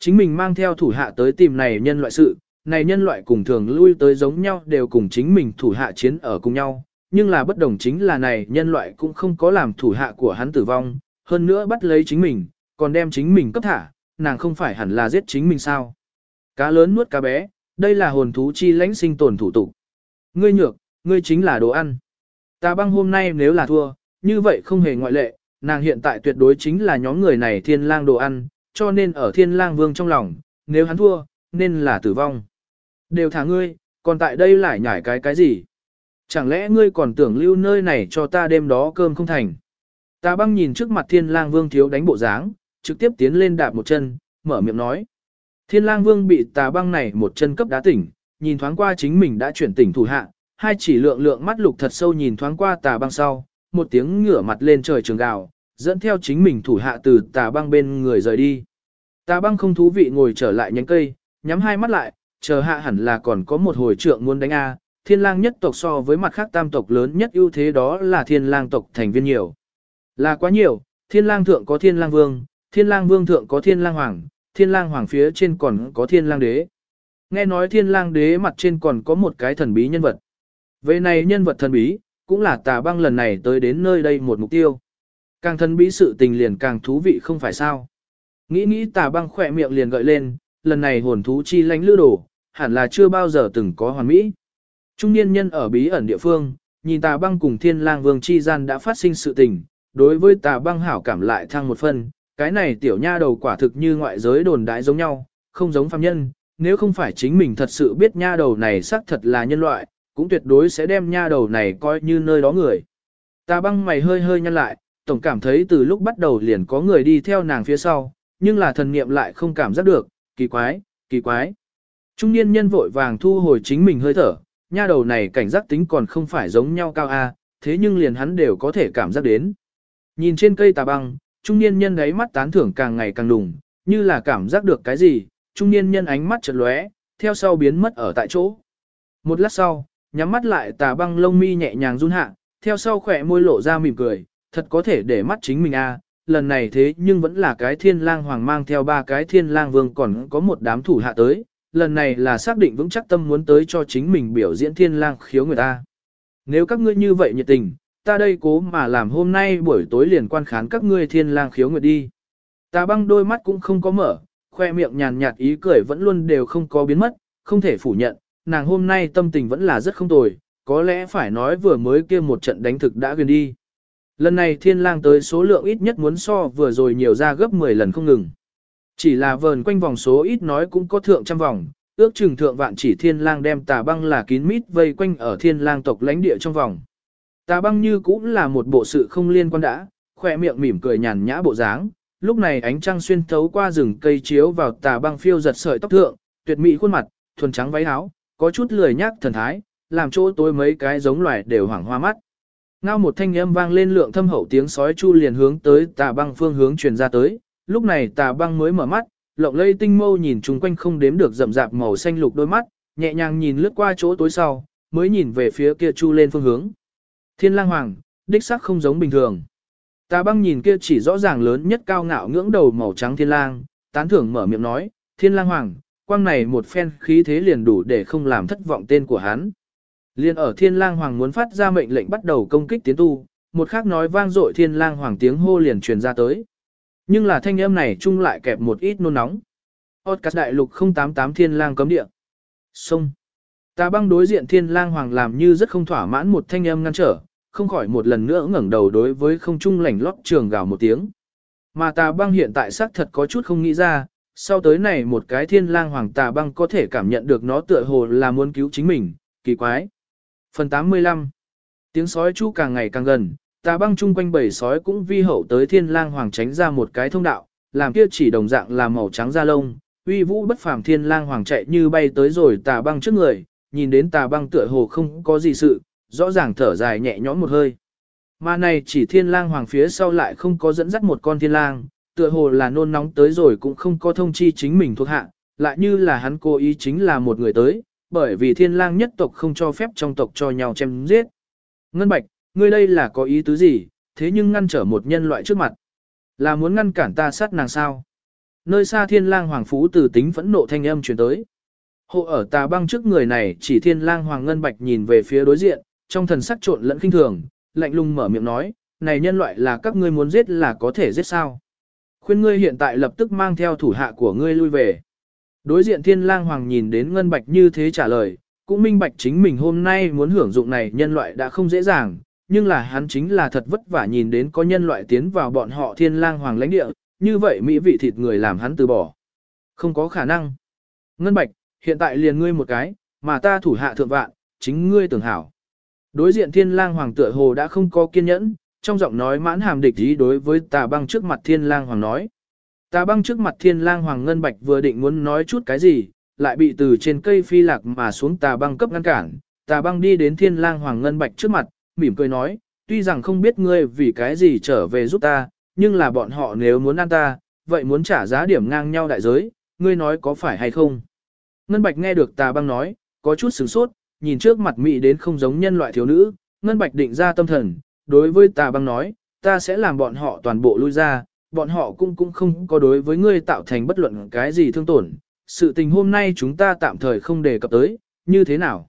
Chính mình mang theo thủ hạ tới tìm này nhân loại sự, này nhân loại cùng thường lui tới giống nhau đều cùng chính mình thủ hạ chiến ở cùng nhau, nhưng là bất đồng chính là này nhân loại cũng không có làm thủ hạ của hắn tử vong, hơn nữa bắt lấy chính mình, còn đem chính mình cấp thả, nàng không phải hẳn là giết chính mình sao. Cá lớn nuốt cá bé, đây là hồn thú chi lãnh sinh tồn thủ tục. Ngươi nhược, ngươi chính là đồ ăn. Ta băng hôm nay nếu là thua, như vậy không hề ngoại lệ, nàng hiện tại tuyệt đối chính là nhóm người này thiên lang đồ ăn, cho nên ở thiên lang vương trong lòng, nếu hắn thua, nên là tử vong. Đều thả ngươi, còn tại đây lại nhảy cái cái gì? Chẳng lẽ ngươi còn tưởng lưu nơi này cho ta đêm đó cơm không thành? Ta băng nhìn trước mặt thiên lang vương thiếu đánh bộ dáng, trực tiếp tiến lên đạp một chân, mở miệng nói. Thiên lang vương bị tà băng này một chân cấp đá tỉnh, nhìn thoáng qua chính mình đã chuyển tỉnh thủ hạ, hai chỉ lượng lượng mắt lục thật sâu nhìn thoáng qua tà băng sau, một tiếng ngửa mặt lên trời trường gào, dẫn theo chính mình thủ hạ từ tà băng bên người rời đi. Tà băng không thú vị ngồi trở lại nhánh cây, nhắm hai mắt lại, chờ hạ hẳn là còn có một hồi trượng muốn đánh A, thiên lang nhất tộc so với mặt khác tam tộc lớn nhất ưu thế đó là thiên lang tộc thành viên nhiều. Là quá nhiều, thiên lang thượng có thiên lang vương, thiên lang vương thượng có thiên lang hoàng, thiên lang hoàng phía trên còn có thiên lang đế. Nghe nói thiên lang đế mặt trên còn có một cái thần bí nhân vật. Về này nhân vật thần bí, cũng là tà băng lần này tới đến nơi đây một mục tiêu. Càng thần bí sự tình liền càng thú vị không phải sao. Nghĩ nghĩ tà băng khỏe miệng liền gợi lên, lần này hồn thú chi lánh lư đổ, hẳn là chưa bao giờ từng có hoàn mỹ. Trung niên nhân ở bí ẩn địa phương, nhìn tà băng cùng thiên lang vương chi gian đã phát sinh sự tình, đối với tà băng hảo cảm lại thăng một phần, cái này tiểu nha đầu quả thực như ngoại giới đồn đại giống nhau, không giống phàm nhân, nếu không phải chính mình thật sự biết nha đầu này xác thật là nhân loại, cũng tuyệt đối sẽ đem nha đầu này coi như nơi đó người. Tà băng mày hơi hơi nhăn lại, tổng cảm thấy từ lúc bắt đầu liền có người đi theo nàng phía sau, nhưng là thần niệm lại không cảm giác được, kỳ quái, kỳ quái. Trung niên nhân vội vàng thu hồi chính mình hơi thở, nha đầu này cảnh giác tính còn không phải giống nhau cao a, thế nhưng liền hắn đều có thể cảm giác đến. Nhìn trên cây tà băng, trung niên nhân ấy mắt tán thưởng càng ngày càng đùng, như là cảm giác được cái gì, trung niên nhân ánh mắt chợt lóe, theo sau biến mất ở tại chỗ. Một lát sau, nhắm mắt lại tà băng lông mi nhẹ nhàng run hạ, theo sau khỏe môi lộ ra mỉm cười, thật có thể để mắt chính mình a lần này thế nhưng vẫn là cái thiên lang hoàng mang theo ba cái thiên lang vương còn có một đám thủ hạ tới, lần này là xác định vững chắc tâm muốn tới cho chính mình biểu diễn thiên lang khiếu người ta. Nếu các ngươi như vậy nhiệt tình, ta đây cố mà làm hôm nay buổi tối liền quan khán các ngươi thiên lang khiếu nguyệt đi. Ta băng đôi mắt cũng không có mở, khoe miệng nhàn nhạt ý cười vẫn luôn đều không có biến mất, không thể phủ nhận, nàng hôm nay tâm tình vẫn là rất không tồi, có lẽ phải nói vừa mới kia một trận đánh thực đã gần đi. Lần này thiên lang tới số lượng ít nhất muốn so vừa rồi nhiều ra gấp 10 lần không ngừng. Chỉ là vờn quanh vòng số ít nói cũng có thượng trăm vòng, ước chừng thượng vạn chỉ thiên lang đem tà băng là kín mít vây quanh ở thiên lang tộc lãnh địa trong vòng. Tà băng như cũng là một bộ sự không liên quan đã, khỏe miệng mỉm cười nhàn nhã bộ dáng. Lúc này ánh trăng xuyên thấu qua rừng cây chiếu vào tà băng phiêu giật sợi tóc thượng, tuyệt mỹ khuôn mặt, thuần trắng váy áo, có chút lười nhác thần thái, làm chỗ tối mấy cái giống loài đều hoảng hoa mắt. Ngao một thanh âm vang lên lượng thâm hậu tiếng sói chu liền hướng tới tà băng phương hướng truyền ra tới, lúc này tà băng mới mở mắt, lộng lây tinh mâu nhìn chung quanh không đếm được rậm rạp màu xanh lục đôi mắt, nhẹ nhàng nhìn lướt qua chỗ tối sau, mới nhìn về phía kia chu lên phương hướng. Thiên lang hoàng, đích sắc không giống bình thường. Tà băng nhìn kia chỉ rõ ràng lớn nhất cao ngạo ngưỡng đầu màu trắng thiên lang, tán thưởng mở miệng nói, thiên lang hoàng, quang này một phen khí thế liền đủ để không làm thất vọng tên của hắn. Liên ở thiên lang hoàng muốn phát ra mệnh lệnh bắt đầu công kích tiến tu, một khắc nói vang dội thiên lang hoàng tiếng hô liền truyền ra tới. Nhưng là thanh âm này chung lại kẹp một ít nôn nóng. Podcast đại lục 088 thiên lang cấm địa. Xông. Ta băng đối diện thiên lang hoàng làm như rất không thỏa mãn một thanh âm ngăn trở, không khỏi một lần nữa ngẩng đầu đối với không trung lảnh lót trường gào một tiếng. Mà tà băng hiện tại xác thật có chút không nghĩ ra, sau tới này một cái thiên lang hoàng tà băng có thể cảm nhận được nó tựa hồ là muốn cứu chính mình, kỳ quái. Phần 85 Tiếng sói chu càng ngày càng gần, tà băng chung quanh bầy sói cũng vi hậu tới thiên lang hoàng tránh ra một cái thông đạo, làm kia chỉ đồng dạng là màu trắng da lông, uy vũ bất phàm thiên lang hoàng chạy như bay tới rồi tà băng trước người, nhìn đến tà băng tựa hồ không có gì sự, rõ ràng thở dài nhẹ nhõm một hơi. Mà này chỉ thiên lang hoàng phía sau lại không có dẫn dắt một con thiên lang, tựa hồ là nôn nóng tới rồi cũng không có thông chi chính mình thuộc hạ, lại như là hắn cố ý chính là một người tới, bởi vì thiên lang nhất tộc không cho phép trong tộc cho nhau chém giết. Ngân Bạch, ngươi đây là có ý tứ gì, thế nhưng ngăn trở một nhân loại trước mặt. Là muốn ngăn cản ta sát nàng sao? nơi xa thiên lang hoàng phú từ tính phẫn nộ thanh âm truyền tới. Hộ ở tà băng trước người này chỉ thiên lang hoàng ngân bạch nhìn về phía đối diện, trong thần sắc trộn lẫn kinh thường, lạnh lùng mở miệng nói, này nhân loại là các ngươi muốn giết là có thể giết sao. Khuyên ngươi hiện tại lập tức mang theo thủ hạ của ngươi lui về. Đối diện thiên lang hoàng nhìn đến ngân bạch như thế trả lời, cũng minh bạch chính mình hôm nay muốn hưởng dụng này nhân loại đã không dễ dàng, nhưng là hắn chính là thật vất vả nhìn đến có nhân loại tiến vào bọn họ thiên lang hoàng lãnh địa, như vậy mỹ vị thịt người làm hắn từ bỏ. Không có khả năng. Ngân bạch, hiện tại liền ngươi một cái, mà ta thủ hạ thượng vạn, chính ngươi tưởng hảo. Đối diện thiên lang hoàng tựa hồ đã không có kiên nhẫn, trong giọng nói mãn hàm địch ý đối với tà băng trước mặt thiên lang hoàng nói. Tà băng trước mặt thiên lang hoàng ngân bạch vừa định muốn nói chút cái gì, lại bị từ trên cây phi lạc mà xuống tà băng cấp ngăn cản. Tà băng đi đến thiên lang hoàng ngân bạch trước mặt, mỉm cười nói, tuy rằng không biết ngươi vì cái gì trở về giúp ta, nhưng là bọn họ nếu muốn ăn ta, vậy muốn trả giá điểm ngang nhau đại giới, ngươi nói có phải hay không? Ngân bạch nghe được tà băng nói, có chút sửng sốt, nhìn trước mặt mị đến không giống nhân loại thiếu nữ, ngân bạch định ra tâm thần, đối với tà băng nói, ta sẽ làm bọn họ toàn bộ lui ra, bọn họ cũng cũng không có đối với ngươi tạo thành bất luận cái gì thương tổn. Sự tình hôm nay chúng ta tạm thời không đề cập tới, như thế nào?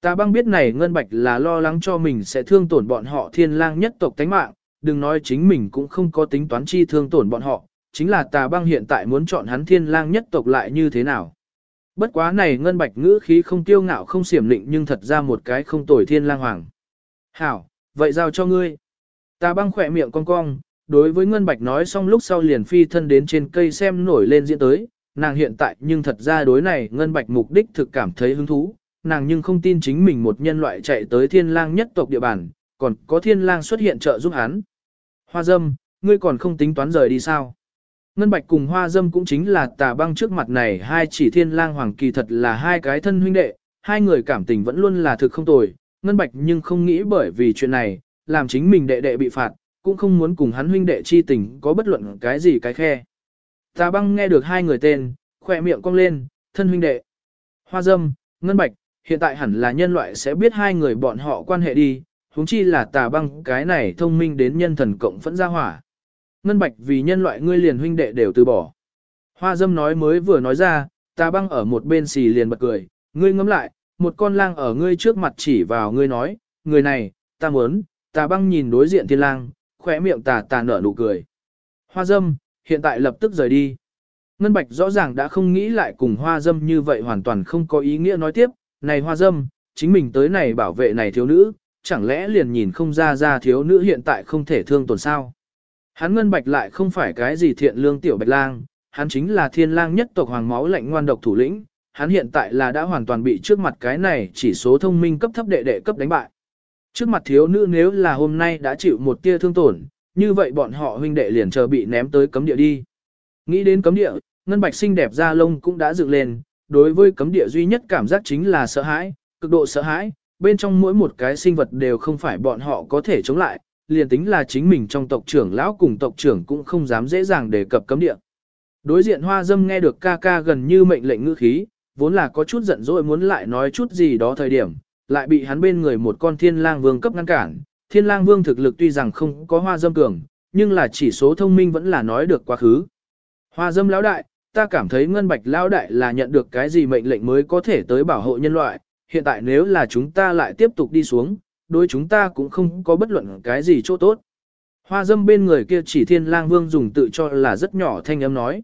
Ta băng biết này Ngân Bạch là lo lắng cho mình sẽ thương tổn bọn họ thiên lang nhất tộc tánh mạng, đừng nói chính mình cũng không có tính toán chi thương tổn bọn họ, chính là tà băng hiện tại muốn chọn hắn thiên lang nhất tộc lại như thế nào. Bất quá này Ngân Bạch ngữ khí không tiêu ngạo không xiểm lịnh nhưng thật ra một cái không tồi thiên lang hoàng. Hảo, vậy giao cho ngươi. Tà băng khỏe miệng cong cong, đối với Ngân Bạch nói xong lúc sau liền phi thân đến trên cây xem nổi lên diễn tới, nàng hiện tại nhưng thật ra đối này Ngân Bạch mục đích thực cảm thấy hứng thú, nàng nhưng không tin chính mình một nhân loại chạy tới thiên lang nhất tộc địa bàn, còn có thiên lang xuất hiện trợ giúp hắn. Hoa dâm, ngươi còn không tính toán rời đi sao? Ngân Bạch cùng Hoa Dâm cũng chính là tà băng trước mặt này hai chỉ thiên lang hoàng kỳ thật là hai cái thân huynh đệ, hai người cảm tình vẫn luôn là thực không tồi, Ngân Bạch nhưng không nghĩ bởi vì chuyện này, làm chính mình đệ đệ bị phạt, cũng không muốn cùng hắn huynh đệ chi tình có bất luận cái gì cái khe. Tà băng nghe được hai người tên, khỏe miệng cong lên, thân huynh đệ. Hoa Dâm, Ngân Bạch, hiện tại hẳn là nhân loại sẽ biết hai người bọn họ quan hệ đi, huống chi là tà băng cái này thông minh đến nhân thần cộng phẫn ra hỏa. Ngân bạch vì nhân loại ngươi liền huynh đệ đều từ bỏ. Hoa dâm nói mới vừa nói ra, tà băng ở một bên xì liền bật cười, ngươi ngắm lại, một con lang ở ngươi trước mặt chỉ vào ngươi nói, người này, ta muốn, tà băng nhìn đối diện thiên lang, khỏe miệng tà tà nở nụ cười. Hoa dâm, hiện tại lập tức rời đi. Ngân bạch rõ ràng đã không nghĩ lại cùng hoa dâm như vậy hoàn toàn không có ý nghĩa nói tiếp, này hoa dâm, chính mình tới này bảo vệ này thiếu nữ, chẳng lẽ liền nhìn không ra ra thiếu nữ hiện tại không thể thương tổn sao. Hắn ngân bạch lại không phải cái gì thiện lương tiểu bạch lang, hắn chính là thiên lang nhất tộc hoàng máu lạnh ngoan độc thủ lĩnh, hắn hiện tại là đã hoàn toàn bị trước mặt cái này chỉ số thông minh cấp thấp đệ đệ cấp đánh bại. Trước mặt thiếu nữ nếu là hôm nay đã chịu một tia thương tổn, như vậy bọn họ huynh đệ liền chờ bị ném tới cấm địa đi. Nghĩ đến cấm địa, ngân bạch xinh đẹp da lông cũng đã dựng lên, đối với cấm địa duy nhất cảm giác chính là sợ hãi, cực độ sợ hãi, bên trong mỗi một cái sinh vật đều không phải bọn họ có thể chống lại, liền tính là chính mình trong tộc trưởng lão cùng tộc trưởng cũng không dám dễ dàng đề cập cấm địa. Đối diện hoa dâm nghe được ca ca gần như mệnh lệnh ngữ khí, vốn là có chút giận dỗi muốn lại nói chút gì đó thời điểm, lại bị hắn bên người một con thiên lang vương cấp ngăn cản. Thiên lang vương thực lực tuy rằng không có hoa dâm cường, nhưng là chỉ số thông minh vẫn là nói được quá khứ. Hoa dâm lão đại, ta cảm thấy ngân bạch lão đại là nhận được cái gì mệnh lệnh mới có thể tới bảo hộ nhân loại, hiện tại nếu là chúng ta lại tiếp tục đi xuống, đối chúng ta cũng không có bất luận cái gì chỗ tốt. Hoa dâm bên người kia chỉ thiên lang vương dùng tự cho là rất nhỏ thanh âm nói.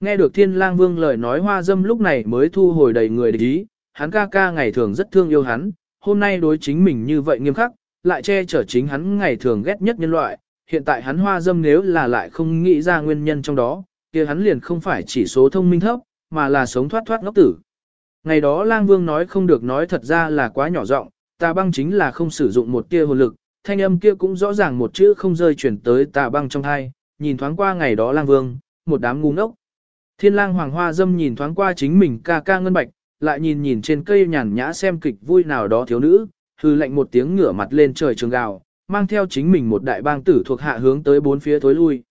Nghe được thiên lang vương lời nói hoa dâm lúc này mới thu hồi đầy người địch ý, hắn ca ca ngày thường rất thương yêu hắn, hôm nay đối chính mình như vậy nghiêm khắc, lại che chở chính hắn ngày thường ghét nhất nhân loại, hiện tại hắn hoa dâm nếu là lại không nghĩ ra nguyên nhân trong đó, kia hắn liền không phải chỉ số thông minh thấp, mà là sống thoát thoát ngốc tử. Ngày đó lang vương nói không được nói thật ra là quá nhỏ giọng, tà băng chính là không sử dụng một tia hồn lực, thanh âm kia cũng rõ ràng một chữ không rơi chuyển tới tà băng trong thai, nhìn thoáng qua ngày đó lang vương, một đám ngu ngốc. Thiên lang hoàng hoa dâm nhìn thoáng qua chính mình ca ca ngân bạch, lại nhìn nhìn trên cây nhàn nhã xem kịch vui nào đó thiếu nữ, hư lệnh một tiếng ngửa mặt lên trời trường gào, mang theo chính mình một đại bang tử thuộc hạ hướng tới bốn phía thối lui.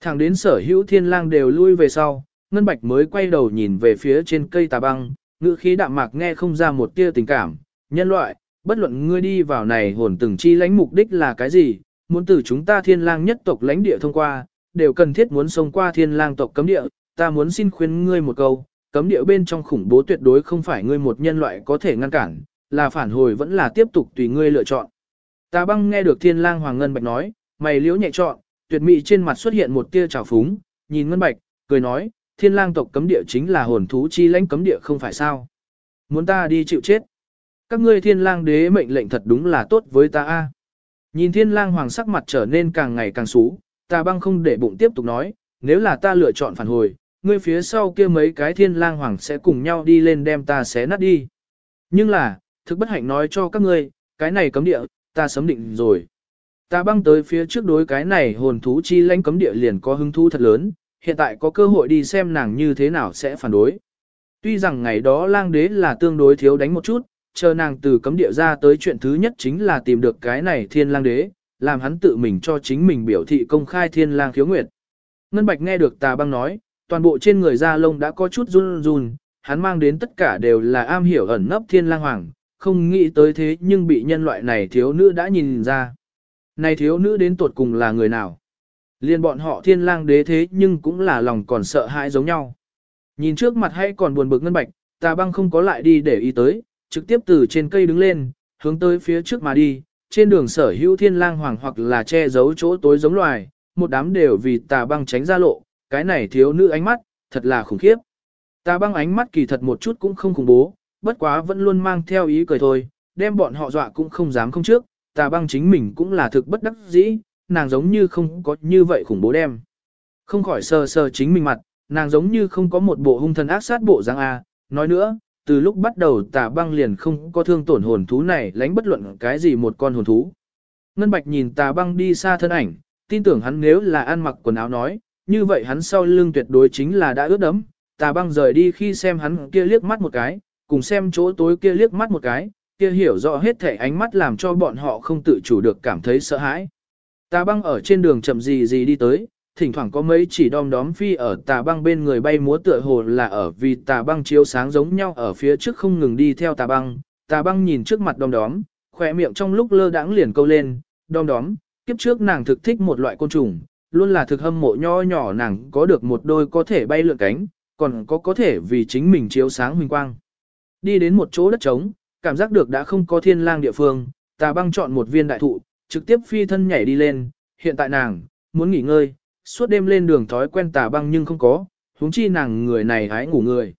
Thẳng đến sở hữu thiên lang đều lui về sau, ngân bạch mới quay đầu nhìn về phía trên cây tà băng, ngữ khí đạm mạc nghe không ra một tia tình cảm, nhân loại, bất luận ngươi đi vào này hồn từng chi lãnh mục đích là cái gì, muốn từ chúng ta thiên lang nhất tộc lãnh địa thông qua, đều cần thiết muốn xông qua thiên lang tộc cấm địa, ta muốn xin khuyên ngươi một câu, cấm địa bên trong khủng bố tuyệt đối không phải ngươi một nhân loại có thể ngăn cản, là phản hồi vẫn là tiếp tục tùy ngươi lựa chọn. Tà băng nghe được thiên lang hoàng ngân bạch nói, mày liễu nhẹ chọn, tuyệt mỹ trên mặt xuất hiện một tia trào phúng, nhìn ngân bạch, cười nói, thiên lang tộc cấm địa chính là hồn thú chi lãnh cấm địa không phải sao. Muốn ta đi chịu chết. Các ngươi thiên lang đế mệnh lệnh thật đúng là tốt với ta a. Nhìn thiên lang hoàng sắc mặt trở nên càng ngày càng xú, tà băng không để bụng tiếp tục nói, nếu là ta lựa chọn phản hồi, ngươi phía sau kia mấy cái thiên lang hoàng sẽ cùng nhau đi lên đem ta xé nát đi. Nhưng là, thực bất hạnh nói cho các ngươi, cái này cấm địa, ta sớm định rồi. Ta băng tới phía trước đối cái này hồn thú chi lãnh cấm địa liền có hứng thú thật lớn, hiện tại có cơ hội đi xem nàng như thế nào sẽ phản đối. Tuy rằng ngày đó lang đế là tương đối thiếu đánh một chút, chờ nàng từ cấm địa ra tới chuyện thứ nhất chính là tìm được cái này thiên lang đế, làm hắn tự mình cho chính mình biểu thị công khai thiên lang khiếu nguyệt. Ngân Bạch nghe được tà băng nói, toàn bộ trên người da lông đã có chút run run, hắn mang đến tất cả đều là am hiểu ẩn nấp thiên lang hoàng, không nghĩ tới thế nhưng bị nhân loại này thiếu nữ đã nhìn ra. Này thiếu nữ đến tuột cùng là người nào? Liên bọn họ thiên lang đế thế nhưng cũng là lòng còn sợ hãi giống nhau. Nhìn trước mặt hay còn buồn bực ngân bạch, tà băng không có lại đi để ý tới, trực tiếp từ trên cây đứng lên, hướng tới phía trước mà đi, trên đường sở hữu thiên lang hoàng hoặc là che giấu chỗ tối giống loài, một đám đều vì tà băng tránh ra lộ, cái này thiếu nữ ánh mắt, thật là khủng khiếp. ta băng ánh mắt kỳ thật một chút cũng không khủng bố, bất quá vẫn luôn mang theo ý cười thôi, đem bọn họ dọa cũng không dám không trước, ta băng chính mình cũng là thực bất đắc dĩ, nàng giống như không có như vậy khủng bố đem. Không khỏi sờ sờ chính mình mặt, nàng giống như không có một bộ hung thần ác sát bộ dáng A, nói nữa, từ lúc bắt đầu tà băng liền không có thương tổn hồn thú này lánh bất luận cái gì một con hồn thú. Ngân Bạch nhìn tà băng đi xa thân ảnh, tin tưởng hắn nếu là ăn mặc quần áo nói, như vậy hắn sau lưng tuyệt đối chính là đã ướt đẫm. Tà băng rời đi khi xem hắn kia liếc mắt một cái, cùng xem chỗ tối kia liếc mắt một cái, kia hiểu rõ hết thể ánh mắt làm cho bọn họ không tự chủ được cảm thấy sợ hãi. Tà băng ở trên đường chậm gì gì đi tới, thỉnh thoảng có mấy chỉ đom đóm phi ở tà băng bên người bay múa tựa hồ là ở vì tà băng chiếu sáng giống nhau ở phía trước không ngừng đi theo tà băng. Tà băng nhìn trước mặt đom đóm, khỏe miệng trong lúc lơ đãng liền câu lên, đom đóm, kiếp trước nàng thực thích một loại côn trùng, luôn là thực hâm mộ nho nhỏ nàng có được một đôi có thể bay lượn cánh, còn có có thể vì chính mình chiếu sáng huỳnh quang. Đi đến một chỗ đất trống, cảm giác được đã không có thiên lang địa phương, tà băng chọn một viên đại thụ, trực tiếp phi thân nhảy đi lên, hiện tại nàng, muốn nghỉ ngơi, suốt đêm lên đường thói quen tà băng nhưng không có, huống chi nàng người này hái ngủ người.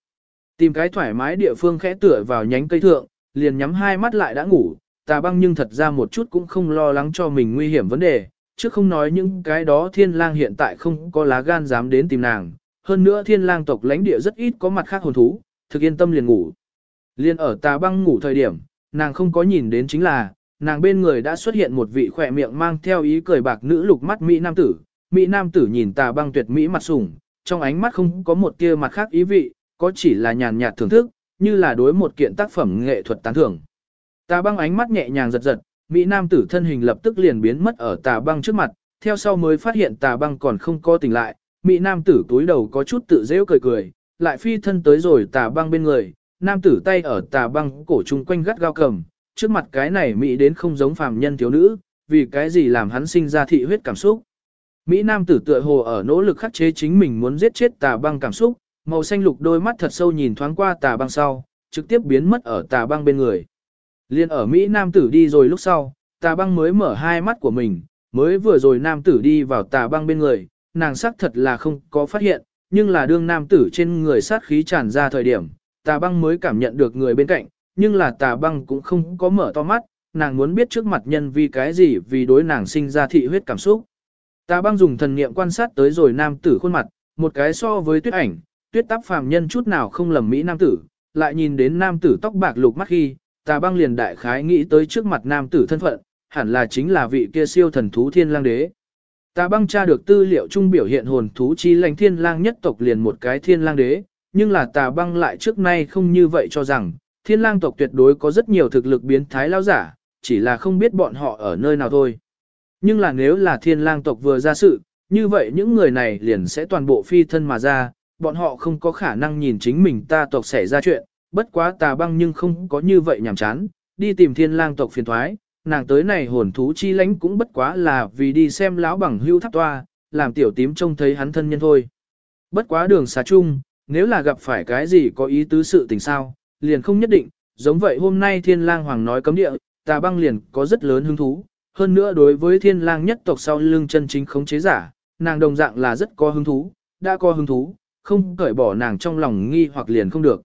Tìm cái thoải mái địa phương khẽ tựa vào nhánh cây thượng, liền nhắm hai mắt lại đã ngủ, tà băng nhưng thật ra một chút cũng không lo lắng cho mình nguy hiểm vấn đề, chứ không nói những cái đó thiên lang hiện tại không có lá gan dám đến tìm nàng, hơn nữa thiên lang tộc lãnh địa rất ít có mặt khác hồn thú, thực yên tâm liền ngủ. Liên ở tà băng ngủ thời điểm, nàng không có nhìn đến chính là, nàng bên người đã xuất hiện một vị khỏe miệng mang theo ý cười bạc nữ lục mắt Mỹ Nam tử. Mỹ Nam tử nhìn tà băng tuyệt Mỹ mặt sủng, trong ánh mắt không có một tia mặt khác ý vị, có chỉ là nhàn nhạt thưởng thức, như là đối một kiện tác phẩm nghệ thuật tán thưởng. Tà băng ánh mắt nhẹ nhàng giật giật, Mỹ Nam tử thân hình lập tức liền biến mất ở tà băng trước mặt, theo sau mới phát hiện tà băng còn không có tỉnh lại, Mỹ Nam tử túi đầu có chút tự dễ cười cười, lại phi thân tới rồi tà băng bên người, nam tử tay ở tà băng cổ chung quanh gắt gao cầm, trước mặt cái này Mỹ đến không giống phàm nhân thiếu nữ, vì cái gì làm hắn sinh ra thị huyết cảm xúc. Mỹ nam tử tựa hồ ở nỗ lực khắc chế chính mình muốn giết chết tà băng cảm xúc, màu xanh lục đôi mắt thật sâu nhìn thoáng qua tà băng sau, trực tiếp biến mất ở tà băng bên người. Liên ở Mỹ nam tử đi rồi lúc sau, tà băng mới mở hai mắt của mình, mới vừa rồi nam tử đi vào tà băng bên người, nàng sắc thật là không có phát hiện, nhưng là đương nam tử trên người sát khí tràn ra thời điểm, tà băng mới cảm nhận được người bên cạnh, nhưng là tà băng cũng không có mở to mắt, nàng muốn biết trước mặt nhân vì cái gì vì đối nàng sinh ra thị huyết cảm xúc. Tà băng dùng thần niệm quan sát tới rồi nam tử khuôn mặt, một cái so với tuyết ảnh, tuyết tắp phàm nhân chút nào không lầm mỹ nam tử, lại nhìn đến nam tử tóc bạc lục mắt khi, tà băng liền đại khái nghĩ tới trước mặt nam tử thân phận, hẳn là chính là vị kia siêu thần thú thiên lang đế. Tà băng tra được tư liệu trung biểu hiện hồn thú chi lãnh thiên lang nhất tộc liền một cái thiên lang đế, nhưng là tà băng lại trước nay không như vậy cho rằng, thiên lang tộc tuyệt đối có rất nhiều thực lực biến thái lao giả, chỉ là không biết bọn họ ở nơi nào thôi. Nhưng là nếu là thiên lang tộc vừa ra sự, như vậy những người này liền sẽ toàn bộ phi thân mà ra, bọn họ không có khả năng nhìn chính mình ta tộc xảy ra chuyện, bất quá tà băng nhưng không có như vậy nhảm chán, đi tìm thiên lang tộc phiền thoái, nàng tới này hồn thú chi lãnh cũng bất quá là vì đi xem lão bằng hưu tháp toa, làm tiểu tím trông thấy hắn thân nhân thôi. Bất quá đường xa chung, nếu là gặp phải cái gì có ý tứ sự tình sao, liền không nhất định, giống vậy hôm nay thiên lang hoàng nói cấm địa, tà băng liền có rất lớn hứng thú, hơn nữa đối với thiên lang nhất tộc sau lưng chân chính khống chế giả, nàng đồng dạng là rất có hứng thú, đã có hứng thú, không cởi bỏ nàng trong lòng nghi hoặc liền không được.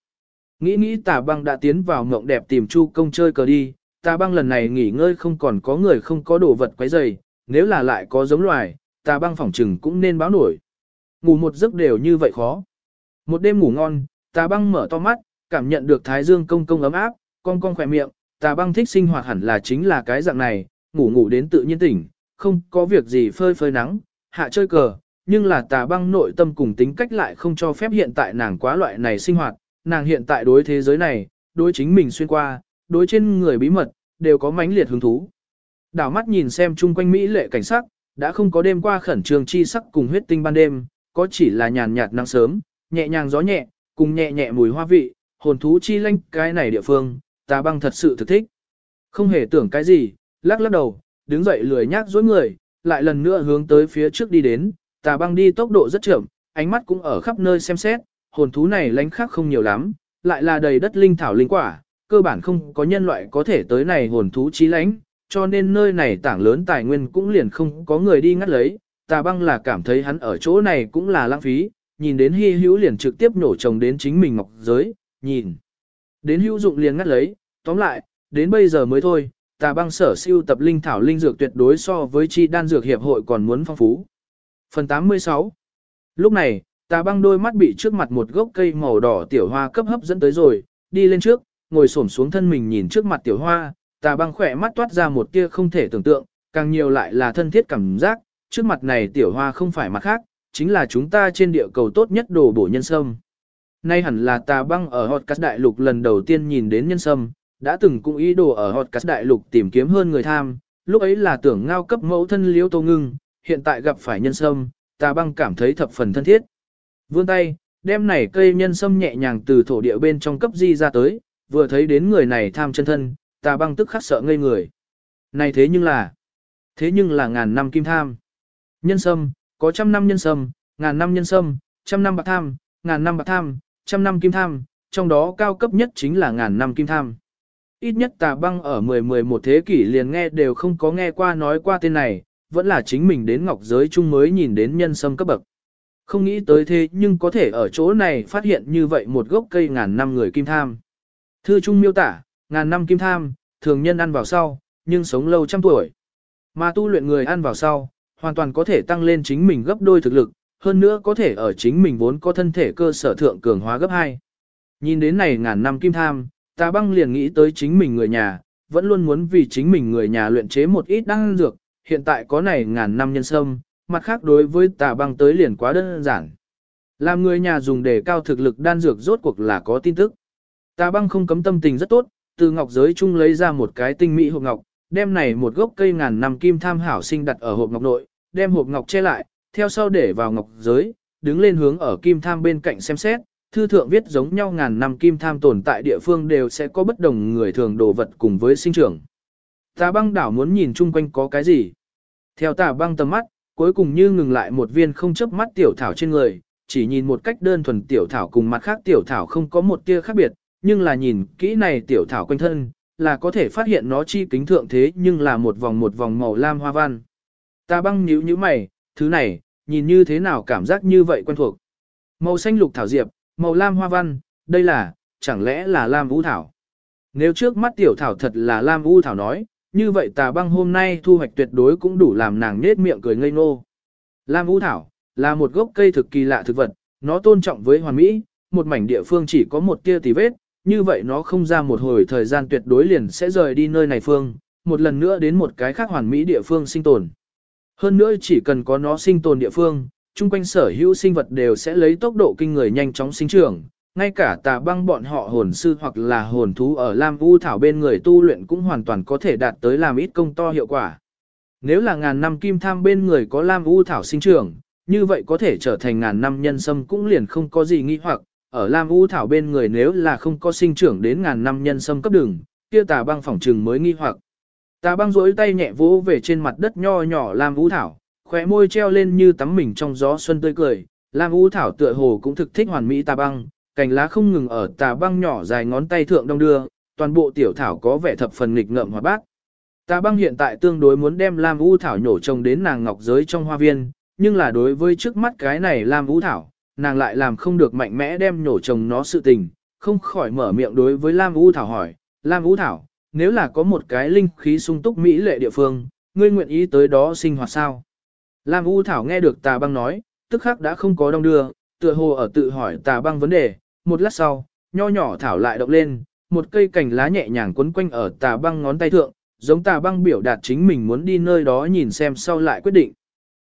Nghĩ nghĩ tà băng đã tiến vào mộng đẹp tìm chu công chơi cờ đi, tà băng lần này nghỉ ngơi không còn có người không có đồ vật quấy dày, nếu là lại có giống loài, tà băng phỏng trừng cũng nên báo nổi. Ngủ một giấc đều như vậy khó. Một đêm ngủ ngon, tà băng mở to mắt, cảm nhận được thái dương công công ấm áp, con con khỏe miệng, tà băng thích sinh hoạt hẳn là chính là cái dạng này, ngủ ngủ đến tự nhiên tỉnh, không có việc gì phơi phơi nắng, hạ chơi cờ, nhưng là tà băng nội tâm cùng tính cách lại không cho phép hiện tại nàng quá loại này sinh hoạt, nàng hiện tại đối thế giới này, đối chính mình xuyên qua, đối trên người bí mật, đều có mãnh liệt hứng thú. Đảo mắt nhìn xem chung quanh Mỹ lệ cảnh sắc, đã không có đêm qua khẩn trương chi sắc cùng huyết tinh ban đêm, có chỉ là nhàn nhạt nắng sớm, nhẹ nhàng gió nhẹ, cùng nhẹ nhẹ mùi hoa vị, hồn thú chi lanh cái này địa phương, tà băng thật sự thực thích. Không hề tưởng cái gì, lắc lắc đầu, đứng dậy lười nhác dối người, lại lần nữa hướng tới phía trước đi đến, tà băng đi tốc độ rất chậm, ánh mắt cũng ở khắp nơi xem xét, hồn thú này lánh khác không nhiều lắm, lại là đầy đất linh thảo linh quả, cơ bản không có nhân loại có thể tới này hồn thú chí lánh, cho nên nơi này tảng lớn tài nguyên cũng liền không có người đi ngắt lấy, tà băng là cảm thấy hắn ở chỗ này cũng là lãng phí, nhìn đến hy hữu liền trực tiếp nổ trồng đến chính mình ngọc giới, nhìn. Đến hữu dụng liền ngắt lấy, tóm lại, đến bây giờ mới thôi, tà băng sở siêu tập linh thảo linh dược tuyệt đối so với chi đan dược hiệp hội còn muốn phong phú. Phần 86 Lúc này, tà băng đôi mắt bị trước mặt một gốc cây màu đỏ tiểu hoa cấp hấp dẫn tới rồi, đi lên trước, ngồi xổm xuống thân mình nhìn trước mặt tiểu hoa, tà băng khỏe mắt toát ra một tia không thể tưởng tượng, càng nhiều lại là thân thiết cảm giác, trước mặt này tiểu hoa không phải mặt khác, chính là chúng ta trên địa cầu tốt nhất đồ bổ nhân sâm. Nay hẳn là tà băng ở hot cắt đại lục lần đầu tiên nhìn đến nhân sâm, đã từng cũng ý đồ ở hot cắt đại lục tìm kiếm hơn người tham, lúc ấy là tưởng ngao cấp mẫu thân liễu tô ngưng, hiện tại gặp phải nhân sâm, tà băng cảm thấy thập phần thân thiết. Vươn tay, đem này cây nhân sâm nhẹ nhàng từ thổ địa bên trong cấp di ra tới, vừa thấy đến người này tham chân thân, tà băng tức khắc sợ ngây người. Này thế nhưng là, thế nhưng là ngàn năm kim tham. Nhân sâm, có trăm năm nhân sâm, ngàn năm nhân sâm, trăm năm bạc tham, ngàn năm bạc tham, trăm năm kim tham, trong đó cao cấp nhất chính là ngàn năm kim tham. Ít nhất tà băng ở 10-11 thế kỷ liền nghe đều không có nghe qua nói qua tên này, vẫn là chính mình đến ngọc giới chung mới nhìn đến nhân sâm cấp bậc. Không nghĩ tới thế nhưng có thể ở chỗ này phát hiện như vậy một gốc cây ngàn năm người kim tham. Thư Trung miêu tả, ngàn năm kim tham, thường nhân ăn vào sau, nhưng sống lâu trăm tuổi. Mà tu luyện người ăn vào sau, hoàn toàn có thể tăng lên chính mình gấp đôi thực lực, hơn nữa có thể ở chính mình vốn có thân thể cơ sở thượng cường hóa gấp 2. Nhìn đến này ngàn năm kim tham, ta băng liền nghĩ tới chính mình người nhà, vẫn luôn muốn vì chính mình người nhà luyện chế một ít đan dược, hiện tại có này ngàn năm nhân sâm, mặt khác đối với tà băng tới liền quá đơn giản. Làm người nhà dùng để cao thực lực đan dược rốt cuộc là có tin tức. Tà băng không cấm tâm tình rất tốt, từ ngọc giới chung lấy ra một cái tinh mỹ hộp ngọc, đem này một gốc cây ngàn năm kim tham hảo sinh đặt ở hộp ngọc nội, đem hộp ngọc che lại, theo sau để vào ngọc giới, đứng lên hướng ở kim tham bên cạnh xem xét, thư thượng viết giống nhau ngàn năm kim tham tồn tại địa phương đều sẽ có bất đồng người thường đồ vật cùng với sinh trưởng. Tà băng đảo muốn nhìn chung quanh có cái gì. Theo tà băng tầm mắt, cuối cùng như ngừng lại một viên không chớp mắt tiểu thảo trên người, chỉ nhìn một cách đơn thuần tiểu thảo cùng mặt khác tiểu thảo không có một tia khác biệt, nhưng là nhìn kỹ này tiểu thảo quanh thân, là có thể phát hiện nó chi kính thượng thế nhưng là một vòng một vòng màu lam hoa văn. Ta băng nhíu nhíu mày, thứ này, nhìn như thế nào cảm giác như vậy quen thuộc. Màu xanh lục thảo diệp, màu lam hoa văn, đây là, chẳng lẽ là lam vũ thảo. Nếu trước mắt tiểu thảo thật là lam vũ thảo nói, như vậy tà băng hôm nay thu hoạch tuyệt đối cũng đủ làm nàng nết miệng cười ngây ngô. Lam U thảo, là một gốc cây thực kỳ lạ thực vật, nó tôn trọng với hoàn mỹ, một mảnh địa phương chỉ có một tia tì vết, như vậy nó không ra một hồi thời gian tuyệt đối liền sẽ rời đi nơi này phương, một lần nữa đến một cái khác hoàn mỹ địa phương sinh tồn. Hơn nữa chỉ cần có nó sinh tồn địa phương, chung quanh sở hữu sinh vật đều sẽ lấy tốc độ kinh người nhanh chóng sinh trưởng, ngay cả tà băng bọn họ hồn sư hoặc là hồn thú ở Lam U Thảo bên người tu luyện cũng hoàn toàn có thể đạt tới làm ít công to hiệu quả. Nếu là ngàn năm kim tham bên người có Lam U Thảo sinh trưởng, như vậy có thể trở thành ngàn năm nhân sâm cũng liền không có gì nghi hoặc, ở Lam U Thảo bên người nếu là không có sinh trưởng đến ngàn năm nhân sâm cấp đường, kia tà băng phỏng trừng mới nghi hoặc. Tà băng rỗi tay nhẹ vỗ về trên mặt đất nho nhỏ Lam U Thảo, khóe môi treo lên như tắm mình trong gió xuân tươi cười, Lam U Thảo tựa hồ cũng thực thích hoàn mỹ tà băng, cành lá không ngừng ở tà băng nhỏ dài ngón tay thượng đông đưa, toàn bộ tiểu thảo có vẻ thập phần nghịch ngợm hoạt bát. Tà băng hiện tại tương đối muốn đem Lam U Thảo nhổ trồng đến nàng ngọc giới trong hoa viên, nhưng là đối với trước mắt cái này Lam U Thảo, nàng lại làm không được mạnh mẽ đem nhổ trồng nó sự tình, không khỏi mở miệng đối với Lam U Thảo hỏi, Lam U Thảo, nếu là có một cái linh khí sung túc mỹ lệ địa phương, ngươi nguyện ý tới đó sinh hoạt sao? Lam U Thảo nghe được tà băng nói, tức khắc đã không có đông đưa, tựa hồ ở tự hỏi tà băng vấn đề, một lát sau, nho nhỏ Thảo lại động lên, một cây cành lá nhẹ nhàng quấn quanh ở tà băng ngón tay thượng, giống tà băng biểu đạt chính mình muốn đi nơi đó nhìn xem sau lại quyết định.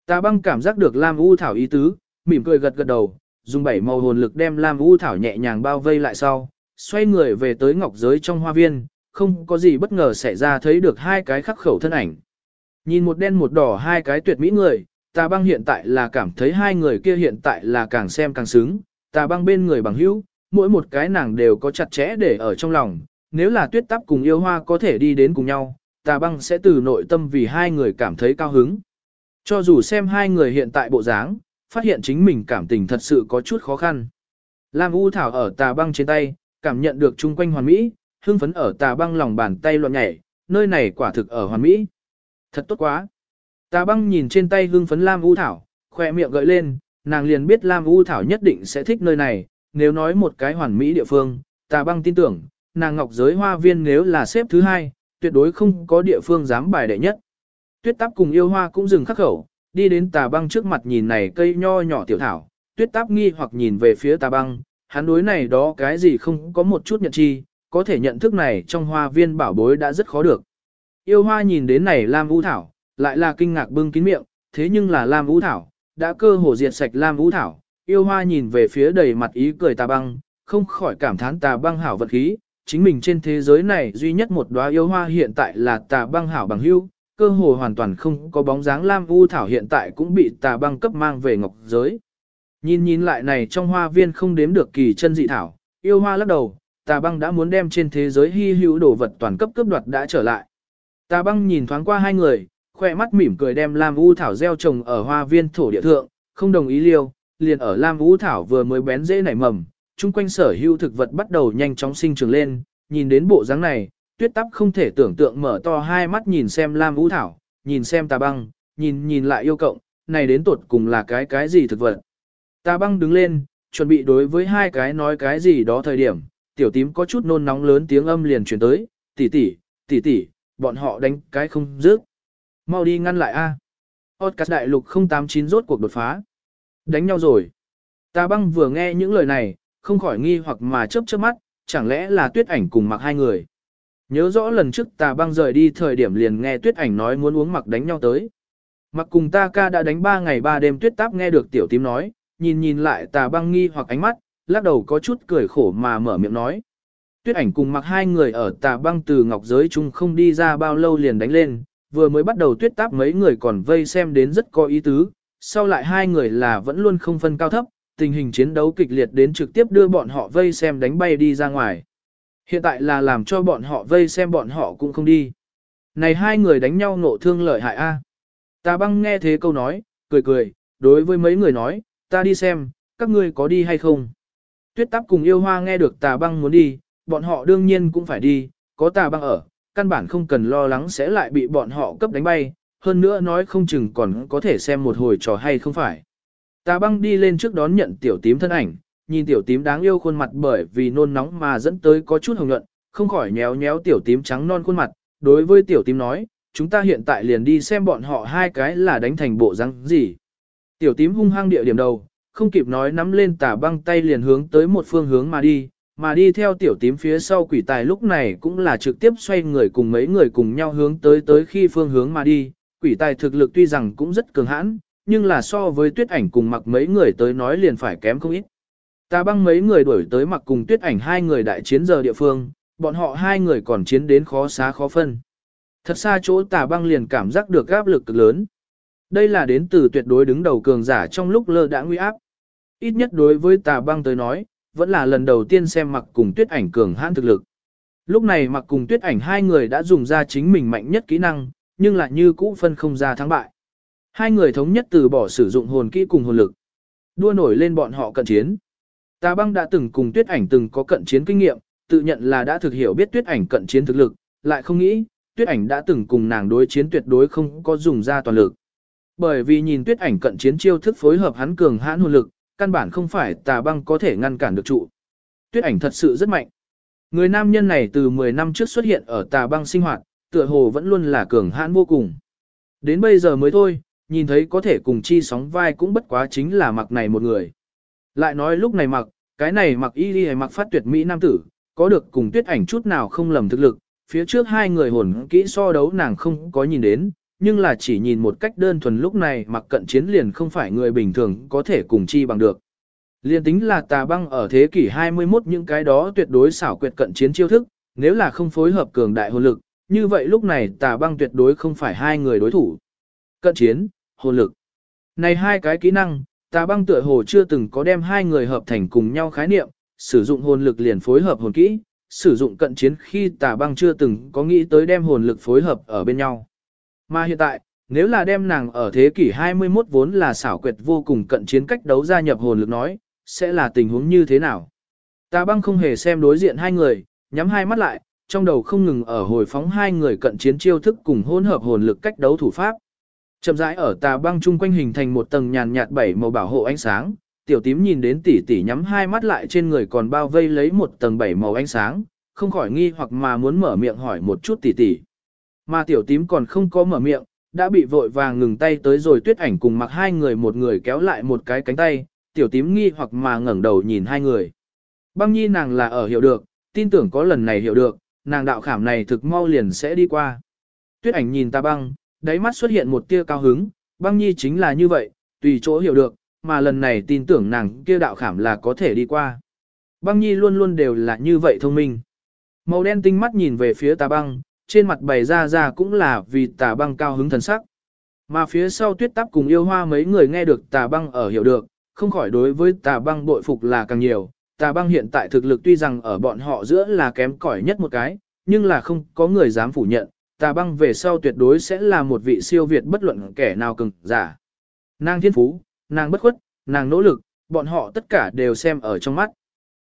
Tà băng cảm giác được Lam U Thảo ý tứ, mỉm cười gật gật đầu, dùng bảy màu hồn lực đem Lam U Thảo nhẹ nhàng bao vây lại sau, xoay người về tới ngọc giới trong hoa viên, không có gì bất ngờ xảy ra thấy được hai cái khắc khẩu thân ảnh. Nhìn một đen một đỏ hai cái tuyệt mỹ người, tà băng hiện tại là cảm thấy hai người kia hiện tại là càng xem càng xứng, tà băng bên người bằng hữu, mỗi một cái nàng đều có chặt chẽ để ở trong lòng, nếu là tuyết tắp cùng yêu hoa có thể đi đến cùng nhau, tà băng sẽ từ nội tâm vì hai người cảm thấy cao hứng. Cho dù xem hai người hiện tại bộ dáng, phát hiện chính mình cảm tình thật sự có chút khó khăn. Lam U Thảo ở tà băng trên tay, cảm nhận được chung quanh hoàn mỹ, hưng phấn ở tà băng lòng bàn tay loạn nhảy, nơi này quả thực ở hoàn mỹ. Thật tốt quá. Tà băng nhìn trên tay hưng phấn Lam U Thảo, khoe miệng gợi lên, nàng liền biết Lam U Thảo nhất định sẽ thích nơi này, nếu nói một cái hoàn mỹ địa phương, tà băng tin tưởng, nàng ngọc giới hoa viên nếu là xếp thứ hai, tuyệt đối không có địa phương dám bài đệ nhất. Tuyết táp cùng yêu hoa cũng dừng khắc khẩu, đi đến tà băng trước mặt nhìn này cây nho nhỏ tiểu thảo, tuyết táp nghi hoặc nhìn về phía tà băng, hắn đối này đó cái gì không có một chút nhận chi, có thể nhận thức này trong hoa viên bảo bối đã rất khó được. Yêu hoa nhìn đến này Lam Vũ Thảo, lại là kinh ngạc bưng kín miệng, thế nhưng là Lam Vũ Thảo, đã cơ hồ diệt sạch Lam Vũ Thảo. Yêu hoa nhìn về phía đầy mặt ý cười tà băng, không khỏi cảm thán tà băng hảo vật khí, chính mình trên thế giới này duy nhất một đóa yêu hoa hiện tại là tà băng hảo bằng Hưu, cơ hồ hoàn toàn không có bóng dáng Lam U Thảo hiện tại cũng bị tà băng cấp mang về ngọc giới. Nhìn nhìn lại này trong hoa viên không đếm được kỳ chân dị thảo, yêu hoa lắc đầu, tà băng đã muốn đem trên thế giới hy hữu đồ vật toàn cấp cướp đoạt đã trở lại. Tà băng nhìn thoáng qua hai người, khoe mắt mỉm cười đem Lam U Thảo gieo trồng ở hoa viên thổ địa thượng, không đồng ý liêu, liền ở Lam vũ Thảo vừa mới bén dễ nảy mầm, chung quanh sở hữu thực vật bắt đầu nhanh chóng sinh trưởng lên, nhìn đến bộ dáng này, tuyết tắp không thể tưởng tượng mở to hai mắt nhìn xem Lam vũ Thảo, nhìn xem tà băng, nhìn nhìn lại yêu cộng, này đến tột cùng là cái cái gì thực vật. Tà băng đứng lên, chuẩn bị đối với hai cái nói cái gì đó thời điểm, tiểu tím có chút nôn nóng lớn tiếng âm liền truyền tới, tỷ tỷ, tỷ tỷ, bọn họ đánh cái không dứt. Mau đi ngăn lại a. Podcast đại lục 089 rốt cuộc đột phá. Đánh nhau rồi. Tà băng vừa nghe những lời này, không khỏi nghi hoặc mà chớp chớp mắt, chẳng lẽ là tuyết ảnh cùng mặc hai người. Nhớ rõ lần trước tà băng rời đi thời điểm liền nghe tuyết ảnh nói muốn uống mặc đánh nhau tới. Mặc cùng ta ca đã đánh ba ngày ba đêm tuyết táp nghe được tiểu tím nói, nhìn nhìn lại tà băng nghi hoặc ánh mắt, lắc đầu có chút cười khổ mà mở miệng nói. Tuyết ảnh cùng mặc hai người ở tà băng từ ngọc giới chung không đi ra bao lâu liền đánh lên, vừa mới bắt đầu tuyết táp mấy người còn vây xem đến rất có ý tứ, sau lại hai người là vẫn luôn không phân cao thấp, tình hình chiến đấu kịch liệt đến trực tiếp đưa bọn họ vây xem đánh bay đi ra ngoài. Hiện tại là làm cho bọn họ vây xem bọn họ cũng không đi. Này hai người đánh nhau nộ thương lợi hại a. À. ta băng nghe thế câu nói, cười cười, đối với mấy người nói, ta đi xem, các ngươi có đi hay không. Tuyết tắp cùng yêu hoa nghe được tà băng muốn đi, bọn họ đương nhiên cũng phải đi, có tà băng ở, căn bản không cần lo lắng sẽ lại bị bọn họ cấp đánh bay, hơn nữa nói không chừng còn có thể xem một hồi trò hay không phải. Tà băng đi lên trước đón nhận tiểu tím thân ảnh, nhìn tiểu tím đáng yêu khuôn mặt bởi vì nôn nóng mà dẫn tới có chút hồng nhuận, không khỏi nhéo nhéo tiểu tím trắng non khuôn mặt, đối với tiểu tím nói, chúng ta hiện tại liền đi xem bọn họ hai cái là đánh thành bộ răng gì. Tiểu tím hung hăng địa điểm đầu, không kịp nói nắm lên tà băng tay liền hướng tới một phương hướng mà đi, mà đi theo tiểu tím phía sau quỷ tài lúc này cũng là trực tiếp xoay người cùng mấy người cùng nhau hướng tới tới khi phương hướng mà đi. Quỷ tài thực lực tuy rằng cũng rất cường hãn, nhưng là so với tuyết ảnh cùng mặc mấy người tới nói liền phải kém không ít. Ta băng mấy người đuổi tới mặc cùng tuyết ảnh hai người đại chiến giờ địa phương, bọn họ hai người còn chiến đến khó xá khó phân. Thật xa chỗ tà băng liền cảm giác được áp lực cực lớn. Đây là đến từ tuyệt đối đứng đầu cường giả trong lúc lơ đã nguy áp. Ít nhất đối với tà băng tới nói, vẫn là lần đầu tiên xem mặc cùng tuyết ảnh cường hãn thực lực. Lúc này mặc cùng tuyết ảnh hai người đã dùng ra chính mình mạnh nhất kỹ năng, nhưng lại như cũ phân không ra thắng bại. Hai người thống nhất từ bỏ sử dụng hồn kỹ cùng hồn lực. Đua nổi lên bọn họ cận chiến. Tà băng đã từng cùng tuyết ảnh từng có cận chiến kinh nghiệm, tự nhận là đã thực hiểu biết tuyết ảnh cận chiến thực lực, lại không nghĩ, tuyết ảnh đã từng cùng nàng đối chiến tuyệt đối không có dùng ra toàn lực. Bởi vì nhìn tuyết ảnh cận chiến chiêu thức phối hợp hắn cường hãn hồn lực, căn bản không phải tà băng có thể ngăn cản được trụ. Tuyết ảnh thật sự rất mạnh. Người nam nhân này từ 10 năm trước xuất hiện ở tà băng sinh hoạt, tựa hồ vẫn luôn là cường hãn vô cùng. Đến bây giờ mới thôi, nhìn thấy có thể cùng chi sóng vai cũng bất quá chính là mặc này một người. Lại nói lúc này mặc, cái này mặc y đi mặc phát tuyệt mỹ nam tử, có được cùng tuyết ảnh chút nào không lầm thực lực, phía trước hai người hồn kỹ so đấu nàng không có nhìn đến, nhưng là chỉ nhìn một cách đơn thuần lúc này mặc cận chiến liền không phải người bình thường có thể cùng chi bằng được. Liên tính là tà băng ở thế kỷ 21 những cái đó tuyệt đối xảo quyệt cận chiến chiêu thức, nếu là không phối hợp cường đại hồn lực, như vậy lúc này tà băng tuyệt đối không phải hai người đối thủ. Cận chiến, hồn lực. Này hai cái kỹ năng, tà băng tựa hồ chưa từng có đem hai người hợp thành cùng nhau khái niệm, sử dụng hồn lực liền phối hợp hồn kỹ, sử dụng cận chiến khi tà băng chưa từng có nghĩ tới đem hồn lực phối hợp ở bên nhau. Mà hiện tại, nếu là đem nàng ở thế kỷ 21 vốn là xảo quyệt vô cùng cận chiến cách đấu gia nhập hồn lực nói, sẽ là tình huống như thế nào? Tà băng không hề xem đối diện hai người, nhắm hai mắt lại, trong đầu không ngừng ở hồi phóng hai người cận chiến chiêu thức cùng hỗn hợp hồn lực cách đấu thủ pháp. Chậm rãi ở tà băng chung quanh hình thành một tầng nhàn nhạt bảy màu bảo hộ ánh sáng, tiểu tím nhìn đến tỷ tỷ nhắm hai mắt lại trên người còn bao vây lấy một tầng bảy màu ánh sáng, không khỏi nghi hoặc mà muốn mở miệng hỏi một chút tỷ tỷ. Mà tiểu tím còn không có mở miệng, đã bị vội vàng ngừng tay tới rồi tuyết ảnh cùng mặc hai người một người kéo lại một cái cánh tay, tiểu tím nghi hoặc mà ngẩng đầu nhìn hai người. Băng nhi nàng là ở hiểu được, tin tưởng có lần này hiểu được, nàng đạo khảm này thực mau liền sẽ đi qua. Tuyết ảnh nhìn ta băng, đáy mắt xuất hiện một tia cao hứng, băng nhi chính là như vậy, tùy chỗ hiểu được, mà lần này tin tưởng nàng kia đạo khảm là có thể đi qua. Băng nhi luôn luôn đều là như vậy thông minh. Màu đen tinh mắt nhìn về phía tà băng, trên mặt bày ra ra cũng là vì tà băng cao hứng thần sắc. Mà phía sau tuyết tắp cùng yêu hoa mấy người nghe được tà băng ở hiểu được, không khỏi đối với tà băng bội phục là càng nhiều. Tà băng hiện tại thực lực tuy rằng ở bọn họ giữa là kém cỏi nhất một cái, nhưng là không có người dám phủ nhận, tà băng về sau tuyệt đối sẽ là một vị siêu việt bất luận kẻ nào cường giả. Nàng thiên phú, nàng bất khuất, nàng nỗ lực, bọn họ tất cả đều xem ở trong mắt.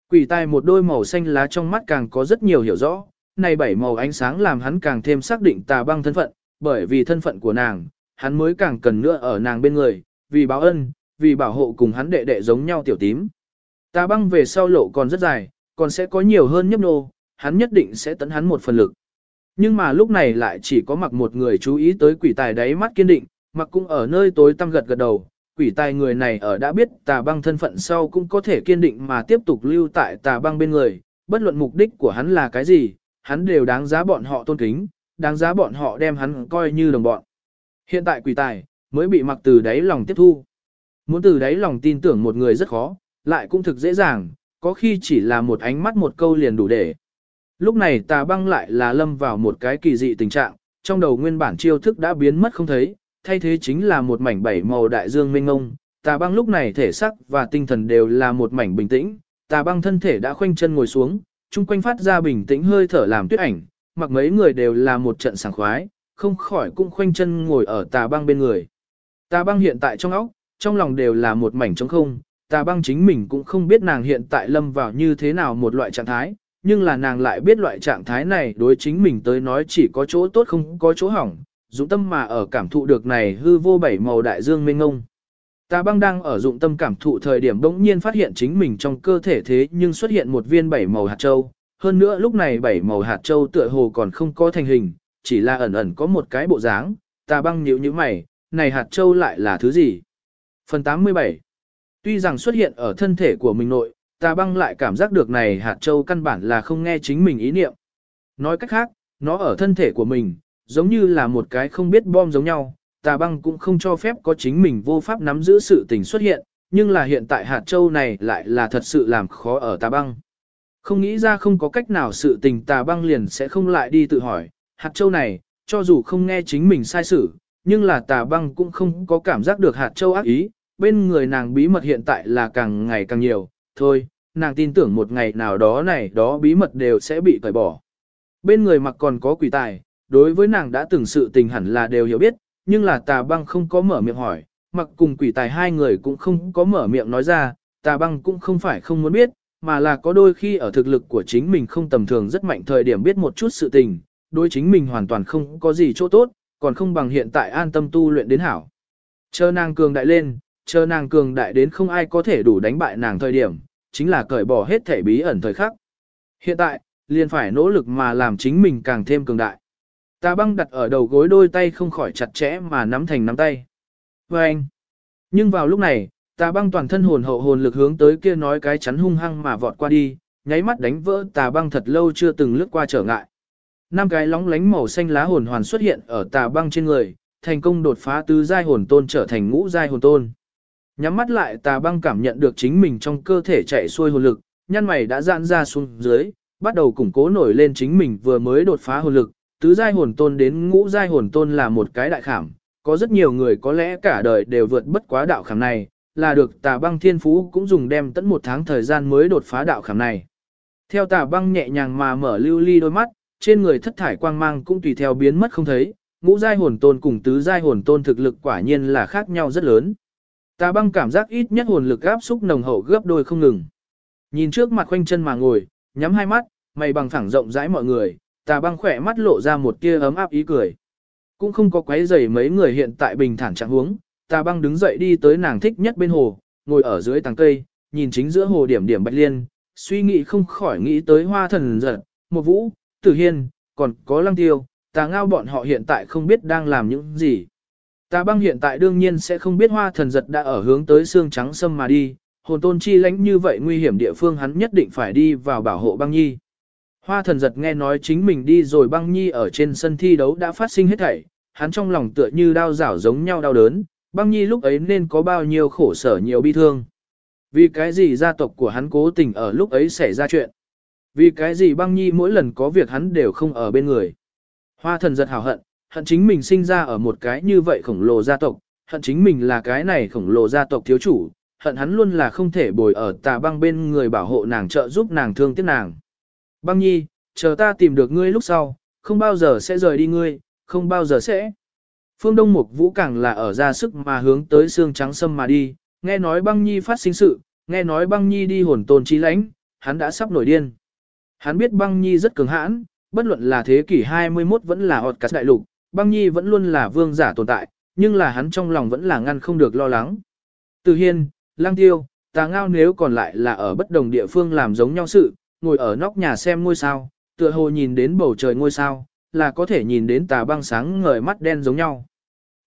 Quỷ tai một đôi màu xanh lá trong mắt càng có rất nhiều hiểu rõ, này bảy màu ánh sáng làm hắn càng thêm xác định tà băng thân phận, bởi vì thân phận của nàng, hắn mới càng cần nữa ở nàng bên người, vì báo ân, vì bảo hộ cùng hắn đệ đệ giống nhau tiểu tím. Tà băng về sau lộ còn rất dài, còn sẽ có nhiều hơn nhấp nô, hắn nhất định sẽ tấn hắn một phần lực. Nhưng mà lúc này lại chỉ có mặc một người chú ý tới quỷ tài đáy mắt kiên định, mặc cũng ở nơi tối tăm gật gật đầu, quỷ tài người này ở đã biết tà băng thân phận sau cũng có thể kiên định mà tiếp tục lưu tại tà băng bên người, bất luận mục đích của hắn là cái gì, hắn đều đáng giá bọn họ tôn kính, đáng giá bọn họ đem hắn coi như đồng bọn. Hiện tại quỷ tài, mới bị mặc từ đáy lòng tiếp thu. Muốn từ đáy lòng tin tưởng một người rất khó, lại cũng thực dễ dàng, có khi chỉ là một ánh mắt một câu liền đủ để. Lúc này tà băng lại là lâm vào một cái kỳ dị tình trạng, trong đầu nguyên bản chiêu thức đã biến mất không thấy, thay thế chính là một mảnh bảy màu đại dương mênh ngông. Tà băng lúc này thể sắc và tinh thần đều là một mảnh bình tĩnh, tà băng thân thể đã khoanh chân ngồi xuống, chung quanh phát ra bình tĩnh hơi thở làm tuyết ảnh, mặc mấy người đều là một trận sảng khoái, không khỏi cũng khoanh chân ngồi ở tà băng bên người. Tà băng hiện tại trong óc, trong lòng đều là một mảnh trống không, tà băng chính mình cũng không biết nàng hiện tại lâm vào như thế nào một loại trạng thái, nhưng là nàng lại biết loại trạng thái này đối chính mình tới nói chỉ có chỗ tốt không có chỗ hỏng, dụng tâm mà ở cảm thụ được này hư vô bảy màu đại dương mênh ngông. Tà băng đang ở dụng tâm cảm thụ thời điểm bỗng nhiên phát hiện chính mình trong cơ thể thế nhưng xuất hiện một viên bảy màu hạt châu. Hơn nữa lúc này bảy màu hạt châu tựa hồ còn không có thành hình, chỉ là ẩn ẩn có một cái bộ dáng. Tà băng nhíu như mày, này hạt châu lại là thứ gì? Phần 87 Tuy rằng xuất hiện ở thân thể của mình nội, tà băng lại cảm giác được này hạt châu căn bản là không nghe chính mình ý niệm. Nói cách khác, nó ở thân thể của mình, giống như là một cái không biết bom giống nhau, tà băng cũng không cho phép có chính mình vô pháp nắm giữ sự tình xuất hiện, nhưng là hiện tại hạt châu này lại là thật sự làm khó ở tà băng. Không nghĩ ra không có cách nào sự tình tà băng liền sẽ không lại đi tự hỏi, hạt châu này, cho dù không nghe chính mình sai xử, nhưng là tà băng cũng không có cảm giác được hạt châu ác ý, bên người nàng bí mật hiện tại là càng ngày càng nhiều, thôi, nàng tin tưởng một ngày nào đó này đó bí mật đều sẽ bị cởi bỏ. Bên người mặc còn có quỷ tài, đối với nàng đã từng sự tình hẳn là đều hiểu biết, nhưng là tà băng không có mở miệng hỏi, mặc cùng quỷ tài hai người cũng không có mở miệng nói ra, tà băng cũng không phải không muốn biết, mà là có đôi khi ở thực lực của chính mình không tầm thường rất mạnh thời điểm biết một chút sự tình, đối chính mình hoàn toàn không có gì chỗ tốt, còn không bằng hiện tại an tâm tu luyện đến hảo. Chờ nàng cường đại lên, chờ nàng cường đại đến không ai có thể đủ đánh bại nàng thời điểm, chính là cởi bỏ hết thể bí ẩn thời khắc. Hiện tại, liền phải nỗ lực mà làm chính mình càng thêm cường đại. Tà băng đặt ở đầu gối đôi tay không khỏi chặt chẽ mà nắm thành nắm tay. Và anh. Nhưng vào lúc này, tà băng toàn thân hồn hậu hồn lực hướng tới kia nói cái chắn hung hăng mà vọt qua đi, nháy mắt đánh vỡ tà băng thật lâu chưa từng lướt qua trở ngại. Năm cái lóng lánh màu xanh lá hồn hoàn xuất hiện ở tà băng trên người, thành công đột phá tứ giai hồn tôn trở thành ngũ giai hồn tôn. Nhắm mắt lại tà băng cảm nhận được chính mình trong cơ thể chạy xuôi hồn lực, nhăn mày đã giãn ra xuống dưới, bắt đầu củng cố nổi lên chính mình vừa mới đột phá hồn lực, tứ giai hồn tôn đến ngũ giai hồn tôn là một cái đại khảm, có rất nhiều người có lẽ cả đời đều vượt bất quá đạo khảm này, là được tà băng thiên phú cũng dùng đem tận một tháng thời gian mới đột phá đạo khảm này. Theo tà băng nhẹ nhàng mà mở lưu ly đôi mắt, trên người thất thải quang mang cũng tùy theo biến mất không thấy, ngũ giai hồn tôn cùng tứ giai hồn tôn thực lực quả nhiên là khác nhau rất lớn. Tà băng cảm giác ít nhất hồn lực áp xúc nồng hậu gấp đôi không ngừng. Nhìn trước mặt khoanh chân mà ngồi, nhắm hai mắt, mày bằng phẳng rộng rãi mọi người, tà băng khỏe mắt lộ ra một tia ấm áp ý cười. Cũng không có quấy rầy mấy người hiện tại bình thản trạng huống, tà băng đứng dậy đi tới nàng thích nhất bên hồ, ngồi ở dưới tàng cây, nhìn chính giữa hồ điểm điểm bạch liên, suy nghĩ không khỏi nghĩ tới hoa thần giật, một vũ, tử hiên, còn có lăng tiêu, tà ngao bọn họ hiện tại không biết đang làm những gì. Tà băng hiện tại đương nhiên sẽ không biết hoa thần giật đã ở hướng tới xương trắng sâm mà đi, hồn tôn chi lãnh như vậy nguy hiểm địa phương hắn nhất định phải đi vào bảo hộ băng nhi. Hoa thần giật nghe nói chính mình đi rồi băng nhi ở trên sân thi đấu đã phát sinh hết thảy, hắn trong lòng tựa như đau rảo giống nhau đau đớn, băng nhi lúc ấy nên có bao nhiêu khổ sở nhiều bi thương. Vì cái gì gia tộc của hắn cố tình ở lúc ấy xảy ra chuyện. Vì cái gì băng nhi mỗi lần có việc hắn đều không ở bên người. Hoa thần giật hào hận, hận chính mình sinh ra ở một cái như vậy khổng lồ gia tộc, hận chính mình là cái này khổng lồ gia tộc thiếu chủ, hận hắn luôn là không thể bồi ở tà băng bên người bảo hộ nàng trợ giúp nàng thương tiếc nàng. Băng nhi, chờ ta tìm được ngươi lúc sau, không bao giờ sẽ rời đi ngươi, không bao giờ sẽ. Phương Đông Mục Vũ càng là ở ra sức mà hướng tới xương trắng sâm mà đi, nghe nói băng nhi phát sinh sự, nghe nói băng nhi đi hồn tôn trí lãnh, hắn đã sắp nổi điên. Hắn biết băng nhi rất cường hãn, bất luận là thế kỷ 21 vẫn là họt cắt đại lục, băng nhi vẫn luôn là vương giả tồn tại, nhưng là hắn trong lòng vẫn là ngăn không được lo lắng. Từ hiên, lang tiêu, tà ngao nếu còn lại là ở bất đồng địa phương làm giống nhau sự, ngồi ở nóc nhà xem ngôi sao, tựa hồ nhìn đến bầu trời ngôi sao, là có thể nhìn đến tà băng sáng ngời mắt đen giống nhau.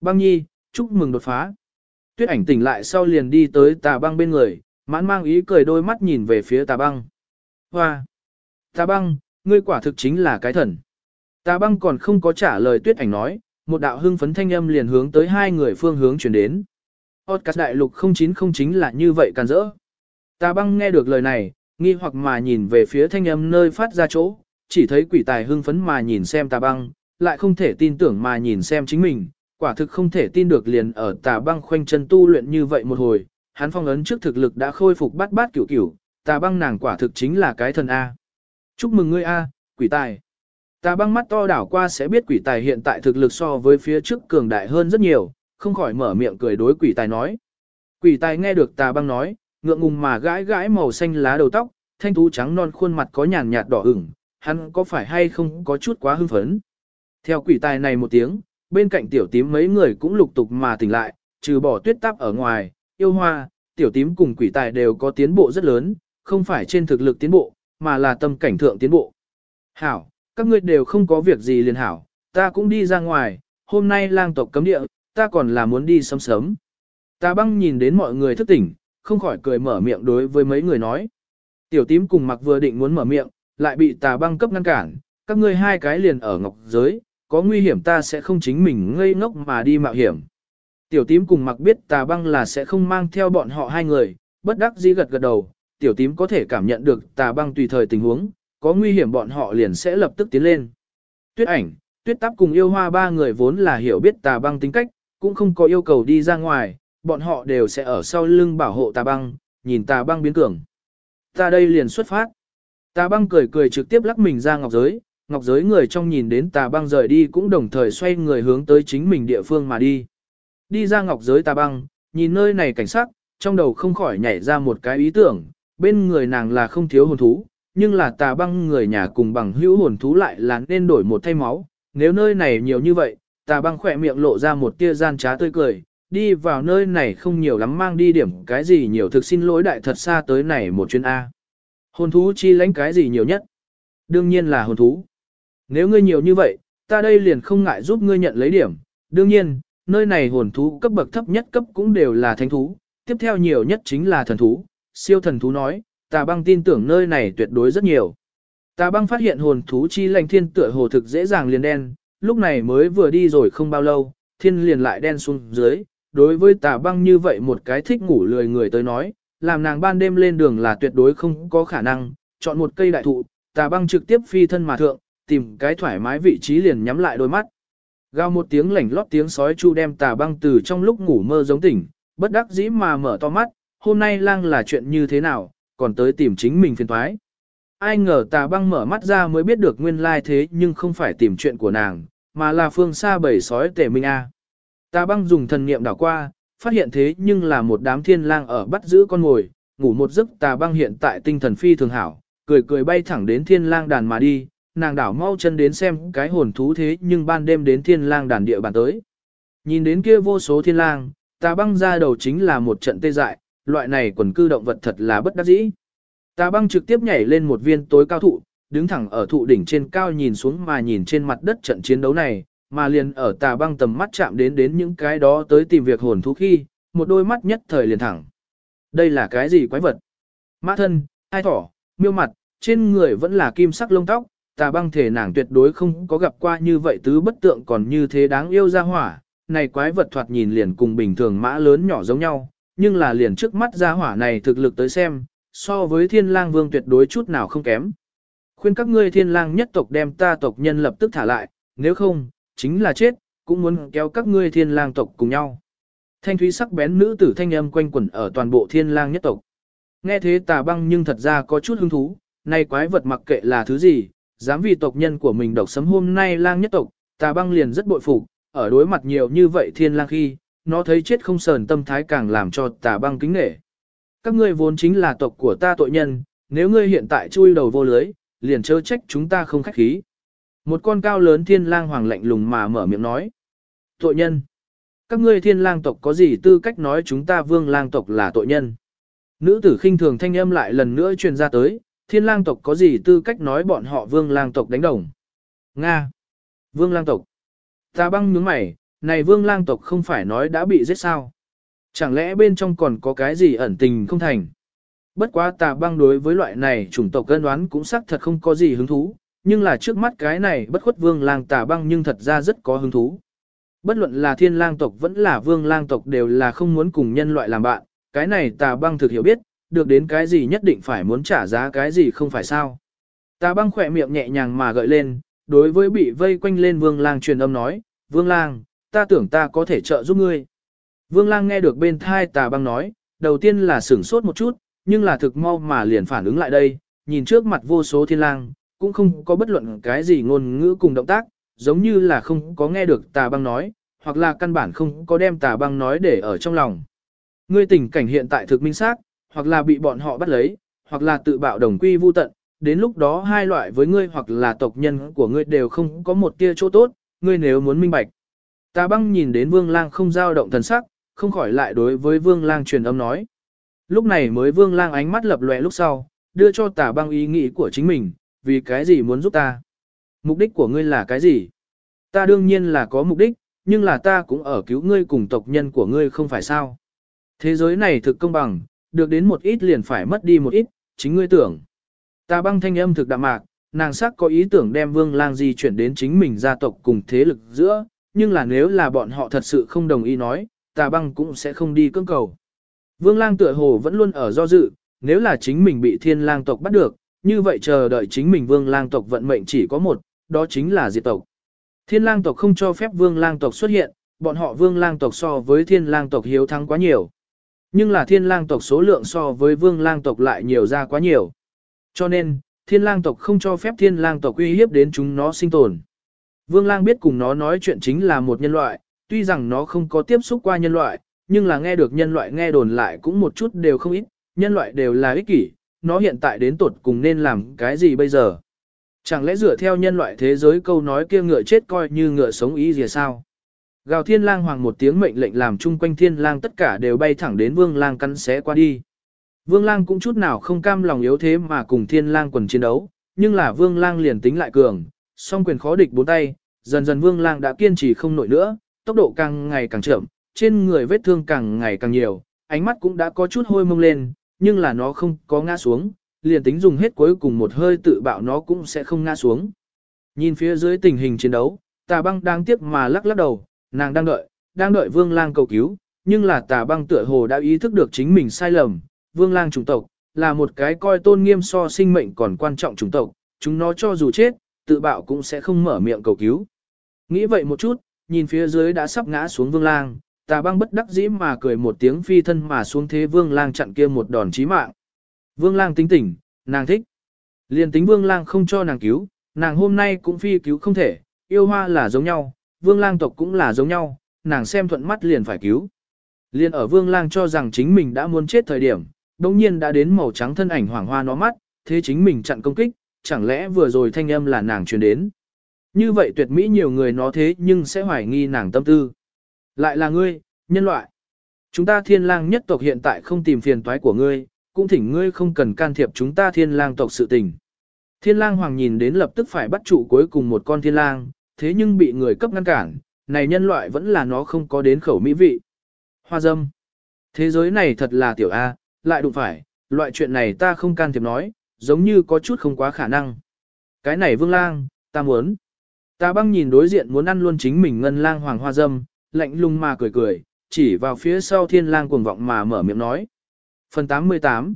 Băng nhi, chúc mừng đột phá. Tuyết ảnh tỉnh lại sau liền đi tới tà băng bên người, mãn mang ý cười đôi mắt nhìn về phía tà băng. Hoa! Tà băng, ngươi quả thực chính là cái thần. Tà băng còn không có trả lời tuyết ảnh nói, một đạo hưng phấn thanh âm liền hướng tới hai người phương hướng chuyển đến. Otcas đại lục 0909 là như vậy càn rỡ. Tà băng nghe được lời này, nghi hoặc mà nhìn về phía thanh âm nơi phát ra chỗ, chỉ thấy quỷ tài hưng phấn mà nhìn xem tà băng, lại không thể tin tưởng mà nhìn xem chính mình, quả thực không thể tin được liền ở tà băng khoanh chân tu luyện như vậy một hồi, hắn phong ấn trước thực lực đã khôi phục bát bát cửu cửu, tà băng nàng quả thực chính là cái thần A. Chúc mừng ngươi A, quỷ tài. Tà băng mắt to đảo qua sẽ biết quỷ tài hiện tại thực lực so với phía trước cường đại hơn rất nhiều, không khỏi mở miệng cười đối quỷ tài nói. Quỷ tài nghe được tà băng nói, ngượng ngùng mà gãi gãi màu xanh lá đầu tóc, thanh tú trắng non khuôn mặt có nhàn nhạt đỏ ửng, hắn có phải hay không có chút quá hưng phấn. Theo quỷ tài này một tiếng, bên cạnh tiểu tím mấy người cũng lục tục mà tỉnh lại, trừ bỏ tuyết táp ở ngoài, yêu hoa, tiểu tím cùng quỷ tài đều có tiến bộ rất lớn, không phải trên thực lực tiến bộ, mà là tâm cảnh thượng tiến bộ. Hảo, các ngươi đều không có việc gì liền hảo, ta cũng đi ra ngoài, hôm nay lang tộc cấm địa, ta còn là muốn đi sớm sớm. Ta băng nhìn đến mọi người thức tỉnh, không khỏi cười mở miệng đối với mấy người nói. Tiểu tím cùng mặc vừa định muốn mở miệng, lại bị tà băng cấp ngăn cản, các ngươi hai cái liền ở ngọc giới, có nguy hiểm ta sẽ không chính mình ngây ngốc mà đi mạo hiểm. Tiểu tím cùng mặc biết tà băng là sẽ không mang theo bọn họ hai người, bất đắc dĩ gật gật đầu, tiểu tím có thể cảm nhận được tà băng tùy thời tình huống, có nguy hiểm bọn họ liền sẽ lập tức tiến lên. Tuyết ảnh, tuyết tắp cùng yêu hoa ba người vốn là hiểu biết tà băng tính cách, cũng không có yêu cầu đi ra ngoài, bọn họ đều sẽ ở sau lưng bảo hộ tà băng, nhìn tà băng biến cường. Ta đây liền xuất phát. Tà băng cười cười trực tiếp lắc mình ra ngọc giới, ngọc giới người trong nhìn đến tà băng rời đi cũng đồng thời xoay người hướng tới chính mình địa phương mà đi. Đi ra ngọc giới tà băng, nhìn nơi này cảnh sắc, trong đầu không khỏi nhảy ra một cái ý tưởng, bên người nàng là không thiếu hồn thú, nhưng là tà băng người nhà cùng bằng hữu hồn thú lại là nên đổi một thay máu, nếu nơi này nhiều như vậy, tà băng khỏe miệng lộ ra một tia gian trá tươi cười, đi vào nơi này không nhiều lắm mang đi điểm cái gì nhiều thực xin lỗi đại thật xa tới này một chuyến A. Hồn thú chi lãnh cái gì nhiều nhất? Đương nhiên là hồn thú. Nếu ngươi nhiều như vậy, ta đây liền không ngại giúp ngươi nhận lấy điểm. Đương nhiên, nơi này hồn thú cấp bậc thấp nhất cấp cũng đều là thánh thú, tiếp theo nhiều nhất chính là thần thú. Siêu thần thú nói, tà băng tin tưởng nơi này tuyệt đối rất nhiều. Tà băng phát hiện hồn thú chi lành thiên tựa hồ thực dễ dàng liền đen, lúc này mới vừa đi rồi không bao lâu, thiên liền lại đen xuống dưới. Đối với tà băng như vậy một cái thích ngủ lười người tới nói, làm nàng ban đêm lên đường là tuyệt đối không có khả năng, chọn một cây đại thụ, tà băng trực tiếp phi thân mà thượng, tìm cái thoải mái vị trí liền nhắm lại đôi mắt. Gào một tiếng lảnh lót tiếng sói chu đem tà băng từ trong lúc ngủ mơ giống tỉnh, bất đắc dĩ mà mở to mắt, hôm nay lang là chuyện như thế nào, còn tới tìm chính mình phiền thoái. Ai ngờ tà băng mở mắt ra mới biết được nguyên lai thế nhưng không phải tìm chuyện của nàng, mà là phương xa bầy sói tể minh A. Tà băng dùng thần niệm đảo qua, phát hiện thế nhưng là một đám thiên lang ở bắt giữ con ngồi, ngủ một giấc tà băng hiện tại tinh thần phi thường hảo, cười cười bay thẳng đến thiên lang đàn mà đi, nàng đảo mau chân đến xem cái hồn thú thế nhưng ban đêm đến thiên lang đàn địa bàn tới. Nhìn đến kia vô số thiên lang, tà băng ra đầu chính là một trận tê dại, loại này quần cư động vật thật là bất đắc dĩ. Tà băng trực tiếp nhảy lên một viên tối cao thụ, đứng thẳng ở thụ đỉnh trên cao nhìn xuống mà nhìn trên mặt đất trận chiến đấu này, mà liền ở tà băng tầm mắt chạm đến đến những cái đó tới tìm việc hồn thú khi, một đôi mắt nhất thời liền thẳng. Đây là cái gì quái vật? Mã thân, hai thỏ, miêu mặt, trên người vẫn là kim sắc lông tóc, tà băng thể nàng tuyệt đối không có gặp qua như vậy tứ bất tượng còn như thế đáng yêu ra hỏa. Này quái vật thoạt nhìn liền cùng bình thường mã lớn nhỏ giống nhau, nhưng là liền trước mắt gia hỏa này thực lực tới xem, so với thiên lang vương tuyệt đối chút nào không kém. Khuyên các ngươi thiên lang nhất tộc đem ta tộc nhân lập tức thả lại, nếu không, chính là chết, cũng muốn kéo các ngươi thiên lang tộc cùng nhau. Thanh thúy sắc bén nữ tử thanh âm quanh quẩn ở toàn bộ thiên lang nhất tộc. Nghe thế tà băng nhưng thật ra có chút hứng thú, nay quái vật mặc kệ là thứ gì, dám vì tộc nhân của mình độc sấm hôm nay lang nhất tộc, tà băng liền rất bội phục, ở đối mặt nhiều như vậy thiên lang khi, nó thấy chết không sờn tâm thái càng làm cho tà băng kính nể. Các ngươi vốn chính là tộc của ta tội nhân, nếu ngươi hiện tại chui đầu vô lưới, liền chớ trách chúng ta không khách khí. Một con cao lớn thiên lang hoàng lạnh lùng mà mở miệng nói. Tội nhân. Các ngươi thiên lang tộc có gì tư cách nói chúng ta vương lang tộc là tội nhân. Nữ tử khinh thường thanh âm lại lần nữa truyền ra tới, thiên lang tộc có gì tư cách nói bọn họ vương lang tộc đánh đồng. Nga. Vương lang tộc. Ta băng nhướng mày, này vương lang tộc không phải nói đã bị giết sao. Chẳng lẽ bên trong còn có cái gì ẩn tình không thành. Bất quá tà băng đối với loại này chủng tộc cân đoán cũng xác thật không có gì hứng thú, nhưng là trước mắt cái này bất khuất vương lang tà băng nhưng thật ra rất có hứng thú. Bất luận là thiên lang tộc vẫn là vương lang tộc đều là không muốn cùng nhân loại làm bạn, cái này tà băng thực hiểu biết, được đến cái gì nhất định phải muốn trả giá cái gì không phải sao. Tà băng khỏe miệng nhẹ nhàng mà gợi lên, đối với bị vây quanh lên vương lang truyền âm nói, vương lang, ta tưởng ta có thể trợ giúp ngươi. Vương lang nghe được bên thai tà băng nói, đầu tiên là sửng sốt một chút, nhưng là thực mau mà liền phản ứng lại đây, nhìn trước mặt vô số thiên lang, cũng không có bất luận cái gì ngôn ngữ cùng động tác, giống như là không có nghe được tà băng nói, hoặc là căn bản không có đem tà băng nói để ở trong lòng. Ngươi tình cảnh hiện tại thực minh xác, hoặc là bị bọn họ bắt lấy, hoặc là tự bạo đồng quy vu tận, đến lúc đó hai loại với ngươi hoặc là tộc nhân của ngươi đều không có một tia chỗ tốt, ngươi nếu muốn minh bạch. Tà băng nhìn đến vương lang không dao động thần sắc, không khỏi lại đối với vương lang truyền âm nói. Lúc này mới vương lang ánh mắt lập lòe lúc sau, đưa cho tà băng ý nghĩ của chính mình, vì cái gì muốn giúp ta. Mục đích của ngươi là cái gì? Ta đương nhiên là có mục đích, nhưng là ta cũng ở cứu ngươi cùng tộc nhân của ngươi không phải sao. Thế giới này thực công bằng, được đến một ít liền phải mất đi một ít, chính ngươi tưởng. Ta băng thanh âm thực đạm mạc, nàng sắc có ý tưởng đem vương lang di chuyển đến chính mình gia tộc cùng thế lực giữa, nhưng là nếu là bọn họ thật sự không đồng ý nói, tà băng cũng sẽ không đi cưỡng cầu. Vương lang tựa hồ vẫn luôn ở do dự, nếu là chính mình bị thiên lang tộc bắt được, như vậy chờ đợi chính mình vương lang tộc vận mệnh chỉ có một, đó chính là diệt tộc. Thiên lang tộc không cho phép vương lang tộc xuất hiện, bọn họ vương lang tộc so với thiên lang tộc hiếu thắng quá nhiều. Nhưng là thiên lang tộc số lượng so với vương lang tộc lại nhiều ra quá nhiều. Cho nên, thiên lang tộc không cho phép thiên lang tộc uy hiếp đến chúng nó sinh tồn. Vương lang biết cùng nó nói chuyện chính là một nhân loại, tuy rằng nó không có tiếp xúc qua nhân loại, nhưng là nghe được nhân loại nghe đồn lại cũng một chút đều không ít, nhân loại đều là ích kỷ, nó hiện tại đến tuột cùng nên làm cái gì bây giờ? Chẳng lẽ dựa theo nhân loại thế giới câu nói kia ngựa chết coi như ngựa sống ý gì sao? Gào thiên lang hoàng một tiếng mệnh lệnh làm chung quanh thiên lang tất cả đều bay thẳng đến vương lang cắn xé qua đi. Vương lang cũng chút nào không cam lòng yếu thế mà cùng thiên lang quần chiến đấu, nhưng là vương lang liền tính lại cường, song quyền khó địch bốn tay, dần dần vương lang đã kiên trì không nổi nữa, tốc độ càng ngày càng chậm, trên người vết thương càng ngày càng nhiều, ánh mắt cũng đã có chút hôi mông lên, nhưng là nó không có ngã xuống, liền tính dùng hết cuối cùng một hơi tự bạo nó cũng sẽ không ngã xuống. Nhìn phía dưới tình hình chiến đấu, tà băng đang tiếc mà lắc lắc đầu, nàng đang đợi, đang đợi vương lang cầu cứu, nhưng là tà băng tựa hồ đã ý thức được chính mình sai lầm, vương lang chủng tộc, là một cái coi tôn nghiêm so sinh mệnh còn quan trọng chủng tộc, chúng nó cho dù chết, tự bạo cũng sẽ không mở miệng cầu cứu. Nghĩ vậy một chút, nhìn phía dưới đã sắp ngã xuống vương lang, tà băng bất đắc dĩ mà cười một tiếng phi thân mà xuống thế vương lang chặn kia một đòn chí mạng. Vương lang tính tỉnh, nàng thích. Liên tính vương lang không cho nàng cứu, nàng hôm nay cũng phi cứu không thể, yêu hoa là giống nhau, vương lang tộc cũng là giống nhau, nàng xem thuận mắt liền phải cứu. Liên ở vương lang cho rằng chính mình đã muốn chết thời điểm, đồng nhiên đã đến màu trắng thân ảnh hoàng hoa nó mắt, thế chính mình chặn công kích, chẳng lẽ vừa rồi thanh âm là nàng truyền đến. Như vậy tuyệt mỹ nhiều người nó thế nhưng sẽ hoài nghi nàng tâm tư. Lại là ngươi, nhân loại. Chúng ta thiên lang nhất tộc hiện tại không tìm phiền toái của ngươi, cũng thỉnh ngươi không cần can thiệp chúng ta thiên lang tộc sự tình. Thiên lang hoàng nhìn đến lập tức phải bắt trụ cuối cùng một con thiên lang, thế nhưng bị người cấp ngăn cản, này nhân loại vẫn là nó không có đến khẩu mỹ vị. Hoa dâm. Thế giới này thật là tiểu A, lại đụng phải, loại chuyện này ta không can thiệp nói, giống như có chút không quá khả năng. Cái này vương lang, ta muốn. Ta băng nhìn đối diện muốn ăn luôn chính mình ngân lang hoàng hoa dâm, lạnh lùng mà cười cười, chỉ vào phía sau thiên lang cuồng vọng mà mở miệng nói. Phần 88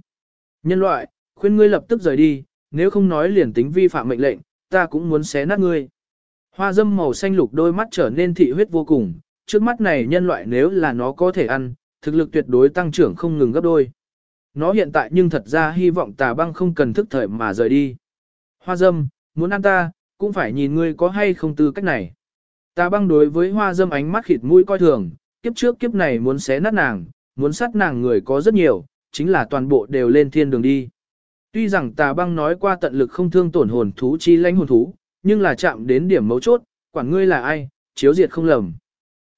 Nhân loại, khuyên ngươi lập tức rời đi, nếu không nói liền tính vi phạm mệnh lệnh, ta cũng muốn xé nát ngươi. Hoa dâm màu xanh lục đôi mắt trở nên thị huyết vô cùng, trước mắt này nhân loại nếu là nó có thể ăn, thực lực tuyệt đối tăng trưởng không ngừng gấp đôi. Nó hiện tại nhưng thật ra hy vọng tà băng không cần thức thời mà rời đi. Hoa dâm, muốn ăn ta, cũng phải nhìn ngươi có hay không tư cách này. Ta băng đối với hoa dâm ánh mắt khịt mũi coi thường, kiếp trước kiếp này muốn xé nát nàng, muốn sát nàng người có rất nhiều, chính là toàn bộ đều lên thiên đường đi. Tuy rằng tà băng nói qua tận lực không thương tổn hồn thú chi lãnh hồn thú, nhưng là chạm đến điểm mấu chốt, quản ngươi là ai, chiếu diệt không lầm.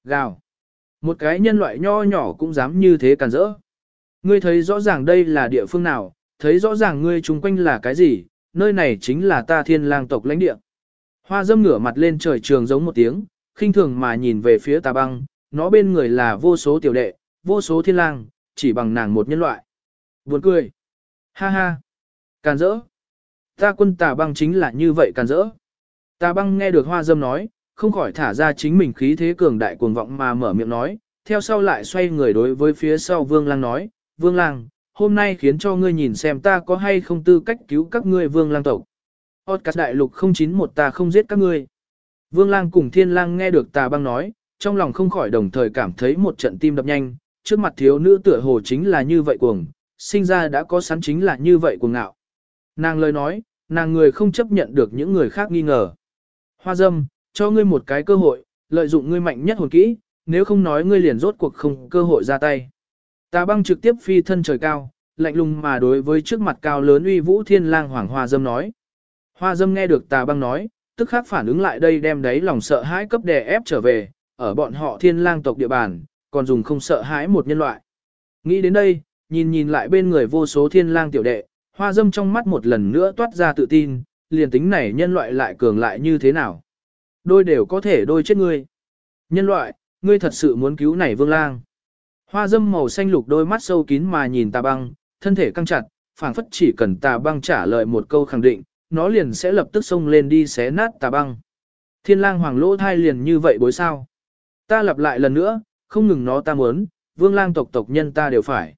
Gào. Một cái nhân loại nho nhỏ cũng dám như thế càn rỡ. Ngươi thấy rõ ràng đây là địa phương nào, thấy rõ ràng ngươi chung quanh là cái gì, nơi này chính là ta thiên lang tộc lãnh địa. Hoa dâm ngửa mặt lên trời trường giống một tiếng, khinh thường mà nhìn về phía tà băng, nó bên người là vô số tiểu đệ, vô số thiên lang, chỉ bằng nàng một nhân loại. Buồn cười. Ha ha. Càn rỡ. Ta quân tà băng chính là như vậy càn rỡ. Tà băng nghe được hoa dâm nói, không khỏi thả ra chính mình khí thế cường đại cuồng vọng mà mở miệng nói, theo sau lại xoay người đối với phía sau vương lang nói, vương lang, hôm nay khiến cho ngươi nhìn xem ta có hay không tư cách cứu các ngươi vương lang tộc. Podcast đại lục 091 ta không giết các ngươi. Vương lang cùng thiên lang nghe được tà băng nói, trong lòng không khỏi đồng thời cảm thấy một trận tim đập nhanh, trước mặt thiếu nữ tựa hồ chính là như vậy cuồng, sinh ra đã có sẵn chính là như vậy cuồng ngạo. Nàng lời nói, nàng người không chấp nhận được những người khác nghi ngờ. Hoa dâm, cho ngươi một cái cơ hội, lợi dụng ngươi mạnh nhất hồn kỹ, nếu không nói ngươi liền rốt cuộc không cơ hội ra tay. Tà băng trực tiếp phi thân trời cao, lạnh lùng mà đối với trước mặt cao lớn uy vũ thiên lang hoàng hoa dâm nói. Hoa dâm nghe được tà băng nói, tức khắc phản ứng lại đây đem đấy lòng sợ hãi cấp đè ép trở về, ở bọn họ thiên lang tộc địa bàn, còn dùng không sợ hãi một nhân loại. Nghĩ đến đây, nhìn nhìn lại bên người vô số thiên lang tiểu đệ, hoa dâm trong mắt một lần nữa toát ra tự tin, liền tính này nhân loại lại cường lại như thế nào. Đôi đều có thể đôi chết ngươi. Nhân loại, ngươi thật sự muốn cứu này vương lang. Hoa dâm màu xanh lục đôi mắt sâu kín mà nhìn tà băng, thân thể căng chặt, phảng phất chỉ cần tà băng trả lời một câu khẳng định, nó liền sẽ lập tức xông lên đi xé nát tà băng. Thiên lang hoàng lỗ thai liền như vậy bối sao. Ta lặp lại lần nữa, không ngừng nó ta muốn, vương lang tộc tộc nhân ta đều phải.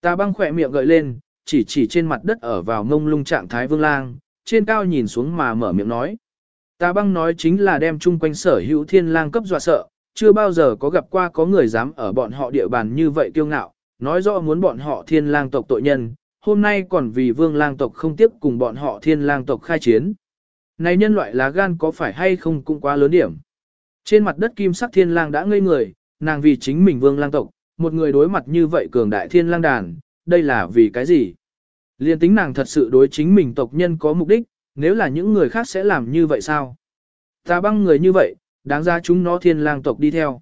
Tà băng khỏe miệng gợi lên, chỉ chỉ trên mặt đất ở vào ngông lung trạng thái vương lang, trên cao nhìn xuống mà mở miệng nói. Tà băng nói chính là đem chung quanh sở hữu thiên lang cấp dọa sợ, chưa bao giờ có gặp qua có người dám ở bọn họ địa bàn như vậy kiêu ngạo, nói rõ muốn bọn họ thiên lang tộc tội nhân, hôm nay còn vì vương lang tộc không tiếp cùng bọn họ thiên lang tộc khai chiến. Này nhân loại lá gan có phải hay không cũng quá lớn điểm. Trên mặt đất kim sắc thiên lang đã ngây người, nàng vì chính mình vương lang tộc, một người đối mặt như vậy cường đại thiên lang đàn, đây là vì cái gì? Liên tính nàng thật sự đối chính mình tộc nhân có mục đích, nếu là những người khác sẽ làm như vậy sao? Ta băng người như vậy, đáng ra chúng nó thiên lang tộc đi theo.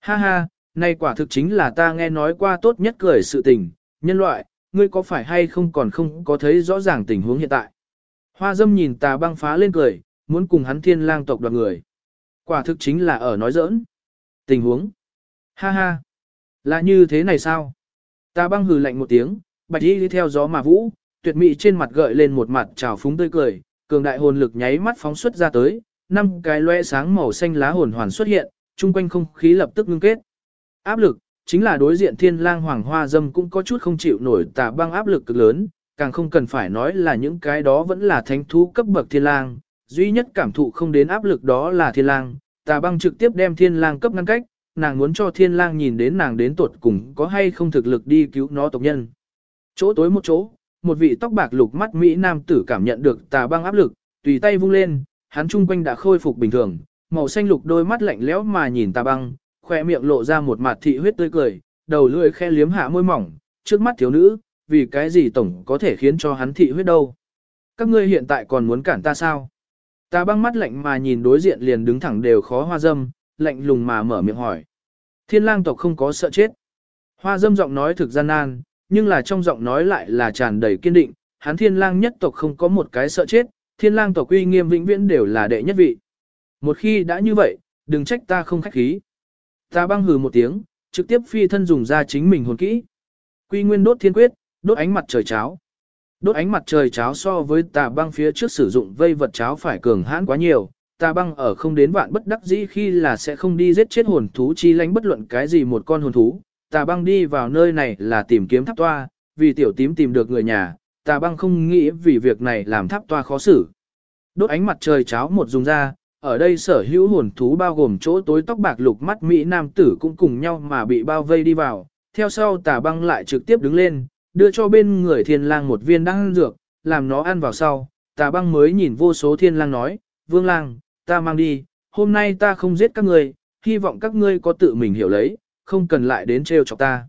Ha ha, nay quả thực chính là ta nghe nói qua tốt nhất cười sự tình, nhân loại, ngươi có phải hay không còn không có thấy rõ ràng tình huống hiện tại. Hoa dâm nhìn tà băng phá lên cười, muốn cùng hắn thiên lang tộc đoạt người. Quả thực chính là ở nói giỡn. Tình huống. Ha ha. Là như thế này sao? Tà băng hừ lạnh một tiếng, bạch y đi theo gió mà vũ, tuyệt mỹ trên mặt gợi lên một mặt trào phúng tươi cười, cường đại hồn lực nháy mắt phóng xuất ra tới, năm cái loe sáng màu xanh lá hồn hoàn xuất hiện, chung quanh không khí lập tức ngưng kết. Áp lực, chính là đối diện thiên lang hoàng hoa dâm cũng có chút không chịu nổi tà băng áp lực cực lớn, càng không cần phải nói là những cái đó vẫn là thánh thú cấp bậc thiên lang, duy nhất cảm thụ không đến áp lực đó là thiên lang, tà băng trực tiếp đem thiên lang cấp ngăn cách, nàng muốn cho thiên lang nhìn đến nàng đến tuột cùng có hay không thực lực đi cứu nó tộc nhân. Chỗ tối một chỗ, một vị tóc bạc lục mắt Mỹ nam tử cảm nhận được tà băng áp lực, tùy tay vung lên, hắn trung quanh đã khôi phục bình thường, màu xanh lục đôi mắt lạnh lẽo mà nhìn tà băng, khoe miệng lộ ra một mặt thị huyết tươi cười, đầu lưỡi khe liếm hạ môi mỏng, trước mắt thiếu nữ, vì cái gì tổng có thể khiến cho hắn thị huyết đâu. Các ngươi hiện tại còn muốn cản ta sao? Ta băng mắt lạnh mà nhìn đối diện liền đứng thẳng đều khó hoa dâm, lạnh lùng mà mở miệng hỏi. Thiên lang tộc không có sợ chết. Hoa dâm giọng nói thực gian nan, nhưng là trong giọng nói lại là tràn đầy kiên định, hắn thiên lang nhất tộc không có một cái sợ chết, thiên lang tộc uy nghiêm vĩnh viễn đều là đệ nhất vị. Một khi đã như vậy, đừng trách ta không khách khí. Ta băng hừ một tiếng, trực tiếp phi thân dùng ra chính mình hồn kỹ. Quy nguyên đốt thiên quyết, đốt ánh mặt trời cháo. Đốt ánh mặt trời cháo so với tà băng phía trước sử dụng vây vật cháo phải cường hãn quá nhiều, tà băng ở không đến vạn bất đắc dĩ khi là sẽ không đi giết chết hồn thú chi lánh bất luận cái gì một con hồn thú. Tà băng đi vào nơi này là tìm kiếm tháp toa, vì tiểu tím tìm được người nhà, tà băng không nghĩ vì việc này làm tháp toa khó xử. Đốt ánh mặt trời cháo một dùng ra, ở đây sở hữu hồn thú bao gồm chỗ tối tóc bạc lục mắt Mỹ nam tử cũng cùng nhau mà bị bao vây đi vào, theo sau tà băng lại trực tiếp đứng lên, đưa cho bên người thiên lang một viên đan dược, làm nó ăn vào sau, tà băng mới nhìn vô số thiên lang nói, vương lang, ta mang đi, hôm nay ta không giết các ngươi, hy vọng các ngươi có tự mình hiểu lấy, không cần lại đến trêu chọc ta.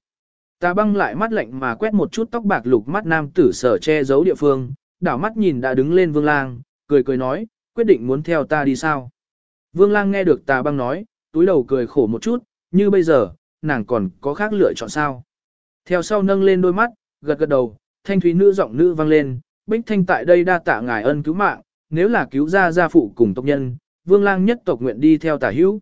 Tà băng lại mắt lạnh mà quét một chút tóc bạc lục mắt nam tử sở che giấu địa phương, đảo mắt nhìn đã đứng lên vương lang, cười cười nói, quyết định muốn theo ta đi sao. Vương lang nghe được tà băng nói, túi đầu cười khổ một chút, như bây giờ, nàng còn có khác lựa chọn sao. Theo sau nâng lên đôi mắt, gật gật đầu, thanh thúy nữ giọng nữ vang lên, bích thanh tại đây đa tạ ngài ân cứu mạng, nếu là cứu ra gia phụ cùng tộc nhân, vương lang nhất tộc nguyện đi theo tả hữu.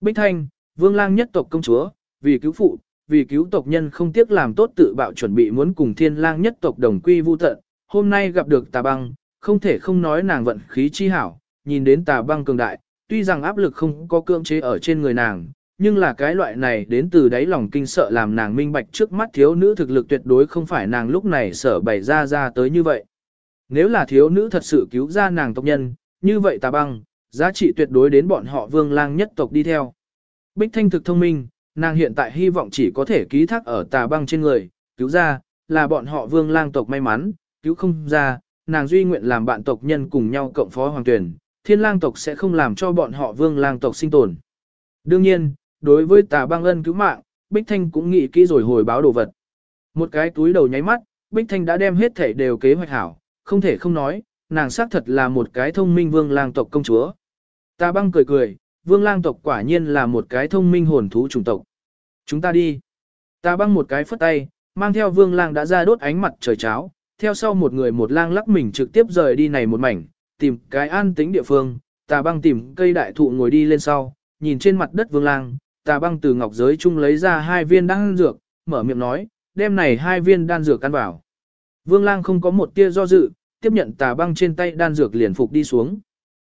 Bích thanh, vương lang nhất tộc công chúa, vì cứu phụ, vì cứu tộc nhân không tiếc làm tốt tự bạo chuẩn bị muốn cùng thiên lang nhất tộc đồng quy vu tận, hôm nay gặp được tà băng, không thể không nói nàng vận khí chi hảo, nhìn đến tà băng cường đại, tuy rằng áp lực không có cưỡng chế ở trên người nàng, nhưng là cái loại này đến từ đáy lòng kinh sợ làm nàng minh bạch trước mắt thiếu nữ thực lực tuyệt đối không phải nàng lúc này sở bày ra ra tới như vậy. Nếu là thiếu nữ thật sự cứu ra nàng tộc nhân, như vậy tà băng, giá trị tuyệt đối đến bọn họ vương lang nhất tộc đi theo. Bích Thanh thực thông minh, nàng hiện tại hy vọng chỉ có thể ký thác ở tà băng trên người, cứu ra, là bọn họ vương lang tộc may mắn, cứu không ra, nàng duy nguyện làm bạn tộc nhân cùng nhau cộng phó hoàng tuyển, thiên lang tộc sẽ không làm cho bọn họ vương lang tộc sinh tồn. Đương nhiên, đối với tà băng ân cứu mạng, Bích Thanh cũng nghĩ kỹ rồi hồi báo đồ vật. Một cái túi đầu nháy mắt, Bích Thanh đã đem hết thể đều kế hoạch hảo, không thể không nói, nàng xác thật là một cái thông minh vương lang tộc công chúa. Tà băng cười cười, vương lang tộc quả nhiên là một cái thông minh hồn thú chủng tộc. Chúng ta đi. Tà băng một cái phất tay, mang theo vương lang đã ra đốt ánh mặt trời cháo, theo sau một người một lang lắc mình trực tiếp rời đi này một mảnh, tìm cái an tĩnh địa phương, tà băng tìm cây đại thụ ngồi đi lên sau, nhìn trên mặt đất vương lang, tà băng từ ngọc giới chung lấy ra hai viên đan dược, mở miệng nói, đem này hai viên đan dược ăn vào. Vương lang không có một tia do dự, tiếp nhận tà băng trên tay đan dược liền phục đi xuống.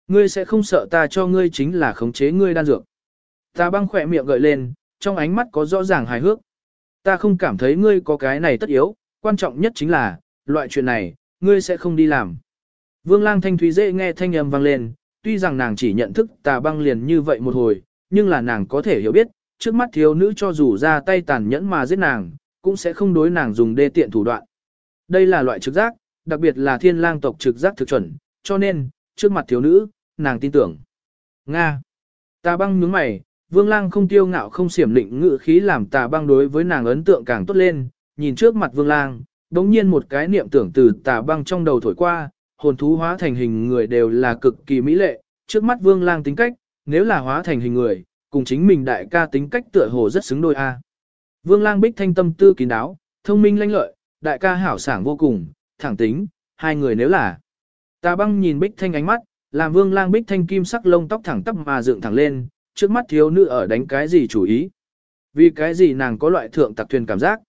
Ngươi sẽ không sợ ta cho ngươi chính là khống chế ngươi đan dược. Tà băng khỏe miệng gợi lên, trong ánh mắt có rõ ràng hài hước. Ta không cảm thấy ngươi có cái này tất yếu, quan trọng nhất chính là, loại chuyện này, ngươi sẽ không đi làm. Vương lang thanh thúy dễ nghe thanh âm vang lên, tuy rằng nàng chỉ nhận thức tà băng liền như vậy một hồi, nhưng là nàng có thể hiểu biết, trước mắt thiếu nữ cho dù ra tay tàn nhẫn mà giết nàng, cũng sẽ không đối nàng dùng đê tiện thủ đoạn. Đây là loại trực giác, đặc biệt là thiên lang tộc trực giác thực chuẩn, cho nên, trước mặt thiếu nữ, nàng tin tưởng. Nga. Tà băng nhướng mày, Vương lang không tiêu ngạo không xiểm lịnh ngự khí làm tà băng đối với nàng ấn tượng càng tốt lên, nhìn trước mặt vương lang, đống nhiên một cái niệm tưởng từ tà băng trong đầu thổi qua, hồn thú hóa thành hình người đều là cực kỳ mỹ lệ, trước mắt vương lang tính cách, nếu là hóa thành hình người, cùng chính mình đại ca tính cách tựa hồ rất xứng đôi a. Vương lang bích thanh tâm tư kín đáo, thông minh lanh lợi, đại ca hảo sảng vô cùng, thẳng tính, hai người nếu là. Tà băng nhìn bích thanh ánh mắt, làm vương lang bích thanh kim sắc lông tóc thẳng tắp mà dựng thẳng lên, trước mắt thiếu nữ ở đánh cái gì chủ ý. Vì cái gì nàng có loại thượng tặc thuyền cảm giác.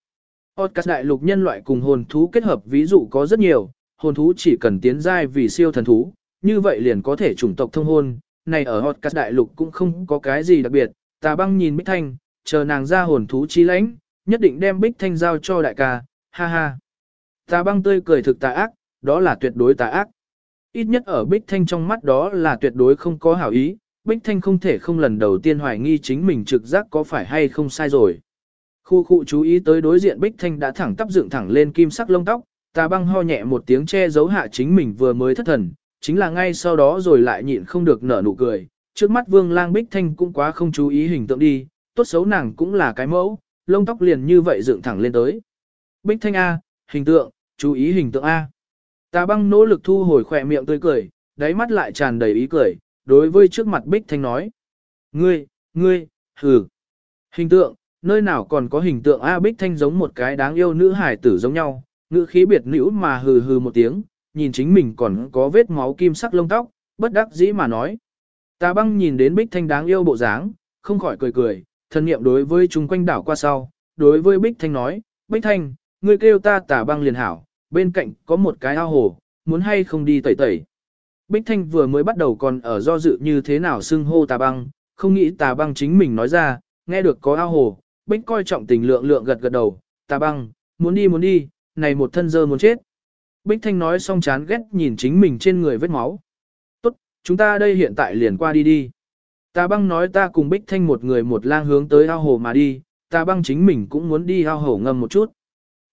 Podcast đại lục nhân loại cùng hồn thú kết hợp ví dụ có rất nhiều, hồn thú chỉ cần tiến giai vì siêu thần thú, như vậy liền có thể chủng tộc thông hôn. Này ở Podcast đại lục cũng không có cái gì đặc biệt, tà băng nhìn Bích Thanh, chờ nàng ra hồn thú chi lãnh, nhất định đem Bích Thanh giao cho đại ca, ha ha. Tà băng tươi cười thực tà ác, đó là tuyệt đối tà ác. Ít nhất ở Bích Thanh trong mắt đó là tuyệt đối không có hảo ý, Bích Thanh không thể không lần đầu tiên hoài nghi chính mình trực giác có phải hay không sai rồi. Khu khu chú ý tới đối diện Bích Thanh đã thẳng tắp dựng thẳng lên kim sắc lông tóc, tà băng ho nhẹ một tiếng che giấu hạ chính mình vừa mới thất thần, chính là ngay sau đó rồi lại nhịn không được nở nụ cười. Trước mắt vương lang Bích Thanh cũng quá không chú ý hình tượng đi, tốt xấu nàng cũng là cái mẫu, lông tóc liền như vậy dựng thẳng lên tới. Bích Thanh A, hình tượng, chú ý hình tượng A. Tà băng nỗ lực thu hồi khỏe miệng tươi cười, đáy mắt lại tràn đầy ý cười, đối với trước mặt Bích Thanh nói. Ngươi, ngươi, hừ. Hình tượng, nơi nào còn có hình tượng A Bích Thanh giống một cái đáng yêu nữ hải tử giống nhau, ngữ khí biệt nữ mà hừ hừ một tiếng, nhìn chính mình còn có vết máu kim sắc lông tóc, bất đắc dĩ mà nói. Tà băng nhìn đến Bích Thanh đáng yêu bộ dáng, không khỏi cười cười, thân niệm đối với chúng quanh đảo qua sau, đối với Bích Thanh nói, Bích Thanh, ngươi kêu ta tà băng liền hảo, bên cạnh có một cái ao hồ, muốn hay không đi tẩy tẩy. Bích Thanh vừa mới bắt đầu còn ở do dự như thế nào xưng hô tà băng, không nghĩ tà băng chính mình nói ra, nghe được có ao hồ, Bích coi trọng tình lượng lượng gật gật đầu, tà băng, muốn đi muốn đi, này một thân dơ muốn chết. Bích Thanh nói xong chán ghét nhìn chính mình trên người vết máu. Tốt, chúng ta đây hiện tại liền qua đi đi. Tà băng nói ta cùng Bích Thanh một người một lang hướng tới ao hồ mà đi, tà băng chính mình cũng muốn đi ao hồ ngâm một chút.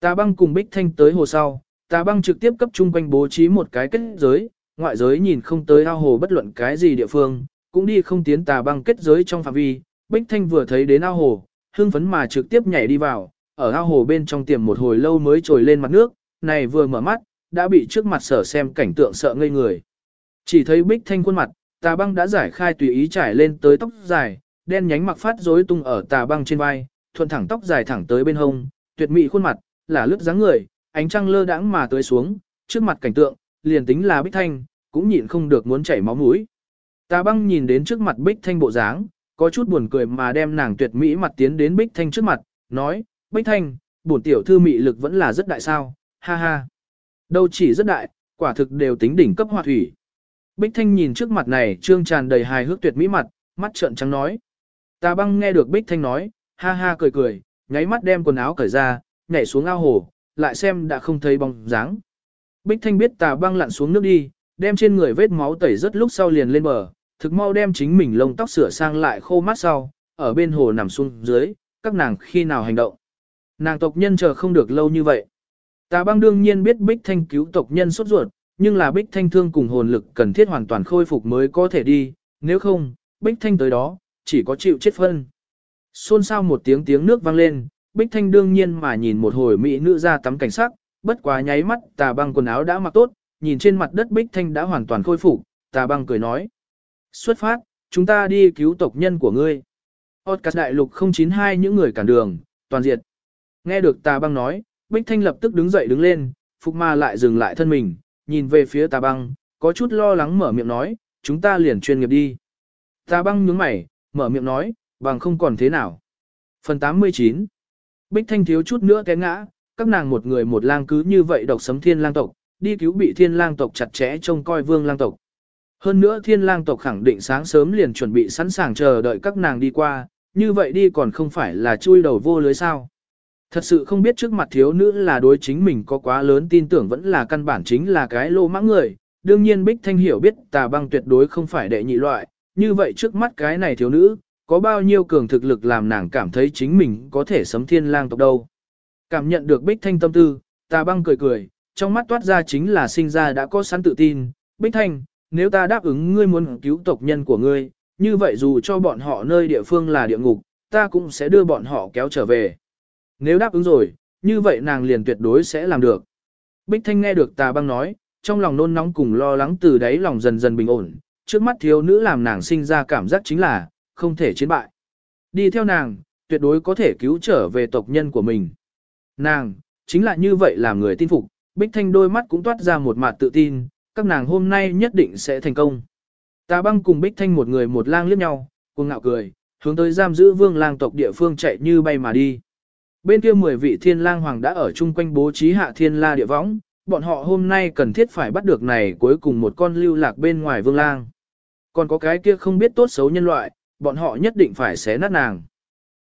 Tà băng cùng Bích Thanh tới hồ sau, tà băng trực tiếp cấp chung quanh bố trí một cái kết giới, ngoại giới nhìn không tới ao hồ bất luận cái gì địa phương, cũng đi không tiến tà băng kết giới trong phạm vi. Bích Thanh vừa thấy đến ao hồ, hưng phấn mà trực tiếp nhảy đi vào, ở ao hồ bên trong tiềm một hồi lâu mới trồi lên mặt nước, này vừa mở mắt, đã bị trước mặt sở xem cảnh tượng sợ ngây người. Chỉ thấy Bích Thanh khuôn mặt, tà băng đã giải khai tùy ý trải lên tới tóc dài, đen nhánh mặc phát rối tung ở tà băng trên vai, thuận thẳng tóc dài thẳng tới bên hông, tuyệt mỹ khuôn mặt, là lướt dáng người, ánh trăng lơ đãng mà tới xuống, trước mặt cảnh tượng, liền tính là Bích Thanh, cũng nhịn không được muốn chảy máu mũi. Tà băng nhìn đến trước mặt Bích Thanh bộ dáng, có chút buồn cười mà đem nàng tuyệt mỹ mặt tiến đến Bích Thanh trước mặt, nói, Bích Thanh, bổn tiểu thư mị lực vẫn là rất đại sao, ha ha. Đâu chỉ rất đại, quả thực đều tính đỉnh cấp hòa thủy. Bích Thanh nhìn trước mặt này trương tràn đầy hài hước tuyệt mỹ mặt, mắt trợn trắng nói. Tà băng nghe được Bích Thanh nói, ha ha cười cười, nháy mắt đem quần áo cởi ra, nhảy xuống ao hồ, lại xem đã không thấy bóng dáng. Bích Thanh biết tà băng lặn xuống nước đi, đem trên người vết máu tẩy rất lúc sau liền lên bờ, thực mau đem chính mình lông tóc sửa sang lại khô mát sau, ở bên hồ nằm xuống dưới, các nàng khi nào hành động. Nàng tộc nhân chờ không được lâu như vậy. Tà băng đương nhiên biết Bích Thanh cứu tộc nhân sốt ruột, nhưng là Bích Thanh thương cùng hồn lực cần thiết hoàn toàn khôi phục mới có thể đi, nếu không, Bích Thanh tới đó, chỉ có chịu chết phân. Xôn xao một tiếng tiếng nước vang lên, Bích Thanh đương nhiên mà nhìn một hồi mỹ nữ ra tắm cảnh sắc, bất quá nháy mắt tà băng quần áo đã mặc tốt, nhìn trên mặt đất Bích Thanh đã hoàn toàn khôi phục, tà băng cười nói. Xuất phát, chúng ta đi cứu tộc nhân của ngươi. Otcas đại lục 092 những người cản đường, toàn diệt. Nghe được tà băng nói, Bích Thanh lập tức đứng dậy đứng lên, Phục Ma lại dừng lại thân mình, nhìn về phía tà băng, có chút lo lắng mở miệng nói, chúng ta liền chuyên nghiệp đi. Tà băng nhướng mày, mở miệng nói, bằng không còn thế nào. Phần 89 Bích Thanh thiếu chút nữa té ngã, các nàng một người một lang cứ như vậy độc sấm thiên lang tộc, đi cứu bị thiên lang tộc chặt chẽ trông coi vương lang tộc. Hơn nữa thiên lang tộc khẳng định sáng sớm liền chuẩn bị sẵn sàng chờ đợi các nàng đi qua, như vậy đi còn không phải là chui đầu vô lưới sao. Thật sự không biết trước mặt thiếu nữ là đối chính mình có quá lớn tin tưởng vẫn là căn bản chính là cái lô mãng người. Đương nhiên Bích Thanh hiểu biết tà băng tuyệt đối không phải đệ nhị loại, như vậy trước mắt cái này thiếu nữ, có bao nhiêu cường thực lực làm nàng cảm thấy chính mình có thể sấm thiên lang tộc đâu. Cảm nhận được Bích Thanh tâm tư, tà băng cười cười, trong mắt toát ra chính là sinh ra đã có sẵn tự tin. Bích Thanh, nếu ta đáp ứng ngươi muốn cứu tộc nhân của ngươi, như vậy dù cho bọn họ nơi địa phương là địa ngục, ta cũng sẽ đưa bọn họ kéo trở về. Nếu đáp ứng rồi, như vậy nàng liền tuyệt đối sẽ làm được. Bích Thanh nghe được tà băng nói, trong lòng nôn nóng cùng lo lắng từ đáy lòng dần dần bình ổn, trước mắt thiếu nữ làm nàng sinh ra cảm giác chính là, không thể chiến bại. Đi theo nàng, tuyệt đối có thể cứu trở về tộc nhân của mình. Nàng, chính là như vậy làm người tin phục, Bích Thanh đôi mắt cũng toát ra một mặt tự tin, các nàng hôm nay nhất định sẽ thành công. Tà băng cùng Bích Thanh một người một lang liếc nhau, cùng ngạo cười, hướng tới giam giữ vương lang tộc địa phương chạy như bay mà đi. Bên kia 10 vị thiên lang hoàng đã ở chung quanh bố trí hạ thiên la địa võng, bọn họ hôm nay cần thiết phải bắt được này cuối cùng một con lưu lạc bên ngoài vương lang. Còn có cái kia không biết tốt xấu nhân loại, bọn họ nhất định phải xé nát nàng.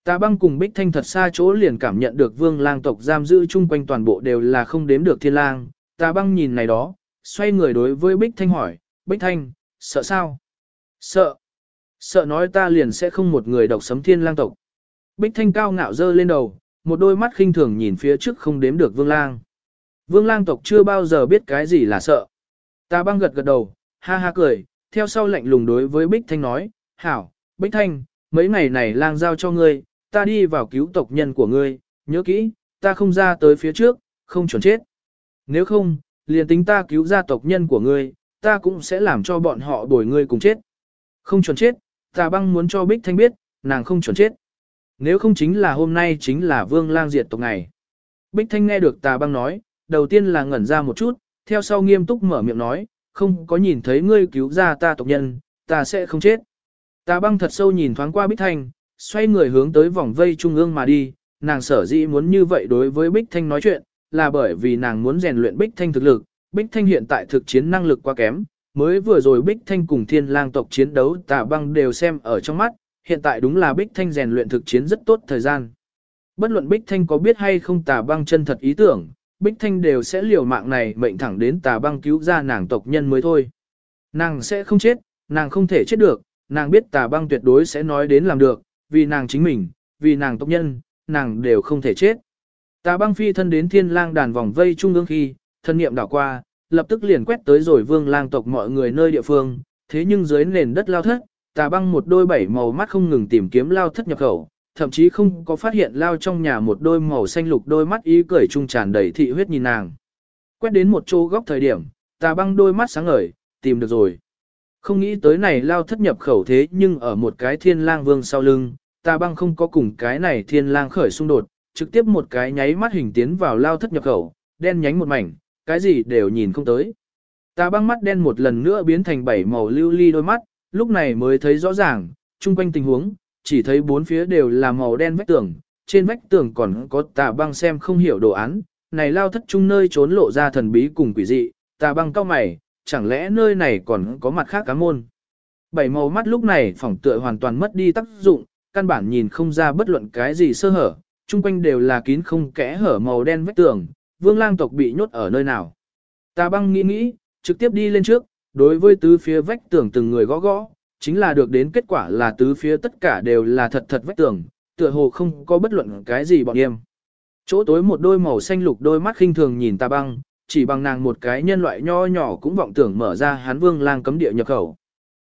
Tà băng cùng Bích Thanh thật xa chỗ liền cảm nhận được vương lang tộc giam giữ chung quanh toàn bộ đều là không đếm được thiên lang. Tà băng nhìn này đó, xoay người đối với Bích Thanh hỏi, Bích Thanh, sợ sao? Sợ. Sợ nói ta liền sẽ không một người độc sấm thiên lang tộc. Bích Thanh cao ngạo dơ lên đầu, một đôi mắt khinh thường nhìn phía trước không đếm được vương lang. Vương lang tộc chưa bao giờ biết cái gì là sợ. Ta băng gật gật đầu, ha ha cười, theo sau lạnh lùng đối với Bích Thanh nói, hảo, Bích Thanh, mấy ngày này lang giao cho ngươi, ta đi vào cứu tộc nhân của ngươi, nhớ kỹ, ta không ra tới phía trước, không chuẩn chết. Nếu không, liền tính ta cứu ra tộc nhân của ngươi, ta cũng sẽ làm cho bọn họ đuổi ngươi cùng chết. Không chuẩn chết, ta băng muốn cho Bích Thanh biết, nàng không chuẩn chết. Nếu không chính là hôm nay chính là vương lang diệt tộc ngày. Bích Thanh nghe được tà băng nói, đầu tiên là ngẩn ra một chút, theo sau nghiêm túc mở miệng nói, không có nhìn thấy ngươi cứu ra ta tộc nhân, ta sẽ không chết. Tà băng thật sâu nhìn thoáng qua Bích Thanh, xoay người hướng tới vòng vây trung ương mà đi, nàng sở dĩ muốn như vậy đối với Bích Thanh nói chuyện, là bởi vì nàng muốn rèn luyện Bích Thanh thực lực, Bích Thanh hiện tại thực chiến năng lực quá kém, mới vừa rồi Bích Thanh cùng thiên lang tộc chiến đấu tà băng đều xem ở trong mắt, hiện tại đúng là Bích Thanh rèn luyện thực chiến rất tốt thời gian. Bất luận Bích Thanh có biết hay không tà băng chân thật ý tưởng, Bích Thanh đều sẽ liều mạng này mệnh thẳng đến tà băng cứu ra nàng tộc nhân mới thôi. Nàng sẽ không chết, nàng không thể chết được, nàng biết tà băng tuyệt đối sẽ nói đến làm được, vì nàng chính mình, vì nàng tộc nhân, nàng đều không thể chết. Tà băng phi thân đến thiên lang đàn vòng vây trung ương khi, thân niệm đảo qua, lập tức liền quét tới rồi vương lang tộc mọi người nơi địa phương, thế nhưng dưới nền đất lao thất, tà băng một đôi bảy màu mắt không ngừng tìm kiếm lao thất nhập khẩu, thậm chí không có phát hiện lao trong nhà một đôi màu xanh lục đôi mắt ý cười trung tràn đầy thị huyết nhìn nàng. Quét đến một chỗ góc thời điểm, tà băng đôi mắt sáng ngời, tìm được rồi. Không nghĩ tới này lao thất nhập khẩu thế nhưng ở một cái thiên lang vương sau lưng, tà băng không có cùng cái này thiên lang khởi xung đột, trực tiếp một cái nháy mắt hình tiến vào lao thất nhập khẩu, đen nhánh một mảnh, cái gì đều nhìn không tới. Tà băng mắt đen một lần nữa biến thành bảy màu lưu ly đôi mắt, lúc này mới thấy rõ ràng, chung quanh tình huống, chỉ thấy bốn phía đều là màu đen vách tường, trên vách tường còn có tà băng xem không hiểu đồ án, này lao thất chung nơi trốn lộ ra thần bí cùng quỷ dị, tà băng cao mày, chẳng lẽ nơi này còn có mặt khác cá môn. Bảy màu mắt lúc này phỏng tựa hoàn toàn mất đi tác dụng, căn bản nhìn không ra bất luận cái gì sơ hở, chung quanh đều là kín không kẽ hở màu đen vách tường, vương lang tộc bị nhốt ở nơi nào. Tà băng nghĩ nghĩ, trực tiếp đi lên trước, đối với tứ phía vách tường từng người gõ gõ, chính là được đến kết quả là tứ phía tất cả đều là thật thật vách tường, tựa hồ không có bất luận cái gì bọn em. Chỗ tối một đôi màu xanh lục đôi mắt khinh thường nhìn ta băng, chỉ bằng nàng một cái nhân loại nho nhỏ cũng vọng tưởng mở ra hán vương lang cấm địa nhập khẩu.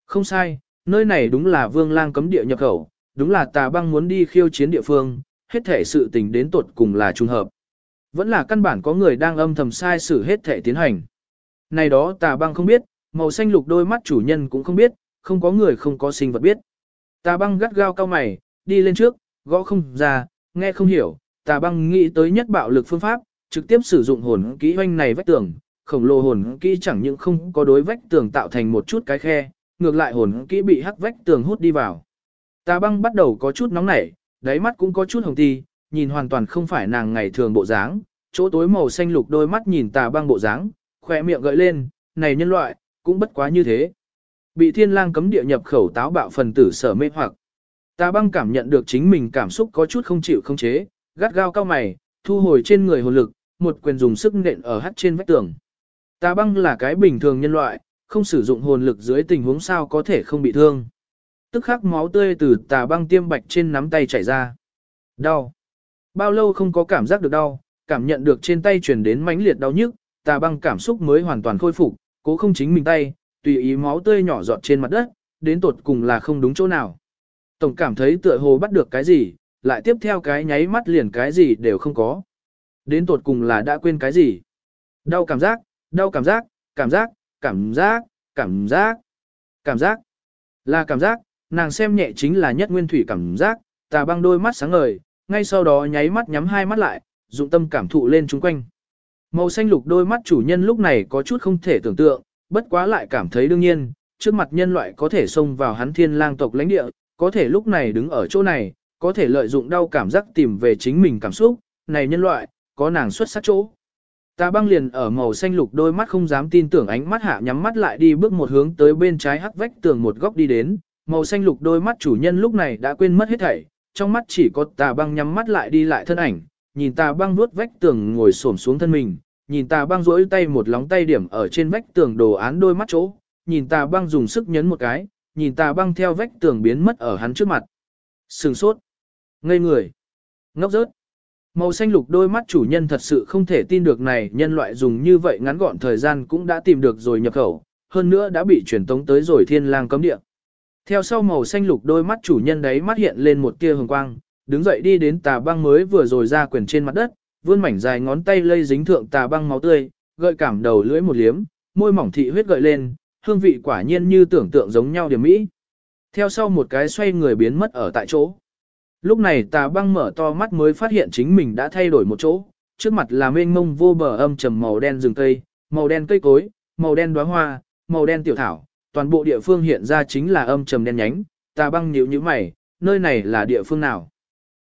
Không sai, nơi này đúng là vương lang cấm địa nhập khẩu, đúng là tà băng muốn đi khiêu chiến địa phương, hết thể sự tình đến tột cùng là trùng hợp. Vẫn là căn bản có người đang âm thầm sai xử hết thể tiến hành. Này đó tà băng không biết, màu xanh lục đôi mắt chủ nhân cũng không biết, không có người không có sinh vật biết. Tà băng gắt gao cao mày, đi lên trước, gõ không ra, nghe không hiểu, tà băng nghĩ tới nhất bạo lực phương pháp, trực tiếp sử dụng hồn kỹ hoanh này vách tường, khổng lồ hồn kỹ chẳng những không có đối vách tường tạo thành một chút cái khe, ngược lại hồn kỹ bị hắc vách tường hút đi vào. Tà băng bắt đầu có chút nóng nảy, đáy mắt cũng có chút hồng ti, nhìn hoàn toàn không phải nàng ngày thường bộ dáng, chỗ tối màu xanh lục đôi mắt nhìn tà băng bộ dáng, khỏe miệng gợi lên, này nhân loại, cũng bất quá như thế. Bị thiên lang cấm địa nhập khẩu táo bạo phần tử sở mê hoặc. Tà băng cảm nhận được chính mình cảm xúc có chút không chịu không chế, gắt gao cao mày, thu hồi trên người hồn lực, một quyền dùng sức nện ở hắt trên vách tường. Tà băng là cái bình thường nhân loại, không sử dụng hồn lực dưới tình huống sao có thể không bị thương. Tức khắc máu tươi từ tà băng tiêm bạch trên nắm tay chảy ra. Đau. Bao lâu không có cảm giác được đau, cảm nhận được trên tay truyền đến mãnh liệt đau nhức, tà băng cảm xúc mới hoàn toàn khôi phục, cố không chính mình tay, tùy ý máu tươi nhỏ giọt trên mặt đất, đến tột cùng là không đúng chỗ nào. Tổng cảm thấy tựa hồ bắt được cái gì, lại tiếp theo cái nháy mắt liền cái gì đều không có. Đến tột cùng là đã quên cái gì. Đau cảm giác, đau cảm giác, cảm giác, cảm giác, cảm giác, cảm giác. Là cảm giác, nàng xem nhẹ chính là nhất nguyên thủy cảm giác, tà băng đôi mắt sáng ngời, ngay sau đó nháy mắt nhắm hai mắt lại, dụng tâm cảm thụ lên chúng quanh. Màu xanh lục đôi mắt chủ nhân lúc này có chút không thể tưởng tượng, bất quá lại cảm thấy đương nhiên, trước mặt nhân loại có thể xông vào hắn thiên lang tộc lãnh địa, có thể lúc này đứng ở chỗ này, có thể lợi dụng đau cảm giác tìm về chính mình cảm xúc, này nhân loại, có nàng xuất sắc chỗ. tà băng liền ở màu xanh lục đôi mắt không dám tin tưởng ánh mắt hạ nhắm mắt lại đi bước một hướng tới bên trái hắc vách tường một góc đi đến, màu xanh lục đôi mắt chủ nhân lúc này đã quên mất hết thảy, trong mắt chỉ có tà băng nhắm mắt lại đi lại thân ảnh, nhìn tà băng nuốt vách tường ngồi xổm xuống thân mình, nhìn tà băng duỗi tay một lóng tay điểm ở trên vách tường đồ án đôi mắt chỗ, nhìn tà băng dùng sức nhấn một cái, nhìn tà băng theo vách tường biến mất ở hắn trước mặt. Sừng sốt. Ngây người. Ngốc rớt. Màu xanh lục đôi mắt chủ nhân thật sự không thể tin được này nhân loại dùng như vậy ngắn gọn thời gian cũng đã tìm được rồi nhập khẩu, hơn nữa đã bị truyền tống tới rồi thiên lang cấm địa. Theo sau màu xanh lục đôi mắt chủ nhân đấy mắt hiện lên một tia hồng quang, đứng dậy đi đến tà băng mới vừa rồi ra quyền trên mặt đất, vươn mảnh dài ngón tay lây dính thượng tà băng máu tươi, gợi cảm đầu lưỡi một liếm, môi mỏng thị huyết gợi lên, hương vị quả nhiên như tưởng tượng giống nhau điểm mỹ. Theo sau một cái xoay người biến mất ở tại chỗ. Lúc này tà băng mở to mắt mới phát hiện chính mình đã thay đổi một chỗ, trước mặt là mênh mông vô bờ âm trầm màu đen rừng cây, màu đen cây cối, màu đen đóa hoa, màu đen tiểu thảo, toàn bộ địa phương hiện ra chính là âm trầm đen nhánh, tà băng nhíu như mày, nơi này là địa phương nào?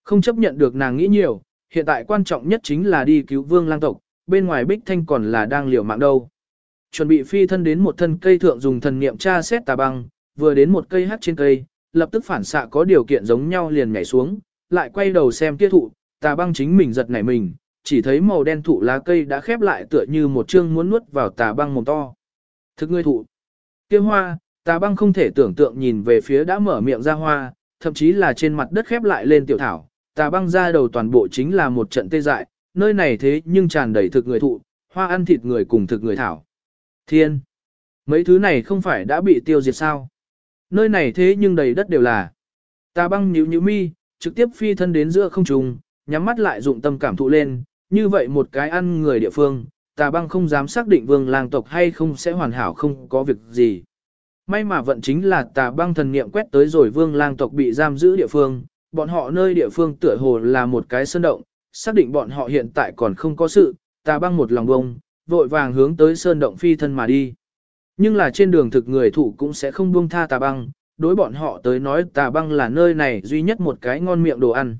Không chấp nhận được nàng nghĩ nhiều, hiện tại quan trọng nhất chính là đi cứu vương lang tộc, bên ngoài bích thanh còn là đang liều mạng đâu. Chuẩn bị phi thân đến một thân cây thượng dùng thần niệm tra xét tà băng, vừa đến một cây hát trên cây, lập tức phản xạ có điều kiện giống nhau liền nhảy xuống, lại quay đầu xem kia thụ, tà băng chính mình giật nảy mình, chỉ thấy màu đen thụ lá cây đã khép lại tựa như một chương muốn nuốt vào tà băng mồm to. Thực ngươi thụ. Kia hoa, tà băng không thể tưởng tượng nhìn về phía đã mở miệng ra hoa, thậm chí là trên mặt đất khép lại lên tiểu thảo, tà băng ra đầu toàn bộ chính là một trận tê dại, nơi này thế nhưng tràn đầy thực người thụ, hoa ăn thịt người cùng thực người thảo. Thiên! Mấy thứ này không phải đã bị tiêu diệt sao? Nơi này thế nhưng đầy đất đều là. Tà băng nhíu nhíu mi, trực tiếp phi thân đến giữa không trung, nhắm mắt lại dụng tâm cảm thụ lên, như vậy một cái ăn người địa phương, tà băng không dám xác định vương lang tộc hay không sẽ hoàn hảo không có việc gì. May mà vận chính là tà băng thần niệm quét tới rồi vương lang tộc bị giam giữ địa phương, bọn họ nơi địa phương tựa hồ là một cái sơn động, xác định bọn họ hiện tại còn không có sự, tà băng một lòng bông, vội vàng hướng tới sơn động phi thân mà đi. Nhưng là trên đường thực người thủ cũng sẽ không buông tha tà băng, đối bọn họ tới nói tà băng là nơi này duy nhất một cái ngon miệng đồ ăn.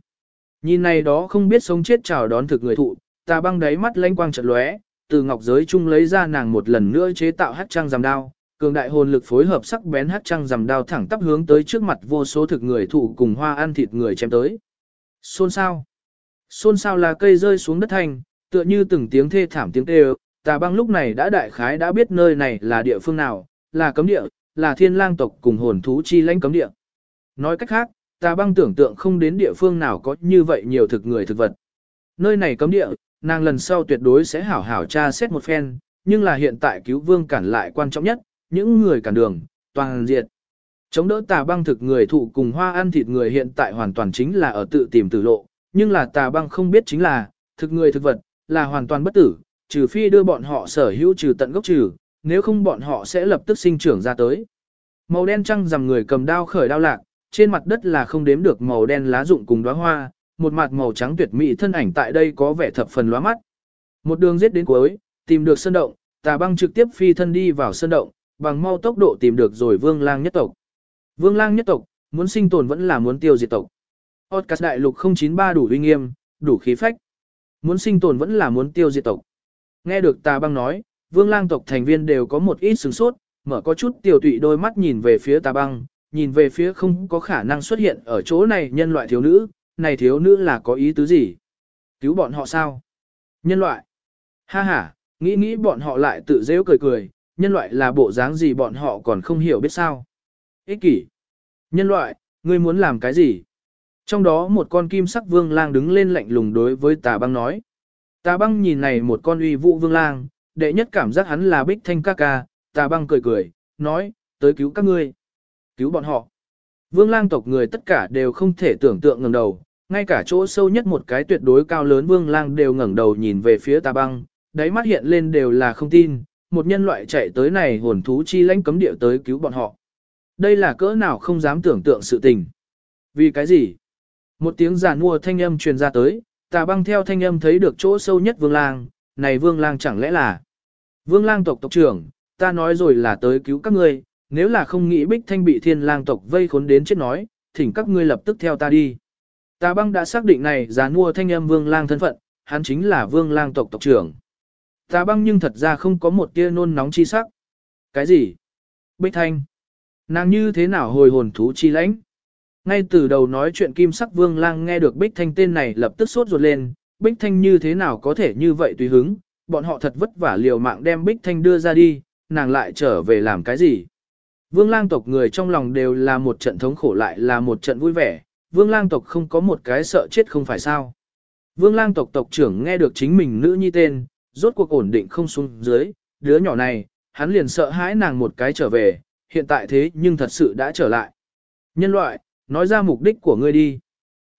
Nhìn này đó không biết sống chết chào đón thực người thụ, tà băng đáy mắt lanh quang chợt lóe, từ ngọc giới chung lấy ra nàng một lần nữa chế tạo hát trang giảm đao, cường đại hồn lực phối hợp sắc bén hát trăng rằm đao thẳng tắp hướng tới trước mặt vô số thực người thụ cùng hoa ăn thịt người chém tới. Xôn sao? Xôn sao là cây rơi xuống đất thành, tựa như từng tiếng thê thảm tiếng kêu, tà băng lúc này đã đại khái đã biết nơi này là địa phương nào, là cấm địa, là thiên lang tộc cùng hồn thú chi lãnh cấm địa. Nói cách khác, tà băng tưởng tượng không đến địa phương nào có như vậy nhiều thực người thực vật. Nơi này cấm địa, nàng lần sau tuyệt đối sẽ hảo hảo tra xét một phen, nhưng là hiện tại cứu vương cản lại quan trọng nhất, những người cản đường, toàn diệt. Chống đỡ tà băng thực người thụ cùng hoa ăn thịt người hiện tại hoàn toàn chính là ở tự tìm tử lộ, nhưng là tà băng không biết chính là, thực người thực vật, là hoàn toàn bất tử, trừ phi đưa bọn họ sở hữu trừ tận gốc trừ, nếu không bọn họ sẽ lập tức sinh trưởng ra tới. Màu đen trăng rằm người cầm đao khởi đao lạc, trên mặt đất là không đếm được màu đen lá rụng cùng đóa hoa, một mặt màu trắng tuyệt mỹ thân ảnh tại đây có vẻ thập phần lóa mắt. Một đường giết đến cuối, tìm được sơn động, tà băng trực tiếp phi thân đi vào sơn động, bằng mau tốc độ tìm được rồi vương lang nhất tộc. Vương lang nhất tộc, muốn sinh tồn vẫn là muốn tiêu diệt tộc. Podcast đại lục 093 đủ uy nghiêm, đủ khí phách. Muốn sinh tồn vẫn là muốn tiêu diệt tộc. Nghe được tà băng nói, vương lang tộc thành viên đều có một ít sừng sốt, mở có chút tiểu tụy đôi mắt nhìn về phía tà băng, nhìn về phía không có khả năng xuất hiện ở chỗ này nhân loại thiếu nữ, này thiếu nữ là có ý tứ gì? Cứu bọn họ sao? Nhân loại. Ha ha, nghĩ nghĩ bọn họ lại tự dễ cười cười, nhân loại là bộ dáng gì bọn họ còn không hiểu biết sao. Ích kỷ. Nhân loại, ngươi muốn làm cái gì? Trong đó một con kim sắc vương lang đứng lên lạnh lùng đối với tà băng nói. Tà băng nhìn này một con uy vũ vương lang, đệ nhất cảm giác hắn là bích thanh ca ca, tà băng cười cười, nói, tới cứu các ngươi. cứu bọn họ. Vương lang tộc người tất cả đều không thể tưởng tượng ngẩng đầu, ngay cả chỗ sâu nhất một cái tuyệt đối cao lớn vương lang đều ngẩng đầu nhìn về phía tà băng, đáy mắt hiện lên đều là không tin, một nhân loại chạy tới này hồn thú chi lãnh cấm địa tới cứu bọn họ. Đây là cỡ nào không dám tưởng tượng sự tình. Vì cái gì? Một tiếng giàn mua thanh âm truyền ra tới, tà băng theo thanh âm thấy được chỗ sâu nhất vương lang, này vương lang chẳng lẽ là vương lang tộc tộc trưởng, ta nói rồi là tới cứu các ngươi, nếu là không nghĩ bích thanh bị thiên lang tộc vây khốn đến chết nói, thỉnh các ngươi lập tức theo ta đi. Tà băng đã xác định này giàn mua thanh âm vương lang thân phận, hắn chính là vương lang tộc tộc trưởng. Tà băng nhưng thật ra không có một tia nôn nóng chi sắc. Cái gì? Bích thanh. Nàng như thế nào hồi hồn thú chi lãnh? Ngay từ đầu nói chuyện kim sắc vương lang nghe được Bích Thanh tên này lập tức sốt ruột lên, Bích Thanh như thế nào có thể như vậy tùy hứng, bọn họ thật vất vả liều mạng đem Bích Thanh đưa ra đi, nàng lại trở về làm cái gì? Vương lang tộc người trong lòng đều là một trận thống khổ lại là một trận vui vẻ, vương lang tộc không có một cái sợ chết không phải sao. Vương lang tộc tộc trưởng nghe được chính mình nữ nhi tên, rốt cuộc ổn định không xuống dưới, đứa nhỏ này, hắn liền sợ hãi nàng một cái trở về, hiện tại thế nhưng thật sự đã trở lại. Nhân loại, nói ra mục đích của ngươi đi.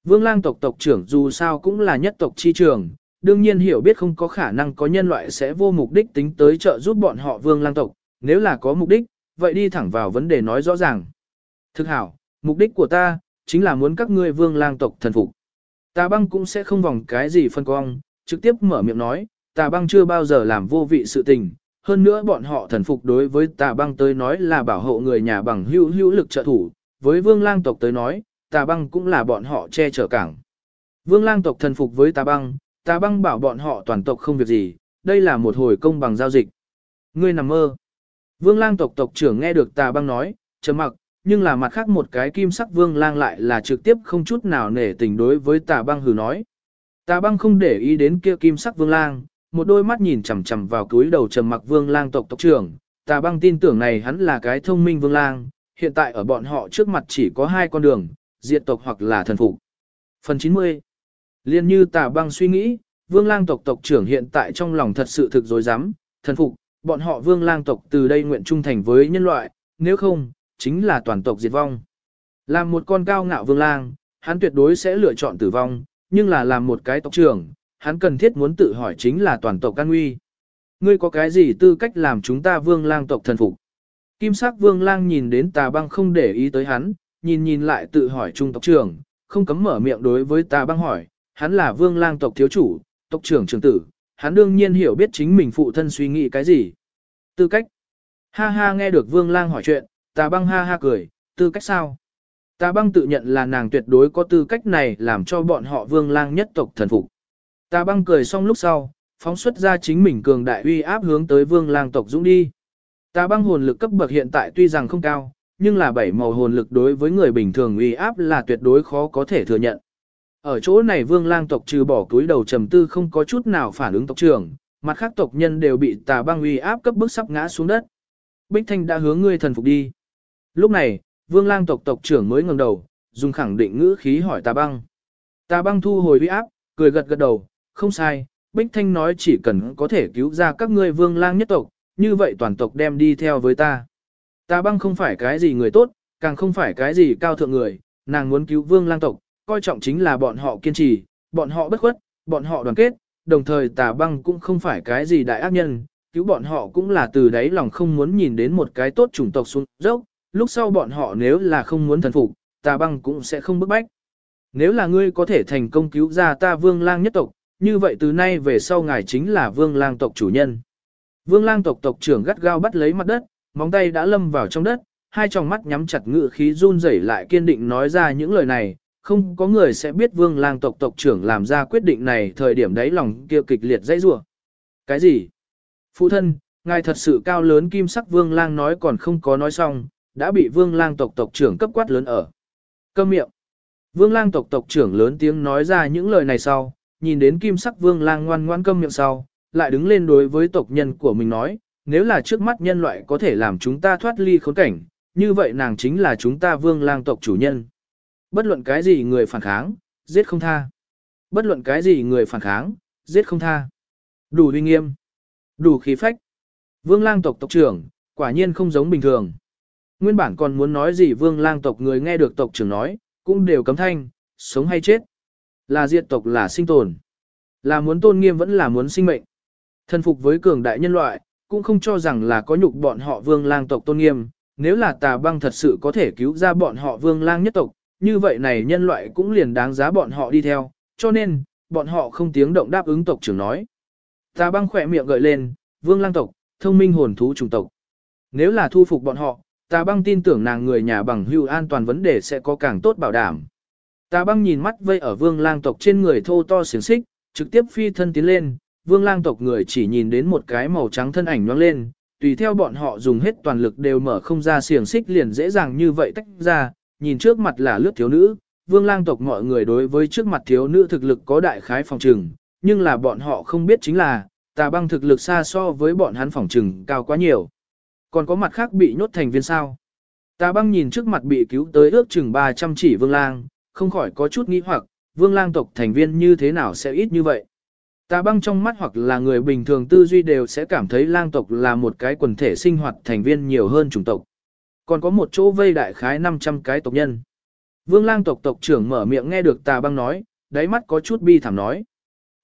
Vương lang tộc tộc trưởng dù sao cũng là nhất tộc chi trường, đương nhiên hiểu biết không có khả năng có nhân loại sẽ vô mục đích tính tới trợ giúp bọn họ vương lang tộc, nếu là có mục đích, vậy đi thẳng vào vấn đề nói rõ ràng. Thực hảo, mục đích của ta, chính là muốn các ngươi vương lang tộc thần phục. Tà băng cũng sẽ không vòng cái gì phân cong, trực tiếp mở miệng nói, tà băng chưa bao giờ làm vô vị sự tình, hơn nữa bọn họ thần phục đối với tà băng tới nói là bảo hộ người nhà bằng hữu hữu lực trợ thủ, với vương lang tộc tới nói, tà băng cũng là bọn họ che chở cảng. Vương lang tộc thần phục với tà băng, tà băng bảo bọn họ toàn tộc không việc gì, đây là một hồi công bằng giao dịch. Ngươi nằm mơ. Vương lang tộc tộc trưởng nghe được tà băng nói, trầm mặc, nhưng là mặt khác một cái kim sắc vương lang lại là trực tiếp không chút nào nể tình đối với tà băng hừ nói. Tà băng không để ý đến kia kim sắc vương lang, một đôi mắt nhìn chằm chằm vào túi đầu trầm mặc vương lang tộc tộc trưởng, tà băng tin tưởng này hắn là cái thông minh vương lang, hiện tại ở bọn họ trước mặt chỉ có hai con đường, diệt tộc hoặc là thần phục. Phần 90 Liên như tà băng suy nghĩ, vương lang tộc tộc trưởng hiện tại trong lòng thật sự thực dối rắm thần phục, bọn họ vương lang tộc từ đây nguyện trung thành với nhân loại, nếu không, chính là toàn tộc diệt vong. Làm một con cao ngạo vương lang, hắn tuyệt đối sẽ lựa chọn tử vong, nhưng là làm một cái tộc trưởng, hắn cần thiết muốn tự hỏi chính là toàn tộc can nguy. Ngươi có cái gì tư cách làm chúng ta vương lang tộc thần phục? Kim sắc vương lang nhìn đến tà băng không để ý tới hắn, nhìn nhìn lại tự hỏi trung tộc trưởng, không cấm mở miệng đối với tà băng hỏi, hắn là vương lang tộc thiếu chủ, tộc trưởng trưởng tử, hắn đương nhiên hiểu biết chính mình phụ thân suy nghĩ cái gì. Tư cách. Ha ha nghe được vương lang hỏi chuyện, tà băng ha ha cười, tư cách sao? Tà băng tự nhận là nàng tuyệt đối có tư cách này làm cho bọn họ vương lang nhất tộc thần phục. Tà băng cười xong lúc sau, phóng xuất ra chính mình cường đại uy áp hướng tới vương lang tộc dũng đi. Tà băng hồn lực cấp bậc hiện tại tuy rằng không cao, nhưng là bảy màu hồn lực đối với người bình thường uy áp là tuyệt đối khó có thể thừa nhận. Ở chỗ này vương lang tộc trừ bỏ túi đầu trầm tư không có chút nào phản ứng tộc trưởng, mặt khác tộc nhân đều bị tà băng uy áp cấp bức sắp ngã xuống đất. Bích Thanh đã hướng ngươi thần phục đi. Lúc này, vương lang tộc tộc trưởng mới ngẩng đầu, dùng khẳng định ngữ khí hỏi tà băng. Tà băng thu hồi uy áp, cười gật gật đầu, không sai, Bích Thanh nói chỉ cần có thể cứu ra các ngươi vương lang nhất tộc, như vậy toàn tộc đem đi theo với ta. tà băng không phải cái gì người tốt, càng không phải cái gì cao thượng người, nàng muốn cứu vương lang tộc, coi trọng chính là bọn họ kiên trì, bọn họ bất khuất, bọn họ đoàn kết, đồng thời tà băng cũng không phải cái gì đại ác nhân, cứu bọn họ cũng là từ đấy lòng không muốn nhìn đến một cái tốt chủng tộc xuống dốc, lúc sau bọn họ nếu là không muốn thần phục, tà băng cũng sẽ không bức bách. Nếu là ngươi có thể thành công cứu ra ta vương lang nhất tộc, như vậy từ nay về sau ngài chính là vương lang tộc chủ nhân. Vương lang tộc tộc trưởng gắt gao bắt lấy mặt đất, móng tay đã lâm vào trong đất, hai tròng mắt nhắm chặt ngự khí run rẩy lại kiên định nói ra những lời này, không có người sẽ biết vương lang tộc tộc trưởng làm ra quyết định này thời điểm đấy lòng kia kịch liệt dãy rủa. Cái gì? Phụ thân, ngài thật sự cao lớn kim sắc vương lang nói còn không có nói xong, đã bị vương lang tộc tộc trưởng cấp quát lớn ở. Câm miệng. Vương lang tộc tộc trưởng lớn tiếng nói ra những lời này sau, nhìn đến kim sắc vương lang ngoan ngoan câm miệng sau, lại đứng lên đối với tộc nhân của mình nói, nếu là trước mắt nhân loại có thể làm chúng ta thoát ly khốn cảnh, như vậy nàng chính là chúng ta vương lang tộc chủ nhân. Bất luận cái gì người phản kháng, giết không tha. Bất luận cái gì người phản kháng, giết không tha. Đủ uy nghiêm, đủ khí phách. Vương lang tộc tộc trưởng, quả nhiên không giống bình thường. Nguyên bản còn muốn nói gì vương lang tộc người nghe được tộc trưởng nói, cũng đều cấm thanh, sống hay chết. Là diệt tộc là sinh tồn. Là muốn tôn nghiêm vẫn là muốn sinh mệnh. Thân phục với cường đại nhân loại, cũng không cho rằng là có nhục bọn họ vương lang tộc tôn nghiêm. Nếu là tà băng thật sự có thể cứu ra bọn họ vương lang nhất tộc, như vậy này nhân loại cũng liền đáng giá bọn họ đi theo. Cho nên, bọn họ không tiếng động đáp ứng tộc trưởng nói. Tà băng khỏe miệng gợi lên, vương lang tộc, thông minh hồn thú chủng tộc. Nếu là thu phục bọn họ, tà băng tin tưởng nàng người nhà bằng hưu an toàn vấn đề sẽ có càng tốt bảo đảm. Tà băng nhìn mắt vây ở vương lang tộc trên người thô to xiềng xích, trực tiếp phi thân tiến lên, vương lang tộc người chỉ nhìn đến một cái màu trắng thân ảnh nhoáng lên, tùy theo bọn họ dùng hết toàn lực đều mở không ra xiềng xích liền dễ dàng như vậy tách ra, nhìn trước mặt là lướt thiếu nữ, vương lang tộc mọi người đối với trước mặt thiếu nữ thực lực có đại khái phòng trừng, nhưng là bọn họ không biết chính là, tà băng thực lực xa so với bọn hắn phòng trừng cao quá nhiều. Còn có mặt khác bị nhốt thành viên sao. Tà băng nhìn trước mặt bị cứu tới ước chừng 300 chỉ vương lang, không khỏi có chút nghi hoặc, vương lang tộc thành viên như thế nào sẽ ít như vậy. Tà băng trong mắt hoặc là người bình thường tư duy đều sẽ cảm thấy lang tộc là một cái quần thể sinh hoạt thành viên nhiều hơn chủng tộc. Còn có một chỗ vây đại khái 500 cái tộc nhân. Vương lang tộc tộc trưởng mở miệng nghe được tà băng nói, đáy mắt có chút bi thảm nói.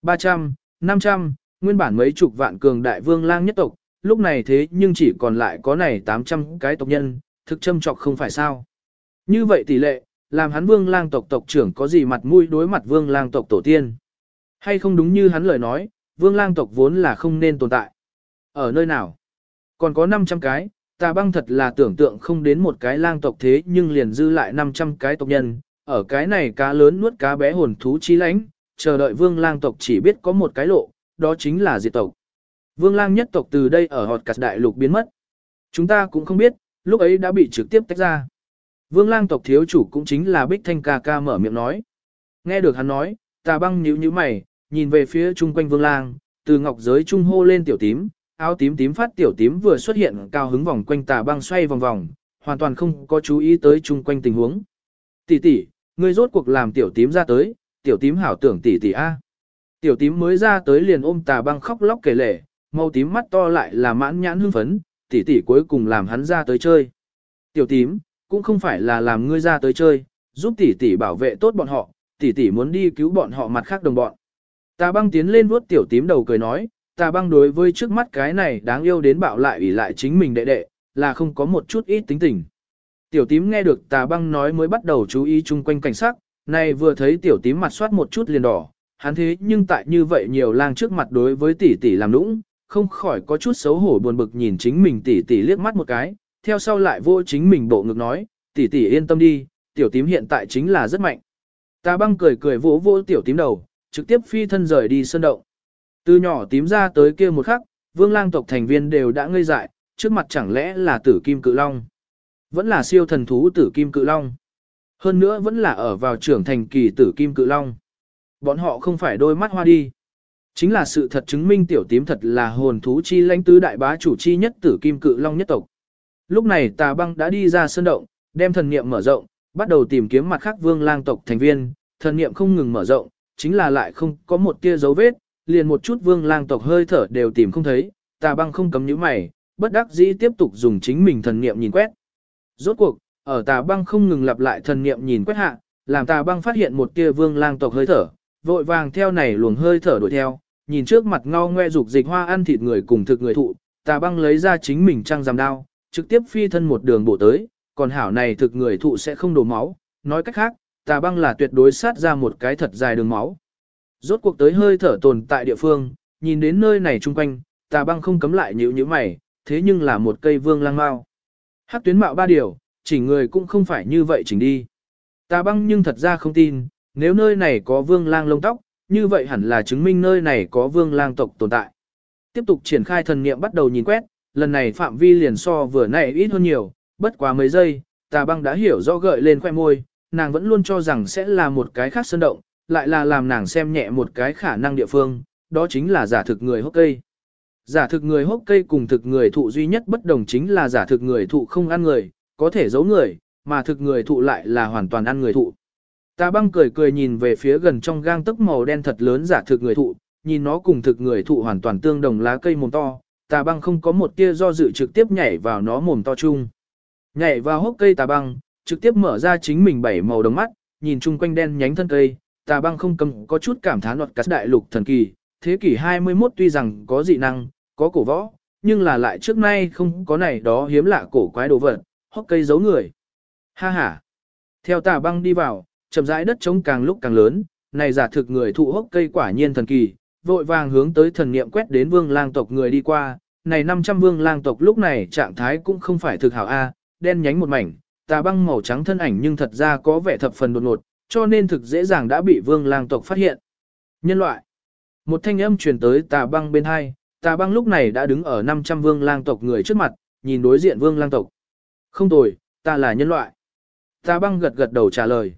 300, 500, nguyên bản mấy chục vạn cường đại vương lang nhất tộc, lúc này thế nhưng chỉ còn lại có này 800 cái tộc nhân, thực châm trọc không phải sao. Như vậy tỷ lệ, làm hắn vương lang tộc tộc trưởng có gì mặt mũi đối mặt vương lang tộc tổ tiên. Hay không đúng như hắn lời nói, vương lang tộc vốn là không nên tồn tại. Ở nơi nào? Còn có 500 cái, tà băng thật là tưởng tượng không đến một cái lang tộc thế nhưng liền dư lại 500 cái tộc nhân. Ở cái này cá lớn nuốt cá bé hồn thú chi lãnh, chờ đợi vương lang tộc chỉ biết có một cái lộ, đó chính là diệt tộc. Vương lang nhất tộc từ đây ở họt cắt đại lục biến mất. Chúng ta cũng không biết, lúc ấy đã bị trực tiếp tách ra. Vương lang tộc thiếu chủ cũng chính là Bích Thanh ca ca mở miệng nói. Nghe được hắn nói, tà băng nhíu nhíu mày, nhìn về phía chung quanh vương lang, từ ngọc giới trung hô lên tiểu tím, áo tím tím phát tiểu tím vừa xuất hiện cao hứng vòng quanh tà băng xoay vòng vòng, hoàn toàn không có chú ý tới chung quanh tình huống. Tỷ tỷ, ngươi rốt cuộc làm tiểu tím ra tới, tiểu tím hảo tưởng tỷ tỷ a. Tiểu tím mới ra tới liền ôm tà băng khóc lóc kể lể, màu tím mắt to lại là mãn nhãn hưng phấn, tỷ tỷ cuối cùng làm hắn ra tới chơi. Tiểu tím, cũng không phải là làm ngươi ra tới chơi, giúp tỷ tỷ bảo vệ tốt bọn họ, tỷ tỷ muốn đi cứu bọn họ mặt khác đồng bọn. Tà băng tiến lên vuốt tiểu tím đầu cười nói, tà băng đối với trước mắt cái này đáng yêu đến bạo lại ủy lại chính mình đệ đệ, là không có một chút ít tính tình. Tiểu tím nghe được tà băng nói mới bắt đầu chú ý chung quanh cảnh sắc, này vừa thấy tiểu tím mặt soát một chút liền đỏ, hắn thế nhưng tại như vậy nhiều lang trước mặt đối với tỷ tỷ làm nũng, không khỏi có chút xấu hổ buồn bực nhìn chính mình tỷ tỷ liếc mắt một cái, theo sau lại vô chính mình bộ ngực nói, tỷ tỷ yên tâm đi, tiểu tím hiện tại chính là rất mạnh. Ta băng cười cười vỗ vỗ tiểu tím đầu, trực tiếp phi thân rời đi sơn động. Từ nhỏ tím ra tới kia một khắc, vương lang tộc thành viên đều đã ngây dại, trước mặt chẳng lẽ là tử kim cự long. Vẫn là siêu thần thú tử kim cự long. Hơn nữa vẫn là ở vào trưởng thành kỳ tử kim cự long. Bọn họ không phải đôi mắt hoa đi. Chính là sự thật chứng minh tiểu tím thật là hồn thú chi lãnh tứ đại bá chủ chi nhất tử kim cự long nhất tộc. Lúc này tà băng đã đi ra sơn động, đem thần niệm mở rộng, bắt đầu tìm kiếm mặt khác vương lang tộc thành viên, thần niệm không ngừng mở rộng, chính là lại không có một tia dấu vết, liền một chút vương lang tộc hơi thở đều tìm không thấy, tà băng không cấm nhíu mày, bất đắc dĩ tiếp tục dùng chính mình thần niệm nhìn quét. Rốt cuộc, ở tà băng không ngừng lặp lại thần niệm nhìn quét hạ, làm tà băng phát hiện một tia vương lang tộc hơi thở, vội vàng theo này luồng hơi thở đuổi theo, nhìn trước mặt ngao ngoe dục dịch hoa ăn thịt người cùng thực người thụ, tà băng lấy ra chính mình trăng giảm đao, trực tiếp phi thân một đường bổ tới, còn hảo này thực người thụ sẽ không đổ máu, nói cách khác, tà băng là tuyệt đối sát ra một cái thật dài đường máu. Rốt cuộc tới hơi thở tồn tại địa phương, nhìn đến nơi này chung quanh, tà băng không cấm lại nhữ nhữ mày, thế nhưng là một cây vương lang mao. Hắc tuyến mạo ba điều, chỉ người cũng không phải như vậy chỉnh đi. Tà băng nhưng thật ra không tin, nếu nơi này có vương lang lông tóc, như vậy hẳn là chứng minh nơi này có vương lang tộc tồn tại. Tiếp tục triển khai thần niệm bắt đầu nhìn quét, lần này phạm vi liền so vừa nãy ít hơn nhiều, bất quá mấy giây, tà băng đã hiểu rõ gợi lên khoẻ môi, nàng vẫn luôn cho rằng sẽ là một cái khác sơn động, lại là làm nàng xem nhẹ một cái khả năng địa phương, đó chính là giả thực người hốc cây. Giả thực người hốc cây cùng thực người thụ duy nhất bất đồng chính là giả thực người thụ không ăn người, có thể giấu người, mà thực người thụ lại là hoàn toàn ăn người thụ. Tà băng cười cười nhìn về phía gần trong gang tức màu đen thật lớn giả thực người thụ, nhìn nó cùng thực người thụ hoàn toàn tương đồng lá cây mồm to, tà băng không có một tia do dự trực tiếp nhảy vào nó mồm to chung. Nhảy vào hốc cây tà băng, trực tiếp mở ra chính mình bảy màu đồng mắt, nhìn chung quanh đen nhánh thân cây, tà băng không cầm có chút cảm thán luật cắt đại lục thần kỳ, thế kỷ 21 tuy rằng có dị năng, có cổ võ, nhưng là lại trước nay không có này đó hiếm lạ cổ quái đồ vật, hốc cây giấu người. Ha ha. Theo tà băng đi vào, chậm rãi đất trống càng lúc càng lớn, này giả thực người thụ hốc cây quả nhiên thần kỳ, vội vàng hướng tới thần niệm quét đến vương lang tộc người đi qua, này 500 vương lang tộc lúc này trạng thái cũng không phải thực hảo A, đen nhánh một mảnh, tà băng màu trắng thân ảnh nhưng thật ra có vẻ thập phần đột ngột, cho nên thực dễ dàng đã bị vương lang tộc phát hiện. Nhân loại. Một thanh âm truyền tới tà băng bên hai, tà băng lúc này đã đứng ở 500 vương lang tộc người trước mặt, nhìn đối diện vương lang tộc. Không tồi, ta là nhân loại. Tà băng gật gật đầu trả lời.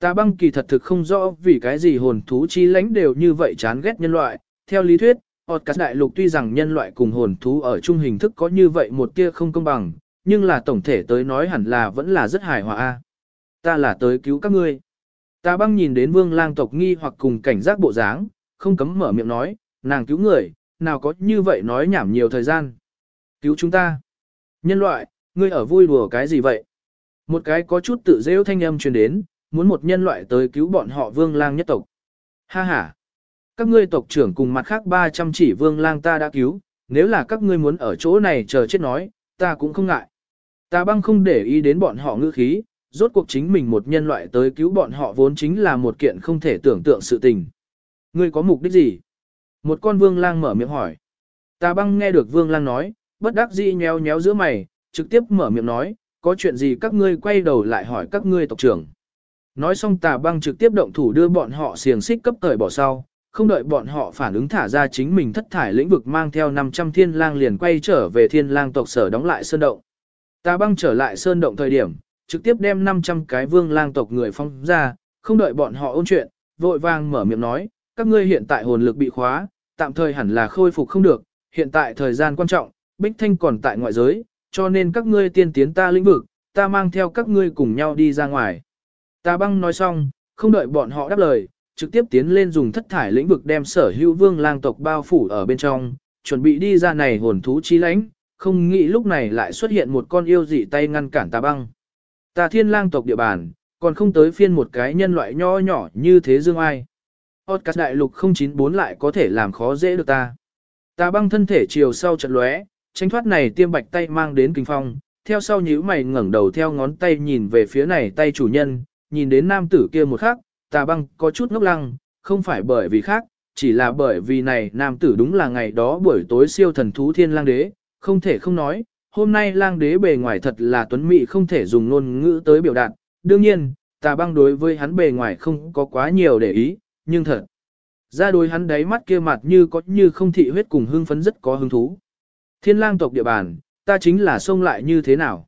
Tà băng kỳ thật thực không rõ vì cái gì hồn thú chi lãnh đều như vậy chán ghét nhân loại. Theo lý thuyết, ọt Cát Đại Lục tuy rằng nhân loại cùng hồn thú ở chung hình thức có như vậy một tia không công bằng, nhưng là tổng thể tới nói hẳn là vẫn là rất hài hòa. a. Ta là tới cứu các ngươi. Tà băng nhìn đến vương lang tộc nghi hoặc cùng cảnh giác bộ dáng, không cấm mở miệng nói, nàng cứu người, nào có như vậy nói nhảm nhiều thời gian. Cứu chúng ta. Nhân loại, ngươi ở vui đùa cái gì vậy? Một cái có chút tự rêu thanh âm truyền đến, muốn một nhân loại tới cứu bọn họ vương lang nhất tộc. Ha ha! Các ngươi tộc trưởng cùng mặt khác 300 chỉ vương lang ta đã cứu, nếu là các ngươi muốn ở chỗ này chờ chết nói, ta cũng không ngại. Ta băng không để ý đến bọn họ ngữ khí, rốt cuộc chính mình một nhân loại tới cứu bọn họ vốn chính là một kiện không thể tưởng tượng sự tình. Ngươi có mục đích gì? Một con vương lang mở miệng hỏi. Ta băng nghe được vương lang nói, bất đắc dĩ nhéo nhéo giữa mày, trực tiếp mở miệng nói, có chuyện gì các ngươi quay đầu lại hỏi các ngươi tộc trưởng. Nói xong tà băng trực tiếp động thủ đưa bọn họ xiềng xích cấp thời bỏ sau, không đợi bọn họ phản ứng thả ra chính mình thất thải lĩnh vực mang theo 500 thiên lang liền quay trở về thiên lang tộc sở đóng lại sơn động. Tà băng trở lại sơn động thời điểm, trực tiếp đem 500 cái vương lang tộc người phong ra, không đợi bọn họ ôn chuyện, vội vàng mở miệng nói, các ngươi hiện tại hồn lực bị khóa, tạm thời hẳn là khôi phục không được, hiện tại thời gian quan trọng, Bích Thanh còn tại ngoại giới, cho nên các ngươi tiên tiến ta lĩnh vực, ta mang theo các ngươi cùng nhau đi ra ngoài. Ta băng nói xong, không đợi bọn họ đáp lời, trực tiếp tiến lên dùng thất thải lĩnh vực đem sở hữu vương lang tộc bao phủ ở bên trong, chuẩn bị đi ra này hồn thú chi lãnh, không nghĩ lúc này lại xuất hiện một con yêu dị tay ngăn cản ta băng. Ta thiên lang tộc địa bàn, còn không tới phiên một cái nhân loại nho nhỏ như thế dương ai. Otcas đại lục 094 lại có thể làm khó dễ được ta. Ta băng thân thể chiều sau chật lóe, tránh thoát này tiêm bạch tay mang đến kinh phong, theo sau nhíu mày ngẩng đầu theo ngón tay nhìn về phía này tay chủ nhân, nhìn đến nam tử kia một khắc, tà băng có chút ngốc lăng, không phải bởi vì khác, chỉ là bởi vì này nam tử đúng là ngày đó buổi tối siêu thần thú thiên lang đế, không thể không nói, hôm nay lang đế bề ngoài thật là tuấn mỹ không thể dùng ngôn ngữ tới biểu đạt, đương nhiên, tà băng đối với hắn bề ngoài không có quá nhiều để ý, nhưng thật ra đối hắn đáy mắt kia mặt như có như không thị huyết cùng hưng phấn rất có hứng thú. Thiên lang tộc địa bàn, ta chính là xông lại như thế nào?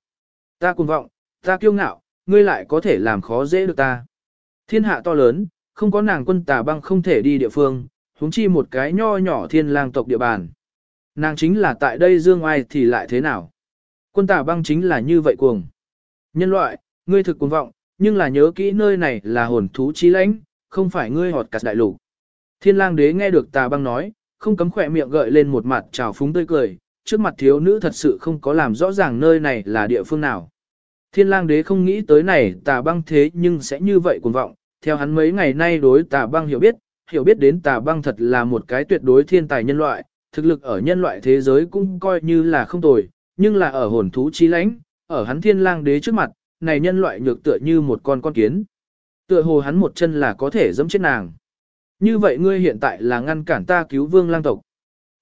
Ta cuồng vọng, ta kiêu ngạo, ngươi lại có thể làm khó dễ được ta. Thiên hạ to lớn, không có nàng quân tà băng không thể đi địa phương, huống chi một cái nho nhỏ thiên lang tộc địa bàn. Nàng chính là tại đây dương ai thì lại thế nào? Quân tà băng chính là như vậy cuồng. Nhân loại, ngươi thực cuồng vọng, nhưng là nhớ kỹ nơi này là hồn thú chí lãnh, không phải ngươi họt cắt đại lục. Thiên lang đế nghe được tà băng nói, không cấm khỏe miệng gợi lên một mặt trào phúng tươi cười, trước mặt thiếu nữ thật sự không có làm rõ ràng nơi này là địa phương nào. Thiên lang đế không nghĩ tới này tà băng thế nhưng sẽ như vậy cuồng vọng, theo hắn mấy ngày nay đối tà băng hiểu biết, hiểu biết đến tà băng thật là một cái tuyệt đối thiên tài nhân loại, thực lực ở nhân loại thế giới cũng coi như là không tồi, nhưng là ở hồn thú chi lãnh, ở hắn thiên lang đế trước mặt, này nhân loại nhược tựa như một con con kiến. Tựa hồ hắn một chân là có thể giẫm chết nàng. Như vậy ngươi hiện tại là ngăn cản ta cứu vương lang tộc.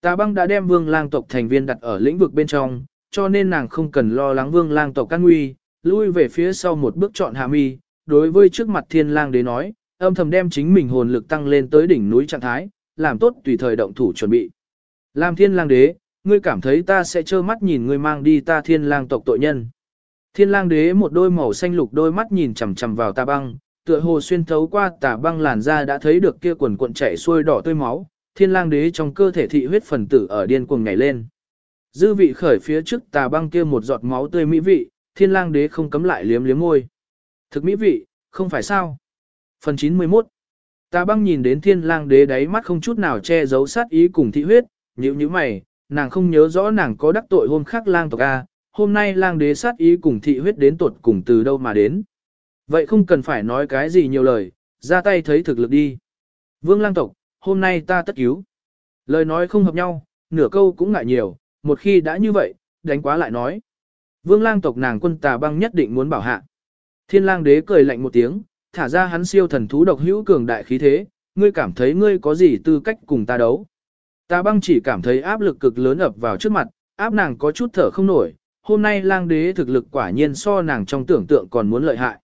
Tà băng đã đem vương lang tộc thành viên đặt ở lĩnh vực bên trong, cho nên nàng không cần lo lắng vương lang tộc căn nguy, lui về phía sau một bước chọn hạ mi, đối với trước mặt thiên lang đế nói, âm thầm đem chính mình hồn lực tăng lên tới đỉnh núi trạng thái, làm tốt tùy thời động thủ chuẩn bị. Làm thiên lang đế, ngươi cảm thấy ta sẽ trơ mắt nhìn ngươi mang đi ta thiên lang tộc tội nhân. Thiên lang đế một đôi màu xanh lục đôi mắt nhìn chằm chằm vào tà băng, tựa hồ xuyên thấu qua tà băng làn da đã thấy được kia quần cuộn chảy xuôi đỏ tươi máu, thiên lang đế trong cơ thể thị huyết phần tử ở điên cuồng nhảy lên. Dư vị khởi phía trước tà băng kia một giọt máu tươi mỹ vị, thiên lang đế không cấm lại liếm liếm môi. Thực mỹ vị, không phải sao. Phần 91 ta băng nhìn đến thiên lang đế đáy mắt không chút nào che giấu sát ý cùng thị huyết, nhữ như mày, nàng không nhớ rõ nàng có đắc tội hôm khác lang tộc A, hôm nay lang đế sát ý cùng thị huyết đến tuột cùng từ đâu mà đến. Vậy không cần phải nói cái gì nhiều lời, ra tay thấy thực lực đi. Vương lang tộc, hôm nay ta tất cứu. Lời nói không hợp nhau, nửa câu cũng ngại nhiều, một khi đã như vậy, đánh quá lại nói. Vương lang tộc nàng quân tà băng nhất định muốn bảo hạ. Thiên lang đế cười lạnh một tiếng, thả ra hắn siêu thần thú độc hữu cường đại khí thế, ngươi cảm thấy ngươi có gì tư cách cùng ta đấu. Tà băng chỉ cảm thấy áp lực cực lớn ập vào trước mặt, áp nàng có chút thở không nổi, hôm nay lang đế thực lực quả nhiên so nàng trong tưởng tượng còn muốn lợi hại.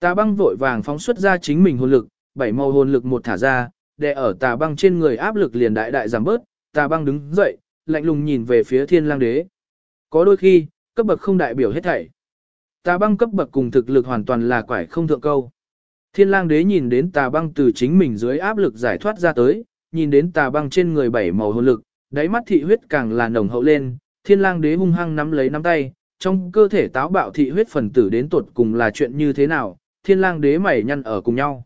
Tà băng vội vàng phóng xuất ra chính mình hồn lực, bảy màu hồn lực một thả ra, để ở tà băng trên người áp lực liền đại đại giảm bớt, tà băng đứng dậy, lạnh lùng nhìn về phía thiên lang đế. Có đôi khi, cấp bậc không đại biểu hết thảy. Tà băng cấp bậc cùng thực lực hoàn toàn là quải không thượng câu. Thiên lang đế nhìn đến tà băng từ chính mình dưới áp lực giải thoát ra tới, nhìn đến tà băng trên người bảy màu hồn lực, đáy mắt thị huyết càng là nồng hậu lên, thiên lang đế hung hăng nắm lấy nắm tay, trong cơ thể táo bạo thị huyết phần tử đến tuột cùng là chuyện như thế nào, thiên lang đế mày nhăn ở cùng nhau.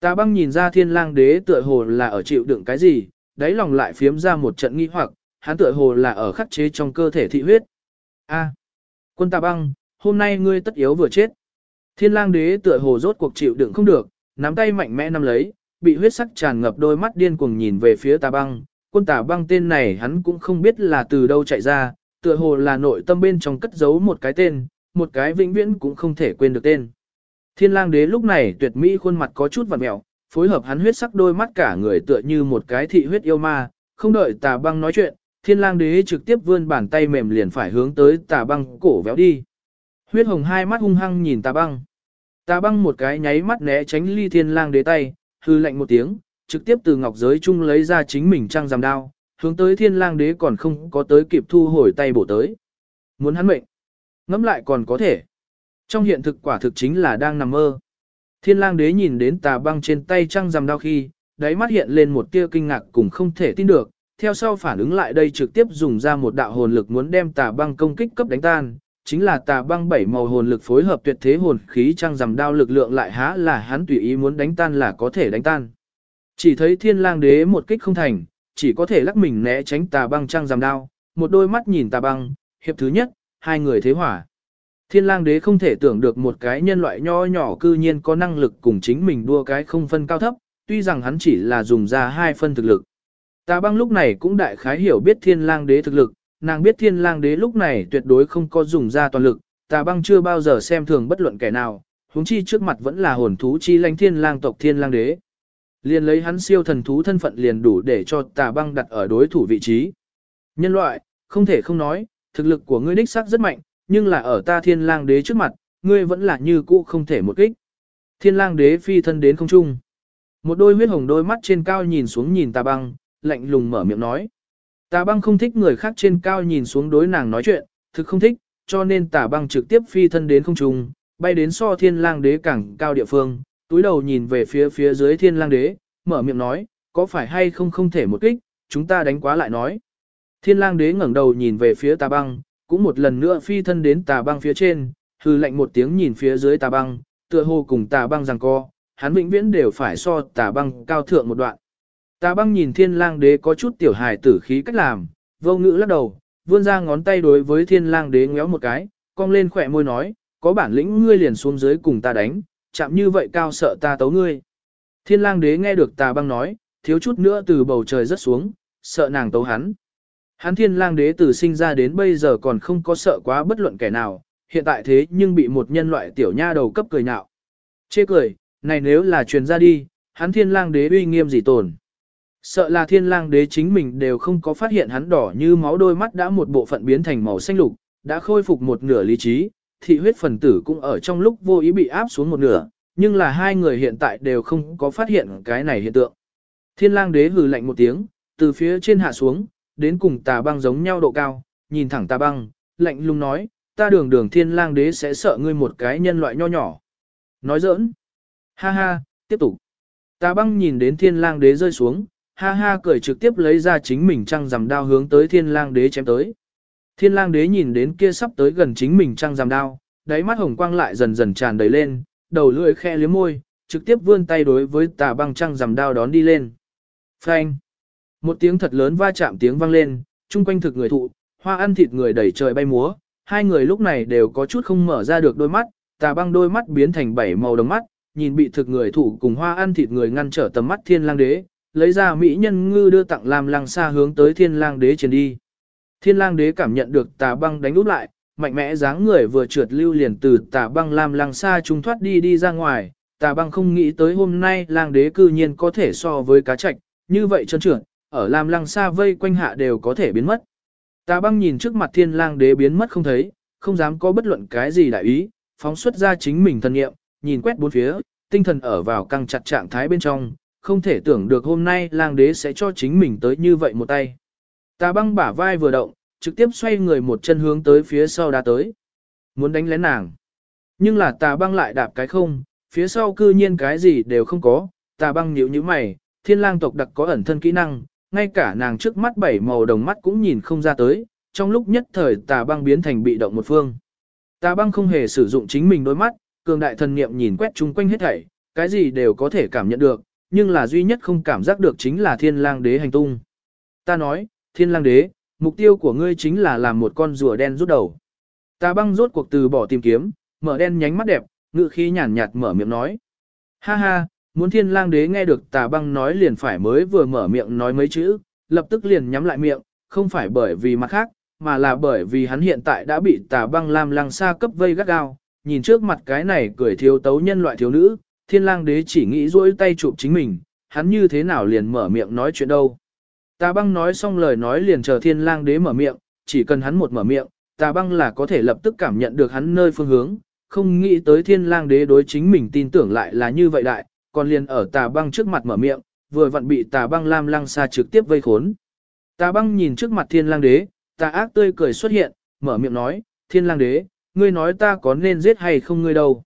Tà băng nhìn ra thiên lang đế tựa hồ là ở chịu đựng cái gì, đáy lòng lại phiếm ra một trận nghi hoặc, hắn tựa hồ là ở khắc chế trong cơ thể thị huyết. A, quân tà băng, hôm nay ngươi tất yếu vừa chết. Thiên lang đế tựa hồ rốt cuộc chịu đựng không được, nắm tay mạnh mẽ nắm lấy, bị huyết sắc tràn ngập đôi mắt điên cuồng nhìn về phía tà băng. Quân tà băng tên này hắn cũng không biết là từ đâu chạy ra, tựa hồ là nội tâm bên trong cất giấu một cái tên, một cái vĩnh viễn cũng không thể quên được tên. Thiên lang đế lúc này tuyệt mỹ khuôn mặt có chút vặn mẹo, phối hợp hắn huyết sắc đôi mắt cả người tựa như một cái thị huyết yêu ma, không đợi tà băng nói chuyện, thiên lang đế trực tiếp vươn bàn tay mềm liền phải hướng tới tà băng cổ véo đi. Huyết hồng hai mắt hung hăng nhìn tà băng. Tà băng một cái nháy mắt né tránh ly thiên lang đế tay, hư lạnh một tiếng, trực tiếp từ ngọc giới chung lấy ra chính mình trang giảm đao, hướng tới thiên lang đế còn không có tới kịp thu hồi tay bổ tới. Muốn hắn mệnh, ngẫm lại còn có thể. Trong hiện thực quả thực chính là đang nằm mơ. Thiên lang đế nhìn đến tà băng trên tay trang giam đao khi, đáy mắt hiện lên một tia kinh ngạc cùng không thể tin được, theo sau phản ứng lại đây trực tiếp dùng ra một đạo hồn lực muốn đem tà băng công kích cấp đánh tan, chính là tà băng bảy màu hồn lực phối hợp tuyệt thế hồn khí trang rằm đao lực lượng lại há là hắn tùy ý muốn đánh tan là có thể đánh tan. Chỉ thấy thiên lang đế một kích không thành, chỉ có thể lắc mình né tránh tà băng trang rằm đao, một đôi mắt nhìn tà băng, hiệp thứ nhất, hai người thế hỏa. Thiên lang đế không thể tưởng được một cái nhân loại nho nhỏ cư nhiên có năng lực cùng chính mình đua cái không phân cao thấp, tuy rằng hắn chỉ là dùng ra hai phân thực lực. Tà băng lúc này cũng đại khái hiểu biết thiên lang đế thực lực, nàng biết thiên lang đế lúc này tuyệt đối không có dùng ra toàn lực, tà băng chưa bao giờ xem thường bất luận kẻ nào, huống chi trước mặt vẫn là hồn thú chi lãnh thiên lang tộc thiên lang đế. Liền lấy hắn siêu thần thú thân phận liền đủ để cho tà băng đặt ở đối thủ vị trí. Nhân loại, không thể không nói, thực lực của ngươi đích xác rất mạnh, nhưng là ở ta thiên lang đế trước mặt, ngươi vẫn là như cũ không thể một kích. Thiên lang đế phi thân đến không trung. Một đôi huyết hồng đôi mắt trên cao nhìn xuống nhìn tà băng, lạnh lùng mở miệng nói. Tà băng không thích người khác trên cao nhìn xuống đối nàng nói chuyện, thực không thích, cho nên tà băng trực tiếp phi thân đến không trung, bay đến so thiên lang đế cảng cao địa phương, túi đầu nhìn về phía phía dưới thiên lang đế, mở miệng nói, có phải hay không không thể một kích, chúng ta đánh quá lại nói. Thiên lang đế ngẩng đầu nhìn về phía tà băng, cũng một lần nữa phi thân đến tà băng phía trên, hư lạnh một tiếng nhìn phía dưới tà băng, tựa hồ cùng tà băng rằng co, hắn vĩnh viễn đều phải so tà băng cao thượng một đoạn. Tà băng nhìn thiên lang đế có chút tiểu hài tử khí cách làm, vô ngữ lắc đầu, vươn ra ngón tay đối với thiên lang đế ngéo một cái, cong lên khỏe môi nói, có bản lĩnh ngươi liền xuống dưới cùng ta đánh, chạm như vậy cao sợ ta tấu ngươi. Thiên lang đế nghe được tà băng nói, thiếu chút nữa từ bầu trời rớt xuống, sợ nàng tấu hắn. Hắn thiên lang đế từ sinh ra đến bây giờ còn không có sợ quá bất luận kẻ nào, hiện tại thế nhưng bị một nhân loại tiểu nha đầu cấp cười nhạo. Chê cười, này nếu là truyền ra đi, hắn thiên lang đế uy nghiêm gì tồn. Sợ là thiên lang đế chính mình đều không có phát hiện hắn đỏ như máu đôi mắt đã một bộ phận biến thành màu xanh lục, đã khôi phục một nửa lý trí, thị huyết phần tử cũng ở trong lúc vô ý bị áp xuống một nửa, nhưng là hai người hiện tại đều không có phát hiện cái này hiện tượng. Thiên lang đế hừ lạnh một tiếng, từ phía trên hạ xuống, đến cùng tà băng giống nhau độ cao, nhìn thẳng tà băng, lạnh lùng nói, ta đường đường thiên lang đế sẽ sợ ngươi một cái nhân loại nho nhỏ. Nói giỡn. Ha ha, tiếp tục. Tà băng nhìn đến thiên lang đế rơi xuống, ha ha cười trực tiếp lấy ra chính mình trăng rằm đao hướng tới thiên lang đế chém tới. Thiên lang đế nhìn đến kia sắp tới gần chính mình trăng rằm đao, đáy mắt hồng quang lại dần dần tràn đầy lên, đầu lưỡi khe liếm môi, trực tiếp vươn tay đối với tà băng trăng rằm đao đón đi lên. Phanh! Một tiếng thật lớn va chạm tiếng vang lên, chung quanh thực người thụ, hoa ăn thịt người đẩy trời bay múa, hai người lúc này đều có chút không mở ra được đôi mắt, tà băng đôi mắt biến thành bảy màu đồng mắt, nhìn bị thực người thụ cùng hoa ăn thịt người ngăn trở tầm mắt thiên lang đế, lấy ra mỹ nhân ngư đưa tặng làm lăng xa hướng tới thiên lang đế trên đi. Thiên lang đế cảm nhận được tà băng đánh úp lại, mạnh mẽ dáng người vừa trượt lưu liền từ tà băng làm lăng xa trung thoát đi đi ra ngoài, tà băng không nghĩ tới hôm nay lang đế cư nhiên có thể so với cá trạch, như vậy chân trượt, ở làm lăng xa vây quanh hạ đều có thể biến mất. Tà băng nhìn trước mặt thiên lang đế biến mất không thấy, không dám có bất luận cái gì đại ý, phóng xuất ra chính mình thân nghiệm, nhìn quét bốn phía, tinh thần ở vào căng chặt trạng thái bên trong, không thể tưởng được hôm nay lang đế sẽ cho chính mình tới như vậy một tay. Tà băng bả vai vừa động, trực tiếp xoay người một chân hướng tới phía sau đá tới. Muốn đánh lén nàng. Nhưng là tà băng lại đạp cái không, phía sau cư nhiên cái gì đều không có, tà băng nhíu như mày, thiên lang tộc đặc có ẩn thân kỹ năng, ngay cả nàng trước mắt bảy màu đồng mắt cũng nhìn không ra tới, trong lúc nhất thời tà băng biến thành bị động một phương. Tà băng không hề sử dụng chính mình đôi mắt, cường đại thần niệm nhìn quét chung quanh hết thảy, cái gì đều có thể cảm nhận được, nhưng là duy nhất không cảm giác được chính là thiên lang đế hành tung. Ta nói, thiên lang đế, mục tiêu của ngươi chính là làm một con rùa đen rút đầu. ta băng rốt cuộc từ bỏ tìm kiếm, mở đen nhánh mắt đẹp, ngự khí nhàn nhạt mở miệng nói. Ha ha, muốn thiên lang đế nghe được tà băng nói liền phải mới vừa mở miệng nói mấy chữ, lập tức liền nhắm lại miệng, không phải bởi vì mặt khác, mà là bởi vì hắn hiện tại đã bị tà băng lam lăng xa cấp vây gắt gao, nhìn trước mặt cái này cười thiếu tấu nhân loại thiếu nữ, thiên lang đế chỉ nghĩ duỗi tay chụp chính mình, hắn như thế nào liền mở miệng nói chuyện đâu. Tà băng nói xong lời nói liền chờ thiên lang đế mở miệng, chỉ cần hắn một mở miệng, tà băng là có thể lập tức cảm nhận được hắn nơi phương hướng, không nghĩ tới thiên lang đế đối chính mình tin tưởng lại là như vậy đại, còn liền ở tà băng trước mặt mở miệng, vừa vặn bị tà băng lam lăng xa trực tiếp vây khốn. Tà băng nhìn trước mặt thiên lang đế, tà ác tươi cười xuất hiện, mở miệng nói, thiên lang đế, ngươi nói ta có nên giết hay không ngươi đâu.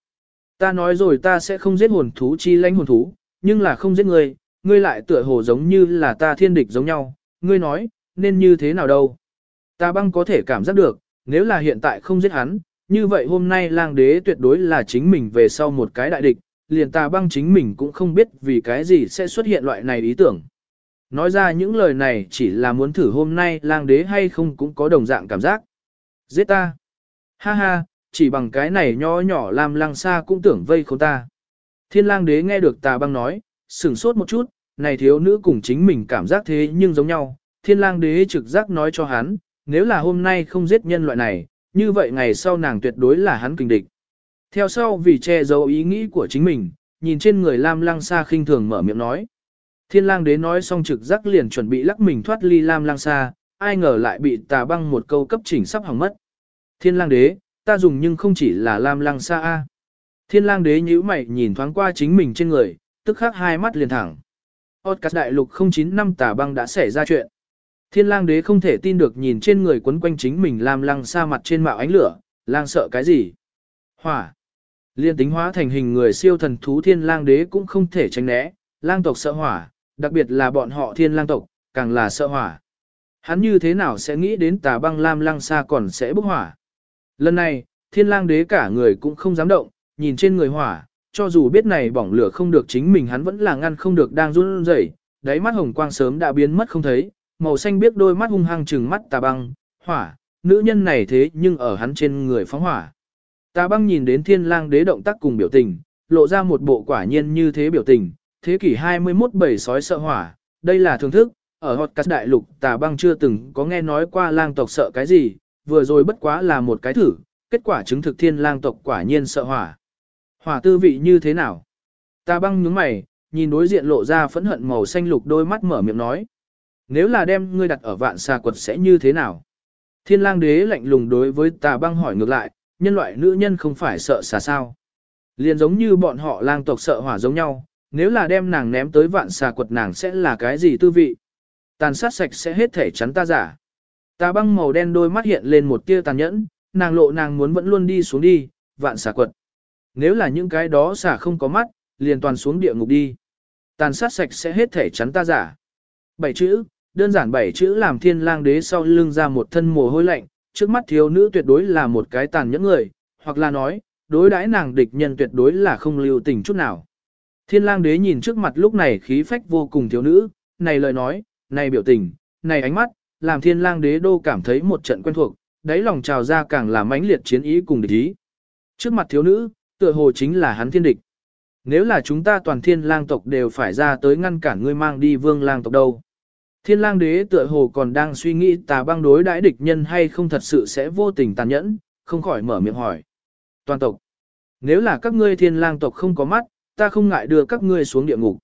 Ta nói rồi ta sẽ không giết hồn thú chi lãnh hồn thú, nhưng là không giết ngươi, ngươi lại tựa hồ giống như là ta thiên địch giống nhau, ngươi nói, nên như thế nào đâu. Ta băng có thể cảm giác được, nếu là hiện tại không giết hắn, như vậy hôm nay lang đế tuyệt đối là chính mình về sau một cái đại địch, liền ta băng chính mình cũng không biết vì cái gì sẽ xuất hiện loại này ý tưởng. Nói ra những lời này chỉ là muốn thử hôm nay lang đế hay không cũng có đồng dạng cảm giác. Giết ta. Ha ha, chỉ bằng cái này nho nhỏ làm lăng xa cũng tưởng vây khốn ta. Thiên lang đế nghe được tà băng nói, sửng sốt một chút, này thiếu nữ cùng chính mình cảm giác thế nhưng giống nhau. Thiên lang đế trực giác nói cho hắn, nếu là hôm nay không giết nhân loại này, như vậy ngày sau nàng tuyệt đối là hắn kình địch. Theo sau vì che giấu ý nghĩ của chính mình, nhìn trên người Lam lang Sa khinh thường mở miệng nói. Thiên lang đế nói xong trực giác liền chuẩn bị lắc mình thoát ly Lam lang Sa, ai ngờ lại bị tà băng một câu cấp chỉnh sắp hỏng mất. Thiên lang đế, ta dùng nhưng không chỉ là Lam Lăng xa A. Thiên lang đế nhíu mày nhìn thoáng qua chính mình trên người, tức khắc hai mắt liền thẳng. Podcast đại lục 09 năm tà băng đã xảy ra chuyện. Thiên lang đế không thể tin được nhìn trên người quấn quanh chính mình Lam Lăng xa mặt trên mạo ánh lửa, lang sợ cái gì? Hỏa. Liên tính hóa thành hình người siêu thần thú thiên lang đế cũng không thể tránh né, lang tộc sợ hỏa, đặc biệt là bọn họ thiên lang tộc, càng là sợ hỏa. Hắn như thế nào sẽ nghĩ đến tà băng lam lang xa còn sẽ bốc hỏa. Lần này, thiên lang đế cả người cũng không dám động, nhìn trên người hỏa, cho dù biết này bỏng lửa không được chính mình hắn vẫn là ngăn không được đang run rẩy, đáy mắt hồng quang sớm đã biến mất không thấy, màu xanh biết đôi mắt hung hăng trừng mắt tà băng, hỏa, nữ nhân này thế nhưng ở hắn trên người phóng hỏa. Tà băng nhìn đến thiên lang đế động tác cùng biểu tình, lộ ra một bộ quả nhiên như thế biểu tình, thế kỷ 21 bảy sói sợ hỏa, đây là thưởng thức, ở hot cắt đại lục tà băng chưa từng có nghe nói qua lang tộc sợ cái gì, vừa rồi bất quá là một cái thử, kết quả chứng thực thiên lang tộc quả nhiên sợ hỏa. Hỏa tư vị như thế nào? ta băng nhướng mày, nhìn đối diện lộ ra phẫn hận màu xanh lục đôi mắt mở miệng nói. Nếu là đem ngươi đặt ở vạn xà quật sẽ như thế nào? Thiên lang đế lạnh lùng đối với tà băng hỏi ngược lại, nhân loại nữ nhân không phải sợ xà sao. Liền giống như bọn họ lang tộc sợ hỏa giống nhau, nếu là đem nàng ném tới vạn xà quật nàng sẽ là cái gì tư vị. Tàn sát sạch sẽ hết thể chắn ta giả. Tà băng màu đen đôi mắt hiện lên một tia tàn nhẫn, nàng lộ nàng muốn vẫn luôn đi xuống đi, vạn xà quật. Nếu là những cái đó xà không có mắt, liền toàn xuống địa ngục đi. Tàn sát sạch sẽ hết thể chắn ta giả. Bảy chữ, đơn giản bảy chữ làm thiên lang đế sau lưng ra một thân mồ hôi lạnh, trước mắt thiếu nữ tuyệt đối là một cái tàn nhẫn người, hoặc là nói, đối đãi nàng địch nhân tuyệt đối là không lưu tình chút nào. Thiên lang đế nhìn trước mặt lúc này khí phách vô cùng thiếu nữ, này lời nói, này biểu tình, này ánh mắt, làm thiên lang đế đô cảm thấy một trận quen thuộc, đáy lòng trào ra càng là mãnh liệt chiến ý cùng địch ý. Trước mặt thiếu nữ, tựa hồ chính là hắn thiên địch. Nếu là chúng ta toàn thiên lang tộc đều phải ra tới ngăn cản ngươi mang đi vương lang tộc đâu. Thiên lang đế tựa hồ còn đang suy nghĩ tà băng đối đãi địch nhân hay không thật sự sẽ vô tình tàn nhẫn, không khỏi mở miệng hỏi. Toàn tộc, nếu là các ngươi thiên lang tộc không có mắt, ta không ngại đưa các ngươi xuống địa ngục.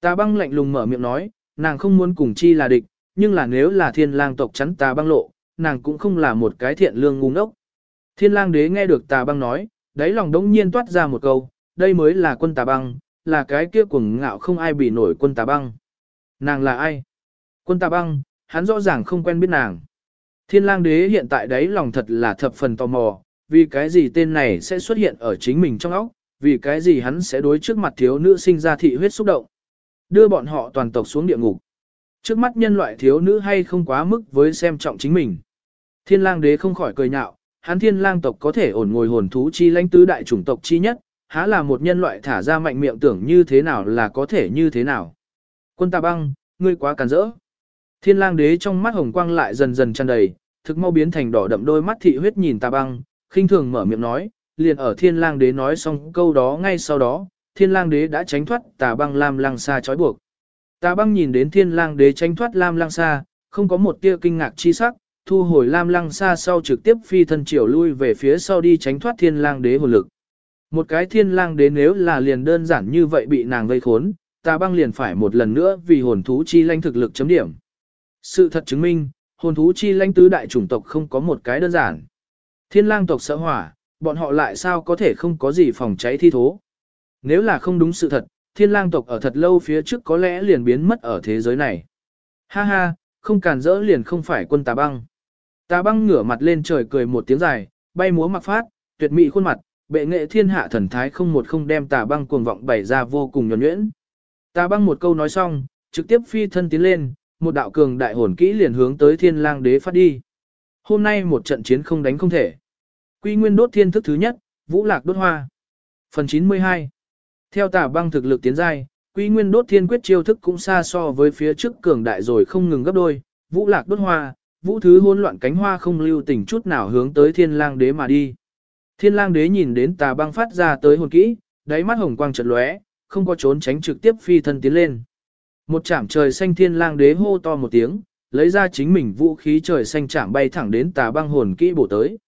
Tà băng lạnh lùng mở miệng nói, nàng không muốn cùng chi là địch, nhưng là nếu là thiên lang tộc chắn tà băng lộ, nàng cũng không là một cái thiện lương ngu ngốc. Thiên lang đế nghe được tà băng nói, đáy lòng đống nhiên toát ra một câu, đây mới là quân tà băng, là cái kia cuồng ngạo không ai bị nổi quân tà băng. Nàng là ai? Quân tà băng, hắn rõ ràng không quen biết nàng. Thiên lang đế hiện tại đáy lòng thật là thập phần tò mò, vì cái gì tên này sẽ xuất hiện ở chính mình trong óc, vì cái gì hắn sẽ đối trước mặt thiếu nữ sinh ra thị huyết xúc động. Đưa bọn họ toàn tộc xuống địa ngục. Trước mắt nhân loại thiếu nữ hay không quá mức với xem trọng chính mình. Thiên lang đế không khỏi cười nhạo, hắn thiên lang tộc có thể ổn ngồi hồn thú chi lãnh tứ đại chủng tộc chi nhất, há là một nhân loại thả ra mạnh miệng tưởng như thế nào là có thể như thế nào. Quân Ta băng, ngươi quá càn rỡ. Thiên lang đế trong mắt hồng quang lại dần dần tràn đầy, thực mau biến thành đỏ đậm đôi mắt thị huyết nhìn Ta băng, khinh thường mở miệng nói, liền ở thiên lang đế nói xong câu đó ngay sau đó, thiên lang đế đã tránh thoát tà băng lam lăng xa chói buộc. Tà băng nhìn đến thiên lang đế tránh thoát lam lăng xa, không có một tia kinh ngạc chi sắc, thu hồi lam lăng xa sau trực tiếp phi thân chiều lui về phía sau đi tránh thoát thiên lang đế hồn lực. Một cái thiên lang đế nếu là liền đơn giản như vậy bị nàng vây khốn, tà băng liền phải một lần nữa vì hồn thú chi Lanh thực lực chấm điểm. Sự thật chứng minh, hồn thú chi Lanh tứ đại chủng tộc không có một cái đơn giản. Thiên lang tộc sợ hỏa, bọn họ lại sao có thể không có gì phòng cháy thi thố. Nếu là không đúng sự thật, thiên lang tộc ở thật lâu phía trước có lẽ liền biến mất ở thế giới này. Ha ha, không cản rỡ liền không phải quân tà băng. Tà băng ngửa mặt lên trời cười một tiếng dài, bay múa mặc phát, tuyệt mỹ khuôn mặt, bệ nghệ thiên hạ thần thái không một không đem tà băng cuồng vọng bày ra vô cùng nhuẩn nhuyễn. Tà băng một câu nói xong, trực tiếp phi thân tiến lên, một đạo cường đại hồn kỹ liền hướng tới thiên lang đế phát đi. Hôm nay một trận chiến không đánh không thể. Quy nguyên đốt thiên thức thứ nhất, vũ lạc đốt hoa. Phần 92 theo tà băng thực lực tiến giai, Quý nguyên đốt thiên quyết chiêu thức cũng xa so với phía trước cường đại rồi không ngừng gấp đôi, vũ lạc đốt hoa, vũ thứ hỗn loạn cánh hoa không lưu tình chút nào hướng tới thiên lang đế mà đi. Thiên lang đế nhìn đến tà băng phát ra tới hồn kỹ, đáy mắt hồng quang chợt lóe, không có trốn tránh trực tiếp phi thân tiến lên. Một chạm trời xanh thiên lang đế hô to một tiếng, lấy ra chính mình vũ khí trời xanh chạm bay thẳng đến tà băng hồn kỹ bổ tới.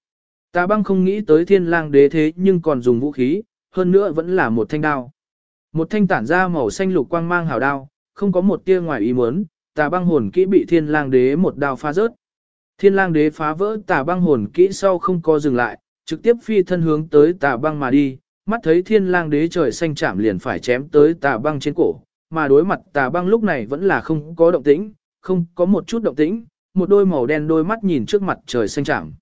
Tà băng không nghĩ tới thiên lang đế thế nhưng còn dùng vũ khí, hơn nữa vẫn là một thanh đao. Một thanh tản ra màu xanh lục quang mang hào đao, không có một tia ngoài ý muốn, tà băng hồn kỹ bị thiên lang đế một đao phá rớt. Thiên lang đế phá vỡ tà băng hồn kỹ sau không có dừng lại, trực tiếp phi thân hướng tới tà băng mà đi, mắt thấy thiên lang đế trời xanh chạm liền phải chém tới tà băng trên cổ, mà đối mặt tà băng lúc này vẫn là không có động tĩnh, không có một chút động tĩnh, một đôi màu đen đôi mắt nhìn trước mặt trời xanh chạm.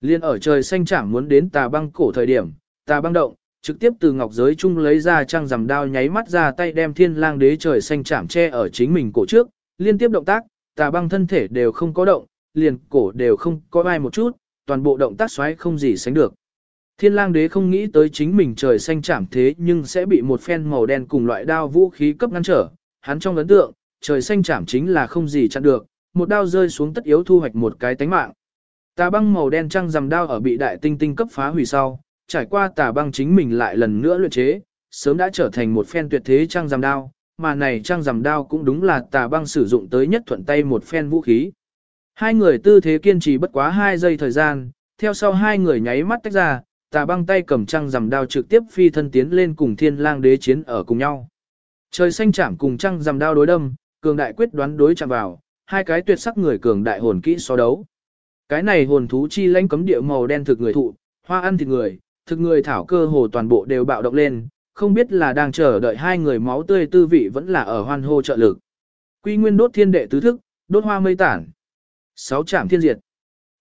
Liên ở trời xanh chạm muốn đến tà băng cổ thời điểm, tà băng động, trực tiếp từ ngọc giới chung lấy ra trang rằm đao nháy mắt ra tay đem thiên lang đế trời xanh chạm che ở chính mình cổ trước, liên tiếp động tác, tà băng thân thể đều không có động, liền cổ đều không có ai một chút, toàn bộ động tác xoáy không gì sánh được. Thiên lang đế không nghĩ tới chính mình trời xanh chạm thế nhưng sẽ bị một phen màu đen cùng loại đao vũ khí cấp ngăn trở, hắn trong ấn tượng, trời xanh chạm chính là không gì chặn được, một đao rơi xuống tất yếu thu hoạch một cái tánh mạng. Tà băng màu đen trăng rằm đao ở bị đại tinh tinh cấp phá hủy sau, trải qua tà băng chính mình lại lần nữa luyện chế, sớm đã trở thành một phen tuyệt thế trang giảm đao, mà này trang giảm đao cũng đúng là tà băng sử dụng tới nhất thuận tay một phen vũ khí. Hai người tư thế kiên trì bất quá hai giây thời gian, theo sau hai người nháy mắt tách ra, tà băng tay cầm trăng rằm đao trực tiếp phi thân tiến lên cùng thiên lang đế chiến ở cùng nhau. Trời xanh chạm cùng trăng rằm đao đối đâm, cường đại quyết đoán đối chạm vào, hai cái tuyệt sắc người cường đại hồn kỹ so đấu. Cái này hồn thú chi lãnh cấm địa màu đen thực người thụ, hoa ăn thịt người, thực người thảo cơ hồ toàn bộ đều bạo động lên, không biết là đang chờ đợi hai người máu tươi tư vị vẫn là ở hoan hô trợ lực. Quy nguyên đốt thiên đệ tứ thức, đốt hoa mây tản. Sáu trạm thiên diệt.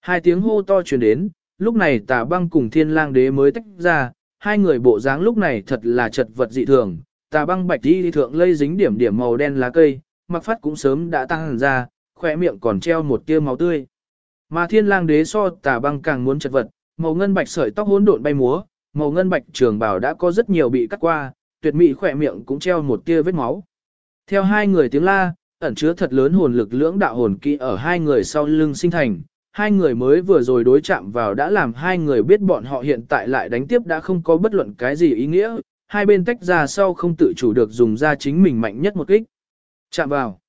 Hai tiếng hô to truyền đến, lúc này tà băng cùng thiên lang đế mới tách ra, hai người bộ dáng lúc này thật là chật vật dị thường, tà băng bạch đi thượng lây dính điểm điểm màu đen lá cây, mặc phát cũng sớm đã tăng ra, khỏe miệng còn treo một tia máu tươi. Mà thiên lang đế so tà băng càng muốn chật vật, màu ngân bạch sợi tóc hỗn độn bay múa, màu ngân bạch trường bào đã có rất nhiều bị cắt qua, tuyệt mỹ khỏe miệng cũng treo một tia vết máu. Theo hai người tiếng la, ẩn chứa thật lớn hồn lực lưỡng đạo hồn kỹ ở hai người sau lưng sinh thành, hai người mới vừa rồi đối chạm vào đã làm hai người biết bọn họ hiện tại lại đánh tiếp đã không có bất luận cái gì ý nghĩa, hai bên tách ra sau không tự chủ được dùng ra chính mình mạnh nhất một kích. Chạm vào.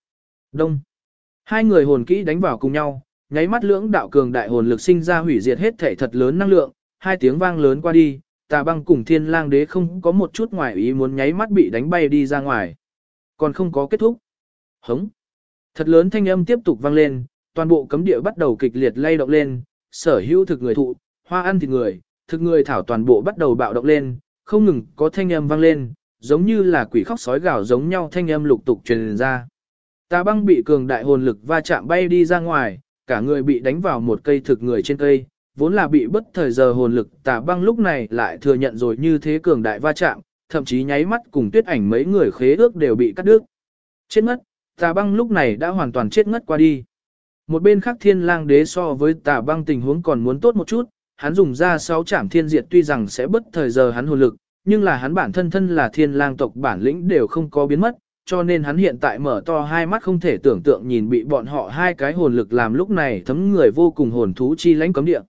Đông. Hai người hồn kỹ đánh vào cùng nhau, nháy mắt lưỡng đạo cường đại hồn lực sinh ra hủy diệt hết thể thật lớn năng lượng, hai tiếng vang lớn qua đi, tà băng cùng thiên lang đế không có một chút ngoài ý muốn nháy mắt bị đánh bay đi ra ngoài. Còn không có kết thúc. Hống. Thật lớn thanh âm tiếp tục vang lên, toàn bộ cấm địa bắt đầu kịch liệt lay động lên, sở hữu thực người thụ, hoa ăn thịt người, thực người thảo toàn bộ bắt đầu bạo động lên, không ngừng có thanh âm vang lên, giống như là quỷ khóc sói gào giống nhau thanh âm lục tục truyền ra. Tà băng bị cường đại hồn lực va chạm bay đi ra ngoài, cả người bị đánh vào một cây thực người trên cây, vốn là bị bất thời giờ hồn lực tà băng lúc này lại thừa nhận rồi như thế cường đại va chạm, thậm chí nháy mắt cùng tuyết ảnh mấy người khế ước đều bị cắt đứt. Chết ngất, tà băng lúc này đã hoàn toàn chết ngất qua đi. Một bên khác thiên lang đế so với tà băng tình huống còn muốn tốt một chút, hắn dùng ra sáu trảm thiên diệt tuy rằng sẽ bất thời giờ hắn hồn lực, nhưng là hắn bản thân thân là thiên lang tộc bản lĩnh đều không có biến mất, cho nên hắn hiện tại mở to hai mắt không thể tưởng tượng nhìn bị bọn họ hai cái hồn lực làm lúc này thấm người vô cùng hồn thú chi lãnh cấm địa.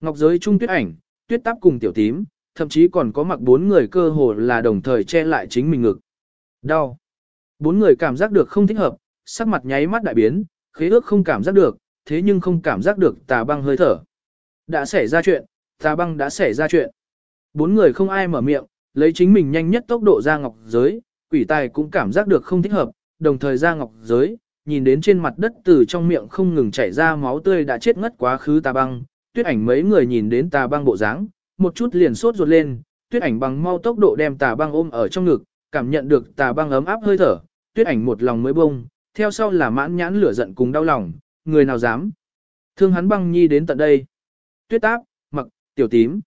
Ngọc giới trung tuyết ảnh, tuyết táp cùng tiểu tím, thậm chí còn có mặc bốn người cơ hồ là đồng thời che lại chính mình ngực. Đau. Bốn người cảm giác được không thích hợp, sắc mặt nháy mắt đại biến, khế ước không cảm giác được, thế nhưng không cảm giác được tà băng hơi thở. Đã xảy ra chuyện, tà băng đã xảy ra chuyện. Bốn người không ai mở miệng, lấy chính mình nhanh nhất tốc độ ra ngọc giới, quỷ tài cũng cảm giác được không thích hợp, đồng thời ra ngọc giới, nhìn đến trên mặt đất từ trong miệng không ngừng chảy ra máu tươi đã chết ngất quá khứ tà băng, tuyết ảnh mấy người nhìn đến tà băng bộ dáng, một chút liền sốt ruột lên, tuyết ảnh bằng mau tốc độ đem tà băng ôm ở trong ngực, cảm nhận được tà băng ấm áp hơi thở, tuyết ảnh một lòng mới bông, theo sau là mãn nhãn lửa giận cùng đau lòng, người nào dám. Thương hắn băng nhi đến tận đây. Tuyết áp, mặc, tiểu tím.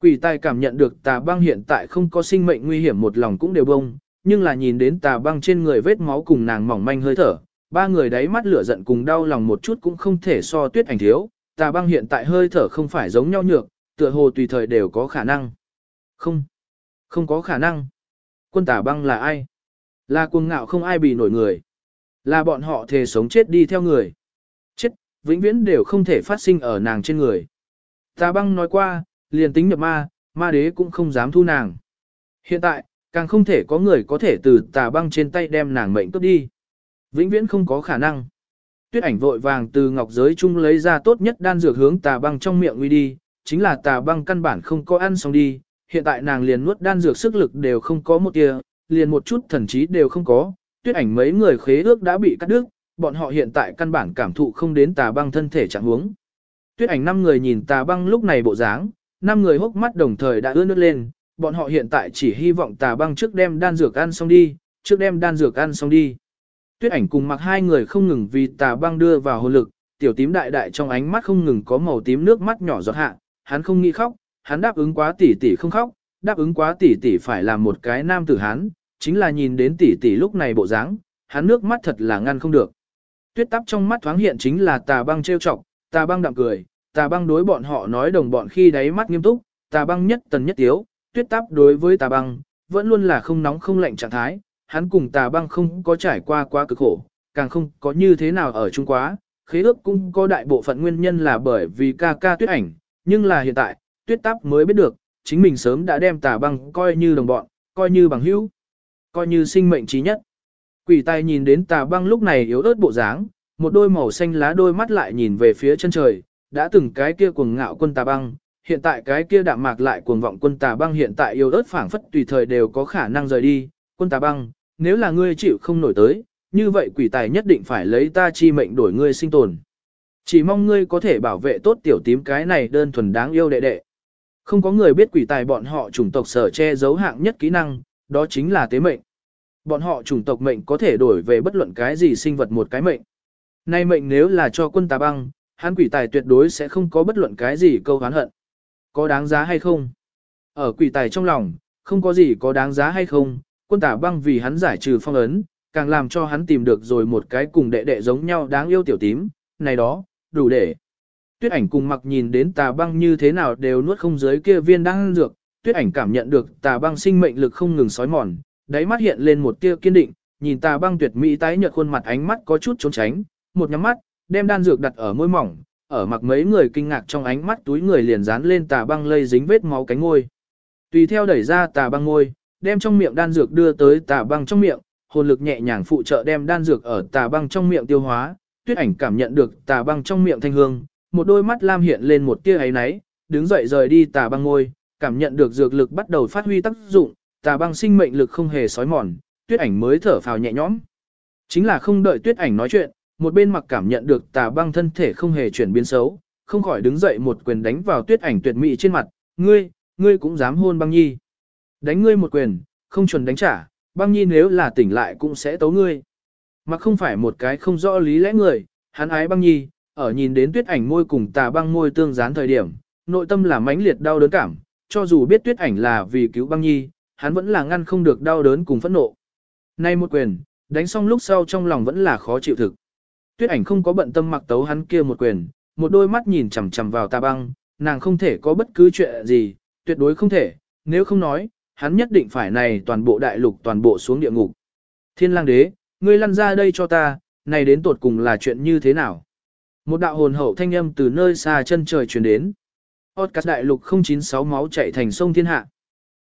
Quỷ tài cảm nhận được tà băng hiện tại không có sinh mệnh nguy hiểm một lòng cũng đều bông, nhưng là nhìn đến tà băng trên người vết máu cùng nàng mỏng manh hơi thở, ba người đáy mắt lửa giận cùng đau lòng một chút cũng không thể so tuyết ảnh thiếu, tà băng hiện tại hơi thở không phải giống nhau nhược, tựa hồ tùy thời đều có khả năng. Không, không có khả năng. Quân tà băng là ai? Là cuồng ngạo không ai bị nổi người. Là bọn họ thề sống chết đi theo người. Chết, vĩnh viễn đều không thể phát sinh ở nàng trên người. Tà băng nói qua, liền tính nhập ma, ma đế cũng không dám thu nàng. Hiện tại, càng không thể có người có thể từ tà băng trên tay đem nàng mệnh cướp đi. Vĩnh viễn không có khả năng. Tuyết ảnh vội vàng từ ngọc giới chung lấy ra tốt nhất đan dược hướng tà băng trong miệng nguy đi, chính là tà băng căn bản không có ăn xong đi, hiện tại nàng liền nuốt đan dược sức lực đều không có một tia, liền một chút thần trí đều không có, tuyết ảnh mấy người khế ước đã bị cắt đứt, bọn họ hiện tại căn bản cảm thụ không đến tà băng thân thể trạng huống. Tuyết ảnh năm người nhìn tà băng lúc này bộ dáng, năm người hốc mắt đồng thời đã ướt nước lên, bọn họ hiện tại chỉ hy vọng tà băng trước đem đan dược ăn xong đi, trước đem đan dược ăn xong đi. Tuyết ảnh cùng mặc hai người không ngừng vì tà băng đưa vào hồn lực, tiểu tím đại đại trong ánh mắt không ngừng có màu tím nước mắt nhỏ giọt hạ, hắn không nghĩ khóc, hắn đáp ứng quá tỷ tỷ không khóc, đáp ứng quá tỷ tỷ phải làm một cái nam tử hắn, chính là nhìn đến tỷ tỷ lúc này bộ dáng, hắn nước mắt thật là ngăn không được. Tuyết tắp trong mắt thoáng hiện chính là tà băng trêu chọc, tà băng đạm cười, tà băng đối bọn họ nói đồng bọn khi đáy mắt nghiêm túc, tà băng nhất tần nhất tiếu, tuyết Táp đối với tà băng, vẫn luôn là không nóng không lạnh trạng thái, hắn cùng tà băng không có trải qua quá cực khổ, càng không có như thế nào ở Trung Quá, khế ước cũng có đại bộ phận nguyên nhân là bởi vì ca ca tuyết ảnh, nhưng là hiện tại, tuyết Táp mới biết được, chính mình sớm đã đem tà băng coi như đồng bọn, coi như bằng hữu, coi như sinh mệnh trí nhất. Quỷ tai nhìn đến tà băng lúc này yếu ớt bộ dáng, một đôi màu xanh lá đôi mắt lại nhìn về phía chân trời, đã từng cái kia cuồng ngạo quân tà băng, hiện tại cái kia đạm mạc lại cuồng vọng quân tà băng hiện tại yếu ớt phảng phất tùy thời đều có khả năng rời đi, quân tà băng, nếu là ngươi chịu không nổi tới, như vậy quỷ tài nhất định phải lấy ta chi mệnh đổi ngươi sinh tồn. Chỉ mong ngươi có thể bảo vệ tốt tiểu tím cái này đơn thuần đáng yêu đệ đệ. Không có người biết quỷ tài bọn họ chủng tộc sở che giấu hạng nhất kỹ năng, đó chính là tế mệnh. Bọn họ chủng tộc mệnh có thể đổi về bất luận cái gì sinh vật một cái mệnh. Nay mệnh nếu là cho quân tà băng, hắn quỷ tài tuyệt đối sẽ không có bất luận cái gì câu hán hận. Có đáng giá hay không? Ở quỷ tài trong lòng, không có gì có đáng giá hay không, quân tả băng vì hắn giải trừ phong ấn, càng làm cho hắn tìm được rồi một cái cùng đệ đệ giống nhau đáng yêu tiểu tím, này đó, đủ để. Tuyết ảnh cùng mặc nhìn đến tà băng như thế nào đều nuốt không dưới kia viên đang dược, tuyết ảnh cảm nhận được tà băng sinh mệnh lực không ngừng sói mòn, đáy mắt hiện lên một tia kiên định, nhìn tà băng tuyệt mỹ tái nhợt khuôn mặt ánh mắt có chút trốn tránh, một nhắm mắt, đem đan dược đặt ở môi mỏng, ở mặc mấy người kinh ngạc trong ánh mắt túi người liền dán lên tà băng lây dính vết máu cánh ngôi. Tùy theo đẩy ra tà băng ngôi, đem trong miệng đan dược đưa tới tà băng trong miệng, hồn lực nhẹ nhàng phụ trợ đem đan dược ở tà băng trong miệng tiêu hóa, tuyết ảnh cảm nhận được tà băng trong miệng thanh hương, một đôi mắt lam hiện lên một tia ấy náy, đứng dậy rời đi tà băng ngôi, cảm nhận được dược lực bắt đầu phát huy tác dụng, tà băng sinh mệnh lực không hề sói mòn, tuyết ảnh mới thở phào nhẹ nhõm. Chính là không đợi tuyết ảnh nói chuyện, một bên mặc cảm nhận được tà băng thân thể không hề chuyển biến xấu, không khỏi đứng dậy một quyền đánh vào tuyết ảnh tuyệt mỹ trên mặt, ngươi, ngươi cũng dám hôn băng nhi. Đánh ngươi một quyền, không chuẩn đánh trả, băng nhi nếu là tỉnh lại cũng sẽ tấu ngươi. Mặc không phải một cái không rõ lý lẽ người, hắn ái băng nhi, ở nhìn đến tuyết ảnh môi cùng tà băng môi tương dán thời điểm, nội tâm là mãnh liệt đau đớn cảm, cho dù biết tuyết ảnh là vì cứu băng nhi, hắn vẫn là ngăn không được đau đớn cùng phẫn nộ. Nay một quyền, đánh xong lúc sau trong lòng vẫn là khó chịu thực. Tuyết ảnh không có bận tâm mặc tấu hắn kia một quyền, một đôi mắt nhìn chằm chằm vào tà băng, nàng không thể có bất cứ chuyện gì, tuyệt đối không thể, nếu không nói, hắn nhất định phải này toàn bộ đại lục toàn bộ xuống địa ngục. Thiên lang đế, ngươi lăn ra đây cho ta, này đến tột cùng là chuyện như thế nào? Một đạo hồn hậu thanh âm từ nơi xa chân trời truyền đến. Podcast đại lục 096 máu chạy thành sông thiên hạ.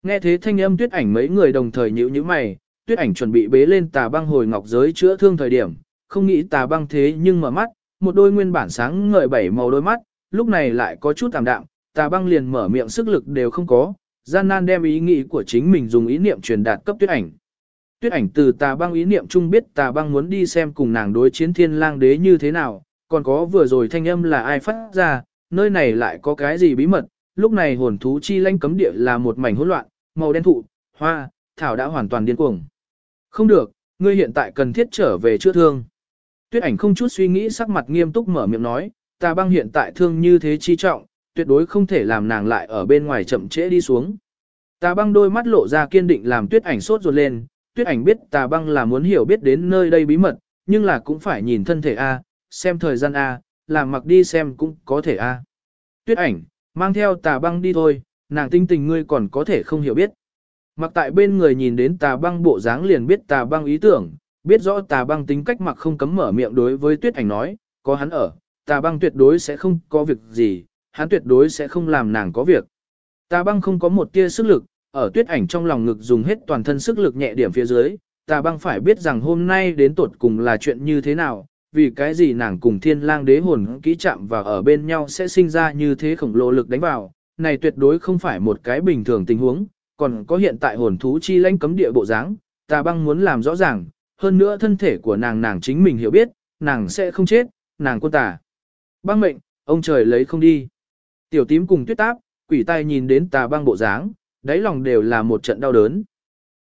Nghe thế thanh âm tuyết ảnh mấy người đồng thời nhíu nhíu mày, tuyết ảnh chuẩn bị bế lên tà băng hồi ngọc giới chữa thương thời điểm, không nghĩ tà băng thế nhưng mở mắt, một đôi nguyên bản sáng ngời bảy màu đôi mắt, lúc này lại có chút tạm đạm, tà băng liền mở miệng sức lực đều không có, gian nan đem ý nghĩ của chính mình dùng ý niệm truyền đạt cấp tuyết ảnh. Tuyết ảnh từ tà băng ý niệm chung biết tà băng muốn đi xem cùng nàng đối chiến thiên lang đế như thế nào, còn có vừa rồi thanh âm là ai phát ra, nơi này lại có cái gì bí mật, lúc này hồn thú chi lanh cấm địa là một mảnh hỗn loạn, màu đen thụ, hoa, thảo đã hoàn toàn điên cuồng. Không được, ngươi hiện tại cần thiết trở về chữa thương. Tuyết ảnh không chút suy nghĩ sắc mặt nghiêm túc mở miệng nói, tà băng hiện tại thương như thế chi trọng, tuyệt đối không thể làm nàng lại ở bên ngoài chậm trễ đi xuống. Tà băng đôi mắt lộ ra kiên định làm tuyết ảnh sốt ruột lên, tuyết ảnh biết tà băng là muốn hiểu biết đến nơi đây bí mật, nhưng là cũng phải nhìn thân thể A, xem thời gian A, làm mặc đi xem cũng có thể A. Tuyết ảnh, mang theo tà băng đi thôi, nàng tinh tình ngươi còn có thể không hiểu biết. Mặc tại bên người nhìn đến tà băng bộ dáng liền biết tà băng ý tưởng, biết rõ tà băng tính cách mặc không cấm mở miệng đối với tuyết ảnh nói, có hắn ở, tà băng tuyệt đối sẽ không có việc gì, hắn tuyệt đối sẽ không làm nàng có việc. Tà băng không có một tia sức lực, ở tuyết ảnh trong lòng ngực dùng hết toàn thân sức lực nhẹ điểm phía dưới, tà băng phải biết rằng hôm nay đến tột cùng là chuyện như thế nào, vì cái gì nàng cùng thiên lang đế hồn kỹ chạm và ở bên nhau sẽ sinh ra như thế khổng lồ lực đánh vào, này tuyệt đối không phải một cái bình thường tình huống, còn có hiện tại hồn thú chi lãnh cấm địa bộ dáng, tà băng muốn làm rõ ràng, hơn nữa thân thể của nàng nàng chính mình hiểu biết, nàng sẽ không chết, nàng quân tà. Băng mệnh, ông trời lấy không đi. Tiểu tím cùng tuyết táp, quỷ tai nhìn đến tà băng bộ dáng, đáy lòng đều là một trận đau đớn.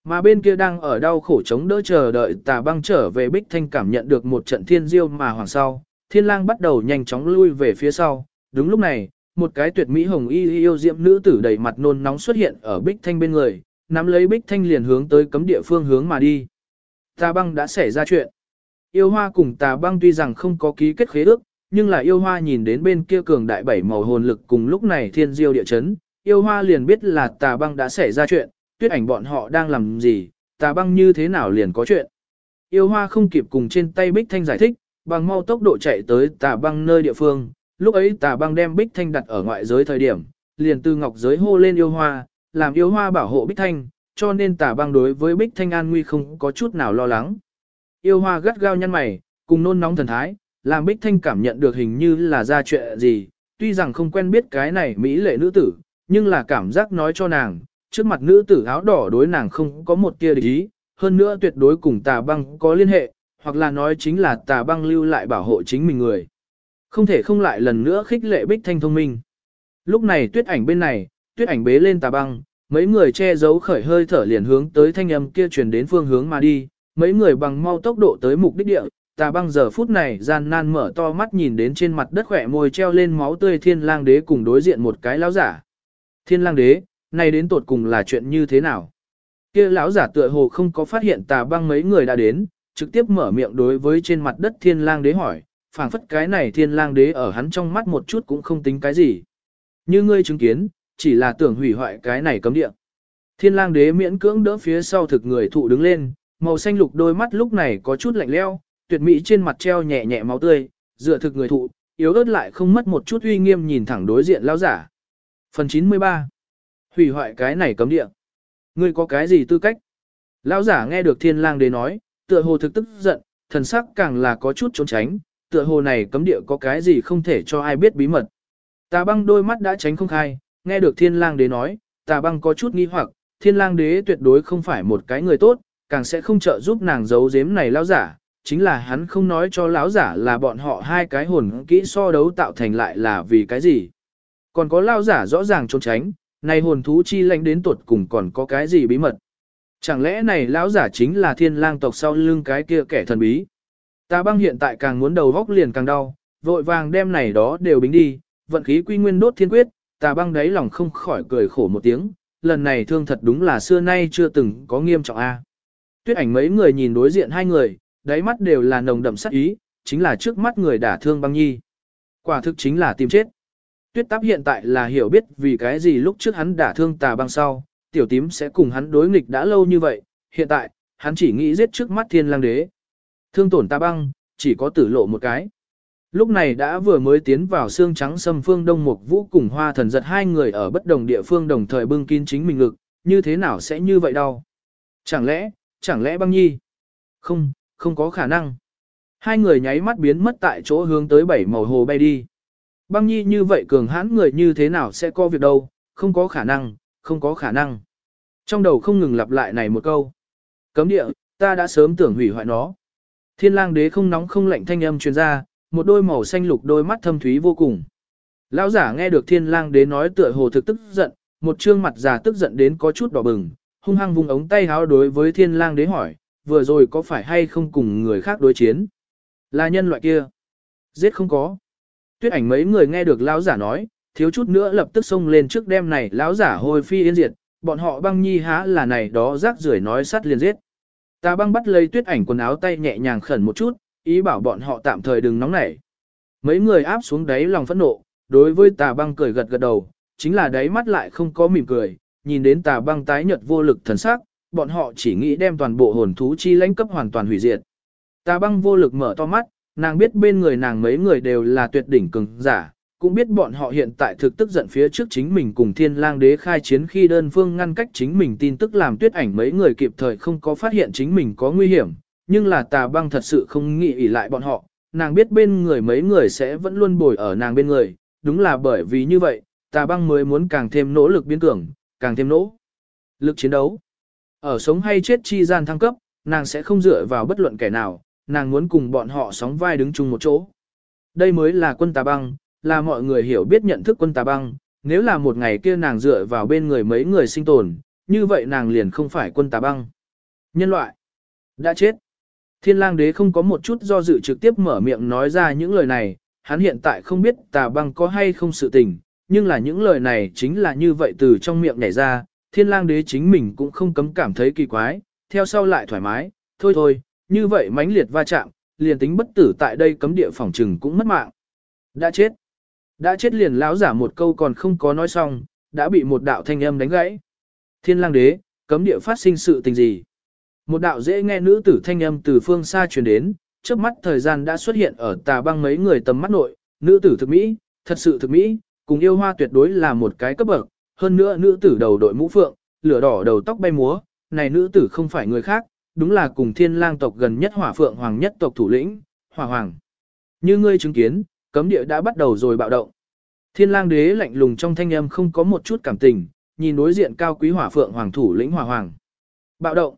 Mà bên kia đang ở đau khổ chống đỡ chờ đợi tà băng trở về bích thanh cảm nhận được một trận thiên diêu mà hoàng sau, thiên lang bắt đầu nhanh chóng lui về phía sau. Đúng lúc này, một cái tuyệt mỹ hồng y yêu diệm nữ tử đầy mặt nôn nóng xuất hiện ở bích thanh bên người, nắm lấy bích thanh liền hướng tới cấm địa phương hướng mà đi. Tà băng đã xảy ra chuyện. Yêu hoa cùng tà băng tuy rằng không có ký kết khế ước, nhưng là yêu hoa nhìn đến bên kia cường đại bảy màu hồn lực cùng lúc này thiên diêu địa chấn, yêu hoa liền biết là tà băng đã xảy ra chuyện, tuyết ảnh bọn họ đang làm gì, tà băng như thế nào liền có chuyện. Yêu hoa không kịp cùng trên tay Bích Thanh giải thích, bằng mau tốc độ chạy tới tà băng nơi địa phương, lúc ấy tà băng đem Bích Thanh đặt ở ngoại giới thời điểm, liền từ ngọc giới hô lên yêu hoa, làm yêu hoa bảo hộ Bích Thanh, cho nên tà băng đối với Bích Thanh an nguy không có chút nào lo lắng. Yêu hoa gắt gao nhăn mày, cùng nôn nóng thần thái, làm Bích Thanh cảm nhận được hình như là ra chuyện gì, tuy rằng không quen biết cái này mỹ lệ nữ tử, nhưng là cảm giác nói cho nàng, trước mặt nữ tử áo đỏ đối nàng không có một tia địch ý, hơn nữa tuyệt đối cùng tà băng có liên hệ, hoặc là nói chính là tà băng lưu lại bảo hộ chính mình người. Không thể không lại lần nữa khích lệ bích thanh thông minh. Lúc này tuyết ảnh bên này, tuyết ảnh bế lên tà băng, mấy người che giấu khởi hơi thở liền hướng tới thanh âm kia truyền đến phương hướng mà đi, mấy người bằng mau tốc độ tới mục đích địa, tà băng giờ phút này gian nan mở to mắt nhìn đến trên mặt đất khỏe môi treo lên máu tươi thiên lang đế cùng đối diện một cái lão giả. Thiên lang đế, này đến tột cùng là chuyện như thế nào? Kia lão giả tựa hồ không có phát hiện tà băng mấy người đã đến, trực tiếp mở miệng đối với trên mặt đất thiên lang đế hỏi, phảng phất cái này thiên lang đế ở hắn trong mắt một chút cũng không tính cái gì. Như ngươi chứng kiến, chỉ là tưởng hủy hoại cái này cấm địa. Thiên lang đế miễn cưỡng đỡ phía sau thực người thụ đứng lên, màu xanh lục đôi mắt lúc này có chút lạnh leo, tuyệt mỹ trên mặt treo nhẹ nhẹ máu tươi, dựa thực người thụ, yếu ớt lại không mất một chút uy nghiêm nhìn thẳng đối diện lão giả. Phần 93 Hủy hoại cái này cấm địa. Ngươi có cái gì tư cách? Lão giả nghe được thiên lang đế nói, tựa hồ thực tức giận, thần sắc càng là có chút trốn tránh, tựa hồ này cấm địa có cái gì không thể cho ai biết bí mật. Tà băng đôi mắt đã tránh không khai, nghe được thiên lang đế nói, tà băng có chút nghi hoặc, thiên lang đế tuyệt đối không phải một cái người tốt, càng sẽ không trợ giúp nàng giấu giếm này lão giả, chính là hắn không nói cho lão giả là bọn họ hai cái hồn kỹ so đấu tạo thành lại là vì cái gì. Còn có lão giả rõ ràng trốn tránh, này hồn thú chi lãnh đến tuột cùng còn có cái gì bí mật. Chẳng lẽ này lão giả chính là thiên lang tộc sau lưng cái kia kẻ thần bí. Ta băng hiện tại càng muốn đầu góc liền càng đau, vội vàng đem này đó đều bính đi, vận khí quy nguyên đốt thiên quyết, Tà băng đáy lòng không khỏi cười khổ một tiếng, lần này thương thật đúng là xưa nay chưa từng có nghiêm trọng a. Tuyết ảnh mấy người nhìn đối diện hai người, đáy mắt đều là nồng đậm sát ý, chính là trước mắt người đả thương băng nhi. Quả thực chính là tìm chết. Tuyết táp hiện tại là hiểu biết vì cái gì lúc trước hắn đả thương tà băng sau, tiểu tím sẽ cùng hắn đối nghịch đã lâu như vậy, hiện tại, hắn chỉ nghĩ giết trước mắt thiên lang đế. Thương tổn tà băng, chỉ có tử lộ một cái. Lúc này đã vừa mới tiến vào xương trắng sâm phương đông mục vũ cùng hoa thần giật hai người ở bất đồng địa phương đồng thời bưng kín chính mình ngực, như thế nào sẽ như vậy đâu? Chẳng lẽ, chẳng lẽ băng nhi? Không, không có khả năng. Hai người nháy mắt biến mất tại chỗ hướng tới bảy màu hồ bay đi. Băng nhi như vậy cường hãn người như thế nào sẽ có việc đâu, không có khả năng, không có khả năng. Trong đầu không ngừng lặp lại này một câu. Cấm địa, ta đã sớm tưởng hủy hoại nó. Thiên lang đế không nóng không lạnh thanh âm truyền ra, một đôi màu xanh lục đôi mắt thâm thúy vô cùng. Lão giả nghe được thiên lang đế nói tựa hồ thực tức giận, một trương mặt già tức giận đến có chút đỏ bừng, hung hăng vùng ống tay háo đối với thiên lang đế hỏi, vừa rồi có phải hay không cùng người khác đối chiến? Là nhân loại kia? Giết không có. Tuyết ảnh mấy người nghe được lão giả nói, thiếu chút nữa lập tức xông lên trước đêm này lão giả hồi phi yên diệt, bọn họ băng nhi há là này đó rác rưởi nói sắt liền giết. Ta băng bắt lấy tuyết ảnh quần áo tay nhẹ nhàng khẩn một chút, ý bảo bọn họ tạm thời đừng nóng nảy. Mấy người áp xuống đáy lòng phẫn nộ, đối với tà băng cười gật gật đầu, chính là đáy mắt lại không có mỉm cười, nhìn đến tà băng tái nhợt vô lực thần sắc, bọn họ chỉ nghĩ đem toàn bộ hồn thú chi lãnh cấp hoàn toàn hủy diệt. Tà băng vô lực mở to mắt, nàng biết bên người nàng mấy người đều là tuyệt đỉnh cường giả, cũng biết bọn họ hiện tại thực tức giận phía trước chính mình cùng thiên lang đế khai chiến khi đơn phương ngăn cách chính mình tin tức làm tuyết ảnh mấy người kịp thời không có phát hiện chính mình có nguy hiểm, nhưng là tà băng thật sự không nghĩ ỉ lại bọn họ, nàng biết bên người mấy người sẽ vẫn luôn bồi ở nàng bên người, đúng là bởi vì như vậy, tà băng mới muốn càng thêm nỗ lực biến cường, càng thêm nỗ lực chiến đấu. Ở sống hay chết chi gian thăng cấp, nàng sẽ không dựa vào bất luận kẻ nào, nàng muốn cùng bọn họ sóng vai đứng chung một chỗ. Đây mới là quân tà băng, là mọi người hiểu biết nhận thức quân tà băng, nếu là một ngày kia nàng dựa vào bên người mấy người sinh tồn, như vậy nàng liền không phải quân tà băng. Nhân loại, đã chết. Thiên lang đế không có một chút do dự trực tiếp mở miệng nói ra những lời này, hắn hiện tại không biết tà băng có hay không sự tình, nhưng là những lời này chính là như vậy từ trong miệng nhảy ra, thiên lang đế chính mình cũng không cấm cảm thấy kỳ quái, theo sau lại thoải mái, thôi thôi, như vậy mãnh liệt va chạm, liền tính bất tử tại đây cấm địa phòng trừng cũng mất mạng. Đã chết. Đã chết liền lão giả một câu còn không có nói xong, đã bị một đạo thanh âm đánh gãy. Thiên lang đế, cấm địa phát sinh sự tình gì? Một đạo dễ nghe nữ tử thanh âm từ phương xa truyền đến, trước mắt thời gian đã xuất hiện ở tà băng mấy người tầm mắt nội, nữ tử thực mỹ, thật sự thực mỹ, cùng yêu hoa tuyệt đối là một cái cấp bậc, hơn nữa nữ tử đầu đội mũ phượng, lửa đỏ đầu tóc bay múa, này nữ tử không phải người khác, đúng là cùng thiên lang tộc gần nhất hỏa phượng hoàng nhất tộc thủ lĩnh, hỏa hoàng. Như ngươi chứng kiến, cấm địa đã bắt đầu rồi bạo động. Thiên lang đế lạnh lùng trong thanh âm không có một chút cảm tình, nhìn đối diện cao quý hỏa phượng hoàng thủ lĩnh hỏa hoàng. Bạo động.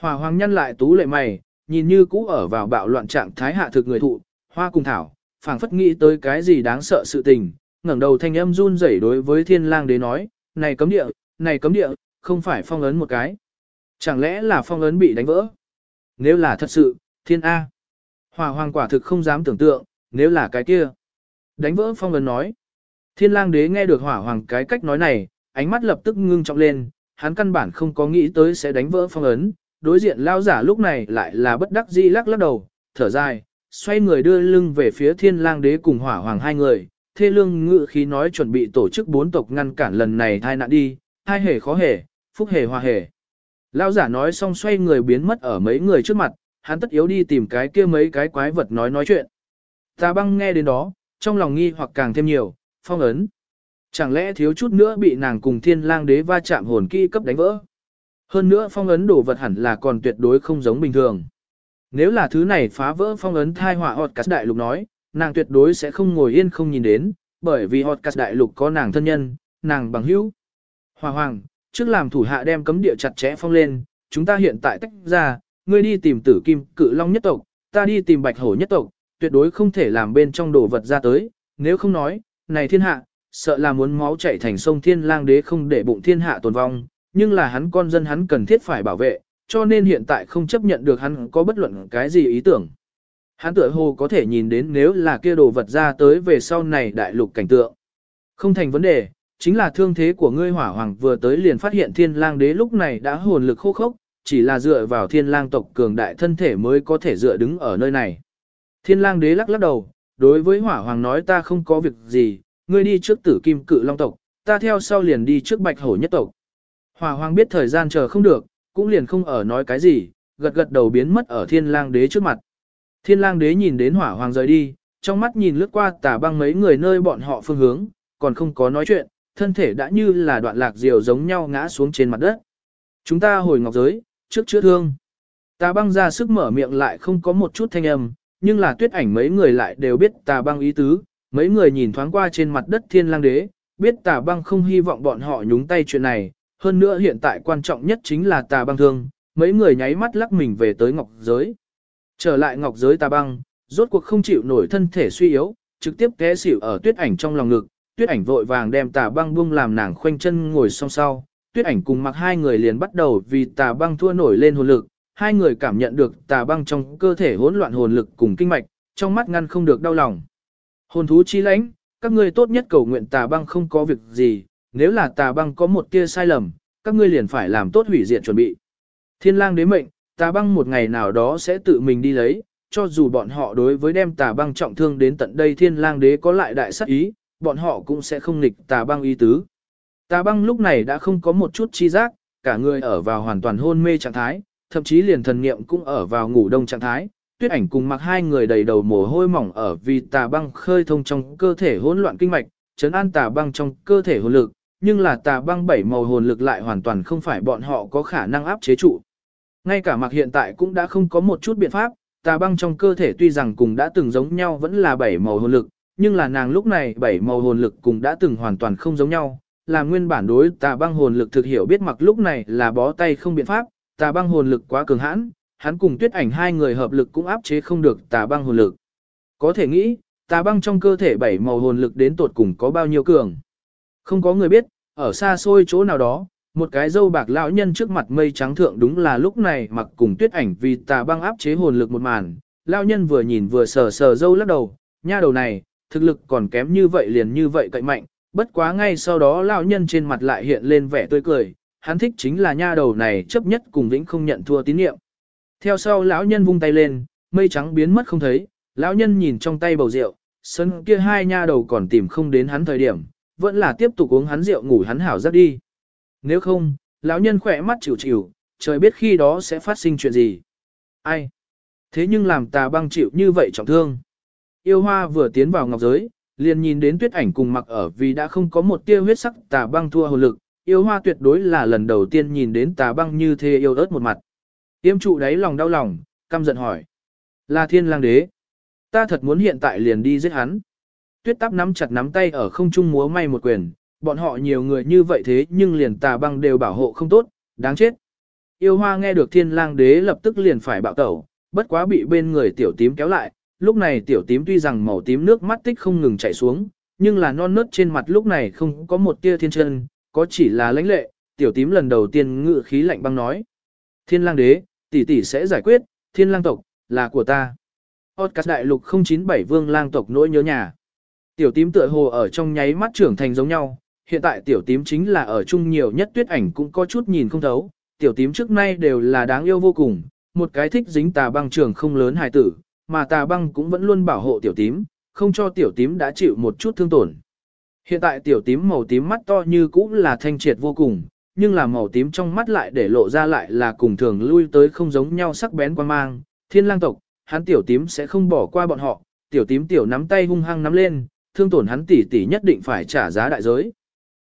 Hòa hoàng nhân lại tú lệ mày, nhìn như cũ ở vào bạo loạn trạng thái hạ thực người thụ, hoa cùng thảo, phảng phất nghĩ tới cái gì đáng sợ sự tình, ngẩng đầu thanh âm run rẩy đối với thiên lang đế nói, này cấm địa, này cấm địa, không phải phong ấn một cái. Chẳng lẽ là phong ấn bị đánh vỡ? Nếu là thật sự, thiên A. Hòa hoàng quả thực không dám tưởng tượng, nếu là cái kia. Đánh vỡ phong ấn nói. Thiên lang đế nghe được hỏa hoàng cái cách nói này, ánh mắt lập tức ngưng trọng lên, hắn căn bản không có nghĩ tới sẽ đánh vỡ phong ấn, đối diện lao giả lúc này lại là bất đắc dĩ lắc lắc đầu, thở dài, xoay người đưa lưng về phía thiên lang đế cùng hỏa hoàng hai người, thê lương ngự khí nói chuẩn bị tổ chức bốn tộc ngăn cản lần này thai nạn đi, hai hề khó hề, phúc hề hòa hề. Lao giả nói xong xoay người biến mất ở mấy người trước mặt, hắn tất yếu đi tìm cái kia mấy cái quái vật nói nói chuyện. Tà băng nghe đến đó, trong lòng nghi hoặc càng thêm nhiều, phong ấn. Chẳng lẽ thiếu chút nữa bị nàng cùng thiên lang đế va chạm hồn kỹ cấp đánh vỡ. Hơn nữa phong ấn đồ vật hẳn là còn tuyệt đối không giống bình thường. Nếu là thứ này phá vỡ phong ấn thai họa họt cắt đại lục nói, nàng tuyệt đối sẽ không ngồi yên không nhìn đến, bởi vì họt cắt đại lục có nàng thân nhân, nàng bằng hữu. Hòa hoàng, trước làm thủ hạ đem cấm địa chặt chẽ phong lên, chúng ta hiện tại tách ra, ngươi đi tìm tử kim cự long nhất tộc, ta đi tìm bạch hổ nhất tộc, tuyệt đối không thể làm bên trong đồ vật ra tới, nếu không nói, này thiên hạ, sợ là muốn máu chảy thành sông thiên lang đế không để bụng thiên hạ tồn vong, nhưng là hắn con dân hắn cần thiết phải bảo vệ, cho nên hiện tại không chấp nhận được hắn có bất luận cái gì ý tưởng. Hắn tựa hồ có thể nhìn đến nếu là kia đồ vật ra tới về sau này đại lục cảnh tượng. Không thành vấn đề, chính là thương thế của ngươi hỏa hoàng vừa tới liền phát hiện thiên lang đế lúc này đã hồn lực khô khốc, chỉ là dựa vào thiên lang tộc cường đại thân thể mới có thể dựa đứng ở nơi này. Thiên lang đế lắc lắc đầu, đối với hỏa hoàng nói ta không có việc gì, ngươi đi trước tử kim cự long tộc, ta theo sau liền đi trước bạch hổ nhất tộc. Hòa hoàng biết thời gian chờ không được, cũng liền không ở nói cái gì, gật gật đầu biến mất ở thiên lang đế trước mặt. Thiên lang đế nhìn đến hỏa hoàng rời đi, trong mắt nhìn lướt qua tà băng mấy người nơi bọn họ phương hướng, còn không có nói chuyện, thân thể đã như là đoạn lạc diều giống nhau ngã xuống trên mặt đất. Chúng ta hồi ngọc giới, trước chữa thương. Tà băng ra sức mở miệng lại không có một chút thanh âm, nhưng là tuyết ảnh mấy người lại đều biết tà băng ý tứ, mấy người nhìn thoáng qua trên mặt đất thiên lang đế, biết tà băng không hy vọng bọn họ nhúng tay chuyện này, hơn nữa hiện tại quan trọng nhất chính là tà băng thương, mấy người nháy mắt lắc mình về tới ngọc giới. Trở lại ngọc giới tà băng, rốt cuộc không chịu nổi thân thể suy yếu, trực tiếp té xỉu ở tuyết ảnh trong lòng ngực, tuyết ảnh vội vàng đem tà băng buông làm nàng khoanh chân ngồi song sau, tuyết ảnh cùng mặc hai người liền bắt đầu vì tà băng thua nổi lên hồn lực, hai người cảm nhận được tà băng trong cơ thể hỗn loạn hồn lực cùng kinh mạch, trong mắt ngăn không được đau lòng. Hồn thú chi lãnh, các ngươi tốt nhất cầu nguyện tà băng không có việc gì, nếu là tà băng có một tia sai lầm, các ngươi liền phải làm tốt hủy diệt chuẩn bị. Thiên lang đế mệnh, tà băng một ngày nào đó sẽ tự mình đi lấy, cho dù bọn họ đối với đem tà băng trọng thương đến tận đây thiên lang đế có lại đại sát ý, bọn họ cũng sẽ không nghịch tà băng ý tứ. Tà băng lúc này đã không có một chút chi giác, cả người ở vào hoàn toàn hôn mê trạng thái, thậm chí liền thần niệm cũng ở vào ngủ đông trạng thái. Tuyết ảnh cùng mặc hai người đầy đầu mồ hôi mỏng ở vì tà băng khơi thông trong cơ thể hỗn loạn kinh mạch, chấn an tà băng trong cơ thể hồn lực, nhưng là tà băng bảy màu hồn lực lại hoàn toàn không phải bọn họ có khả năng áp chế trụ. Ngay cả mặc hiện tại cũng đã không có một chút biện pháp, tà băng trong cơ thể tuy rằng cùng đã từng giống nhau vẫn là bảy màu hồn lực, nhưng là nàng lúc này bảy màu hồn lực cùng đã từng hoàn toàn không giống nhau, là nguyên bản đối tà băng hồn lực thực hiểu biết mặc lúc này là bó tay không biện pháp, tà băng hồn lực quá cường hãn, hắn cùng tuyết ảnh hai người hợp lực cũng áp chế không được tà băng hồn lực. Có thể nghĩ, tà băng trong cơ thể bảy màu hồn lực đến tột cùng có bao nhiêu cường. Không có người biết, ở xa xôi chỗ nào đó, một cái dâu bạc lão nhân trước mặt mây trắng thượng đúng là lúc này mặc cùng tuyết ảnh vì tà băng áp chế hồn lực một màn. Lão nhân vừa nhìn vừa sờ sờ dâu lắc đầu, nha đầu này, thực lực còn kém như vậy liền như vậy cậy mạnh, bất quá ngay sau đó lão nhân trên mặt lại hiện lên vẻ tươi cười, hắn thích chính là nha đầu này chấp nhất cùng vĩnh không nhận thua tín nhiệm. Theo sau lão nhân vung tay lên, mây trắng biến mất không thấy, lão nhân nhìn trong tay bầu rượu, sân kia hai nha đầu còn tìm không đến hắn thời điểm, vẫn là tiếp tục uống hắn rượu ngủ hắn hảo giấc đi. Nếu không, lão nhân khỏe mắt chịu chịu, trời biết khi đó sẽ phát sinh chuyện gì. Ai? Thế nhưng làm tà băng chịu như vậy trọng thương. Yêu hoa vừa tiến vào ngọc giới, liền nhìn đến tuyết ảnh cùng mặc ở vì đã không có một tia huyết sắc tà băng thua hồn lực. Yêu hoa tuyệt đối là lần đầu tiên nhìn đến tà băng như thế yêu ớt một mặt. Tiêm trụ đáy lòng đau lòng, căm giận hỏi. Là thiên lang đế. Ta thật muốn hiện tại liền đi giết hắn. Tuyết tắp nắm chặt nắm tay ở không trung múa may một quyền, bọn họ nhiều người như vậy thế nhưng liền tà băng đều bảo hộ không tốt, đáng chết. Yêu hoa nghe được thiên lang đế lập tức liền phải bạo tẩu, bất quá bị bên người tiểu tím kéo lại, lúc này tiểu tím tuy rằng màu tím nước mắt tích không ngừng chảy xuống, nhưng là non nớt trên mặt lúc này không có một tia thiên chân, có chỉ là lãnh lệ, tiểu tím lần đầu tiên ngự khí lạnh băng nói. Thiên lang đế, tỷ tỷ sẽ giải quyết, thiên lang tộc, là của ta. Otcas đại lục 097 vương lang tộc nỗi nhớ nhà. Tiểu tím tựa hồ ở trong nháy mắt trưởng thành giống nhau, hiện tại tiểu tím chính là ở chung nhiều nhất tuyết ảnh cũng có chút nhìn không thấu, tiểu tím trước nay đều là đáng yêu vô cùng, một cái thích dính tà băng trường không lớn hài tử, mà tà băng cũng vẫn luôn bảo hộ tiểu tím, không cho tiểu tím đã chịu một chút thương tổn. Hiện tại tiểu tím màu tím mắt to như cũ là thanh triệt vô cùng, nhưng là màu tím trong mắt lại để lộ ra lại là cùng thường lui tới không giống nhau sắc bén quan mang, thiên lang tộc, hắn tiểu tím sẽ không bỏ qua bọn họ, tiểu tím tiểu nắm tay hung hăng nắm lên, thương tổn hắn tỷ tỷ nhất định phải trả giá đại giới.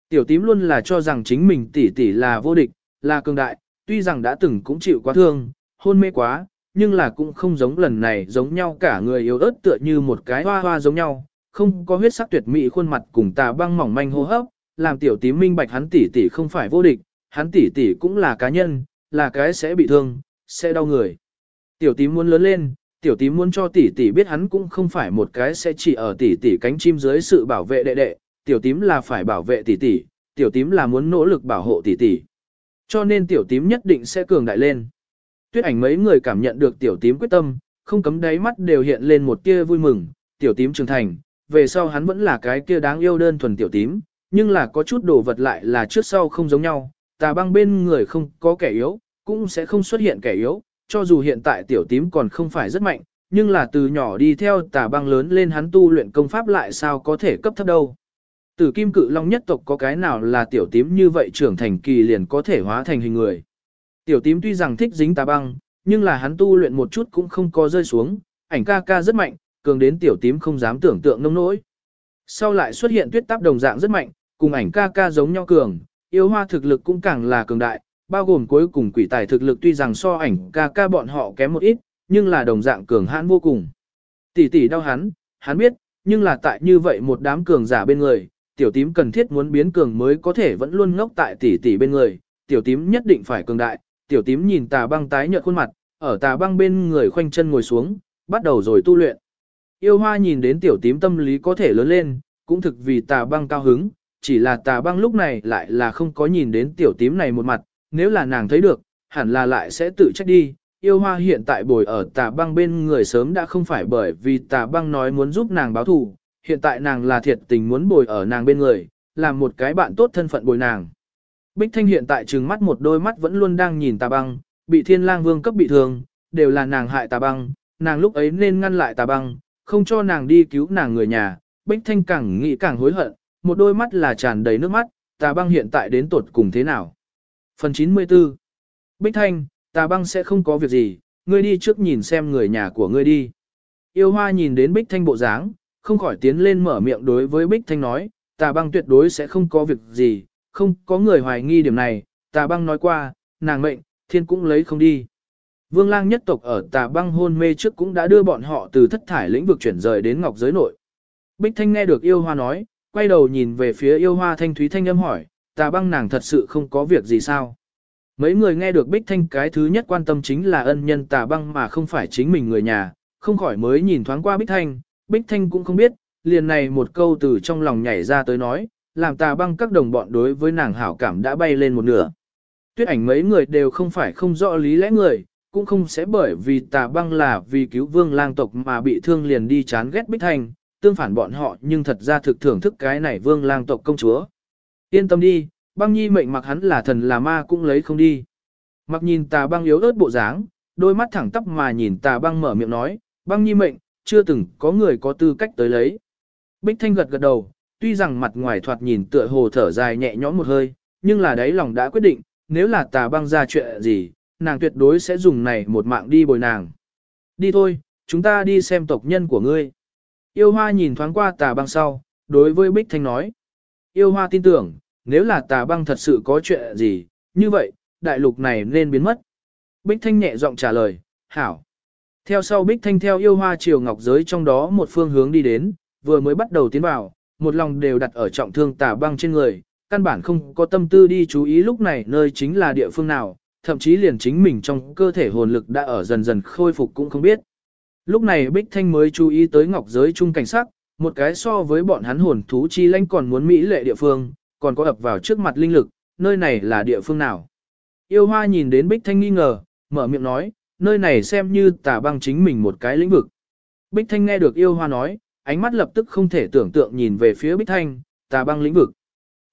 Tiểu tím luôn là cho rằng chính mình tỷ tỷ là vô địch, là cường đại, tuy rằng đã từng cũng chịu quá thương, hôn mê quá, nhưng là cũng không giống lần này giống nhau cả người yếu ớt tựa như một cái hoa hoa giống nhau, không có huyết sắc tuyệt mỹ khuôn mặt cùng tà băng mỏng manh hô hấp, làm tiểu tím minh bạch hắn tỷ tỷ không phải vô địch, hắn tỷ tỷ cũng là cá nhân, là cái sẽ bị thương, sẽ đau người. Tiểu tím muốn lớn lên, tiểu tím muốn cho tỷ tỷ biết hắn cũng không phải một cái sẽ chỉ ở tỷ tỷ cánh chim dưới sự bảo vệ đệ đệ, tiểu tím là phải bảo vệ tỷ tỷ, tiểu tím là muốn nỗ lực bảo hộ tỷ tỷ. Cho nên tiểu tím nhất định sẽ cường đại lên. Tuyết ảnh mấy người cảm nhận được tiểu tím quyết tâm, không cấm đáy mắt đều hiện lên một tia vui mừng, tiểu tím trưởng thành, về sau hắn vẫn là cái kia đáng yêu đơn thuần tiểu tím, nhưng là có chút đồ vật lại là trước sau không giống nhau, tà băng bên người không có kẻ yếu, cũng sẽ không xuất hiện kẻ yếu, cho dù hiện tại tiểu tím còn không phải rất mạnh, nhưng là từ nhỏ đi theo tà băng lớn lên hắn tu luyện công pháp lại sao có thể cấp thấp đâu. Tử kim cự long nhất tộc có cái nào là tiểu tím như vậy trưởng thành kỳ liền có thể hóa thành hình người. Tiểu tím tuy rằng thích dính tà băng, nhưng là hắn tu luyện một chút cũng không có rơi xuống, ảnh ca ca rất mạnh, cường đến tiểu tím không dám tưởng tượng nông nỗi. Sau lại xuất hiện tuyết táp đồng dạng rất mạnh, cùng ảnh ca ca giống nhau cường, yêu hoa thực lực cũng càng là cường đại, bao gồm cuối cùng quỷ tài thực lực tuy rằng so ảnh ca ca bọn họ kém một ít, nhưng là đồng dạng cường hãn vô cùng. Tỷ tỷ đau hắn, hắn biết, nhưng là tại như vậy một đám cường giả bên người, tiểu tím cần thiết muốn biến cường mới có thể vẫn luôn ngốc tại tỷ tỷ bên người, tiểu tím nhất định phải cường đại, tiểu tím nhìn tà băng tái nhợt khuôn mặt, ở tà băng bên người khoanh chân ngồi xuống, bắt đầu rồi tu luyện. Yêu hoa nhìn đến tiểu tím tâm lý có thể lớn lên, cũng thực vì tà băng cao hứng, chỉ là tà băng lúc này lại là không có nhìn đến tiểu tím này một mặt, nếu là nàng thấy được, hẳn là lại sẽ tự trách đi. Yêu hoa hiện tại bồi ở tà băng bên người sớm đã không phải bởi vì tà băng nói muốn giúp nàng báo thù, hiện tại nàng là thiệt tình muốn bồi ở nàng bên người, làm một cái bạn tốt thân phận bồi nàng. Bích Thanh hiện tại trừng mắt một đôi mắt vẫn luôn đang nhìn tà băng, bị thiên lang vương cấp bị thương, đều là nàng hại tà băng, nàng lúc ấy nên ngăn lại tà băng, không cho nàng đi cứu nàng người nhà, Bích Thanh càng nghĩ càng hối hận, một đôi mắt là tràn đầy nước mắt, tà băng hiện tại đến tột cùng thế nào. Phần 94 Bích Thanh, tà băng sẽ không có việc gì, ngươi đi trước nhìn xem người nhà của ngươi đi. Yêu hoa nhìn đến Bích Thanh bộ dáng, không khỏi tiến lên mở miệng đối với Bích Thanh nói, tà băng tuyệt đối sẽ không có việc gì, không có người hoài nghi điểm này, tà băng nói qua, nàng mệnh, thiên cũng lấy không đi. Vương lang nhất tộc ở tà băng hôn mê trước cũng đã đưa bọn họ từ thất thải lĩnh vực chuyển rời đến ngọc giới nội. Bích Thanh nghe được yêu hoa nói, quay đầu nhìn về phía yêu hoa thanh thúy thanh âm hỏi, tà băng nàng thật sự không có việc gì sao? Mấy người nghe được Bích Thanh cái thứ nhất quan tâm chính là ân nhân tà băng mà không phải chính mình người nhà, không khỏi mới nhìn thoáng qua Bích Thanh, Bích Thanh cũng không biết, liền này một câu từ trong lòng nhảy ra tới nói, làm tà băng các đồng bọn đối với nàng hảo cảm đã bay lên một nửa. Tuyết ảnh mấy người đều không phải không rõ lý lẽ người, cũng không sẽ bởi vì tà băng là vì cứu vương lang tộc mà bị thương liền đi chán ghét Bích Thanh, tương phản bọn họ nhưng thật ra thực thưởng thức cái này vương lang tộc công chúa. Yên tâm đi, băng nhi mệnh mặc hắn là thần là ma cũng lấy không đi. Mặc nhìn tà băng yếu ớt bộ dáng, đôi mắt thẳng tắp mà nhìn tà băng mở miệng nói, băng nhi mệnh, chưa từng có người có tư cách tới lấy. Bích Thanh gật gật đầu, tuy rằng mặt ngoài thoạt nhìn tựa hồ thở dài nhẹ nhõm một hơi, nhưng là đấy lòng đã quyết định, nếu là tà băng ra chuyện gì, nàng tuyệt đối sẽ dùng này một mạng đi bồi nàng. Đi thôi, chúng ta đi xem tộc nhân của ngươi. Yêu hoa nhìn thoáng qua tà băng sau, đối với Bích Thanh nói. Yêu hoa tin tưởng, nếu là tà băng thật sự có chuyện gì, như vậy, đại lục này nên biến mất. Bích Thanh nhẹ giọng trả lời, hảo. Theo sau Bích Thanh theo yêu hoa triều ngọc giới trong đó một phương hướng đi đến, vừa mới bắt đầu tiến vào, một lòng đều đặt ở trọng thương tà băng trên người, căn bản không có tâm tư đi chú ý lúc này nơi chính là địa phương nào, thậm chí liền chính mình trong cơ thể hồn lực đã ở dần dần khôi phục cũng không biết. Lúc này Bích Thanh mới chú ý tới ngọc giới Chung cảnh sắc, một cái so với bọn hắn hồn thú chi lãnh còn muốn mỹ lệ địa phương, còn có ập vào trước mặt linh lực, nơi này là địa phương nào. Yêu hoa nhìn đến Bích Thanh nghi ngờ, mở miệng nói, nơi này xem như tà băng chính mình một cái lĩnh vực. Bích Thanh nghe được yêu hoa nói, ánh mắt lập tức không thể tưởng tượng nhìn về phía Bích Thanh, tà băng lĩnh vực.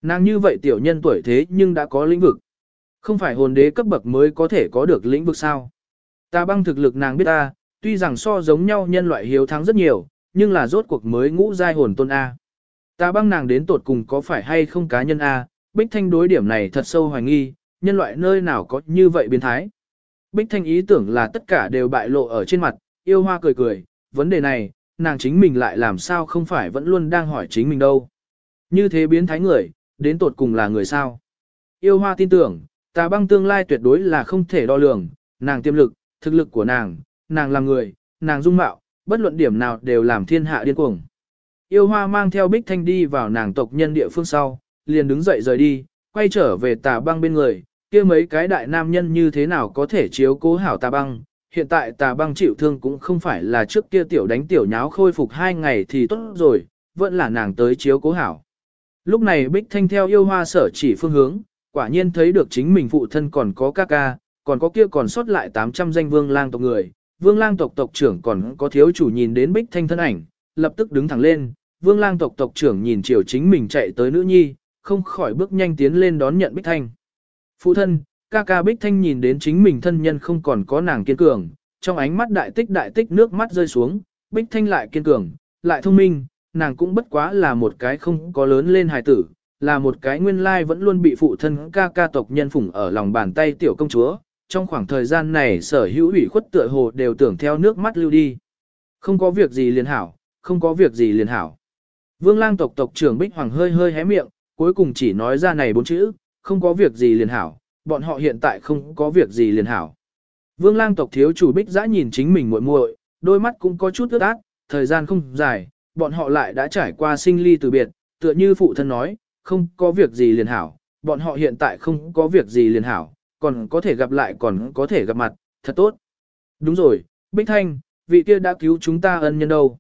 Nàng như vậy tiểu nhân tuổi thế nhưng đã có lĩnh vực. Không phải hồn đế cấp bậc mới có thể có được lĩnh vực sao. Tà băng thực lực nàng biết ta, tuy rằng so giống nhau nhân loại hiếu thắng rất nhiều, nhưng là rốt cuộc mới ngũ giai hồn tôn A. ta băng nàng đến tột cùng có phải hay không cá nhân A, Bích Thanh đối điểm này thật sâu hoài nghi, nhân loại nơi nào có như vậy biến thái. Bích Thanh ý tưởng là tất cả đều bại lộ ở trên mặt, yêu hoa cười cười, vấn đề này, nàng chính mình lại làm sao không phải vẫn luôn đang hỏi chính mình đâu. Như thế biến thái người, đến tột cùng là người sao. Yêu hoa tin tưởng, tà băng tương lai tuyệt đối là không thể đo lường, nàng tiềm lực, thực lực của nàng, nàng là người, nàng dung mạo, bất luận điểm nào đều làm thiên hạ điên cuồng. Yêu hoa mang theo bích thanh đi vào nàng tộc nhân địa phương sau, liền đứng dậy rời đi, quay trở về tà băng bên người, kia mấy cái đại nam nhân như thế nào có thể chiếu cố hảo tà băng. Hiện tại tà băng chịu thương cũng không phải là trước kia tiểu đánh tiểu nháo khôi phục hai ngày thì tốt rồi, vẫn là nàng tới chiếu cố hảo. Lúc này Bích Thanh theo yêu hoa sở chỉ phương hướng, quả nhiên thấy được chính mình phụ thân còn có ca ca, còn có kia còn sót lại 800 danh vương lang tộc người. Vương lang tộc tộc trưởng còn có thiếu chủ nhìn đến Bích Thanh thân ảnh, lập tức đứng thẳng lên, vương lang tộc tộc trưởng nhìn chiều chính mình chạy tới nữ nhi, không khỏi bước nhanh tiến lên đón nhận Bích Thanh. Phụ thân, ca ca Bích Thanh nhìn đến chính mình thân nhân không còn có nàng kiên cường, trong ánh mắt đại tích đại tích nước mắt rơi xuống, Bích Thanh lại kiên cường, lại thông minh, nàng cũng bất quá là một cái không có lớn lên hài tử, là một cái nguyên lai vẫn luôn bị phụ thân ca ca tộc nhân phủng ở lòng bàn tay tiểu công chúa. Trong khoảng thời gian này sở hữu ủy khuất tựa hồ đều tưởng theo nước mắt lưu đi. Không có việc gì liền hảo, không có việc gì liền hảo. Vương lang tộc tộc trưởng Bích Hoàng hơi hơi hé miệng, cuối cùng chỉ nói ra này bốn chữ, không có việc gì liền hảo, bọn họ hiện tại không có việc gì liền hảo. Vương lang tộc thiếu chủ Bích giã nhìn chính mình muội muội, đôi mắt cũng có chút ướt át, thời gian không dài, bọn họ lại đã trải qua sinh ly từ biệt, tựa như phụ thân nói, không có việc gì liền hảo, bọn họ hiện tại không có việc gì liền hảo, còn có thể gặp lại còn có thể gặp mặt, thật tốt. Đúng rồi, Bích Thanh, vị kia đã cứu chúng ta ân nhân đâu.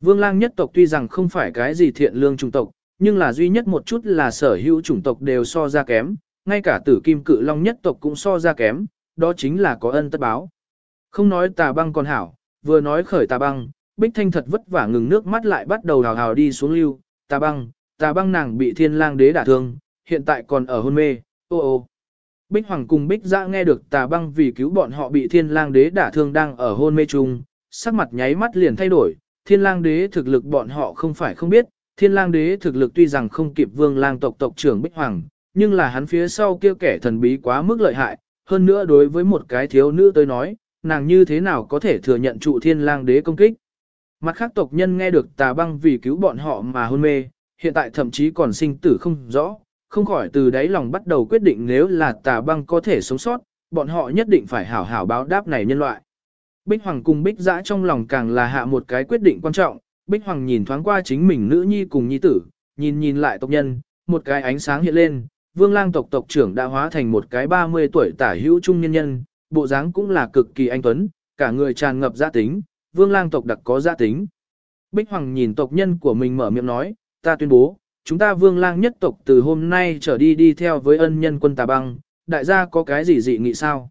Vương lang nhất tộc tuy rằng không phải cái gì thiện lương chủng tộc, nhưng là duy nhất một chút là sở hữu chủng tộc đều so ra kém, ngay cả tử kim cự long nhất tộc cũng so ra kém, đó chính là có ân tất báo. Không nói tà băng còn hảo, vừa nói khởi tà băng, Bích Thanh thật vất vả ngừng nước mắt lại bắt đầu hào hào đi xuống lưu, tà băng, tà băng nàng bị thiên lang đế đả thương, hiện tại còn ở hôn mê, ô ô. Bích Hoàng cùng Bích Dạ nghe được tà băng vì cứu bọn họ bị thiên lang đế đả thương đang ở hôn mê chung, sắc mặt nháy mắt liền thay đổi, thiên lang đế thực lực bọn họ không phải không biết, thiên lang đế thực lực tuy rằng không kịp vương lang tộc tộc trưởng Bích Hoàng, nhưng là hắn phía sau kia kẻ thần bí quá mức lợi hại, hơn nữa đối với một cái thiếu nữ tới nói, nàng như thế nào có thể thừa nhận trụ thiên lang đế công kích. Mặt khác tộc nhân nghe được tà băng vì cứu bọn họ mà hôn mê, hiện tại thậm chí còn sinh tử không rõ, không khỏi từ đáy lòng bắt đầu quyết định nếu là tà băng có thể sống sót, bọn họ nhất định phải hảo hảo báo đáp này nhân loại. Bích Hoàng cùng Bích Giã trong lòng càng là hạ một cái quyết định quan trọng, Bích Hoàng nhìn thoáng qua chính mình nữ nhi cùng nhi tử, nhìn nhìn lại tộc nhân, một cái ánh sáng hiện lên, Vương Lang tộc tộc trưởng đã hóa thành một cái 30 tuổi tả hữu trung nhân nhân, bộ dáng cũng là cực kỳ anh tuấn, cả người tràn ngập gia tính, Vương Lang tộc đặc có gia tính. Bích Hoàng nhìn tộc nhân của mình mở miệng nói, ta tuyên bố, chúng ta Vương Lang nhất tộc từ hôm nay trở đi đi theo với ân nhân quân Tà Băng, đại gia có cái gì dị nghị sao?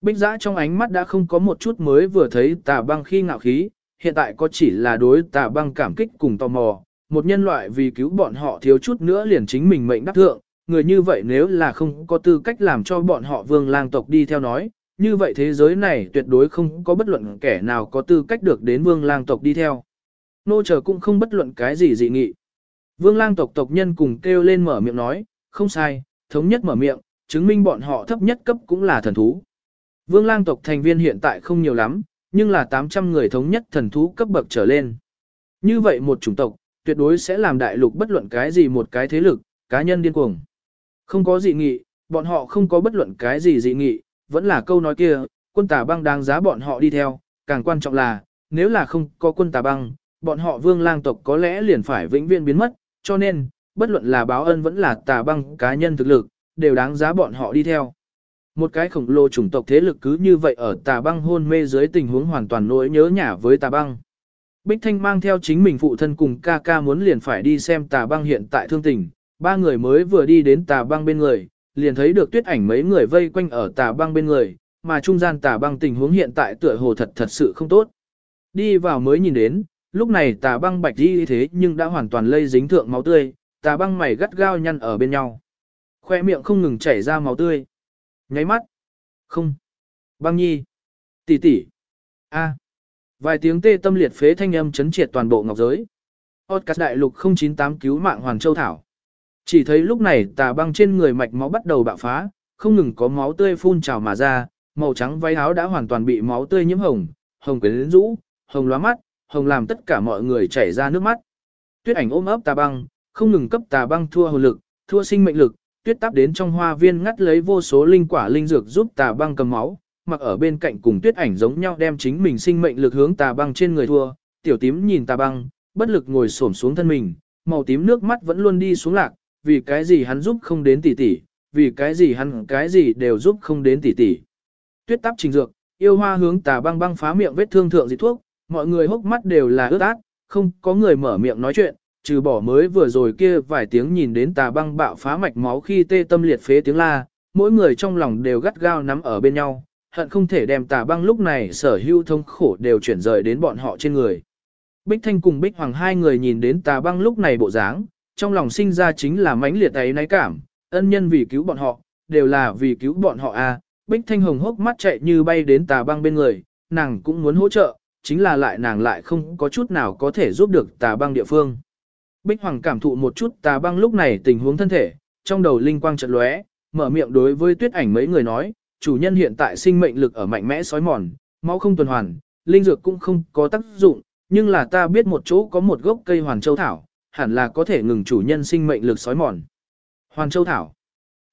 Bích giã trong ánh mắt đã không có một chút mới vừa thấy tà băng khi ngạo khí, hiện tại có chỉ là đối tà băng cảm kích cùng tò mò, một nhân loại vì cứu bọn họ thiếu chút nữa liền chính mình mệnh đắc thượng, người như vậy nếu là không có tư cách làm cho bọn họ vương lang tộc đi theo nói, như vậy thế giới này tuyệt đối không có bất luận kẻ nào có tư cách được đến vương lang tộc đi theo. Nô chờ cũng không bất luận cái gì dị nghị. Vương lang tộc tộc nhân cùng kêu lên mở miệng nói, không sai, thống nhất mở miệng, chứng minh bọn họ thấp nhất cấp cũng là thần thú. Vương lang tộc thành viên hiện tại không nhiều lắm, nhưng là 800 người thống nhất thần thú cấp bậc trở lên. Như vậy một chủng tộc, tuyệt đối sẽ làm đại lục bất luận cái gì một cái thế lực, cá nhân điên cuồng. Không có dị nghị, bọn họ không có bất luận cái gì dị nghị, vẫn là câu nói kia, quân tà băng đáng giá bọn họ đi theo, càng quan trọng là, nếu là không có quân tà băng, bọn họ vương lang tộc có lẽ liền phải vĩnh viễn biến mất, cho nên, bất luận là báo ân vẫn là tà băng cá nhân thực lực, đều đáng giá bọn họ đi theo. Một cái khổng lồ chủng tộc thế lực cứ như vậy ở tà băng hôn mê dưới tình huống hoàn toàn nỗi nhớ nhả với tà băng. Bích Thanh mang theo chính mình phụ thân cùng ca ca muốn liền phải đi xem tà băng hiện tại thương tình, ba người mới vừa đi đến tà băng bên người, liền thấy được tuyết ảnh mấy người vây quanh ở tà băng bên người, mà trung gian tà băng tình huống hiện tại tựa hồ thật thật sự không tốt. Đi vào mới nhìn đến, lúc này tà băng bạch đi thế nhưng đã hoàn toàn lây dính thượng máu tươi, tà băng mày gắt gao nhăn ở bên nhau. Khoe miệng không ngừng chảy ra máu tươi. Nháy mắt. Không. Băng nhi. tỷ tỷ. A. Vài tiếng tê tâm liệt phế thanh âm chấn triệt toàn bộ ngọc giới. Podcast đại lục 098 cứu mạng hoàng Châu Thảo. Chỉ thấy lúc này tà băng trên người mạch máu bắt đầu bạo phá, không ngừng có máu tươi phun trào mà ra, màu trắng váy áo đã hoàn toàn bị máu tươi nhiễm hồng, hồng quyến rũ, hồng lóa mắt, hồng làm tất cả mọi người chảy ra nước mắt. Tuyết ảnh ôm ấp tà băng, không ngừng cấp tà băng thua hồn lực, thua sinh mệnh lực, tuyết táp đến trong hoa viên ngắt lấy vô số linh quả linh dược giúp tà băng cầm máu, mặc ở bên cạnh cùng tuyết ảnh giống nhau đem chính mình sinh mệnh lực hướng tà băng trên người thua, tiểu tím nhìn tà băng, bất lực ngồi xổm xuống thân mình, màu tím nước mắt vẫn luôn đi xuống lạc, vì cái gì hắn giúp không đến tỷ tỷ, vì cái gì hắn cái gì đều giúp không đến tỷ tỷ. Tuyết táp trình dược, yêu hoa hướng tà băng băng phá miệng vết thương thượng dị thuốc, mọi người hốc mắt đều là ướt át, không có người mở miệng nói chuyện, trừ bỏ mới vừa rồi kia vài tiếng nhìn đến tà băng bạo phá mạch máu khi tê tâm liệt phế tiếng la, mỗi người trong lòng đều gắt gao nắm ở bên nhau, hận không thể đem tà băng lúc này sở hữu thông khổ đều chuyển rời đến bọn họ trên người. Bích Thanh cùng Bích Hoàng hai người nhìn đến tà băng lúc này bộ dáng, trong lòng sinh ra chính là mãnh liệt ấy náy cảm, ân nhân vì cứu bọn họ, đều là vì cứu bọn họ a. À. Bích Thanh hồng hốc mắt chạy như bay đến tà băng bên người, nàng cũng muốn hỗ trợ, chính là lại nàng lại không có chút nào có thể giúp được tà băng địa phương. Bích Hoàng cảm thụ một chút tà băng lúc này tình huống thân thể, trong đầu linh quang chợt lóe, mở miệng đối với tuyết ảnh mấy người nói, chủ nhân hiện tại sinh mệnh lực ở mạnh mẽ sói mòn, máu không tuần hoàn, linh dược cũng không có tác dụng, nhưng là ta biết một chỗ có một gốc cây hoàn châu thảo, hẳn là có thể ngừng chủ nhân sinh mệnh lực sói mòn. Hoàn châu thảo?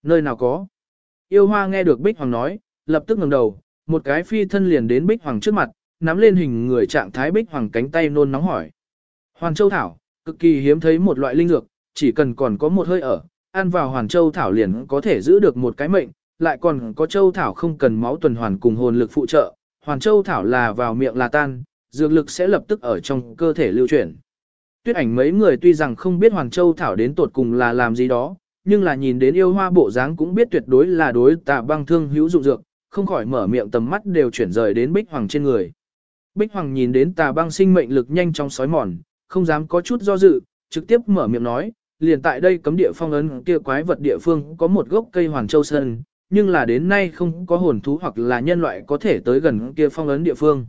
Nơi nào có? Yêu hoa nghe được Bích Hoàng nói, lập tức ngẩng đầu, một cái phi thân liền đến Bích Hoàng trước mặt, nắm lên hình người trạng thái Bích Hoàng cánh tay nôn nóng hỏi. Hoàn châu thảo, cực kỳ hiếm thấy một loại linh dược, chỉ cần còn có một hơi ở, ăn vào hoàn châu thảo liền có thể giữ được một cái mệnh, lại còn có châu thảo không cần máu tuần hoàn cùng hồn lực phụ trợ, hoàn châu thảo là vào miệng là tan, dược lực sẽ lập tức ở trong cơ thể lưu chuyển. Tuyết ảnh mấy người tuy rằng không biết hoàn châu thảo đến tột cùng là làm gì đó, nhưng là nhìn đến yêu hoa bộ dáng cũng biết tuyệt đối là đối tạ băng thương hữu dụng dược, không khỏi mở miệng tầm mắt đều chuyển rời đến bích hoàng trên người. Bích hoàng nhìn đến tà băng sinh mệnh lực nhanh trong sói mòn, không dám có chút do dự, trực tiếp mở miệng nói, liền tại đây cấm địa phong ấn kia quái vật địa phương có một gốc cây hoàng châu sơn, nhưng là đến nay không có hồn thú hoặc là nhân loại có thể tới gần kia phong ấn địa phương.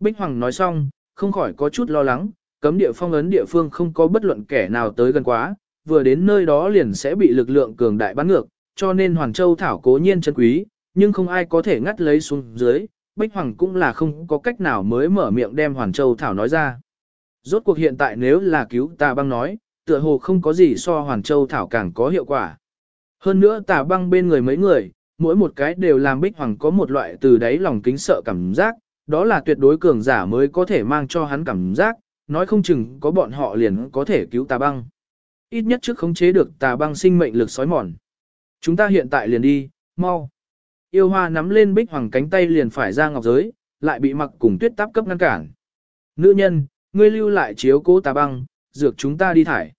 Bích Hoàng nói xong, không khỏi có chút lo lắng, cấm địa phong ấn địa phương không có bất luận kẻ nào tới gần quá, vừa đến nơi đó liền sẽ bị lực lượng cường đại bắn ngược, cho nên Hoàng Châu Thảo cố nhiên chân quý, nhưng không ai có thể ngắt lấy xuống dưới, Bích Hoàng cũng là không có cách nào mới mở miệng đem Hoàn Châu Thảo nói ra. Rốt cuộc hiện tại nếu là cứu tà băng nói, tựa hồ không có gì so Hoàn Châu Thảo càng có hiệu quả. Hơn nữa tà băng bên người mấy người, mỗi một cái đều làm Bích Hoàng có một loại từ đáy lòng kính sợ cảm giác, đó là tuyệt đối cường giả mới có thể mang cho hắn cảm giác, nói không chừng có bọn họ liền có thể cứu tà băng. Ít nhất trước khống chế được tà băng sinh mệnh lực sói mòn. Chúng ta hiện tại liền đi, mau. Yêu hoa nắm lên bích hoàng cánh tay liền phải ra ngọc giới, lại bị mặc cùng tuyết táp cấp ngăn cản. Nữ nhân, ngươi lưu lại chiếu cố tà băng, dược chúng ta đi thải.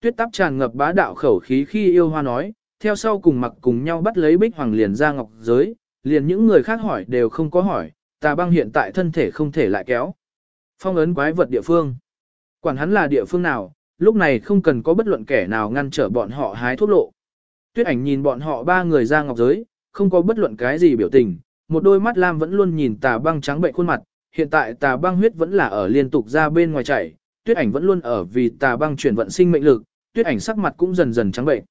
Tuyết táp tràn ngập bá đạo khẩu khí khi yêu hoa nói, theo sau cùng mặc cùng nhau bắt lấy bích hoàng liền ra ngọc giới, liền những người khác hỏi đều không có hỏi, tà băng hiện tại thân thể không thể lại kéo. Phong ấn quái vật địa phương. Quản hắn là địa phương nào, lúc này không cần có bất luận kẻ nào ngăn trở bọn họ hái thuốc lộ. Tuyết ảnh nhìn bọn họ ba người ra ngọc giới, không có bất luận cái gì biểu tình, một đôi mắt lam vẫn luôn nhìn tà băng trắng bệnh khuôn mặt, hiện tại tà băng huyết vẫn là ở liên tục ra bên ngoài chảy, tuyết ảnh vẫn luôn ở vì tà băng chuyển vận sinh mệnh lực, tuyết ảnh sắc mặt cũng dần dần trắng bệnh.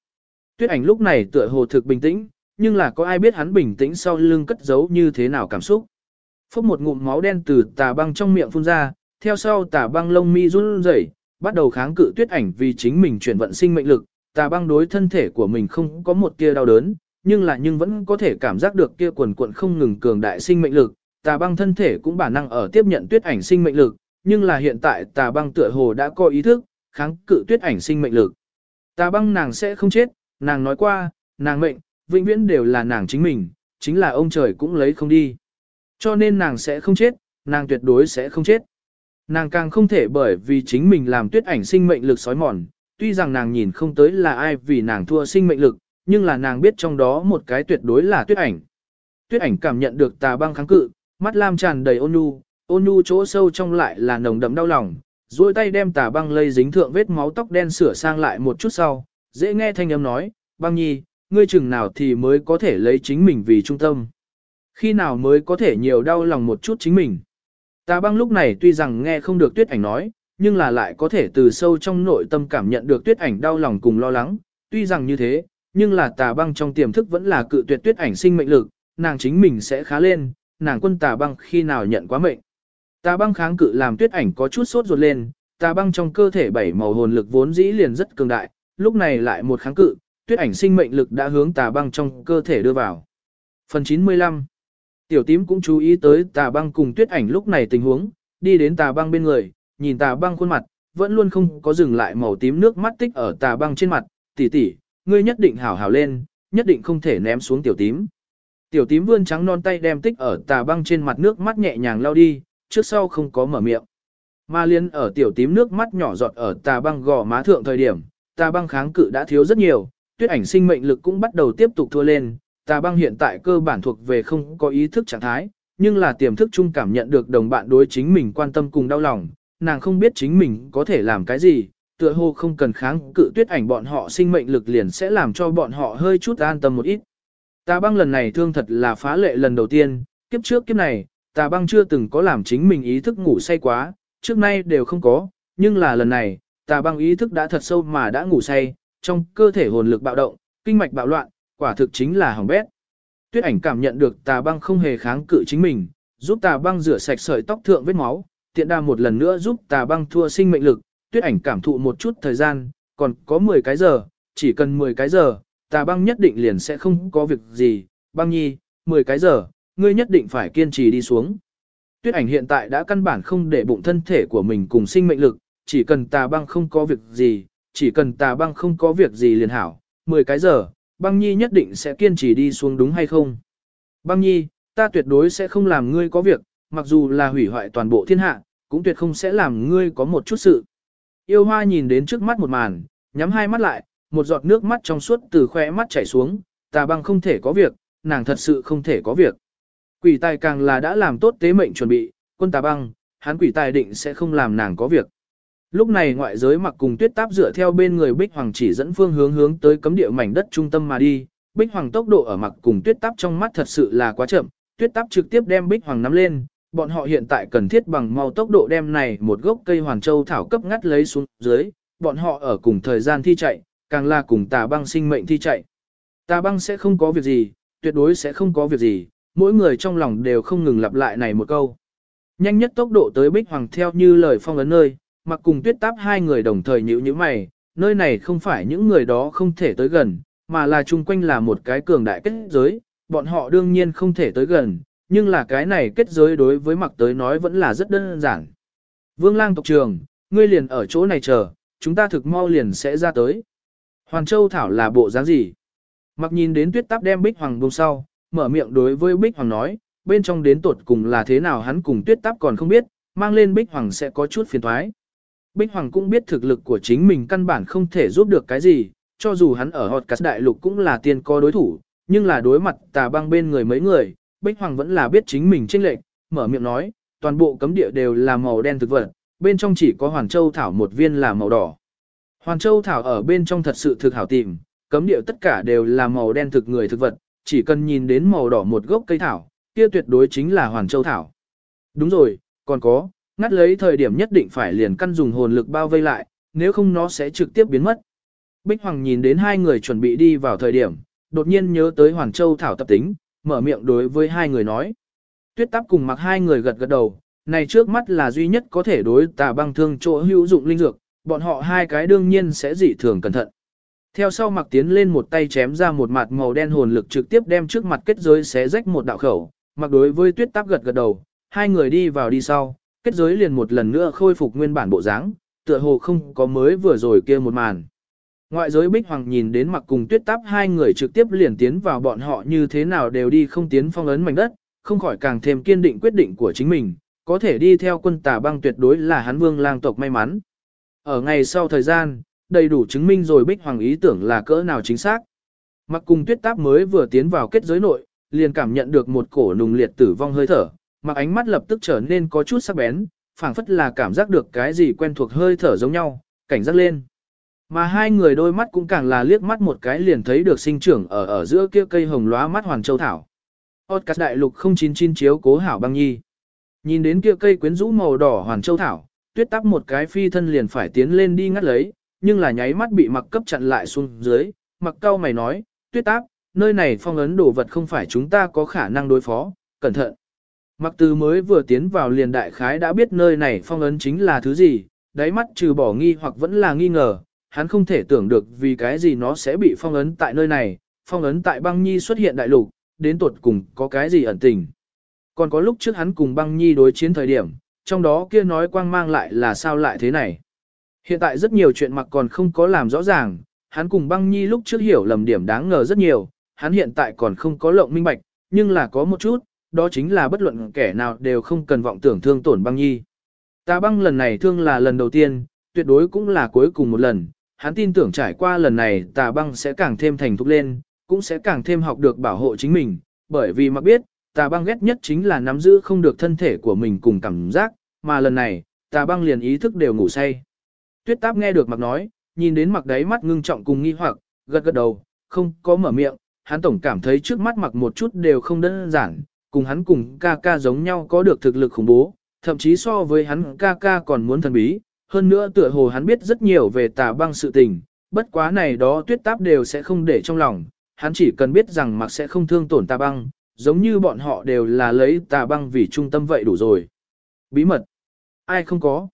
Tuyết ảnh lúc này tựa hồ thực bình tĩnh, nhưng là có ai biết hắn bình tĩnh sau lưng cất giấu như thế nào cảm xúc. Phốc một ngụm máu đen từ tà băng trong miệng phun ra, theo sau tà băng lông mi run rẩy, bắt đầu kháng cự tuyết ảnh vì chính mình chuyển vận sinh mệnh lực, tà băng đối thân thể của mình không có một tia đau đớn, nhưng là nhưng vẫn có thể cảm giác được kia quần cuộn không ngừng cường đại sinh mệnh lực, tà băng thân thể cũng bản năng ở tiếp nhận tuyết ảnh sinh mệnh lực, nhưng là hiện tại tà băng tựa hồ đã có ý thức, kháng cự tuyết ảnh sinh mệnh lực. Tà băng nàng sẽ không chết, nàng nói qua, nàng mệnh, vĩnh viễn đều là nàng chính mình, chính là ông trời cũng lấy không đi. Cho nên nàng sẽ không chết, nàng tuyệt đối sẽ không chết. Nàng càng không thể bởi vì chính mình làm tuyết ảnh sinh mệnh lực sói mòn, tuy rằng nàng nhìn không tới là ai vì nàng thua sinh mệnh lực, nhưng là nàng biết trong đó một cái tuyệt đối là tuyết ảnh. Tuyết ảnh cảm nhận được tà băng kháng cự, mắt lam tràn đầy ôn nhu, ôn nhu chỗ sâu trong lại là nồng đậm đau lòng, duỗi tay đem tà băng lây dính thượng vết máu tóc đen sửa sang lại một chút sau, dễ nghe thanh âm nói, băng nhi, ngươi chừng nào thì mới có thể lấy chính mình vì trung tâm. Khi nào mới có thể nhiều đau lòng một chút chính mình. Tà băng lúc này tuy rằng nghe không được tuyết ảnh nói, nhưng là lại có thể từ sâu trong nội tâm cảm nhận được tuyết ảnh đau lòng cùng lo lắng. Tuy rằng như thế, nhưng là tà băng trong tiềm thức vẫn là cự tuyệt tuyết ảnh sinh mệnh lực, nàng chính mình sẽ khá lên, nàng quân tà băng khi nào nhận quá mệnh. Tà băng kháng cự làm tuyết ảnh có chút sốt ruột lên, tà băng trong cơ thể bảy màu hồn lực vốn dĩ liền rất cường đại, lúc này lại một kháng cự, tuyết ảnh sinh mệnh lực đã hướng tà băng trong cơ thể đưa vào. Phần 95 Tiểu tím cũng chú ý tới tà băng cùng tuyết ảnh lúc này tình huống, đi đến tà băng bên người, nhìn tà băng khuôn mặt, vẫn luôn không có dừng lại màu tím nước mắt tích ở tà băng trên mặt, tỷ tỷ, ngươi nhất định hảo hảo lên, nhất định không thể ném xuống tiểu tím. Tiểu tím vươn trắng non tay đem tích ở tà băng trên mặt nước mắt nhẹ nhàng lau đi, trước sau không có mở miệng. Ma liên ở tiểu tím nước mắt nhỏ giọt ở tà băng gò má thượng thời điểm, tà băng kháng cự đã thiếu rất nhiều, tuyết ảnh sinh mệnh lực cũng bắt đầu tiếp tục thua lên, tà băng hiện tại cơ bản thuộc về không có ý thức trạng thái, nhưng là tiềm thức chung cảm nhận được đồng bạn đối chính mình quan tâm cùng đau lòng, nàng không biết chính mình có thể làm cái gì, tựa hồ không cần kháng cự tuyết ảnh bọn họ sinh mệnh lực liền sẽ làm cho bọn họ hơi chút an tâm một ít. Tà băng lần này thương thật là phá lệ lần đầu tiên, kiếp trước kiếp này, tà băng chưa từng có làm chính mình ý thức ngủ say quá, trước nay đều không có, nhưng là lần này, tà băng ý thức đã thật sâu mà đã ngủ say, trong cơ thể hồn lực bạo động, kinh mạch bạo loạn, quả thực chính là hỏng bét. Tuyết ảnh cảm nhận được tà băng không hề kháng cự chính mình, giúp tà băng rửa sạch sợi tóc thượng vết máu, tiện đa một lần nữa giúp tà băng thua sinh mệnh lực, tuyết ảnh cảm thụ một chút thời gian, còn có 10 cái giờ, chỉ cần 10 cái giờ, tà băng nhất định liền sẽ không có việc gì, băng nhi, 10 cái giờ, ngươi nhất định phải kiên trì đi xuống. Tuyết ảnh hiện tại đã căn bản không để bụng thân thể của mình cùng sinh mệnh lực, chỉ cần tà băng không có việc gì, chỉ cần tà băng không có việc gì liền hảo, 10 cái giờ, băng nhi nhất định sẽ kiên trì đi xuống đúng hay không? Băng nhi, ta tuyệt đối sẽ không làm ngươi có việc, mặc dù là hủy hoại toàn bộ thiên hạ, cũng tuyệt không sẽ làm ngươi có một chút sự. Yêu hoa nhìn đến trước mắt một màn, nhắm hai mắt lại, một giọt nước mắt trong suốt từ khóe mắt chảy xuống, tà băng không thể có việc, nàng thật sự không thể có việc. Quỷ tài càng là đã làm tốt tế mệnh chuẩn bị, quân tà băng, hắn quỷ tài định sẽ không làm nàng có việc. Lúc này ngoại giới mặc cùng tuyết táp dựa theo bên người Bích Hoàng chỉ dẫn phương hướng hướng tới cấm địa mảnh đất trung tâm mà đi. Bích Hoàng tốc độ ở mặc cùng tuyết táp trong mắt thật sự là quá chậm, tuyết táp trực tiếp đem Bích Hoàng nắm lên, bọn họ hiện tại cần thiết bằng mau tốc độ đem này một gốc cây hoàn châu thảo cấp ngắt lấy xuống dưới, bọn họ ở cùng thời gian thi chạy, càng là cùng tà băng sinh mệnh thi chạy. Tà băng sẽ không có việc gì, tuyệt đối sẽ không có việc gì, mỗi người trong lòng đều không ngừng lặp lại này một câu. Nhanh nhất tốc độ tới Bích Hoàng theo như lời phong ấn nơi, mặc cùng tuyết táp hai người đồng thời nhữ như mày, nơi này không phải những người đó không thể tới gần, mà là chung quanh là một cái cường đại kết giới, bọn họ đương nhiên không thể tới gần, nhưng là cái này kết giới đối với mặc tới nói vẫn là rất đơn giản. Vương lang tộc trường, ngươi liền ở chỗ này chờ, chúng ta thực mau liền sẽ ra tới. Hoàn Châu Thảo là bộ dáng gì? Mặc nhìn đến tuyết táp đem Bích Hoàng bông sau, mở miệng đối với Bích Hoàng nói, bên trong đến tột cùng là thế nào hắn cùng tuyết táp còn không biết, mang lên Bích Hoàng sẽ có chút phiền thoái. Bích Hoàng cũng biết thực lực của chính mình căn bản không thể giúp được cái gì, cho dù hắn ở họt cắt đại lục cũng là tiên co đối thủ, nhưng là đối mặt tà băng bên người mấy người, Bích Hoàng vẫn là biết chính mình chênh lệch, mở miệng nói, toàn bộ cấm địa đều là màu đen thực vật, bên trong chỉ có Hoàn Châu Thảo một viên là màu đỏ. Hoàn Châu Thảo ở bên trong thật sự thực hảo tìm, cấm địa tất cả đều là màu đen thực người thực vật, chỉ cần nhìn đến màu đỏ một gốc cây thảo, kia tuyệt đối chính là Hoàn Châu Thảo. Đúng rồi, còn có, ngắt lấy thời điểm nhất định phải liền căn dùng hồn lực bao vây lại, nếu không nó sẽ trực tiếp biến mất. Bích Hoàng nhìn đến hai người chuẩn bị đi vào thời điểm, đột nhiên nhớ tới Hoàn Châu Thảo tập tính, mở miệng đối với hai người nói. Tuyết tắp cùng mặc hai người gật gật đầu, này trước mắt là duy nhất có thể đối tà băng thương chỗ hữu dụng linh dược, bọn họ hai cái đương nhiên sẽ dị thường cẩn thận. Theo sau mặc tiến lên một tay chém ra một mặt màu đen hồn lực trực tiếp đem trước mặt kết giới xé rách một đạo khẩu, mặc đối với tuyết tắp gật gật đầu, hai người đi vào đi sau, kết giới liền một lần nữa khôi phục nguyên bản bộ dáng, tựa hồ không có mới vừa rồi kia một màn. Ngoại giới Bích Hoàng nhìn đến mặc cùng tuyết táp hai người trực tiếp liền tiến vào bọn họ như thế nào đều đi không tiến phong ấn mảnh đất, không khỏi càng thêm kiên định quyết định của chính mình, có thể đi theo quân tà băng tuyệt đối là hắn vương lang tộc may mắn. Ở ngày sau thời gian, đầy đủ chứng minh rồi Bích Hoàng ý tưởng là cỡ nào chính xác. Mặc cùng tuyết táp mới vừa tiến vào kết giới nội, liền cảm nhận được một cổ nùng liệt tử vong hơi thở, mặc ánh mắt lập tức trở nên có chút sắc bén, phảng phất là cảm giác được cái gì quen thuộc hơi thở giống nhau, cảnh giác lên. Mà hai người đôi mắt cũng càng là liếc mắt một cái liền thấy được sinh trưởng ở ở giữa kia cây hồng lóa mắt hoàn châu thảo. Podcast đại lục 099 chiếu cố hảo băng nhi. Nhìn đến kia cây quyến rũ màu đỏ hoàn châu thảo, tuyết tắp một cái phi thân liền phải tiến lên đi ngắt lấy, nhưng là nháy mắt bị mặc cấp chặn lại xuống dưới, mặc cao mày nói, tuyết táp, nơi này phong ấn đồ vật không phải chúng ta có khả năng đối phó, cẩn thận. Mặc từ mới vừa tiến vào liền đại khái đã biết nơi này phong ấn chính là thứ gì, đáy mắt trừ bỏ nghi hoặc vẫn là nghi ngờ, hắn không thể tưởng được vì cái gì nó sẽ bị phong ấn tại nơi này, phong ấn tại băng nhi xuất hiện đại lục, đến tuột cùng có cái gì ẩn tình. Còn có lúc trước hắn cùng băng nhi đối chiến thời điểm, trong đó kia nói quang mang lại là sao lại thế này. Hiện tại rất nhiều chuyện mặc còn không có làm rõ ràng, hắn cùng băng nhi lúc trước hiểu lầm điểm đáng ngờ rất nhiều, hắn hiện tại còn không có lộng minh bạch, nhưng là có một chút, đó chính là bất luận kẻ nào đều không cần vọng tưởng thương tổn băng nhi. Ta băng lần này thương là lần đầu tiên, tuyệt đối cũng là cuối cùng một lần, hắn tin tưởng trải qua lần này tà băng sẽ càng thêm thành thục lên, cũng sẽ càng thêm học được bảo hộ chính mình, bởi vì mặc biết, tà băng ghét nhất chính là nắm giữ không được thân thể của mình cùng cảm giác, mà lần này, tà băng liền ý thức đều ngủ say. Tuyết táp nghe được mặc nói, nhìn đến mặc đáy mắt ngưng trọng cùng nghi hoặc, gật gật đầu, không có mở miệng, hắn tổng cảm thấy trước mắt mặc một chút đều không đơn giản, cùng hắn cùng ca ca giống nhau có được thực lực khủng bố, thậm chí so với hắn ca ca còn muốn thần bí, hơn nữa tựa hồ hắn biết rất nhiều về tà băng sự tình, bất quá này đó tuyết táp đều sẽ không để trong lòng, hắn chỉ cần biết rằng mặc sẽ không thương tổn tà băng, giống như bọn họ đều là lấy tà băng vì trung tâm vậy đủ rồi. Bí mật. Ai không có.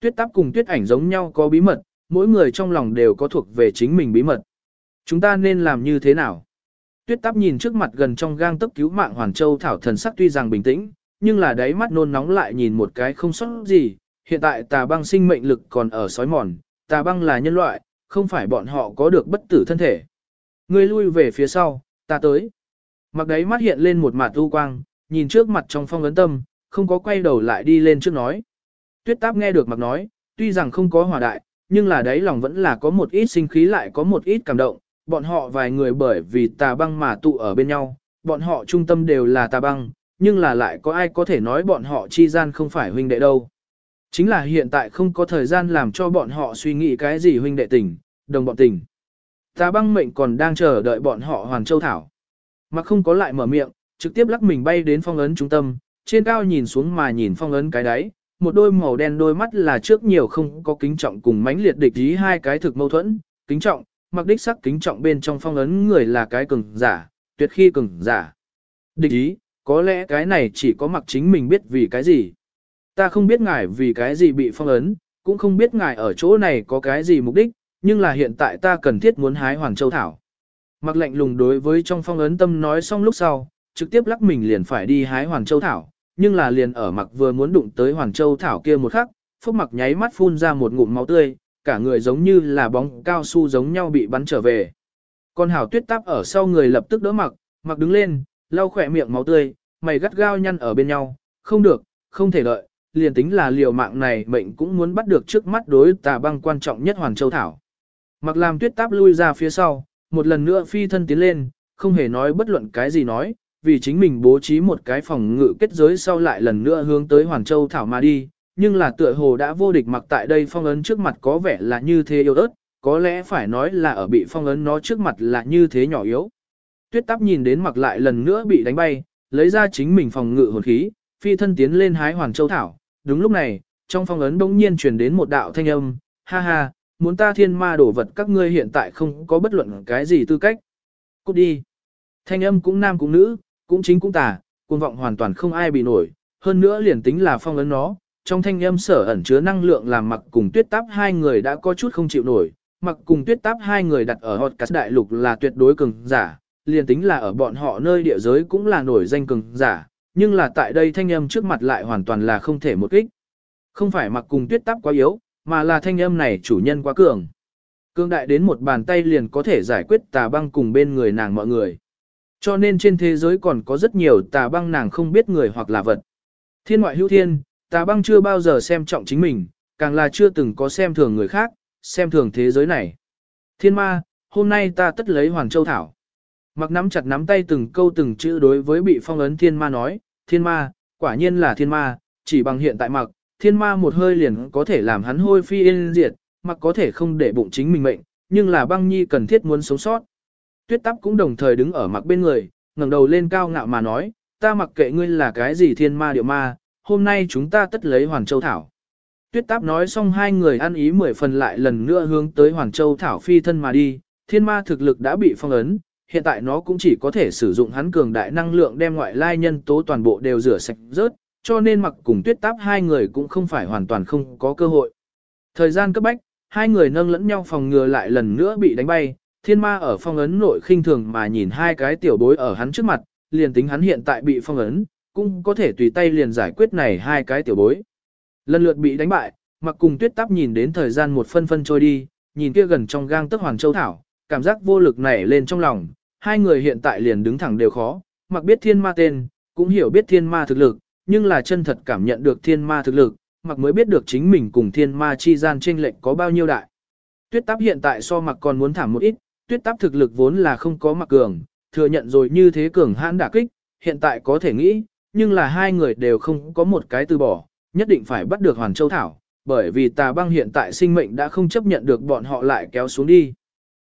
Tuyết táp cùng tuyết ảnh giống nhau có bí mật, mỗi người trong lòng đều có thuộc về chính mình bí mật. Chúng ta nên làm như thế nào? Tuyết táp nhìn trước mặt gần trong gang tấc cứu mạng Hoàn Châu Thảo thần sắc tuy rằng bình tĩnh, nhưng là đáy mắt nôn nóng lại nhìn một cái không sót gì. Hiện tại tà băng sinh mệnh lực còn ở sói mòn, tà băng là nhân loại, không phải bọn họ có được bất tử thân thể. Ngươi lui về phía sau, ta tới. Mặc đấy mắt hiện lên một mặt u quang, nhìn trước mặt trong phong ấn tâm, không có quay đầu lại đi lên trước nói. Tuyết táp nghe được mặc nói, tuy rằng không có hòa đại, nhưng là đấy lòng vẫn là có một ít sinh khí lại có một ít cảm động, bọn họ vài người bởi vì tà băng mà tụ ở bên nhau, bọn họ trung tâm đều là tà băng, nhưng là lại có ai có thể nói bọn họ chi gian không phải huynh đệ đâu. Chính là hiện tại không có thời gian làm cho bọn họ suy nghĩ cái gì huynh đệ tình, đồng bọn tình. Tà băng mệnh còn đang chờ đợi bọn họ Hoàn Châu Thảo. Mà không có lại mở miệng, trực tiếp lắc mình bay đến phong ấn trung tâm, trên cao nhìn xuống mà nhìn phong ấn cái đáy, một đôi màu đen đôi mắt là trước nhiều không có kính trọng cùng mãnh liệt địch ý hai cái thực mâu thuẫn, kính trọng, mặc đích sắc kính trọng bên trong phong ấn người là cái cường giả, tuyệt khi cường giả. Địch ý, có lẽ cái này chỉ có mặc chính mình biết vì cái gì. Ta không biết ngài vì cái gì bị phong ấn, cũng không biết ngài ở chỗ này có cái gì mục đích, nhưng là hiện tại ta cần thiết muốn hái Hoàng Châu Thảo. Mặc lạnh lùng đối với trong phong ấn tâm nói xong lúc sau, trực tiếp lắc mình liền phải đi hái Hoàng Châu Thảo, nhưng là liền ở mặc vừa muốn đụng tới Hoàng Châu Thảo kia một khắc, phúc mặc nháy mắt phun ra một ngụm máu tươi, cả người giống như là bóng cao su giống nhau bị bắn trở về. Con hảo tuyết táp ở sau người lập tức đỡ mặc, mặc đứng lên, lau khỏe miệng máu tươi, mày gắt gao nhăn ở bên nhau, không được, không thể lợi, liền tính là liều mạng này mệnh cũng muốn bắt được trước mắt đối tà băng quan trọng nhất Hoàn Châu Thảo. Mặc làm tuyết táp lui ra phía sau, một lần nữa phi thân tiến lên, không hề nói bất luận cái gì nói, vì chính mình bố trí một cái phòng ngự kết giới sau lại lần nữa hướng tới Hoàn Châu Thảo mà đi, nhưng là tựa hồ đã vô địch mặc tại đây phong ấn trước mặt có vẻ là như thế yếu ớt, có lẽ phải nói là ở bị phong ấn nó trước mặt là như thế nhỏ yếu. Tuyết táp nhìn đến mặc lại lần nữa bị đánh bay, lấy ra chính mình phòng ngự hồn khí, phi thân tiến lên hái Hoàn Châu Thảo. Đúng lúc này, trong phong ấn bỗng nhiên truyền đến một đạo thanh âm, ha ha, muốn ta thiên ma đổ vật các ngươi hiện tại không có bất luận cái gì tư cách. Cút đi. Thanh âm cũng nam cũng nữ, cũng chính cũng tà, cuồng vọng hoàn toàn không ai bị nổi, hơn nữa liền tính là phong ấn nó, trong thanh âm sở ẩn chứa năng lượng làm mặc cùng tuyết táp hai người đã có chút không chịu nổi, mặc cùng tuyết táp hai người đặt ở hot cắt đại lục là tuyệt đối cường giả, liền tính là ở bọn họ nơi địa giới cũng là nổi danh cường giả, nhưng là tại đây thanh âm trước mặt lại hoàn toàn là không thể một kích. Không phải mặc cùng tuyết tắp quá yếu, mà là thanh âm này chủ nhân quá cường. Cương đại đến một bàn tay liền có thể giải quyết tà băng cùng bên người nàng mọi người. Cho nên trên thế giới còn có rất nhiều tà băng nàng không biết người hoặc là vật. Thiên ngoại hữu thiên, tà băng chưa bao giờ xem trọng chính mình, càng là chưa từng có xem thường người khác, xem thường thế giới này. Thiên ma, hôm nay ta tất lấy Hoàng Châu Thảo. Mặc nắm chặt nắm tay từng câu từng chữ đối với bị phong ấn thiên ma nói, thiên ma, quả nhiên là thiên ma, chỉ bằng hiện tại mặc, thiên ma một hơi liền có thể làm hắn hôi phi yên diệt, mặc có thể không để bụng chính mình mệnh, nhưng là băng nhi cần thiết muốn sống sót. Tuyết tắp cũng đồng thời đứng ở mặc bên người, ngẩng đầu lên cao ngạo mà nói, ta mặc kệ ngươi là cái gì thiên ma điệu ma, hôm nay chúng ta tất lấy Hoàn Châu Thảo. Tuyết táp nói xong hai người ăn ý mười phần lại lần nữa hướng tới Hoàn Châu Thảo phi thân mà đi, thiên ma thực lực đã bị phong ấn, hiện tại nó cũng chỉ có thể sử dụng hắn cường đại năng lượng đem ngoại lai nhân tố toàn bộ đều rửa sạch rớt, cho nên mặc cùng tuyết táp hai người cũng không phải hoàn toàn không có cơ hội. Thời gian cấp bách, hai người nâng lẫn nhau phòng ngừa lại lần nữa bị đánh bay, thiên ma ở phong ấn nội khinh thường mà nhìn hai cái tiểu bối ở hắn trước mặt, liền tính hắn hiện tại bị phong ấn, cũng có thể tùy tay liền giải quyết này hai cái tiểu bối. Lần lượt bị đánh bại, mặc cùng tuyết táp nhìn đến thời gian một phân phân trôi đi, nhìn kia gần trong gang tức hoàng châu thảo, cảm giác vô lực nảy lên trong lòng, hai người hiện tại liền đứng thẳng đều khó, mặc biết thiên ma tên, cũng hiểu biết thiên ma thực lực, nhưng là chân thật cảm nhận được thiên ma thực lực, mặc mới biết được chính mình cùng thiên ma chi gian chênh lệnh có bao nhiêu đại. Tuyết táp hiện tại so mặc còn muốn thảm một ít, tuyết táp thực lực vốn là không có mặc cường, thừa nhận rồi như thế cường hãn đả kích, hiện tại có thể nghĩ, nhưng là hai người đều không có một cái từ bỏ, nhất định phải bắt được Hoàn Châu Thảo, bởi vì tà băng hiện tại sinh mệnh đã không chấp nhận được bọn họ lại kéo xuống đi.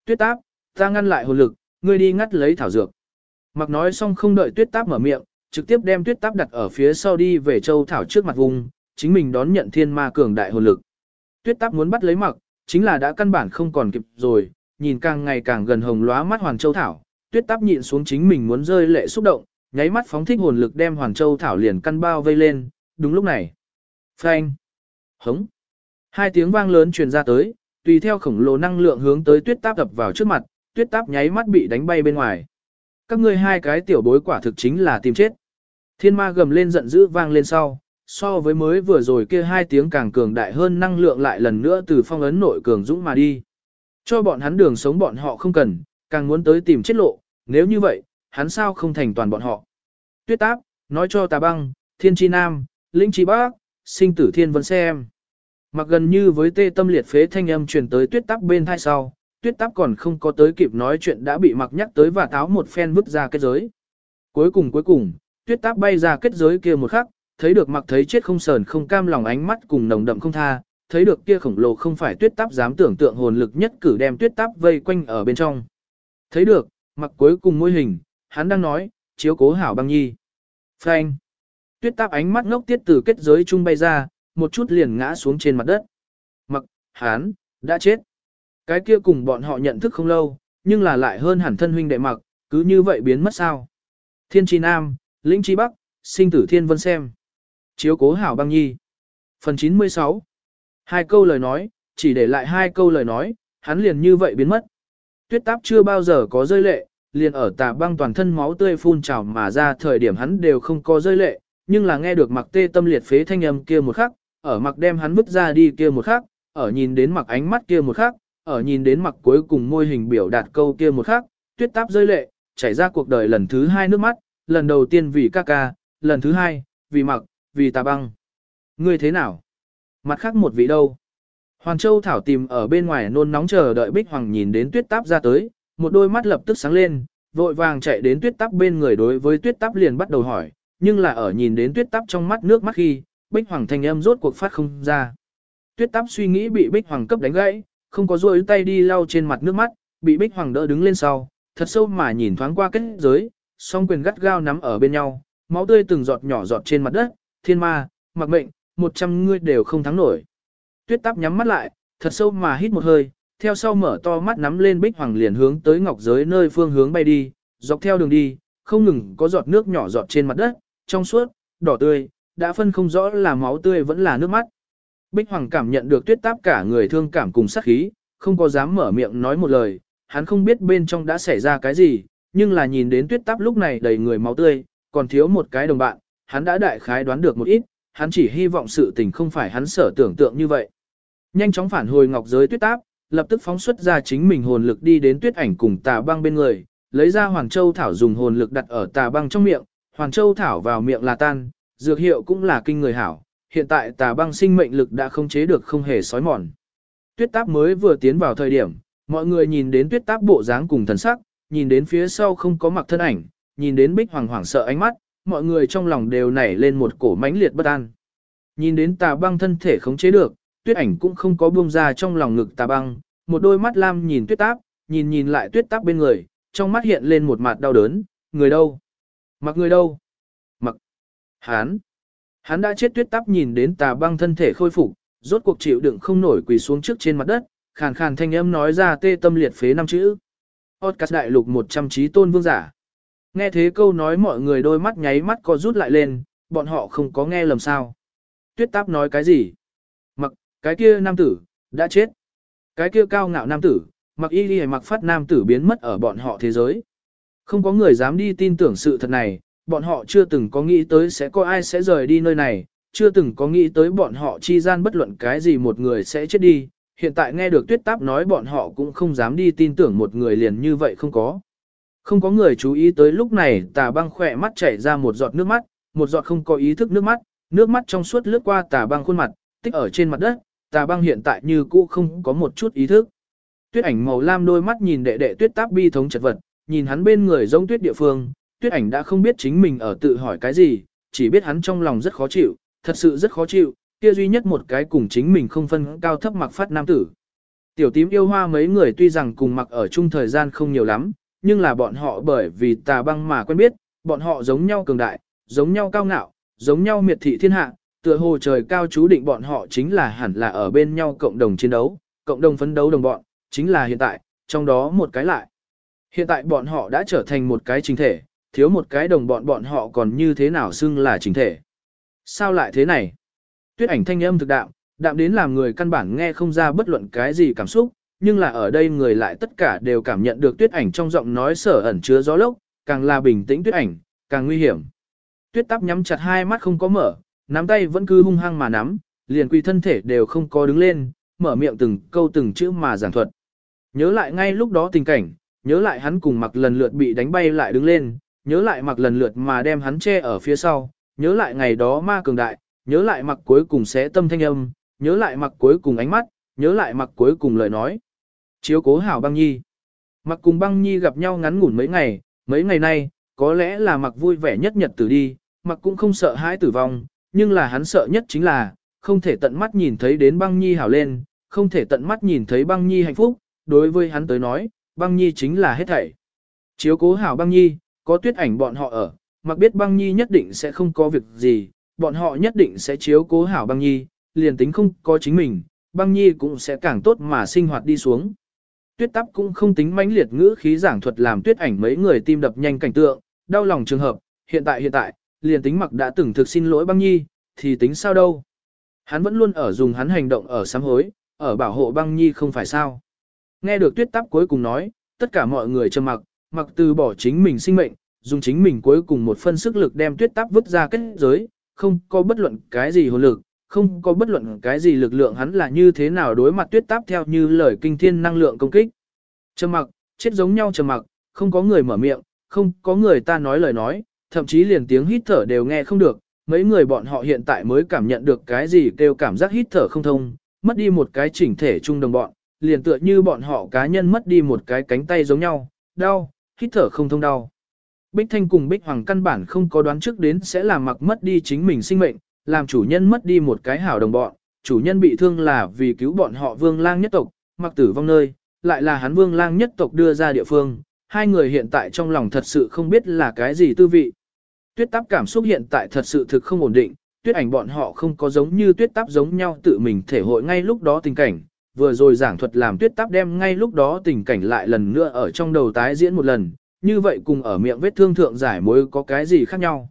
Tuyết táp, ta ngăn lại hồn lực, ngươi đi ngắt lấy thảo dược. Mặc nói xong không đợi tuyết táp mở miệng, trực tiếp đem tuyết táp đặt ở phía sau đi về châu thảo trước mặt vùng, chính mình đón nhận thiên ma cường đại hồn lực. Tuyết táp muốn bắt lấy mặc, chính là đã căn bản không còn kịp rồi, nhìn càng ngày càng gần hồng lóa mắt Hoàn Châu Thảo, tuyết táp nhịn xuống chính mình muốn rơi lệ xúc động, nháy mắt phóng thích hồn lực đem Hoàn Châu Thảo liền căn bao vây lên, đúng lúc này. Phanh! Hống! Hai tiếng vang lớn truyền ra tới, tùy theo khổng lồ năng lượng hướng tới tuyết táp đập vào trước mặt, tuyết táp nháy mắt bị đánh bay bên ngoài. Các ngươi hai cái tiểu bối quả thực chính là tìm chết. Thiên ma gầm lên giận dữ vang lên sau, so với mới vừa rồi kia hai tiếng càng cường đại hơn năng lượng lại lần nữa từ phong ấn nội cường dũng mà đi. Cho bọn hắn đường sống bọn họ không cần, càng muốn tới tìm chết lộ, nếu như vậy, hắn sao không thành toàn bọn họ. Tuyết táp, nói cho tà băng, thiên chi nam, linh chi bác, sinh tử thiên vân xem. Mặc gần như với tê tâm liệt phế thanh âm truyền tới tuyết táp bên thai sau, tuyết táp còn không có tới kịp nói chuyện đã bị mặc nhắc tới và táo một phen vứt ra kết giới. Cuối cùng cuối cùng, tuyết táp bay ra kết giới kia một khắc, thấy được mặc thấy chết không sờn không cam lòng ánh mắt cùng nồng đậm không tha, thấy được kia khổng lồ không phải tuyết táp dám tưởng tượng hồn lực nhất cử đem tuyết táp vây quanh ở bên trong. Thấy được, mặc cuối cùng môi hình, hắn đang nói, chiếu cố hảo băng nhi. Phanh. Tuyết táp ánh mắt ngốc tiết từ kết giới trung bay ra, một chút liền ngã xuống trên mặt đất. Mặc, hắn, đã chết. Cái kia cùng bọn họ nhận thức không lâu, nhưng là lại hơn hẳn thân huynh đệ mặc, cứ như vậy biến mất sao. Thiên tri nam, lĩnh tri bắc, sinh tử thiên vân xem. Chiếu cố hảo băng nhi. Phần 96 Hai câu lời nói, chỉ để lại hai câu lời nói, hắn liền như vậy biến mất. Tuyết táp chưa bao giờ có rơi lệ, liền ở tà băng toàn thân máu tươi phun trào mà ra thời điểm hắn đều không có rơi lệ, nhưng là nghe được mặc tê tâm liệt phế thanh âm kia một khắc, ở mặc đem hắn vứt ra đi kia một khắc, ở nhìn đến mặc ánh mắt kia một khắc, ở nhìn đến mặc cuối cùng môi hình biểu đạt câu kia một khắc, tuyết táp rơi lệ, chảy ra cuộc đời lần thứ hai nước mắt, lần đầu tiên vì ca ca, lần thứ hai, vì mặc, vì tà băng. Ngươi thế nào? Mặt khác một vị đâu? Hoàn Châu Thảo tìm ở bên ngoài nôn nóng chờ đợi Bích Hoàng nhìn đến tuyết táp ra tới, một đôi mắt lập tức sáng lên, vội vàng chạy đến tuyết táp bên người đối với tuyết táp liền bắt đầu hỏi, nhưng là ở nhìn đến tuyết táp trong mắt nước mắt khi, Bích Hoàng thanh âm rốt cuộc phát không ra. Tuyết táp suy nghĩ bị Bích Hoàng cấp đánh gãy, không có rôi tay đi lau trên mặt nước mắt, bị Bích Hoàng đỡ đứng lên sau, thật sâu mà nhìn thoáng qua kết giới, song quyền gắt gao nắm ở bên nhau, máu tươi từng giọt nhỏ giọt trên mặt đất, thiên ma, mặc mệnh, một trăm ngươi đều không thắng nổi. Tuyết táp nhắm mắt lại, thật sâu mà hít một hơi, theo sau mở to mắt nắm lên bích hoàng liền hướng tới ngọc giới nơi phương hướng bay đi, dọc theo đường đi, không ngừng có giọt nước nhỏ giọt trên mặt đất, trong suốt, đỏ tươi, đã phân không rõ là máu tươi vẫn là nước mắt. Bích hoàng cảm nhận được tuyết táp cả người thương cảm cùng sát khí, không có dám mở miệng nói một lời, hắn không biết bên trong đã xảy ra cái gì, nhưng là nhìn đến tuyết táp lúc này đầy người máu tươi, còn thiếu một cái đồng bạn, hắn đã đại khái đoán được một ít, hắn chỉ hy vọng sự tình không phải hắn sở tưởng tượng như vậy. Nhanh chóng phản hồi ngọc giới tuyết táp, lập tức phóng xuất ra chính mình hồn lực đi đến tuyết ảnh cùng tà băng bên người, lấy ra Hoàng Châu Thảo dùng hồn lực đặt ở tà băng trong miệng, Hoàng Châu Thảo vào miệng là tan, dược hiệu cũng là kinh người hảo, hiện tại tà băng sinh mệnh lực đã không chế được không hề sói mòn. Tuyết táp mới vừa tiến vào thời điểm, mọi người nhìn đến tuyết táp bộ dáng cùng thần sắc, nhìn đến phía sau không có mặc thân ảnh, nhìn đến bích hoàng hoảng sợ ánh mắt, mọi người trong lòng đều nảy lên một cổ mãnh liệt bất an. Nhìn đến tà băng thân thể khống chế được, tuyết ảnh cũng không có buông ra trong lòng ngực tà băng, một đôi mắt lam nhìn tuyết táp, nhìn nhìn lại tuyết táp bên người, trong mắt hiện lên một mặt đau đớn, người đâu? Mặc người đâu? Mặc. Hán. Hắn đã chết tuyết tắp nhìn đến tà băng thân thể khôi phục, rốt cuộc chịu đựng không nổi quỳ xuống trước trên mặt đất, khàn khàn thanh âm nói ra tê tâm liệt phế năm chữ. Podcast đại lục 100 trí tôn vương giả. Nghe thế câu nói mọi người đôi mắt nháy mắt co rút lại lên, bọn họ không có nghe lầm sao. Tuyết táp nói cái gì? Mặc, cái kia nam tử, đã chết. Cái kia cao ngạo nam tử, mặc y đi mặc phát nam tử biến mất ở bọn họ thế giới. Không có người dám đi tin tưởng sự thật này, bọn họ chưa từng có nghĩ tới sẽ có ai sẽ rời đi nơi này, chưa từng có nghĩ tới bọn họ chi gian bất luận cái gì một người sẽ chết đi. Hiện tại nghe được tuyết táp nói bọn họ cũng không dám đi tin tưởng một người liền như vậy không có. Không có người chú ý tới lúc này tà băng khỏe mắt chảy ra một giọt nước mắt, một giọt không có ý thức nước mắt, nước mắt trong suốt lướt qua tà băng khuôn mặt, tích ở trên mặt đất, tà băng hiện tại như cũ không có một chút ý thức. Tuyết ảnh màu lam đôi mắt nhìn đệ đệ tuyết táp bi thống chật vật, nhìn hắn bên người giống tuyết địa phương, tuyết ảnh đã không biết chính mình ở tự hỏi cái gì, chỉ biết hắn trong lòng rất khó chịu, thật sự rất khó chịu, kia duy nhất một cái cùng chính mình không phân cao thấp mặc phát nam tử. Tiểu tím yêu hoa mấy người tuy rằng cùng mặc ở chung thời gian không nhiều lắm, nhưng là bọn họ bởi vì tà băng mà quen biết, bọn họ giống nhau cường đại, giống nhau cao ngạo, giống nhau miệt thị thiên hạ, tựa hồ trời cao chú định bọn họ chính là hẳn là ở bên nhau cộng đồng chiến đấu, cộng đồng phấn đấu đồng bọn, chính là hiện tại, trong đó một cái lại. Hiện tại bọn họ đã trở thành một cái chính thể, thiếu một cái đồng bọn bọn họ còn như thế nào xưng là chính thể. Sao lại thế này? Tuyết ảnh thanh âm thực đạm, đạm đến làm người căn bản nghe không ra bất luận cái gì cảm xúc, nhưng là ở đây người lại tất cả đều cảm nhận được tuyết ảnh trong giọng nói sở ẩn chứa gió lốc, càng là bình tĩnh tuyết ảnh, càng nguy hiểm. Tuyết tắp nhắm chặt hai mắt không có mở, nắm tay vẫn cứ hung hăng mà nắm, liền quy thân thể đều không có đứng lên, mở miệng từng câu từng chữ mà giảng thuật. Nhớ lại ngay lúc đó tình cảnh, nhớ lại hắn cùng mặc lần lượt bị đánh bay lại đứng lên, nhớ lại mặc lần lượt mà đem hắn che ở phía sau, nhớ lại ngày đó ma cường đại, nhớ lại mặc cuối cùng sẽ tâm thanh âm, nhớ lại mặc cuối cùng ánh mắt, nhớ lại mặc cuối cùng lời nói. Chiếu cố hảo băng nhi. Mặc cùng băng nhi gặp nhau ngắn ngủn mấy ngày, mấy ngày nay, có lẽ là mặc vui vẻ nhất nhật tử đi, mặc cũng không sợ hãi tử vong, nhưng là hắn sợ nhất chính là, không thể tận mắt nhìn thấy đến băng nhi hảo lên, không thể tận mắt nhìn thấy băng nhi hạnh phúc, đối với hắn tới nói, băng nhi chính là hết thảy. Chiếu cố hảo băng nhi, có tuyết ảnh bọn họ ở, mặc biết băng nhi nhất định sẽ không có việc gì, bọn họ nhất định sẽ chiếu cố hảo băng nhi, liền tính không có chính mình, băng nhi cũng sẽ càng tốt mà sinh hoạt đi xuống. Tuyết tắp cũng không tính mãnh liệt ngữ khí giảng thuật làm tuyết ảnh mấy người tim đập nhanh cảnh tượng, đau lòng trường hợp, hiện tại hiện tại, liền tính mặc đã từng thực xin lỗi băng nhi, thì tính sao đâu. Hắn vẫn luôn ở dùng hắn hành động ở sám hối, ở bảo hộ băng nhi không phải sao. Nghe được tuyết tắp cuối cùng nói, tất cả mọi người trầm mặc, mặc từ bỏ chính mình sinh mệnh, dùng chính mình cuối cùng một phân sức lực đem tuyết táp vứt ra kết giới, không có bất luận cái gì hồn lực, không có bất luận cái gì lực lượng hắn là như thế nào đối mặt tuyết táp theo như lời kinh thiên năng lượng công kích. Trầm mặc, chết giống nhau trầm mặc, không có người mở miệng, không có người ta nói lời nói, thậm chí liền tiếng hít thở đều nghe không được, mấy người bọn họ hiện tại mới cảm nhận được cái gì kêu cảm giác hít thở không thông, mất đi một cái chỉnh thể chung đồng bọn, liền tựa như bọn họ cá nhân mất đi một cái cánh tay giống nhau, đau, hít thở không thông đau. Bích Thanh cùng Bích Hoàng căn bản không có đoán trước đến sẽ làm mặc mất đi chính mình sinh mệnh, làm chủ nhân mất đi một cái hảo đồng bọn, chủ nhân bị thương là vì cứu bọn họ vương lang nhất tộc, mặc tử vong nơi, lại là hắn vương lang nhất tộc đưa ra địa phương, hai người hiện tại trong lòng thật sự không biết là cái gì tư vị. Tuyết táp cảm xúc hiện tại thật sự thực không ổn định, tuyết ảnh bọn họ không có giống như tuyết táp giống nhau tự mình thể hội ngay lúc đó tình cảnh, vừa rồi giảng thuật làm tuyết táp đem ngay lúc đó tình cảnh lại lần nữa ở trong đầu tái diễn một lần, như vậy cùng ở miệng vết thương thượng giải mối có cái gì khác nhau.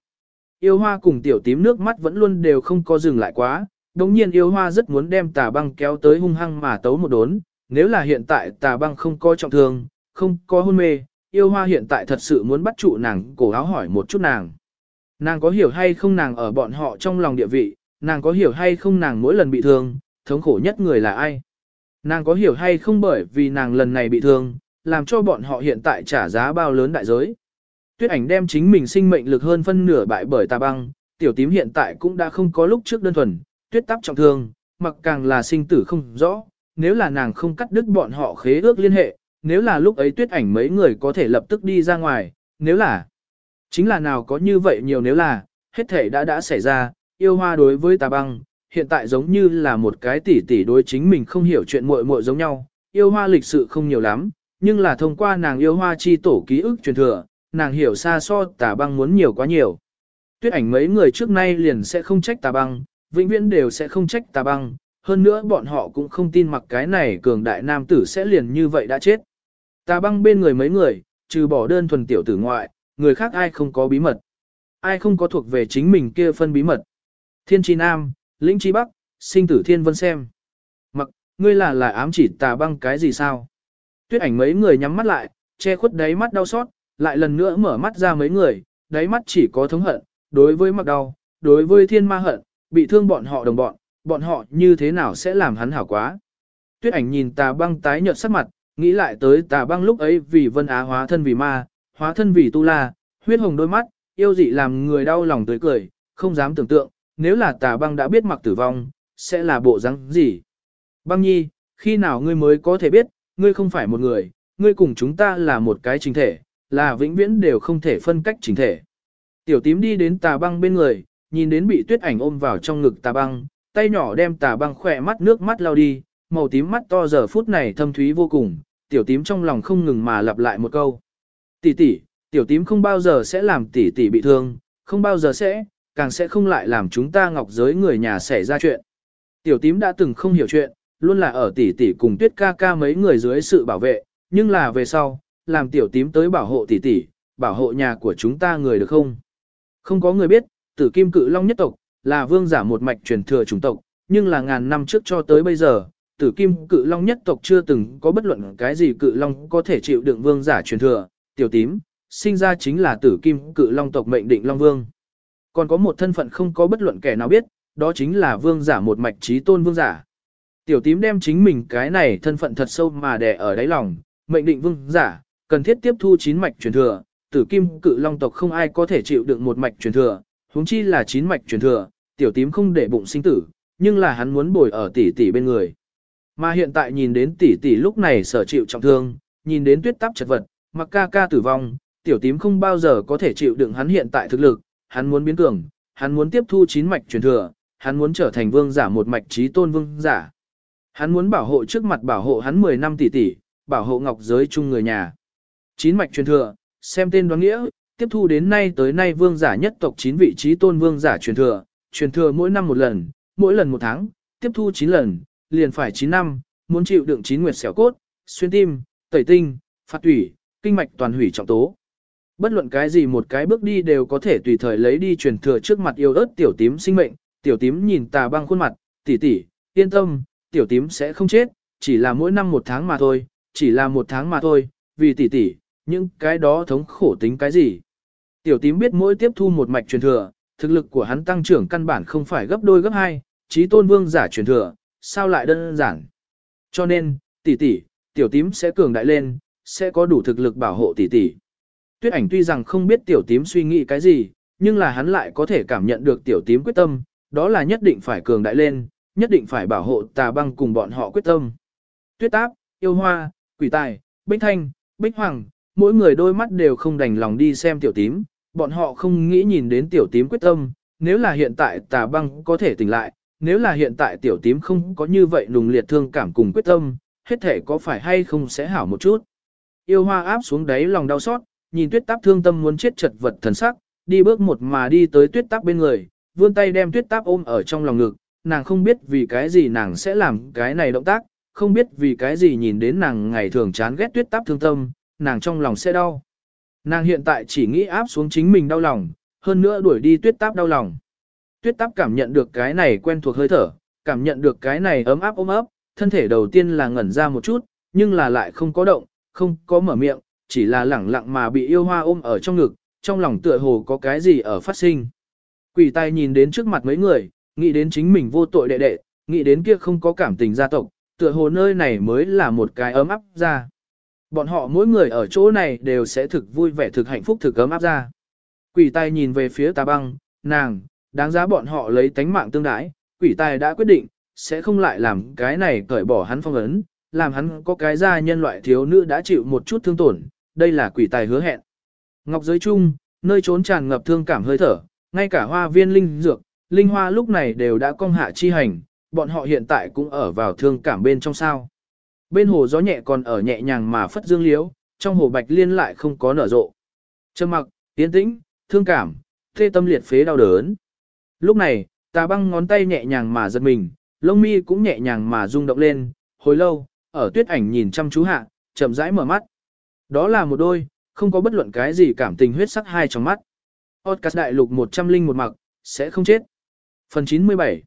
Yêu hoa cùng tiểu tím nước mắt vẫn luôn đều không có dừng lại quá, đồng nhiên yêu hoa rất muốn đem tà băng kéo tới hung hăng mà tấu một đốn, nếu là hiện tại tà băng không có trọng thương, không có hôn mê, yêu hoa hiện tại thật sự muốn bắt trụ nàng cổ áo hỏi một chút nàng. Nàng có hiểu hay không nàng ở bọn họ trong lòng địa vị, nàng có hiểu hay không nàng mỗi lần bị thương, thống khổ nhất người là ai. Nàng có hiểu hay không bởi vì nàng lần này bị thương, làm cho bọn họ hiện tại trả giá bao lớn đại giới. Tuyết ảnh đem chính mình sinh mệnh lực hơn phân nửa bại bởi tà băng, tiểu tím hiện tại cũng đã không có lúc trước đơn thuần, tuyết tắp trọng thương, mặc càng là sinh tử không rõ, nếu là nàng không cắt đứt bọn họ khế ước liên hệ, nếu là lúc ấy tuyết ảnh mấy người có thể lập tức đi ra ngoài, nếu là, chính là nào có như vậy nhiều nếu là, hết thể đã đã xảy ra, yêu hoa đối với tà băng, hiện tại giống như là một cái tỷ tỷ đối chính mình không hiểu chuyện muội muội giống nhau, yêu hoa lịch sự không nhiều lắm, nhưng là thông qua nàng yêu hoa chi tổ ký ức truyền thừa, nàng hiểu xa so tà băng muốn nhiều quá nhiều. Tuyết ảnh mấy người trước nay liền sẽ không trách tà băng, vĩnh viễn đều sẽ không trách tà băng, hơn nữa bọn họ cũng không tin mặc cái này cường đại nam tử sẽ liền như vậy đã chết. Tà băng bên người mấy người, trừ bỏ đơn thuần tiểu tử ngoại, người khác ai không có bí mật. Ai không có thuộc về chính mình kia phân bí mật. Thiên tri nam, lĩnh Chi bắc, sinh tử thiên vân xem. Mặc, ngươi là là ám chỉ tà băng cái gì sao? Tuyết ảnh mấy người nhắm mắt lại, che khuất đáy mắt đau xót, lại lần nữa mở mắt ra mấy người, đáy mắt chỉ có thống hận, đối với mặc đau, đối với thiên ma hận, bị thương bọn họ đồng bọn, bọn họ như thế nào sẽ làm hắn hảo quá. Tuyết ảnh nhìn tà băng tái nhợt sắc mặt, nghĩ lại tới tà băng lúc ấy vì vân á hóa thân vì ma, hóa thân vì tu la, huyết hồng đôi mắt, yêu dị làm người đau lòng tới cười, không dám tưởng tượng, nếu là tà băng đã biết mặc tử vong, sẽ là bộ rắn gì. Băng nhi, khi nào ngươi mới có thể biết, ngươi không phải một người, ngươi cùng chúng ta là một cái chính thể, là vĩnh viễn đều không thể phân cách chính thể. Tiểu tím đi đến tà băng bên người, nhìn đến bị tuyết ảnh ôm vào trong ngực tà băng, tay nhỏ đem tà băng khỏe mắt nước mắt lao đi, màu tím mắt to giờ phút này thâm thúy vô cùng, tiểu tím trong lòng không ngừng mà lặp lại một câu. Tỷ tỷ, tiểu tím không bao giờ sẽ làm tỷ tỷ bị thương, không bao giờ sẽ, càng sẽ không lại làm chúng ta ngọc giới người nhà xảy ra chuyện. Tiểu tím đã từng không hiểu chuyện, luôn là ở tỷ tỷ cùng tuyết ca ca mấy người dưới sự bảo vệ, nhưng là về sau, làm tiểu tím tới bảo hộ tỷ tỷ, bảo hộ nhà của chúng ta người được không? Không có người biết, tử kim cự long nhất tộc, là vương giả một mạch truyền thừa chủng tộc, nhưng là ngàn năm trước cho tới bây giờ, tử kim cự long nhất tộc chưa từng có bất luận cái gì cự long có thể chịu đựng vương giả truyền thừa, tiểu tím, sinh ra chính là tử kim cự long tộc mệnh định long vương. Còn có một thân phận không có bất luận kẻ nào biết, đó chính là vương giả một mạch trí tôn vương giả. Tiểu tím đem chính mình cái này thân phận thật sâu mà đè ở đáy lòng, mệnh định vương giả, cần thiết tiếp thu chín mạch truyền thừa, tử kim cự long tộc không ai có thể chịu đựng một mạch truyền thừa, huống chi là chín mạch truyền thừa, tiểu tím không để bụng sinh tử, nhưng là hắn muốn bồi ở tỷ tỷ bên người. Mà hiện tại nhìn đến tỷ tỷ lúc này sở chịu trọng thương, nhìn đến tuyết tắp chật vật, mặc ca ca tử vong, tiểu tím không bao giờ có thể chịu đựng hắn hiện tại thực lực, hắn muốn biến cường, hắn muốn tiếp thu chín mạch truyền thừa, hắn muốn trở thành vương giả một mạch trí tôn vương giả. Hắn muốn bảo hộ trước mặt bảo hộ hắn 10 năm tỷ tỷ, bảo hộ ngọc giới chung người nhà. Chín mạch truyền thừa, xem tên đoán nghĩa, tiếp thu đến nay tới nay vương giả nhất tộc 9 vị trí tôn vương giả truyền thừa, truyền thừa mỗi năm một lần, mỗi lần một tháng, tiếp thu 9 lần, liền phải 9 năm, muốn chịu đựng 9 nguyệt xẻo cốt, xuyên tim, tẩy tinh, phạt tủy, kinh mạch toàn hủy trọng tố. Bất luận cái gì một cái bước đi đều có thể tùy thời lấy đi truyền thừa trước mặt yêu ớt tiểu tím sinh mệnh, tiểu tím nhìn tà băng khuôn mặt, tỷ tỷ, yên tâm, tiểu tím sẽ không chết, chỉ là mỗi năm một tháng mà thôi, chỉ là một tháng mà thôi, vì tỷ tỷ, những cái đó thống khổ tính cái gì. Tiểu tím biết mỗi tiếp thu một mạch truyền thừa, thực lực của hắn tăng trưởng căn bản không phải gấp đôi gấp hai, trí tôn vương giả truyền thừa, sao lại đơn giản. Cho nên, tỷ tỷ, tiểu tím sẽ cường đại lên, sẽ có đủ thực lực bảo hộ tỷ tỷ. Tuyết ảnh tuy rằng không biết tiểu tím suy nghĩ cái gì, nhưng là hắn lại có thể cảm nhận được tiểu tím quyết tâm, đó là nhất định phải cường đại lên, nhất định phải bảo hộ tà băng cùng bọn họ quyết tâm. Tuyết táp, yêu hoa, quỷ tài, bích thanh, bích hoàng, mỗi người đôi mắt đều không đành lòng đi xem tiểu tím, bọn họ không nghĩ nhìn đến tiểu tím quyết tâm, nếu là hiện tại tà băng có thể tỉnh lại, nếu là hiện tại tiểu tím không có như vậy nùng liệt thương cảm cùng quyết tâm, hết thể có phải hay không sẽ hảo một chút. Yêu hoa áp xuống đáy lòng đau xót, nhìn tuyết táp thương tâm muốn chết chật vật thần sắc, đi bước một mà đi tới tuyết táp bên người, vươn tay đem tuyết táp ôm ở trong lòng ngực, nàng không biết vì cái gì nàng sẽ làm cái này động tác, không biết vì cái gì nhìn đến nàng ngày thường chán ghét tuyết táp thương tâm, nàng trong lòng sẽ đau. Nàng hiện tại chỉ nghĩ áp xuống chính mình đau lòng, hơn nữa đuổi đi tuyết táp đau lòng. Tuyết táp cảm nhận được cái này quen thuộc hơi thở, cảm nhận được cái này ấm áp ôm ấp, thân thể đầu tiên là ngẩn ra một chút, nhưng là lại không có động, không có mở miệng, chỉ là lẳng lặng mà bị yêu hoa ôm ở trong ngực, trong lòng tựa hồ có cái gì ở phát sinh. Quỷ tai nhìn đến trước mặt mấy người, nghĩ đến chính mình vô tội đệ đệ, nghĩ đến kia không có cảm tình gia tộc, tựa hồ nơi này mới là một cái ấm áp ra. Bọn họ mỗi người ở chỗ này đều sẽ thực vui vẻ thực hạnh phúc thực ấm áp ra. Quỷ tai nhìn về phía tà băng, nàng, đáng giá bọn họ lấy tánh mạng tương đái, quỷ tai đã quyết định, sẽ không lại làm cái này cởi bỏ hắn phong ấn, làm hắn có cái gia nhân loại thiếu nữ đã chịu một chút thương tổn, đây là quỷ tài hứa hẹn. Ngọc giới chung, nơi trốn tràn ngập thương cảm hơi thở, ngay cả hoa viên linh dược, linh hoa lúc này đều đã cong hạ chi hành, bọn họ hiện tại cũng ở vào thương cảm bên trong sao. Bên hồ gió nhẹ còn ở nhẹ nhàng mà phất dương liếu, trong hồ bạch liên lại không có nở rộ. Trầm mặc, tiến tĩnh, thương cảm, thê tâm liệt phế đau đớn. Lúc này, tà băng ngón tay nhẹ nhàng mà giật mình, lông mi cũng nhẹ nhàng mà rung động lên, hồi lâu, ở tuyết ảnh nhìn chăm chú hạ, chậm rãi mở mắt. Đó là một đôi, không có bất luận cái gì cảm tình huyết sắc hai trong mắt. Otcas đại lục 101 mặc, sẽ không chết. Phần 97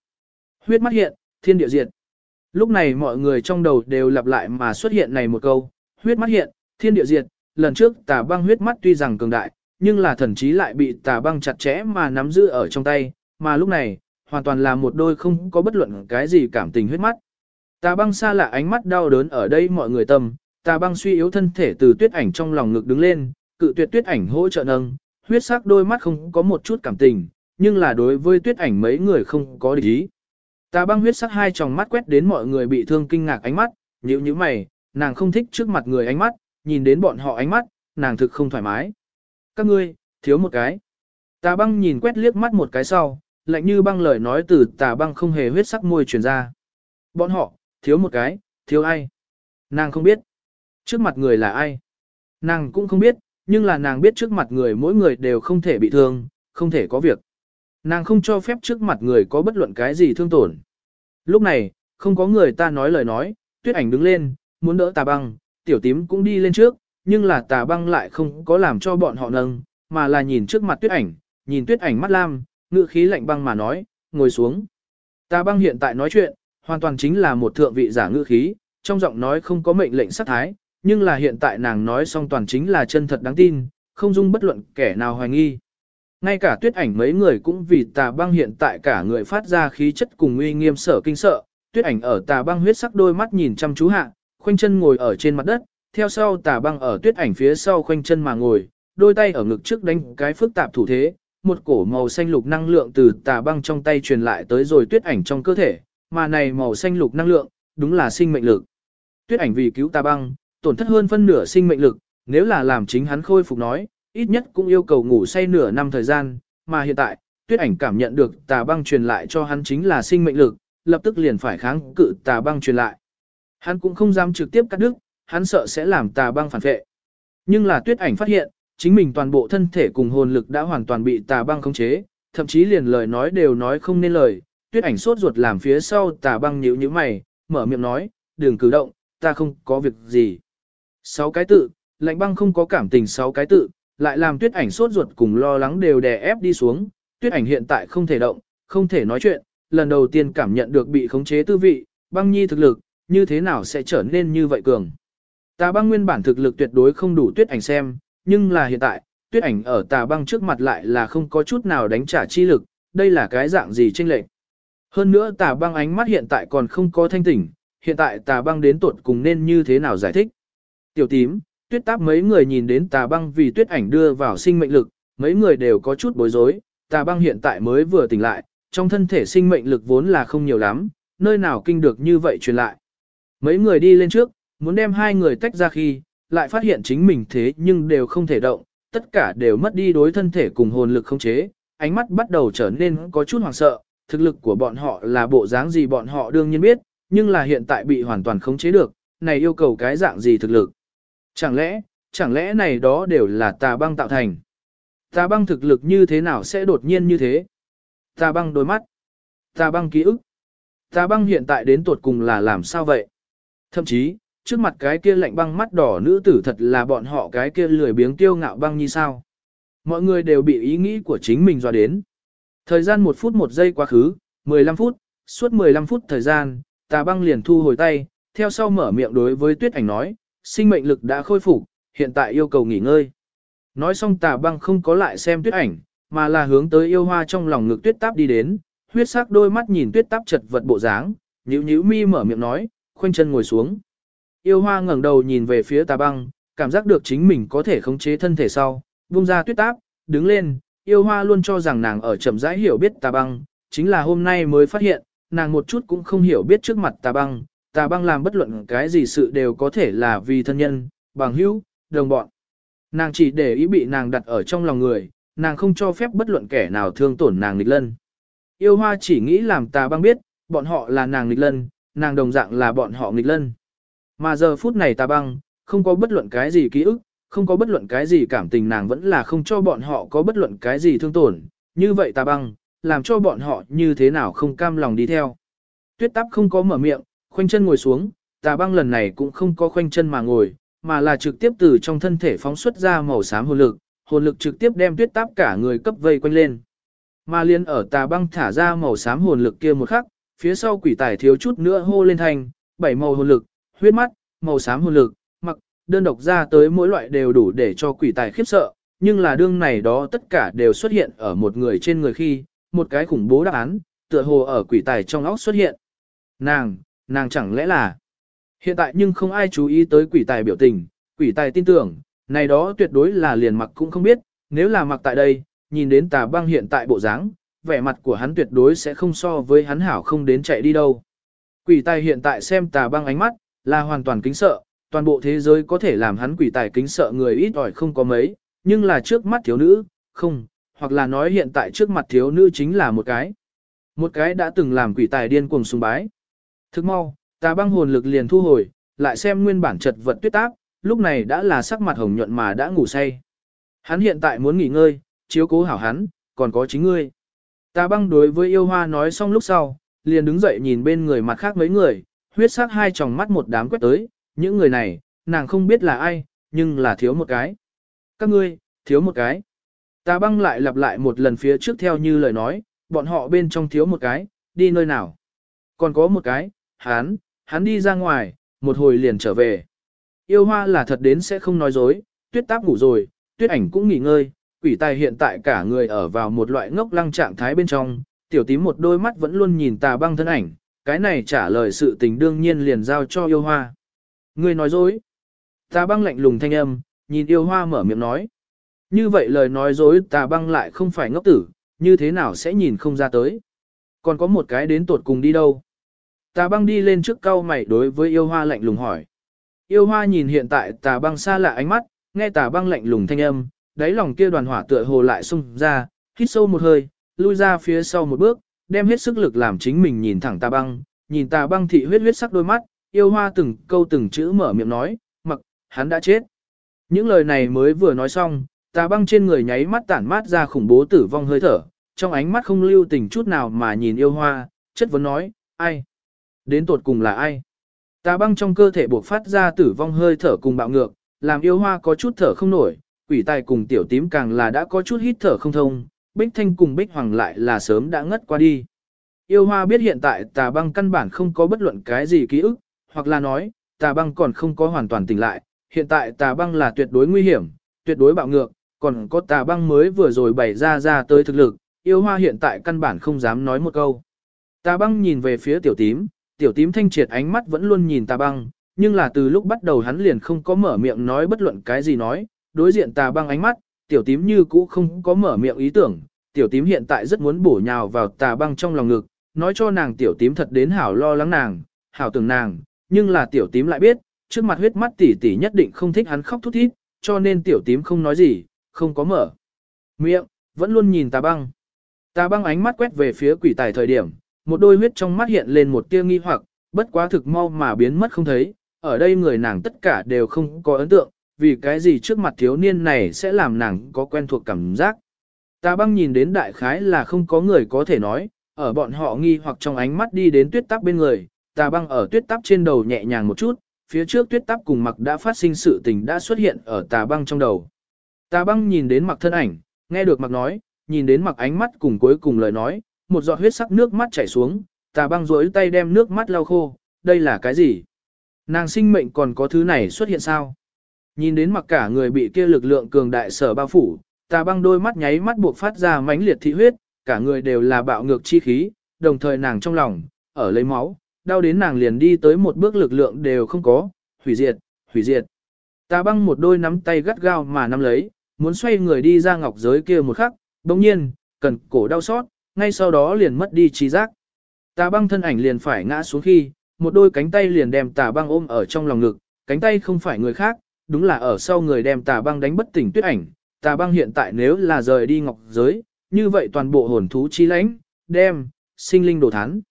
Huyết mắt hiện, thiên địa diệt. Lúc này mọi người trong đầu đều lặp lại mà xuất hiện này một câu, huyết mắt hiện, thiên địa diệt, lần trước tà băng huyết mắt tuy rằng cường đại, nhưng là thần trí lại bị tà băng chặt chẽ mà nắm giữ ở trong tay, mà lúc này, hoàn toàn là một đôi không có bất luận cái gì cảm tình huyết mắt. Tà băng xa lạ ánh mắt đau đớn ở đây mọi người tâm, tà băng suy yếu thân thể từ tuyết ảnh trong lòng ngực đứng lên, cự tuyệt tuyết ảnh hỗ trợ nâng, huyết sắc đôi mắt không có một chút cảm tình, nhưng là đối với tuyết ảnh mấy người không có địch ý. Tà băng huyết sắc hai tròng mắt quét đến mọi người bị thương kinh ngạc ánh mắt, nhíu nhíu mày, nàng không thích trước mặt người ánh mắt, nhìn đến bọn họ ánh mắt, nàng thực không thoải mái. Các ngươi, thiếu một cái. Tà băng nhìn quét liếc mắt một cái sau, lạnh như băng lời nói từ tà băng không hề huyết sắc môi truyền ra. Bọn họ, thiếu một cái, thiếu ai? Nàng không biết. Trước mặt người là ai? Nàng cũng không biết, nhưng là nàng biết trước mặt người mỗi người đều không thể bị thương, không thể có việc. Nàng không cho phép trước mặt người có bất luận cái gì thương tổn. Lúc này, không có người ta nói lời nói, tuyết ảnh đứng lên, muốn đỡ tà băng, tiểu tím cũng đi lên trước, nhưng là tà băng lại không có làm cho bọn họ nâng, mà là nhìn trước mặt tuyết ảnh, nhìn tuyết ảnh mắt lam, ngự khí lạnh băng mà nói, ngồi xuống. Tà băng hiện tại nói chuyện, hoàn toàn chính là một thượng vị giả ngự khí, trong giọng nói không có mệnh lệnh sát thái, nhưng là hiện tại nàng nói xong toàn chính là chân thật đáng tin, không dung bất luận kẻ nào hoài nghi. Ngay cả tuyết ảnh mấy người cũng vì tà băng hiện tại cả người phát ra khí chất cùng uy nghiêm sở kinh sợ, tuyết ảnh ở tà băng huyết sắc đôi mắt nhìn chăm chú hạ, khoanh chân ngồi ở trên mặt đất, theo sau tà băng ở tuyết ảnh phía sau khoanh chân mà ngồi, đôi tay ở ngực trước đánh cái phức tạp thủ thế, một cổ màu xanh lục năng lượng từ tà băng trong tay truyền lại tới rồi tuyết ảnh trong cơ thể, mà này màu xanh lục năng lượng, đúng là sinh mệnh lực. Tuyết ảnh vì cứu tà băng, tổn thất hơn phân nửa sinh mệnh lực, nếu là làm chính hắn khôi phục nói, ít nhất cũng yêu cầu ngủ say nửa năm thời gian, mà hiện tại, tuyết ảnh cảm nhận được tà băng truyền lại cho hắn chính là sinh mệnh lực, lập tức liền phải kháng cự tà băng truyền lại. Hắn cũng không dám trực tiếp cắt đứt, hắn sợ sẽ làm tà băng phản vệ. Nhưng là tuyết ảnh phát hiện, chính mình toàn bộ thân thể cùng hồn lực đã hoàn toàn bị tà băng khống chế, thậm chí liền lời nói đều nói không nên lời. Tuyết ảnh sốt ruột làm phía sau tà băng nhíu nhíu mày, mở miệng nói, đừng cử động, ta không có việc gì. Sáu cái tự, lạnh băng không có cảm tình sáu cái tự, lại làm tuyết ảnh sốt ruột cùng lo lắng đều đè ép đi xuống. Tuyết ảnh hiện tại không thể động, không thể nói chuyện, lần đầu tiên cảm nhận được bị khống chế tư vị, băng nhi thực lực, như thế nào sẽ trở nên như vậy cường. Tà băng nguyên bản thực lực tuyệt đối không đủ tuyết ảnh xem, nhưng là hiện tại, tuyết ảnh ở tà băng trước mặt lại là không có chút nào đánh trả chi lực, đây là cái dạng gì tranh lệch. Hơn nữa tà băng ánh mắt hiện tại còn không có thanh tỉnh, hiện tại tà băng đến tuột cùng nên như thế nào giải thích. Tiểu tím, tuyết táp mấy người nhìn đến tà băng vì tuyết ảnh đưa vào sinh mệnh lực, mấy người đều có chút bối rối, tà băng hiện tại mới vừa tỉnh lại, trong thân thể sinh mệnh lực vốn là không nhiều lắm, nơi nào kinh được như vậy truyền lại. Mấy người đi lên trước, muốn đem hai người tách ra khi, lại phát hiện chính mình thế nhưng đều không thể động, tất cả đều mất đi đối thân thể cùng hồn lực không chế, ánh mắt bắt đầu trở nên có chút hoảng sợ, thực lực của bọn họ là bộ dáng gì bọn họ đương nhiên biết, nhưng là hiện tại bị hoàn toàn khống chế được, này yêu cầu cái dạng gì thực lực. Chẳng lẽ, chẳng lẽ này đó đều là tà băng tạo thành? Tà băng thực lực như thế nào sẽ đột nhiên như thế? Tà băng đôi mắt. Tà băng ký ức. Tà băng hiện tại đến tuột cùng là làm sao vậy? Thậm chí, trước mặt cái kia lạnh băng mắt đỏ nữ tử thật là bọn họ cái kia lười biếng tiêu ngạo băng như sao. Mọi người đều bị ý nghĩ của chính mình dọa đến. Thời gian một phút một giây quá khứ, 15 phút, suốt 15 phút thời gian, tà băng liền thu hồi tay, theo sau mở miệng đối với tuyết ảnh nói, sinh mệnh lực đã khôi phục, hiện tại yêu cầu nghỉ ngơi. Nói xong tà băng không có lại xem tuyết ảnh, mà là hướng tới yêu hoa trong lòng ngực tuyết táp đi đến, huyết sắc đôi mắt nhìn tuyết táp chật vật bộ dáng, nhíu nhíu mi mở miệng nói, khoanh chân ngồi xuống. Yêu hoa ngẩng đầu nhìn về phía tà băng, cảm giác được chính mình có thể khống chế thân thể sau, buông ra tuyết táp, đứng lên, yêu hoa luôn cho rằng nàng ở chậm rãi hiểu biết tà băng, chính là hôm nay mới phát hiện, nàng một chút cũng không hiểu biết trước mặt tà băng, tà băng làm bất luận cái gì sự đều có thể là vì thân nhân, bằng hữu, đồng bọn. Nàng chỉ để ý bị nàng đặt ở trong lòng người, nàng không cho phép bất luận kẻ nào thương tổn nàng nghịch lân. Yêu hoa chỉ nghĩ làm tà băng biết, bọn họ là nàng nghịch lân, nàng đồng dạng là bọn họ nghịch lân. Mà giờ phút này tà băng, không có bất luận cái gì ký ức, không có bất luận cái gì cảm tình nàng vẫn là không cho bọn họ có bất luận cái gì thương tổn. Như vậy tà băng, làm cho bọn họ như thế nào không cam lòng đi theo. Tuyết tắp không có mở miệng, khoanh chân ngồi xuống, tà băng lần này cũng không có khoanh chân mà ngồi, mà là trực tiếp từ trong thân thể phóng xuất ra màu xám hồn lực, hồn lực trực tiếp đem tuyết táp cả người cấp vây quanh lên. Mà liên ở tà băng thả ra màu xám hồn lực kia một khắc, phía sau quỷ tài thiếu chút nữa hô lên thành, bảy màu hồn lực, huyết mắt, màu xám hồn lực, mặc, đơn độc ra tới mỗi loại đều đủ để cho quỷ tài khiếp sợ, nhưng là đương này đó tất cả đều xuất hiện ở một người trên người khi, một cái khủng bố đáp án, tựa hồ ở quỷ tài trong óc xuất hiện. Nàng, nàng chẳng lẽ là... Hiện tại nhưng không ai chú ý tới quỷ tài biểu tình, quỷ tài tin tưởng, này đó tuyệt đối là liền mặc cũng không biết, nếu là mặc tại đây, nhìn đến tà băng hiện tại bộ dáng, vẻ mặt của hắn tuyệt đối sẽ không so với hắn hảo không đến chạy đi đâu. Quỷ tài hiện tại xem tà băng ánh mắt, là hoàn toàn kính sợ, toàn bộ thế giới có thể làm hắn quỷ tài kính sợ người ít ỏi không có mấy, nhưng là trước mắt thiếu nữ, không, hoặc là nói hiện tại trước mặt thiếu nữ chính là một cái. Một cái đã từng làm quỷ tài điên cuồng sùng bái. Thức mau, tà băng hồn lực liền thu hồi, lại xem nguyên bản chật vật tuyết tác, lúc này đã là sắc mặt hồng nhuận mà đã ngủ say. Hắn hiện tại muốn nghỉ ngơi, chiếu cố hảo hắn, còn có chính ngươi. Tà băng đối với yêu hoa nói xong lúc sau, liền đứng dậy nhìn bên người mặt khác mấy người, huyết sắc hai tròng mắt một đám quét tới, những người này, nàng không biết là ai, nhưng là thiếu một cái. Các ngươi, thiếu một cái. Tà băng lại lặp lại một lần phía trước theo như lời nói, bọn họ bên trong thiếu một cái, đi nơi nào. Còn có một cái, hắn, hắn đi ra ngoài, một hồi liền trở về. Yêu hoa là thật đến sẽ không nói dối, tuyết táp ngủ rồi, tuyết ảnh cũng nghỉ ngơi, quỷ tài hiện tại cả người ở vào một loại ngốc lăng trạng thái bên trong, tiểu tím một đôi mắt vẫn luôn nhìn tà băng thân ảnh, cái này trả lời sự tình đương nhiên liền giao cho yêu hoa. Ngươi nói dối. Tà băng lạnh lùng thanh âm, nhìn yêu hoa mở miệng nói. Như vậy lời nói dối tà băng lại không phải ngốc tử, như thế nào sẽ nhìn không ra tới. Còn có một cái đến tuột cùng đi đâu. Tà băng đi lên trước cau mày đối với yêu hoa lạnh lùng hỏi. Yêu hoa nhìn hiện tại tà băng xa lạ ánh mắt, nghe tà băng lạnh lùng thanh âm, đáy lòng kia đoàn hỏa tựa hồ lại sung ra, hít sâu một hơi, lui ra phía sau một bước, đem hết sức lực làm chính mình nhìn thẳng tà băng, nhìn tà băng thị huyết huyết sắc đôi mắt, yêu hoa từng câu từng chữ mở miệng nói, mặc, hắn đã chết. Những lời này mới vừa nói xong, tà băng trên người nháy mắt tản mát ra khủng bố tử vong hơi thở, trong ánh mắt không lưu tình chút nào mà nhìn yêu hoa, chất vấn nói, ai? Đến tột cùng là ai? Tà băng trong cơ thể buộc phát ra tử vong hơi thở cùng bạo ngược, làm yêu hoa có chút thở không nổi, quỷ tài cùng tiểu tím càng là đã có chút hít thở không thông, bích thanh cùng bích hoàng lại là sớm đã ngất qua đi. Yêu hoa biết hiện tại tà băng căn bản không có bất luận cái gì ký ức, hoặc là nói, tà băng còn không có hoàn toàn tỉnh lại, hiện tại tà băng là tuyệt đối nguy hiểm, tuyệt đối bạo ngược, còn có tà băng mới vừa rồi bày ra ra tới thực lực, yêu hoa hiện tại căn bản không dám nói một câu. Tà băng nhìn về phía tiểu tím, tiểu tím thanh triệt ánh mắt vẫn luôn nhìn tà băng, nhưng là từ lúc bắt đầu hắn liền không có mở miệng nói bất luận cái gì nói, đối diện tà băng ánh mắt, tiểu tím như cũ không có mở miệng ý tưởng, tiểu tím hiện tại rất muốn bổ nhào vào tà băng trong lòng ngực, nói cho nàng tiểu tím thật đến hảo lo lắng nàng, hảo tưởng nàng, nhưng là tiểu tím lại biết, trước mặt huyết mắt tỷ tỷ nhất định không thích hắn khóc thút thít, cho nên tiểu tím không nói gì, không có mở miệng, vẫn luôn nhìn tà băng. Tà băng ánh mắt quét về phía quỷ tài thời điểm, một đôi huyết trong mắt hiện lên một tia nghi hoặc, bất quá thực mau mà biến mất không thấy, ở đây người nàng tất cả đều không có ấn tượng, vì cái gì trước mặt thiếu niên này sẽ làm nàng có quen thuộc cảm giác. Ta băng nhìn đến đại khái là không có người có thể nói, ở bọn họ nghi hoặc trong ánh mắt đi đến tuyết tắp bên người, ta băng ở tuyết tắp trên đầu nhẹ nhàng một chút, phía trước tuyết tắp cùng mặc đã phát sinh sự tình đã xuất hiện ở tà băng trong đầu. Tà băng nhìn đến mặc thân ảnh, nghe được mặc nói, nhìn đến mặc ánh mắt cùng cuối cùng lời nói, một giọt huyết sắc nước mắt chảy xuống, tà băng rối tay đem nước mắt lau khô, đây là cái gì? Nàng sinh mệnh còn có thứ này xuất hiện sao? Nhìn đến mặc cả người bị kia lực lượng cường đại sở bao phủ, tà băng đôi mắt nháy mắt buộc phát ra mãnh liệt thị huyết, cả người đều là bạo ngược chi khí, đồng thời nàng trong lòng, ở lấy máu, đau đến nàng liền đi tới một bước lực lượng đều không có, hủy diệt, hủy diệt. Tà băng một đôi nắm tay gắt gao mà nắm lấy, muốn xoay người đi ra ngọc giới kia một khắc, đồng nhiên, cần cổ đau xót, ngay sau đó liền mất đi trí giác. Tà băng thân ảnh liền phải ngã xuống khi, một đôi cánh tay liền đem tà băng ôm ở trong lòng ngực, cánh tay không phải người khác, đúng là ở sau người đem tà băng đánh bất tỉnh tuyết ảnh. Tà băng hiện tại nếu là rời đi ngọc giới, như vậy toàn bộ hồn thú chi lãnh, đem, sinh linh đồ thán.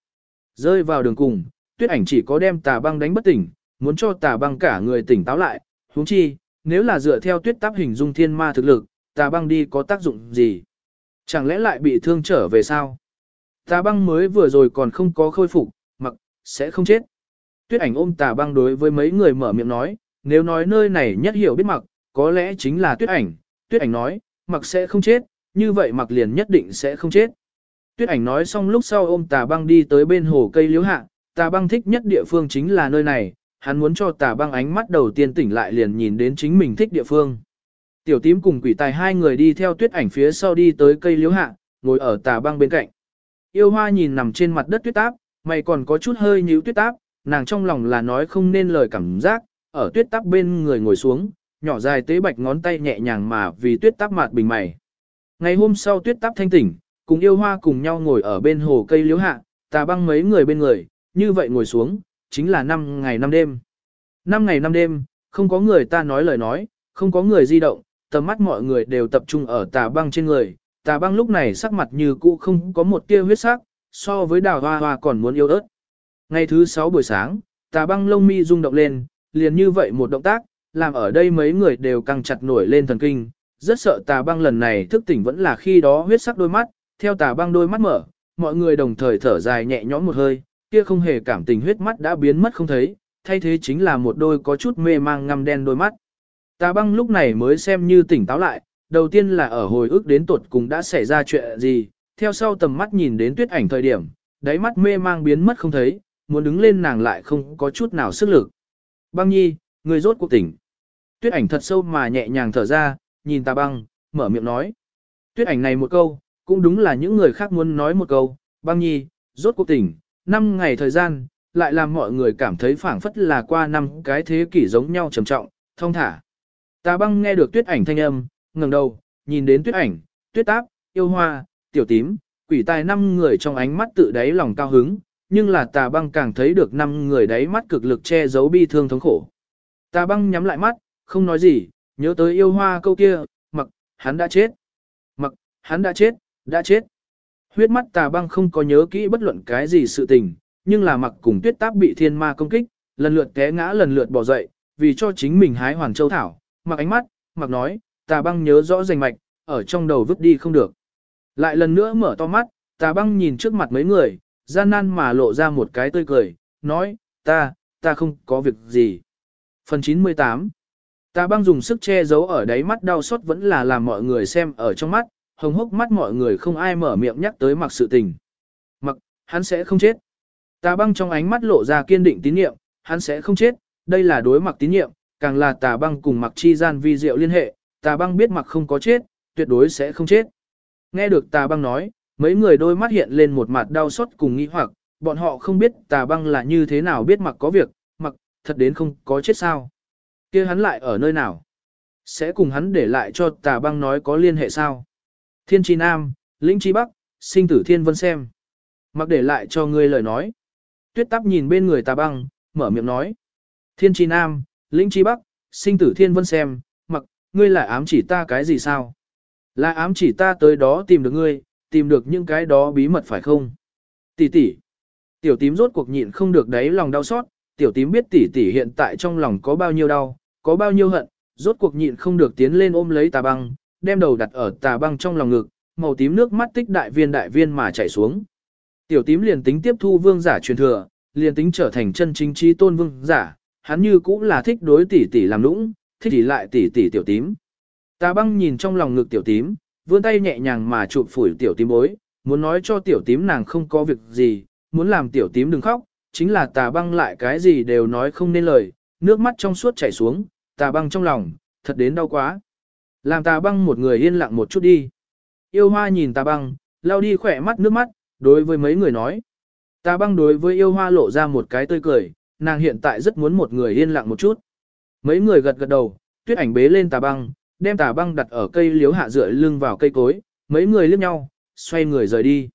Rơi vào đường cùng, tuyết ảnh chỉ có đem tà băng đánh bất tỉnh, muốn cho tà băng cả người tỉnh táo lại, huống chi, nếu là dựa theo tuyết táp hình dung thiên ma thực lực, tà băng đi có tác dụng gì? Chẳng lẽ lại bị thương trở về sao? Tà băng mới vừa rồi còn không có khôi phục, mặc, sẽ không chết. Tuyết ảnh ôm tà băng đối với mấy người mở miệng nói, nếu nói nơi này nhất hiểu biết mặc, có lẽ chính là tuyết ảnh, tuyết ảnh nói, mặc sẽ không chết, như vậy mặc liền nhất định sẽ không chết. Tuyết ảnh nói xong lúc sau ôm tà băng đi tới bên hồ cây liễu hạ, tà băng thích nhất địa phương chính là nơi này, hắn muốn cho tà băng ánh mắt đầu tiên tỉnh lại liền nhìn đến chính mình thích địa phương. Tiểu tím cùng quỷ tài hai người đi theo tuyết ảnh phía sau đi tới cây liễu hạ, ngồi ở tà băng bên cạnh. Yêu hoa nhìn nằm trên mặt đất tuyết táp, mày còn có chút hơi nhíu tuyết táp, nàng trong lòng là nói không nên lời cảm giác, ở tuyết táp bên người ngồi xuống, nhỏ dài tế bạch ngón tay nhẹ nhàng mà vì tuyết táp mạt bình mày. Ngày hôm sau tuyết táp thanh tỉnh, cùng yêu hoa cùng nhau ngồi ở bên hồ cây liễu hạ, tà băng mấy người bên người, như vậy ngồi xuống, chính là 5 ngày 5 đêm. 5 ngày 5 đêm, không có người ta nói lời nói, không có người di động, tầm mắt mọi người đều tập trung ở tà băng trên người. Tà băng lúc này sắc mặt như cũ không có một tia huyết sắc, so với đào hoa hoa còn muốn yêu ớt. Ngày thứ 6 buổi sáng, tà băng lông mi rung động lên, liền như vậy một động tác, làm ở đây mấy người đều căng chặt nổi lên thần kinh, rất sợ tà băng lần này thức tỉnh vẫn là khi đó huyết sắc đôi mắt, theo tà băng đôi mắt mở, mọi người đồng thời thở dài nhẹ nhõm một hơi, kia không hề cảm tình huyết mắt đã biến mất không thấy, thay thế chính là một đôi có chút mê mang ngăm đen đôi mắt. Tà băng lúc này mới xem như tỉnh táo lại, đầu tiên là ở hồi ức đến tuột cùng đã xảy ra chuyện gì, theo sau tầm mắt nhìn đến tuyết ảnh thời điểm, đáy mắt mê mang biến mất không thấy, muốn đứng lên nàng lại không có chút nào sức lực. Băng nhi, người rốt cuộc tỉnh. Tuyết ảnh thật sâu mà nhẹ nhàng thở ra, nhìn tà băng, mở miệng nói. Tuyết ảnh này một câu, cũng đúng là những người khác muốn nói một câu, băng nhi, rốt cuộc tỉnh, năm ngày thời gian, lại làm mọi người cảm thấy phảng phất là qua năm cái thế kỷ giống nhau trầm trọng, thông thả. Tà băng nghe được tuyết ảnh thanh âm, ngẩng đầu, nhìn đến tuyết ảnh, tuyết táp, yêu hoa, tiểu tím, quỷ tài năm người trong ánh mắt tự đáy lòng cao hứng, nhưng là tà băng càng thấy được năm người đáy mắt cực lực che giấu bi thương thống khổ. Tà băng nhắm lại mắt, không nói gì, nhớ tới yêu hoa câu kia, mặc, hắn đã chết. Mặc, hắn đã chết, đã chết. Huyết mắt tà băng không có nhớ kỹ bất luận cái gì sự tình, nhưng là mặc cùng tuyết táp bị thiên ma công kích, lần lượt té ngã lần lượt bỏ dậy, vì cho chính mình hái hoàng châu thảo, mặc ánh mắt, mặc nói, tà băng nhớ rõ rành mạch, ở trong đầu vứt đi không được. Lại lần nữa mở to mắt, tà băng nhìn trước mặt mấy người, gian nan mà lộ ra một cái tươi cười, nói, ta, ta không có việc gì. Phần 98 Tà băng dùng sức che giấu ở đáy mắt đau xót vẫn là làm mọi người xem ở trong mắt, hồng hốc mắt mọi người không ai mở miệng nhắc tới mặc sự tình. Mặc, hắn sẽ không chết. Tà băng trong ánh mắt lộ ra kiên định tín nhiệm, hắn sẽ không chết, đây là đối mặc tín nhiệm, càng là tà băng cùng mặc chi gian vi diệu liên hệ, tà băng biết mặc không có chết, tuyệt đối sẽ không chết. Nghe được tà băng nói, mấy người đôi mắt hiện lên một mặt đau xót cùng nghi hoặc, bọn họ không biết tà băng là như thế nào biết mặc có việc, mặc, thật đến không có chết sao. kia hắn lại ở nơi nào? Sẽ cùng hắn để lại cho tà băng nói có liên hệ sao? Thiên tri nam, lĩnh tri bắc, sinh tử thiên vân xem. Mặc để lại cho ngươi lời nói. Tuyết tắp nhìn bên người tà băng, mở miệng nói. Thiên tri nam, lĩnh Chi bắc, sinh tử thiên vân xem, mặc, ngươi lại ám chỉ ta cái gì sao? Là ám chỉ ta tới đó tìm được ngươi, tìm được những cái đó bí mật phải không? Tỷ tỷ. Tiểu tím rốt cuộc nhịn không được đấy lòng đau xót, tiểu tím biết tỷ tỷ hiện tại trong lòng có bao nhiêu đau, có bao nhiêu hận, rốt cuộc nhịn không được tiến lên ôm lấy tà băng, đem đầu đặt ở tà băng trong lòng ngực, màu tím nước mắt tích đại viên đại viên mà chảy xuống. Tiểu tím liền tính tiếp thu vương giả truyền thừa, liền tính trở thành chân chính trí tôn vương giả, hắn như cũng là thích đối tỷ tỷ làm lũng, thích tỷ lại tỷ tỷ tiểu tím. Tà băng nhìn trong lòng ngực tiểu tím, vươn tay nhẹ nhàng mà chụp phủi tiểu tím bối, muốn nói cho tiểu tím nàng không có việc gì, muốn làm tiểu tím đừng khóc, chính là tà băng lại cái gì đều nói không nên lời, nước mắt trong suốt chảy xuống, tà băng trong lòng, thật đến đau quá. Làm tà băng một người yên lặng một chút đi. Yêu hoa nhìn tà băng, lau đi khỏe mắt nước mắt, đối với mấy người nói. Tà băng đối với yêu hoa lộ ra một cái tươi cười, nàng hiện tại rất muốn một người yên lặng một chút. Mấy người gật gật đầu, tuyết ảnh bế lên tà băng, đem tà băng đặt ở cây liếu hạ dựa lưng vào cây cối, mấy người liếc nhau, xoay người rời đi.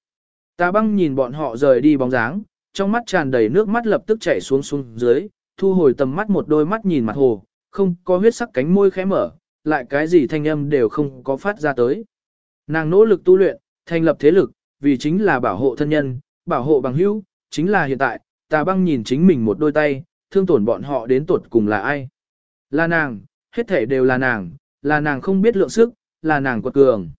Tà băng nhìn bọn họ rời đi bóng dáng, trong mắt tràn đầy nước mắt lập tức chảy xuống xuống dưới, thu hồi tầm mắt một đôi mắt nhìn mặt hồ, không có huyết sắc cánh môi khẽ mở, lại cái gì thanh âm đều không có phát ra tới. Nàng nỗ lực tu luyện, thành lập thế lực, vì chính là bảo hộ thân nhân, bảo hộ bằng hữu, chính là hiện tại, tà băng nhìn chính mình một đôi tay, thương tổn bọn họ đến tột cùng là ai. Là nàng, hết thể đều là nàng, là nàng không biết lượng sức, là nàng quật cường.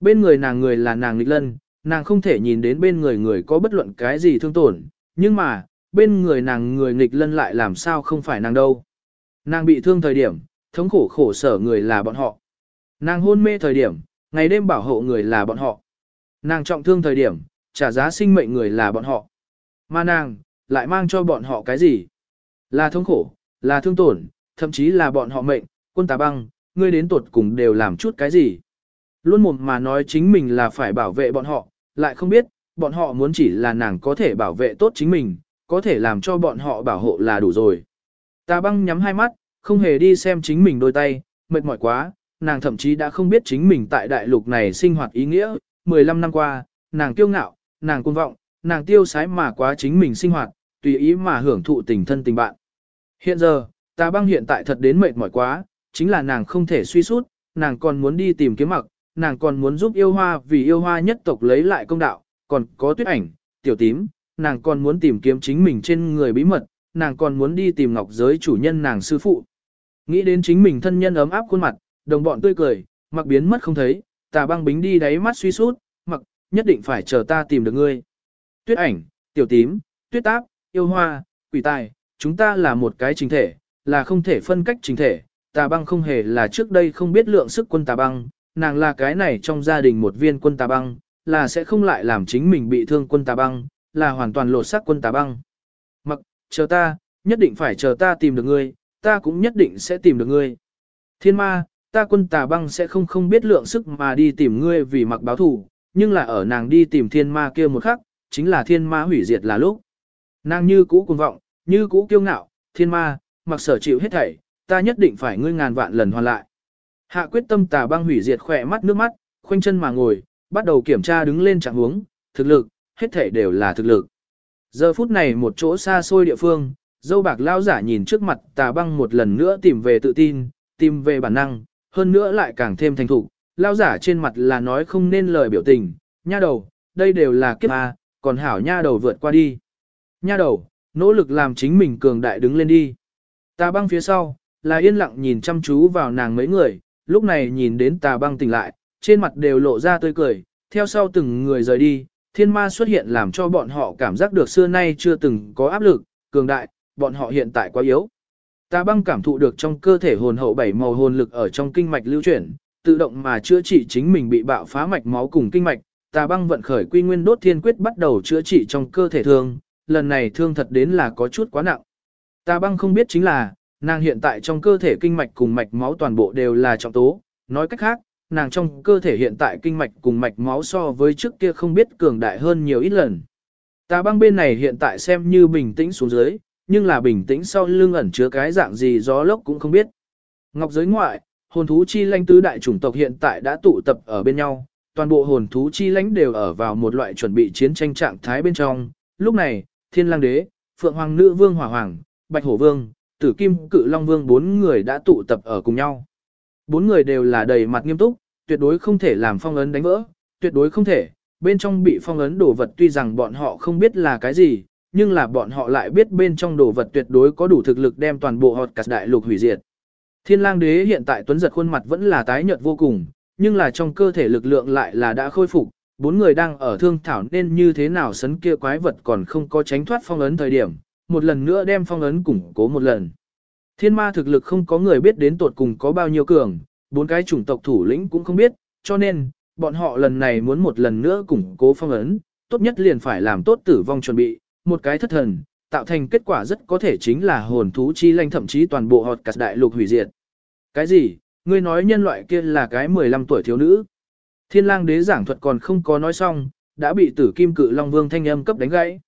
Bên người nàng người là nàng nghịch lân, nàng không thể nhìn đến bên người người có bất luận cái gì thương tổn, nhưng mà, bên người nàng người nghịch lân lại làm sao không phải nàng đâu. Nàng bị thương thời điểm, thống khổ khổ sở người là bọn họ. Nàng hôn mê thời điểm, ngày đêm bảo hộ người là bọn họ. Nàng trọng thương thời điểm, trả giá sinh mệnh người là bọn họ. Mà nàng, lại mang cho bọn họ cái gì? Là thống khổ, là thương tổn, thậm chí là bọn họ mệnh, quân tà băng, ngươi đến tuột cùng đều làm chút cái gì? Luôn mồm mà nói chính mình là phải bảo vệ bọn họ, lại không biết, bọn họ muốn chỉ là nàng có thể bảo vệ tốt chính mình, có thể làm cho bọn họ bảo hộ là đủ rồi. Tà băng nhắm hai mắt, không hề đi xem chính mình đôi tay, mệt mỏi quá, nàng thậm chí đã không biết chính mình tại đại lục này sinh hoạt ý nghĩa, 15 năm qua, nàng kiêu ngạo, nàng cuồng vọng, nàng tiêu sái mà quá chính mình sinh hoạt, tùy ý mà hưởng thụ tình thân tình bạn. Hiện giờ, ta băng hiện tại thật đến mệt mỏi quá, chính là nàng không thể suy sút, nàng còn muốn đi tìm kiếm mặc, nàng còn muốn giúp yêu hoa vì yêu hoa nhất tộc lấy lại công đạo, còn có tuyết ảnh, tiểu tím, nàng còn muốn tìm kiếm chính mình trên người bí mật, nàng còn muốn đi tìm ngọc giới chủ nhân nàng sư phụ. Nghĩ đến chính mình thân nhân ấm áp khuôn mặt, đồng bọn tươi cười, mặc biến mất không thấy, tà băng bính đi đáy mắt suy sút, mặc, nhất định phải chờ ta tìm được ngươi. Tuyết ảnh, tiểu tím, tuyết táp, yêu hoa, quỷ tài, chúng ta là một cái chính thể, là không thể phân cách chính thể. Tà băng không hề là trước đây không biết lượng sức quân tà băng, nàng là cái này trong gia đình một viên quân tà băng, là sẽ không lại làm chính mình bị thương quân tà băng, là hoàn toàn lột xác quân tà băng. Mặc, chờ ta, nhất định phải chờ ta tìm được ngươi, ta cũng nhất định sẽ tìm được ngươi. Thiên ma, ta quân tà băng sẽ không không biết lượng sức mà đi tìm ngươi vì mặc báo thù, nhưng là ở nàng đi tìm thiên ma kia một khắc, chính là thiên ma hủy diệt là lúc. Nàng như cũ cuồng vọng, như cũ kiêu ngạo, thiên ma, mặc sở chịu hết thảy, ta nhất định phải ngươi ngàn vạn lần hoàn lại. Hạ quyết tâm tà băng hủy diệt khỏe mắt nước mắt, khoanh chân mà ngồi, bắt đầu kiểm tra đứng lên trạng huống, thực lực, hết thảy đều là thực lực. Giờ phút này một chỗ xa xôi địa phương, dâu bạc lao giả nhìn trước mặt tà băng một lần nữa tìm về tự tin, tìm về bản năng, hơn nữa lại càng thêm thành thục. Lao giả trên mặt là nói không nên lời biểu tình, nha đầu, đây đều là kiếp A, còn hảo nha đầu vượt qua đi. Nha đầu, nỗ lực làm chính mình cường đại đứng lên đi. Tà băng phía sau, là yên lặng nhìn chăm chú vào nàng mấy người, lúc này nhìn đến tà băng tỉnh lại, trên mặt đều lộ ra tươi cười, theo sau từng người rời đi, thiên ma xuất hiện làm cho bọn họ cảm giác được xưa nay chưa từng có áp lực, cường đại, bọn họ hiện tại quá yếu. Tà băng cảm thụ được trong cơ thể hồn hậu bảy màu hồn lực ở trong kinh mạch lưu chuyển, tự động mà chữa trị chính mình bị bạo phá mạch máu cùng kinh mạch. Tà băng vận khởi quy nguyên đốt thiên quyết bắt đầu chữa trị trong cơ thể thương, lần này thương thật đến là có chút quá nặng. Tà băng không biết chính là, nàng hiện tại trong cơ thể kinh mạch cùng mạch máu toàn bộ đều là trọng tố, nói cách khác, nàng trong cơ thể hiện tại kinh mạch cùng mạch máu so với trước kia không biết cường đại hơn nhiều ít lần. Tà băng bên này hiện tại xem như bình tĩnh xuống dưới, nhưng là bình tĩnh sau lưng ẩn chứa cái dạng gì gió lốc cũng không biết. Ngọc giới ngoại, hồn thú chi lanh tứ đại chủng tộc hiện tại đã tụ tập ở bên nhau, toàn bộ hồn thú chi lãnh đều ở vào một loại chuẩn bị chiến tranh trạng thái bên trong. Lúc này, Thiên Lang Đế, Phượng Hoàng Nữ Vương Hỏa Hoàng, Bạch Hổ Vương, Tử Kim Cự Long Vương bốn người đã tụ tập ở cùng nhau. Bốn người đều là đầy mặt nghiêm túc, tuyệt đối không thể làm phong ấn đánh vỡ, tuyệt đối không thể. Bên trong bị phong ấn đồ vật tuy rằng bọn họ không biết là cái gì, nhưng là bọn họ lại biết bên trong đồ vật tuyệt đối có đủ thực lực đem toàn bộ hột cả đại lục hủy diệt. Thiên lang đế hiện tại tuấn giật khuôn mặt vẫn là tái nhợt vô cùng, nhưng là trong cơ thể lực lượng lại là đã khôi phục, bốn người đang ở thương thảo nên như thế nào sấn kia quái vật còn không có tránh thoát phong ấn thời điểm, một lần nữa đem phong ấn củng cố một lần. Thiên ma thực lực không có người biết đến tột cùng có bao nhiêu cường, bốn cái chủng tộc thủ lĩnh cũng không biết, cho nên, bọn họ lần này muốn một lần nữa củng cố phong ấn, tốt nhất liền phải làm tốt tử vong chuẩn bị, một cái thất thần, tạo thành kết quả rất có thể chính là hồn thú chi lanh thậm chí toàn bộ họt cả đại lục hủy diệt. Cái gì? Ngươi nói nhân loại kia là cái 15 tuổi thiếu nữ. Thiên lang đế giảng thuật còn không có nói xong, đã bị tử kim cự long vương thanh âm cấp đánh gãy.